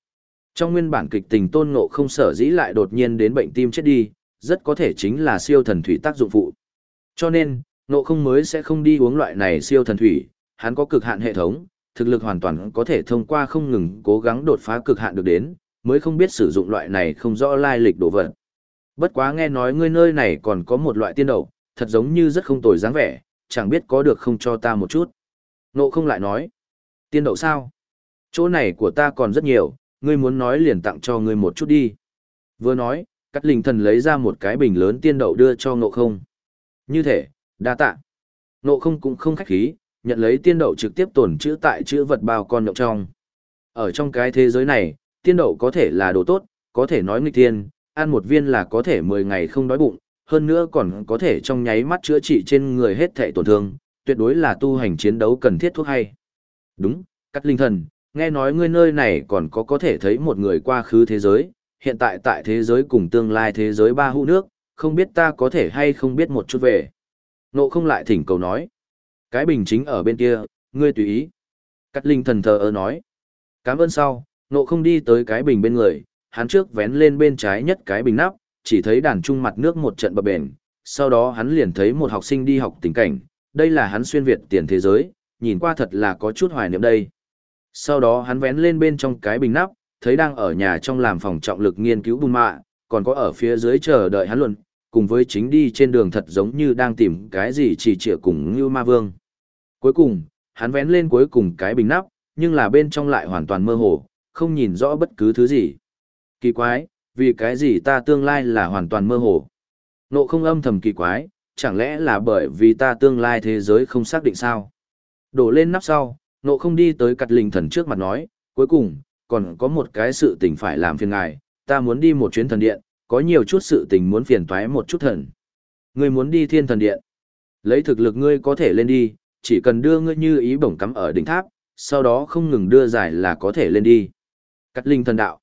Trong nguyên bản kịch tình tôn ngộ không sở dĩ lại đột nhiên đến bệnh tim chết đi, rất có thể chính là siêu thần thủy tác dụng phụ. Cho nên, ngộ không mới sẽ không đi uống loại này siêu thần thủy, hắn có cực hạn hệ thống, thực lực hoàn toàn có thể thông qua không ngừng cố gắng đột phá cực hạn được đến, mới không biết sử dụng loại này không rõ lai lịch đồ vật. Bất quá nghe nói ngươi nơi này còn có một loại tiên đậu, thật giống như rất không tồi dáng vẻ, chẳng biết có được không cho ta một chút. Nộ không lại nói, tiên đậu sao? Chỗ này của ta còn rất nhiều, ngươi muốn nói liền tặng cho ngươi một chút đi. Vừa nói, cắt linh thần lấy ra một cái bình lớn tiên đậu đưa cho ngộ không. Như thể, đa tạ. Ngộ không cũng không khách khí, nhận lấy tiên đậu trực tiếp tổn chữ tại chữ vật bao con nhậu trong. Ở trong cái thế giới này, tiên đậu có thể là đồ tốt, có thể nói nghịch tiên, ăn một viên là có thể 10 ngày không đói bụng, hơn nữa còn có thể trong nháy mắt chữa trị trên người hết thể tổn thương, tuyệt đối là tu hành chiến đấu cần thiết thuốc hay. Đúng, cắt linh thần, nghe nói ngươi nơi này còn có có thể thấy một người qua khứ thế giới, hiện tại tại thế giới cùng tương lai thế giới ba hữu nước, không biết ta có thể hay không biết một chút về. Nộ không lại thỉnh cầu nói. Cái bình chính ở bên kia, Ngươi tùy ý. Cắt linh thần thờ ơ nói. Cảm ơn sau, nộ không đi tới cái bình bên người, hắn trước vén lên bên trái nhất cái bình nắp, chỉ thấy đàn trung mặt nước một trận bập bền, sau đó hắn liền thấy một học sinh đi học tình cảnh, đây là hắn xuyên Việt tiền thế giới, nhìn qua thật là có chút hoài niệm đây. Sau đó hắn vén lên bên trong cái bình nắp, thấy đang ở nhà trong làm phòng trọng lực nghiên cứu bùn mạ, còn có ở phía dưới chờ đợi hắn luận, cùng với chính đi trên đường thật giống như đang tìm cái gì chỉ trịa cùng như ma vương. Cuối cùng, hắn vén lên cuối cùng cái bình nắp, nhưng là bên trong lại hoàn toàn mơ hồ, không nhìn rõ bất cứ thứ gì. Kỳ quái, vì cái gì ta tương lai là hoàn toàn mơ hồ. Nộ không âm thầm kỳ quái, chẳng lẽ là bởi vì ta tương lai thế giới không xác định sao? Đổ lên nắp sau, nộ không đi tới cặt linh thần trước mặt nói, cuối cùng, còn có một cái sự tình phải làm phiền ngài, ta muốn đi một chuyến thần điện, có nhiều chút sự tình muốn phiền toái một chút thần. Ngươi muốn đi thiên thần điện. Lấy thực lực ngươi có thể lên đi, chỉ cần đưa ngươi như ý bổng cắm ở đỉnh tháp, sau đó không ngừng đưa giải là có thể lên đi. Cắt linh thần đạo.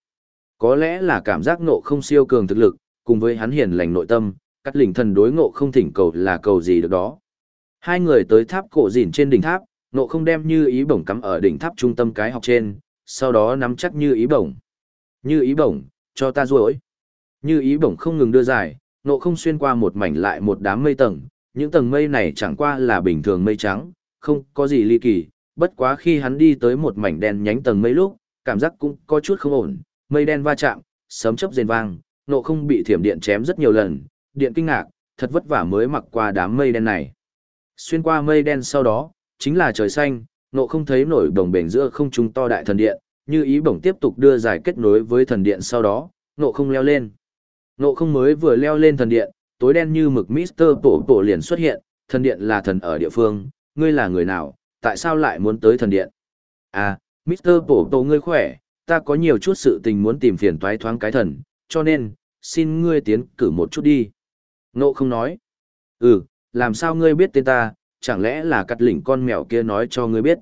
Có lẽ là cảm giác nộ không siêu cường thực lực, cùng với hắn hiền lành nội tâm, cắt linh thần đối ngộ không thỉnh cầu là cầu gì được đó. Hai người tới tháp cổ dỉn trên đỉnh tháp, nộ không đem như ý bổng cắm ở đỉnh tháp trung tâm cái học trên, sau đó nắm chắc như ý bổng. Như ý bổng, cho ta ruỗi. Như ý bổng không ngừng đưa dài, nộ không xuyên qua một mảnh lại một đám mây tầng, những tầng mây này chẳng qua là bình thường mây trắng, không có gì ly kỳ, bất quá khi hắn đi tới một mảnh đen nhánh tầng mây lúc, cảm giác cũng có chút không ổn, mây đen va chạm, sấm chớp rền vang, nộ không bị thiểm điện chém rất nhiều lần, điện kinh ngạc, thật vất vả mới mặc qua đám mây đen này. Xuyên qua mây đen sau đó, chính là trời xanh, nộ không thấy nổi đồng bền giữa không trung to đại thần điện, như ý bổng tiếp tục đưa giải kết nối với thần điện sau đó, nộ không leo lên. Nộ không mới vừa leo lên thần điện, tối đen như mực Mister Tổ Tổ liền xuất hiện, thần điện là thần ở địa phương, ngươi là người nào, tại sao lại muốn tới thần điện? À, Mister Tổ Tổ ngươi khỏe, ta có nhiều chút sự tình muốn tìm phiền toái thoáng cái thần, cho nên, xin ngươi tiến cử một chút đi. Nộ không nói. Ừ, làm sao ngươi biết tên ta, chẳng lẽ là cắt lỉnh con mèo kia nói cho ngươi biết.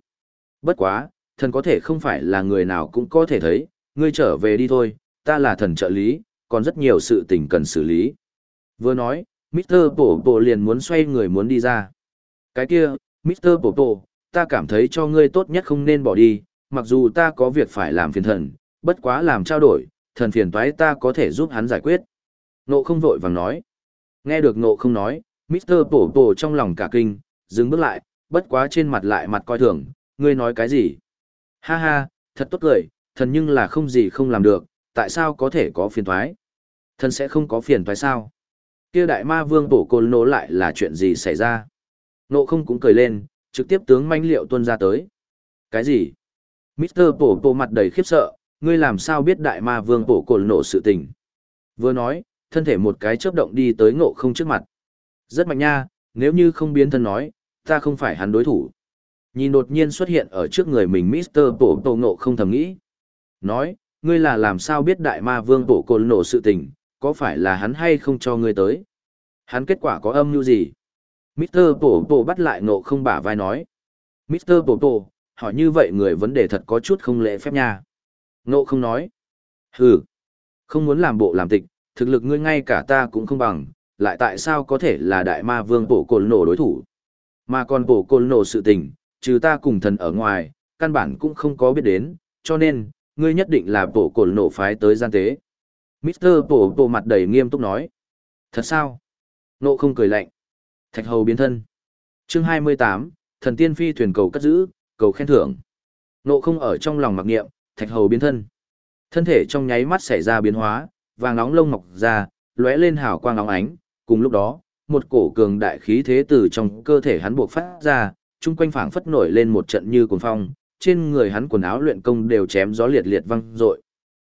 Bất quá, thần có thể không phải là người nào cũng có thể thấy, ngươi trở về đi thôi, ta là thần trợ lý, còn rất nhiều sự tình cần xử lý. Vừa nói, Mr. Bổ Bổ liền muốn xoay người muốn đi ra. Cái kia, Mr. Bổ Bổ, ta cảm thấy cho ngươi tốt nhất không nên bỏ đi, mặc dù ta có việc phải làm phiền thần, bất quá làm trao đổi, thần phiền toái ta có thể giúp hắn giải quyết. Nộ không vội vàng nói. Nghe được nộ không nói, Mr. Bổ Bổ trong lòng cả kinh, dừng bước lại, bất quá trên mặt lại mặt coi thường, ngươi nói cái gì? Ha ha, thật tốt cười, thần nhưng là không gì không làm được, tại sao có thể có phiền toái? Thần sẽ không có phiền toái sao? Kia đại ma vương bổ côn nổ lại là chuyện gì xảy ra? Nộ không cũng cười lên, trực tiếp tướng manh liệu tuân ra tới. Cái gì? Mr. Bổ Bổ mặt đầy khiếp sợ, ngươi làm sao biết đại ma vương bổ cồn nổ sự tình? Vừa nói, thân thể một cái chớp động đi tới ngộ không trước mặt. Rất mạnh nha, nếu như không biến thân nói, ta không phải hắn đối thủ. Nhìn đột nhiên xuất hiện ở trước người mình Mr. Bổ Bổ ngộ không thầm nghĩ. Nói, ngươi là làm sao biết đại ma vương bổ cồn nổ sự tình, có phải là hắn hay không cho ngươi tới? Hắn kết quả có âm như gì? Mr. Bổ Bổ bắt lại ngộ không bả vai nói. Mr. Bổ Bổ, hỏi như vậy người vấn đề thật có chút không lễ phép nha. Ngộ không nói. Hừ, không muốn làm bộ làm tịch, thực lực ngươi ngay cả ta cũng không bằng, lại tại sao có thể là đại ma vương bổ cồn nổ đối thủ. Mà còn bổ cồn nổ sự tình, trừ ta cùng thần ở ngoài, căn bản cũng không có biết đến, cho nên, ngươi nhất định là bổ cồn nổ phái tới gian tế. Mr. Bổ Bổ mặt đầy nghiêm túc nói. Thật sao? Nộ không cười lạnh. Thạch hầu biến thân. Chương 28, thần tiên phi thuyền cầu cất giữ, cầu khen thưởng. Nộ không ở trong lòng mặc niệm, thạch hầu biến thân. Thân thể trong nháy mắt xảy ra biến hóa, vàng nóng lông mọc ra, lóe lên hào quang nóng ánh, cùng lúc đó, một cổ cường đại khí thế từ trong cơ thể hắn buộc phát ra, chung quanh phảng phất nổi lên một trận như cuồng phong, trên người hắn quần áo luyện công đều chém gió liệt liệt văng rội.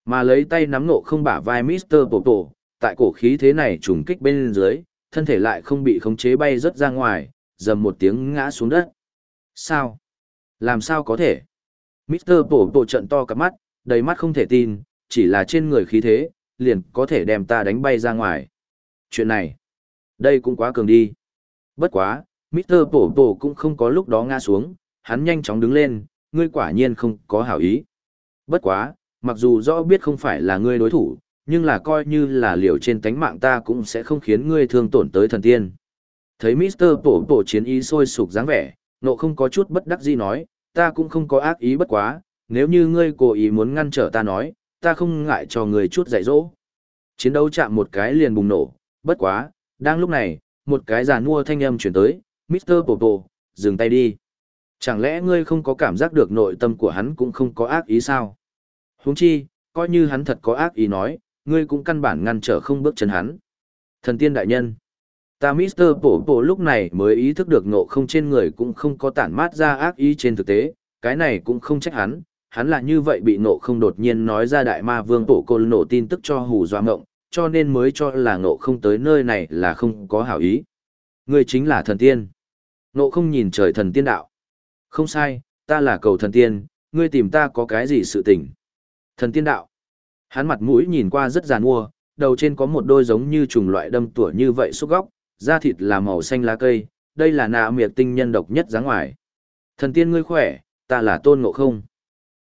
Mà lấy tay nắm nộ không bả vai Mr. Popo, tại cổ khí thế này trùng kích bên dưới, thân thể lại không bị khống chế bay rất ra ngoài, dầm một tiếng ngã xuống đất. Sao? Làm sao có thể? Mr. Bổ Bổ trận to cả mắt, đầy mắt không thể tin, chỉ là trên người khí thế, liền có thể đem ta đánh bay ra ngoài. Chuyện này, đây cũng quá cường đi. Bất quá, Mr. Bổ Bổ cũng không có lúc đó ngã xuống, hắn nhanh chóng đứng lên, ngươi quả nhiên không có hảo ý. Bất quá, mặc dù rõ biết không phải là ngươi đối thủ, nhưng là coi như là liều trên tánh mạng ta cũng sẽ không khiến ngươi thương tổn tới thần tiên. Thấy Mr. Bổ Bổ chiến ý sôi sục dáng vẻ, Nộ không có chút bất đắc dĩ nói, ta cũng không có ác ý bất quá, nếu như ngươi cố ý muốn ngăn trở ta nói, ta không ngại cho ngươi chút dạy dỗ. Chiến đấu chạm một cái liền bùng nổ, bất quá, đang lúc này, một cái giàn mua thanh âm chuyển tới, Mr. Popo, dừng tay đi. Chẳng lẽ ngươi không có cảm giác được nội tâm của hắn cũng không có ác ý sao? Huống chi, coi như hắn thật có ác ý nói, ngươi cũng căn bản ngăn trở không bước chân hắn. Thần tiên đại nhân. Ta Mr. bổ lúc này mới ý thức được nộ không trên người cũng không có tản mát ra ác ý trên thực tế, cái này cũng không trách hắn, hắn là như vậy bị nộ không đột nhiên nói ra đại ma vương tổ côn nổ tin tức cho hù doa ngộng, cho nên mới cho là nộ không tới nơi này là không có hảo ý. Ngươi chính là thần tiên. Nộ không nhìn trời thần tiên đạo. Không sai, ta là cầu thần tiên, ngươi tìm ta có cái gì sự tình. Thần tiên đạo. Hắn mặt mũi nhìn qua rất giàn mua, đầu trên có một đôi giống như trùng loại đâm tủa như vậy xúc góc, da thịt là màu xanh lá cây, đây là nạ miệt tinh nhân độc nhất dáng ngoài. Thần tiên ngươi khỏe, ta là tôn ngộ không.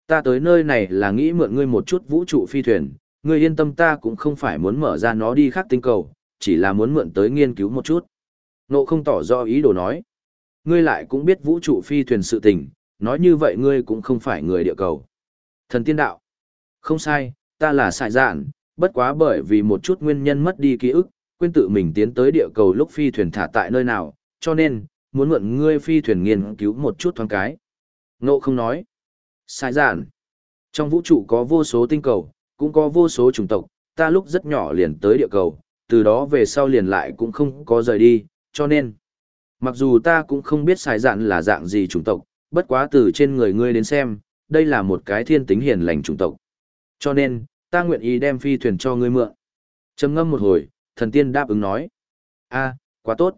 Ta tới nơi này là nghĩ mượn ngươi một chút vũ trụ phi thuyền, ngươi yên tâm ta cũng không phải muốn mở ra nó đi khác tinh cầu, chỉ là muốn mượn tới nghiên cứu một chút. Ngộ không tỏ rõ ý đồ nói. Ngươi lại cũng biết vũ trụ phi thuyền sự tình, nói như vậy ngươi cũng không phải người địa cầu. Thần tiên đạo. Không sai, ta là sại dạn, bất quá bởi vì một chút nguyên nhân mất đi ký ức, quên tự mình tiến tới địa cầu lúc phi thuyền thả tại nơi nào, cho nên, muốn mượn ngươi phi thuyền nghiên cứu một chút thoáng cái. Ngộ không nói. Sai giản. Trong vũ trụ có vô số tinh cầu, cũng có vô số chủng tộc, ta lúc rất nhỏ liền tới địa cầu, từ đó về sau liền lại cũng không có rời đi, cho nên. Mặc dù ta cũng không biết sai giản là dạng gì chủng tộc, bất quá từ trên người ngươi đến xem, đây là một cái thiên tính hiền lành chủng tộc. Cho nên, ta nguyện ý đem phi thuyền cho ngươi mượn. Trầm ngâm một hồi, thần tiên đáp ứng nói. a quá tốt.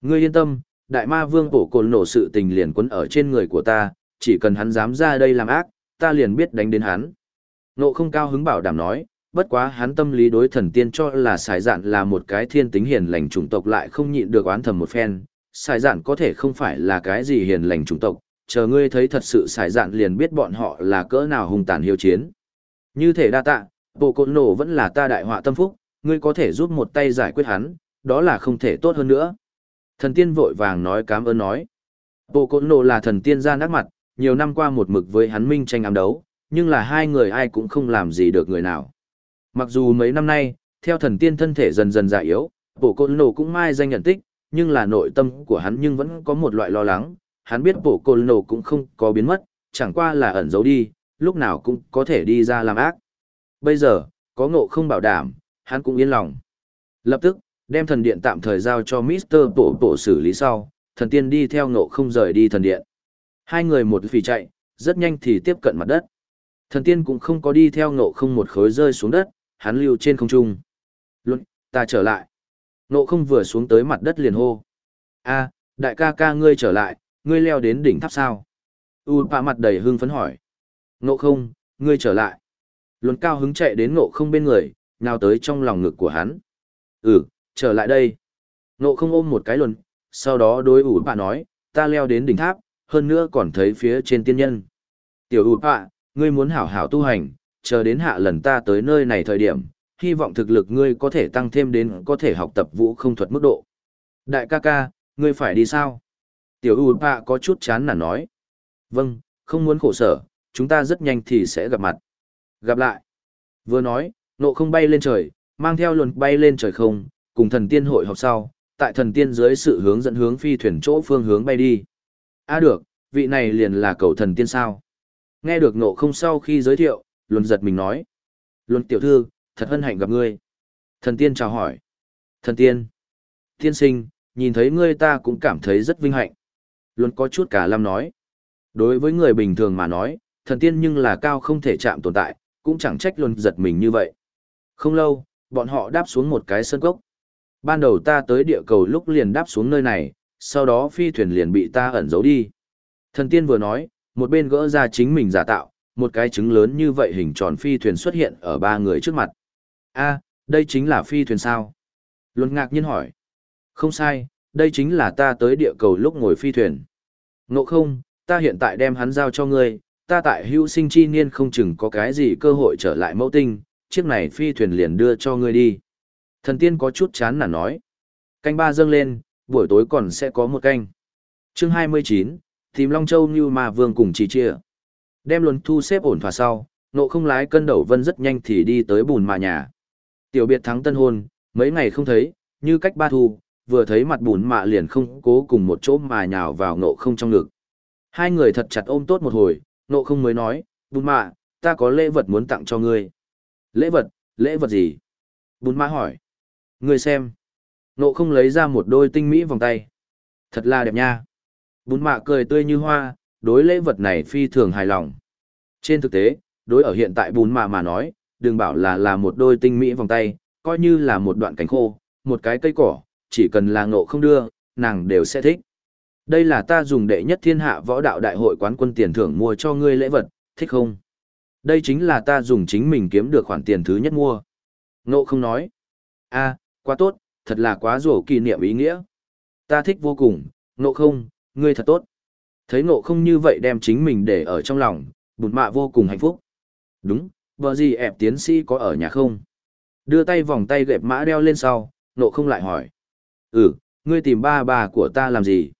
Ngươi yên tâm, đại ma vương bổ cồn nổ sự tình liền quấn ở trên người của ta, chỉ cần hắn dám ra đây làm ác, ta liền biết đánh đến hắn. Nộ không cao hứng bảo đảm nói, bất quá hắn tâm lý đối thần tiên cho là xài dạn là một cái thiên tính hiền lành chủng tộc lại không nhịn được oán thầm một phen. Xài dạn có thể không phải là cái gì hiền lành chủng tộc, chờ ngươi thấy thật sự xài dạn liền biết bọn họ là cỡ nào hung tàn hiếu chiến. Như thể đa tạ, bộ cồn nổ vẫn là ta đại họa tâm phúc, ngươi có thể giúp một tay giải quyết hắn, đó là không thể tốt hơn nữa. Thần tiên vội vàng nói cảm ơn nói. Bộ Côn Nộ là thần tiên ra nát mặt, nhiều năm qua một mực với hắn minh tranh ám đấu, nhưng là hai người ai cũng không làm gì được người nào. Mặc dù mấy năm nay, theo thần tiên thân thể dần dần già yếu, bộ Côn Nộ cũng mai danh nhận tích, nhưng là nội tâm của hắn nhưng vẫn có một loại lo lắng, hắn biết bộ Côn Nộ cũng không có biến mất, chẳng qua là ẩn giấu đi, lúc nào cũng có thể đi ra làm ác. Bây giờ, có ngộ không bảo đảm, hắn cũng yên lòng. Lập tức, đem thần điện tạm thời giao cho Mr. Bộ Bộ xử lý sau, thần tiên đi theo ngộ không rời đi thần điện. Hai người một phì chạy, rất nhanh thì tiếp cận mặt đất. Thần tiên cũng không có đi theo ngộ không một khối rơi xuống đất, hắn lưu trên không trung. Luận, ta trở lại. Ngộ không vừa xuống tới mặt đất liền hô. a đại ca ca ngươi trở lại, ngươi leo đến đỉnh tháp sao? U bạ mặt đầy hưng phấn hỏi. Ngộ không, ngươi trở lại. Luân cao hứng chạy đến ngộ không bên người, nào tới trong lòng ngực của hắn. Ừ, trở lại đây. Ngộ không ôm một cái luân, sau đó đối ủ bạ nói, ta leo đến đỉnh tháp, hơn nữa còn thấy phía trên tiên nhân. Tiểu ủ bạ, ngươi muốn hảo hảo tu hành, chờ đến hạ lần ta tới nơi này thời điểm, hy vọng thực lực ngươi có thể tăng thêm đến có thể học tập vũ không thuật mức độ. Đại ca ca, ngươi phải đi sao? Tiểu ủ bạ có chút chán nản nói. Vâng, không muốn khổ sở, chúng ta rất nhanh thì sẽ gặp mặt. Gặp lại. Vừa nói, nộ không bay lên trời, mang theo luồn bay lên trời không, cùng thần tiên hội họp sau, tại thần tiên dưới sự hướng dẫn hướng phi thuyền chỗ phương hướng bay đi. À được, vị này liền là cầu thần tiên sao. Nghe được nộ không sau khi giới thiệu, luồn giật mình nói. Luồn tiểu thư, thật hân hạnh gặp ngươi. Thần tiên chào hỏi. Thần tiên. Tiên sinh, nhìn thấy ngươi ta cũng cảm thấy rất vinh hạnh. Luồn có chút cả lâm nói. Đối với người bình thường mà nói, thần tiên nhưng là cao không thể chạm tồn tại, cũng chẳng trách Luân giật mình như vậy. Không lâu, bọn họ đáp xuống một cái sân cốc. Ban đầu ta tới địa cầu lúc liền đáp xuống nơi này, sau đó phi thuyền liền bị ta ẩn giấu đi. Thần tiên vừa nói, một bên gỡ ra chính mình giả tạo, một cái trứng lớn như vậy hình tròn phi thuyền xuất hiện ở ba người trước mặt. a đây chính là phi thuyền sao? Luân ngạc nhiên hỏi. Không sai, đây chính là ta tới địa cầu lúc ngồi phi thuyền. Ngộ không, ta hiện tại đem hắn giao cho ngươi, ta tại hữu sinh chi niên không chừng có cái gì cơ hội trở lại mẫu tinh, chiếc này phi thuyền liền đưa cho ngươi đi. Thần tiên có chút chán nản nói. Canh ba dâng lên, buổi tối còn sẽ có một canh. Chương 29, Tìm Long Châu như mà vương cùng chỉ chia. Đem luân thu xếp ổn thỏa sau, nộ không lái cân đầu vân rất nhanh thì đi tới bùn mà nhà. Tiểu biệt thắng tân hôn, mấy ngày không thấy, như cách ba thu, vừa thấy mặt bùn mạ liền không cố cùng một chỗ mà nhào vào nộ không trong ngực. Hai người thật chặt ôm tốt một hồi, nộ không mới nói, bùn mạ, ta có lễ vật muốn tặng cho ngươi. Lễ vật, lễ vật gì? Bùn mạ hỏi. người xem. Nộ không lấy ra một đôi tinh mỹ vòng tay. Thật là đẹp nha. Bùn mạ cười tươi như hoa, đối lễ vật này phi thường hài lòng. Trên thực tế, đối ở hiện tại bùn mạ mà nói, đừng bảo là là một đôi tinh mỹ vòng tay, coi như là một đoạn cánh khô, một cái cây cỏ, chỉ cần là ngộ không đưa, nàng đều sẽ thích. Đây là ta dùng đệ nhất thiên hạ võ đạo đại hội quán quân tiền thưởng mua cho ngươi lễ vật, thích không? Đây chính là ta dùng chính mình kiếm được khoản tiền thứ nhất mua. Ngộ không nói. a quá tốt, thật là quá rổ kỷ niệm ý nghĩa. Ta thích vô cùng, ngộ không, ngươi thật tốt. Thấy ngộ không như vậy đem chính mình để ở trong lòng, bụt mạ vô cùng hạnh phúc. Đúng, vợ gì ẹp tiến sĩ có ở nhà không? Đưa tay vòng tay gẹp mã đeo lên sau, ngộ không lại hỏi. Ừ, ngươi tìm ba bà của ta làm gì?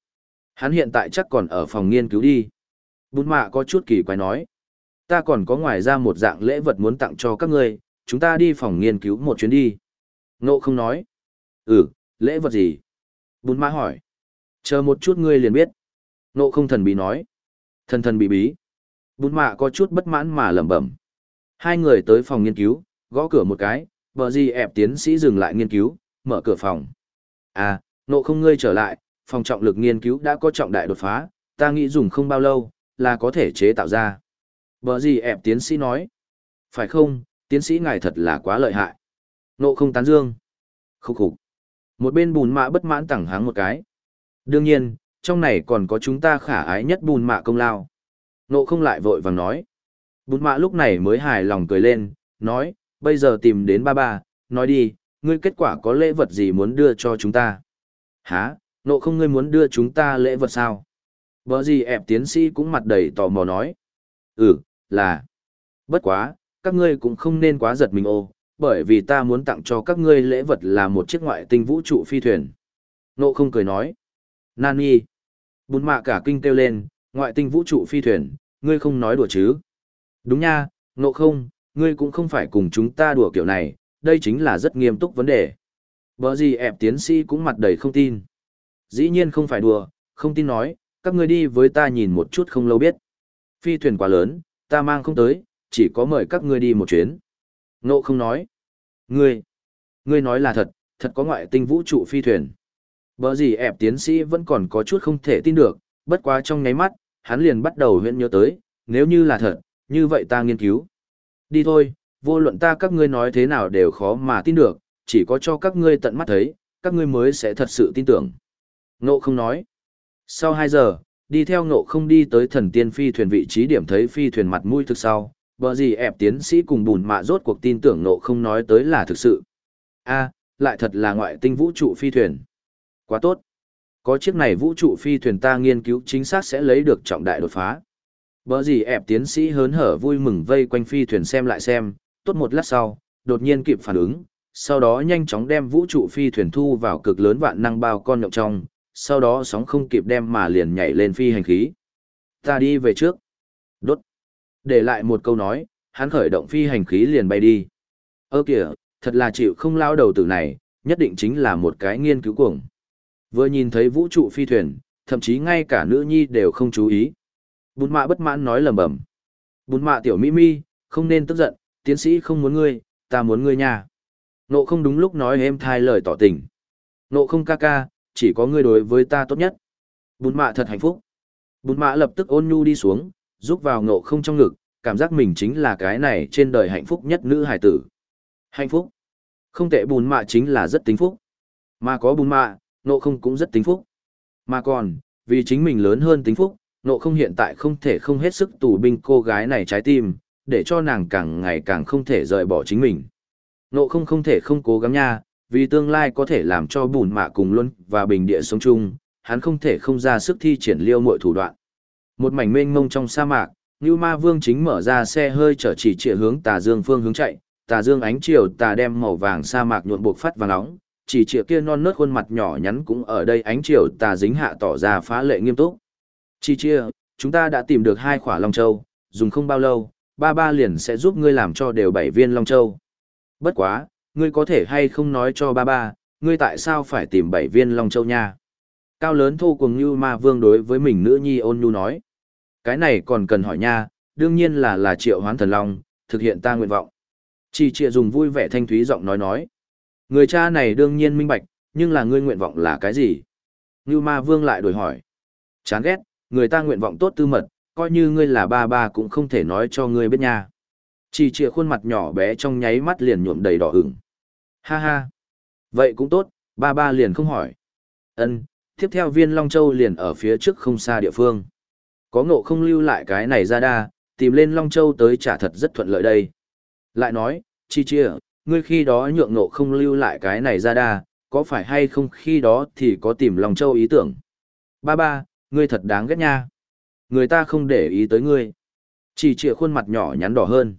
Hắn hiện tại chắc còn ở phòng nghiên cứu đi. Bụt mạ có chút kỳ quái nói. Ta còn có ngoài ra một dạng lễ vật muốn tặng cho các ngươi, chúng ta đi phòng nghiên cứu một chuyến đi. Ngộ không nói. Ừ, lễ vật gì? Bùn ma hỏi. Chờ một chút ngươi liền biết. Ngộ không thần bí nói. Thần thần bí bí. Bùn mạ có chút bất mãn mà lẩm bẩm. Hai người tới phòng nghiên cứu, gõ cửa một cái, bờ gì ẹp tiến sĩ dừng lại nghiên cứu, mở cửa phòng. À, nộ không ngươi trở lại, phòng trọng lực nghiên cứu đã có trọng đại đột phá, ta nghĩ dùng không bao lâu, là có thể chế tạo ra. Bờ gì ẹp tiến sĩ nói. Phải không, tiến sĩ ngài thật là quá lợi hại. Nộ không tán dương. Khúc khục. Một bên bùn mạ bất mãn tẳng háng một cái. Đương nhiên, trong này còn có chúng ta khả ái nhất bùn mạ công lao. Nộ không lại vội vàng nói. Bùn mạ lúc này mới hài lòng cười lên, nói, bây giờ tìm đến ba ba, nói đi, ngươi kết quả có lễ vật gì muốn đưa cho chúng ta? Hả, nộ không ngươi muốn đưa chúng ta lễ vật sao? Bờ gì ẹp tiến sĩ cũng mặt đầy tò mò nói. Ừ, là. Bất quá, các ngươi cũng không nên quá giật mình ô, bởi vì ta muốn tặng cho các ngươi lễ vật là một chiếc ngoại tinh vũ trụ phi thuyền. Nộ không cười nói. Nani. Bùn mạ cả kinh kêu lên, ngoại tinh vũ trụ phi thuyền, ngươi không nói đùa chứ? Đúng nha, nộ không, ngươi cũng không phải cùng chúng ta đùa kiểu này, đây chính là rất nghiêm túc vấn đề. Bờ gì ẹp tiến sĩ cũng mặt đầy không tin. Dĩ nhiên không phải đùa, không tin nói, các ngươi đi với ta nhìn một chút không lâu biết. Phi thuyền quá lớn, ta mang không tới, chỉ có mời các ngươi đi một chuyến. Ngộ không nói. Ngươi, ngươi nói là thật, thật có ngoại tinh vũ trụ phi thuyền. Bở gì ẹp tiến sĩ vẫn còn có chút không thể tin được, bất quá trong ngáy mắt, hắn liền bắt đầu huyện nhớ tới, nếu như là thật, như vậy ta nghiên cứu. Đi thôi, vô luận ta các ngươi nói thế nào đều khó mà tin được, chỉ có cho các ngươi tận mắt thấy, các ngươi mới sẽ thật sự tin tưởng. Ngộ không nói. Sau 2 giờ, đi theo ngộ không đi tới thần tiên phi thuyền vị trí điểm thấy phi thuyền mặt mũi thực sau, bờ gì ẹp tiến sĩ cùng bùn mạ rốt cuộc tin tưởng ngộ không nói tới là thực sự. a lại thật là ngoại tinh vũ trụ phi thuyền. Quá tốt. Có chiếc này vũ trụ phi thuyền ta nghiên cứu chính xác sẽ lấy được trọng đại đột phá. Bờ gì ẹp tiến sĩ hớn hở vui mừng vây quanh phi thuyền xem lại xem, tốt một lát sau, đột nhiên kịp phản ứng, sau đó nhanh chóng đem vũ trụ phi thuyền thu vào cực lớn vạn năng bao con nhộng trong, sau đó sóng không kịp đem mà liền nhảy lên phi hành khí. Ta đi về trước. Đốt. Để lại một câu nói, hắn khởi động phi hành khí liền bay đi. Ơ kìa, thật là chịu không lao đầu tử này, nhất định chính là một cái nghiên cứu cuồng. Vừa nhìn thấy vũ trụ phi thuyền, thậm chí ngay cả nữ nhi đều không chú ý. Bùn mạ bất mãn nói lầm bầm. Bùn mạ tiểu mỹ mi, không nên tức giận, tiến sĩ không muốn ngươi, ta muốn ngươi nha. Nộ không đúng lúc nói em thai lời tỏ tình. Nộ không ca ca, chỉ có ngươi đối với ta tốt nhất. Bùn mạ thật hạnh phúc. Bùn mạ lập tức ôn nhu đi xuống, rúc vào nộ không trong ngực, cảm giác mình chính là cái này trên đời hạnh phúc nhất nữ hải tử. Hạnh phúc. Không tệ bùn mạ chính là rất tính phúc. Mà có bùn mạ, nộ không cũng rất tính phúc. Mà còn, vì chính mình lớn hơn tính phúc, nộ không hiện tại không thể không hết sức tù binh cô gái này trái tim, để cho nàng càng ngày càng không thể rời bỏ chính mình. Nộ không không thể không cố gắng nha, vì tương lai có thể làm cho bùn mạ cùng luân và bình địa sống chung, hắn không thể không ra sức thi triển liêu mọi thủ đoạn. Một mảnh mênh mông trong sa mạc, Như Ma Vương chính mở ra xe hơi chở chỉ trịa hướng tà dương phương hướng chạy, tà dương ánh chiều tà đem màu vàng sa mạc nhuộm buộc phát vàng nóng, chỉ trịa kia non nớt khuôn mặt nhỏ nhắn cũng ở đây ánh chiều tà dính hạ tỏ ra phá lệ nghiêm túc. chỉ chia, chúng ta đã tìm được hai khỏa Long Châu, dùng không bao lâu, ba ba liền sẽ giúp ngươi làm cho đều bảy viên Long Châu. Bất quá, ngươi có thể hay không nói cho ba ba, ngươi tại sao phải tìm bảy viên Long Châu nha? Cao lớn thô cùng như ma vương đối với mình nữ nhi ôn nhu nói. Cái này còn cần hỏi nha, đương nhiên là là triệu hoán thần long, thực hiện ta nguyện vọng. Chỉ trịa dùng vui vẻ thanh thúy giọng nói nói. Người cha này đương nhiên minh bạch, nhưng là ngươi nguyện vọng là cái gì? Như ma vương lại đổi hỏi. Chán ghét, người ta nguyện vọng tốt tư mật, coi như ngươi là ba ba cũng không thể nói cho ngươi biết nha. Chỉ trịa khuôn mặt nhỏ bé trong nháy mắt liền nhuộm đầy đỏ ửng. Ha ha. Vậy cũng tốt, ba ba liền không hỏi. Ân, tiếp theo viên Long Châu liền ở phía trước không xa địa phương. Có ngộ không lưu lại cái này ra đa, tìm lên Long Châu tới trả thật rất thuận lợi đây. Lại nói, chi chia, ngươi khi đó nhượng ngộ không lưu lại cái này ra đa, có phải hay không khi đó thì có tìm Long Châu ý tưởng. Ba ba, ngươi thật đáng ghét nha. Người ta không để ý tới ngươi. Chỉ trịa khuôn mặt nhỏ nhắn đỏ hơn.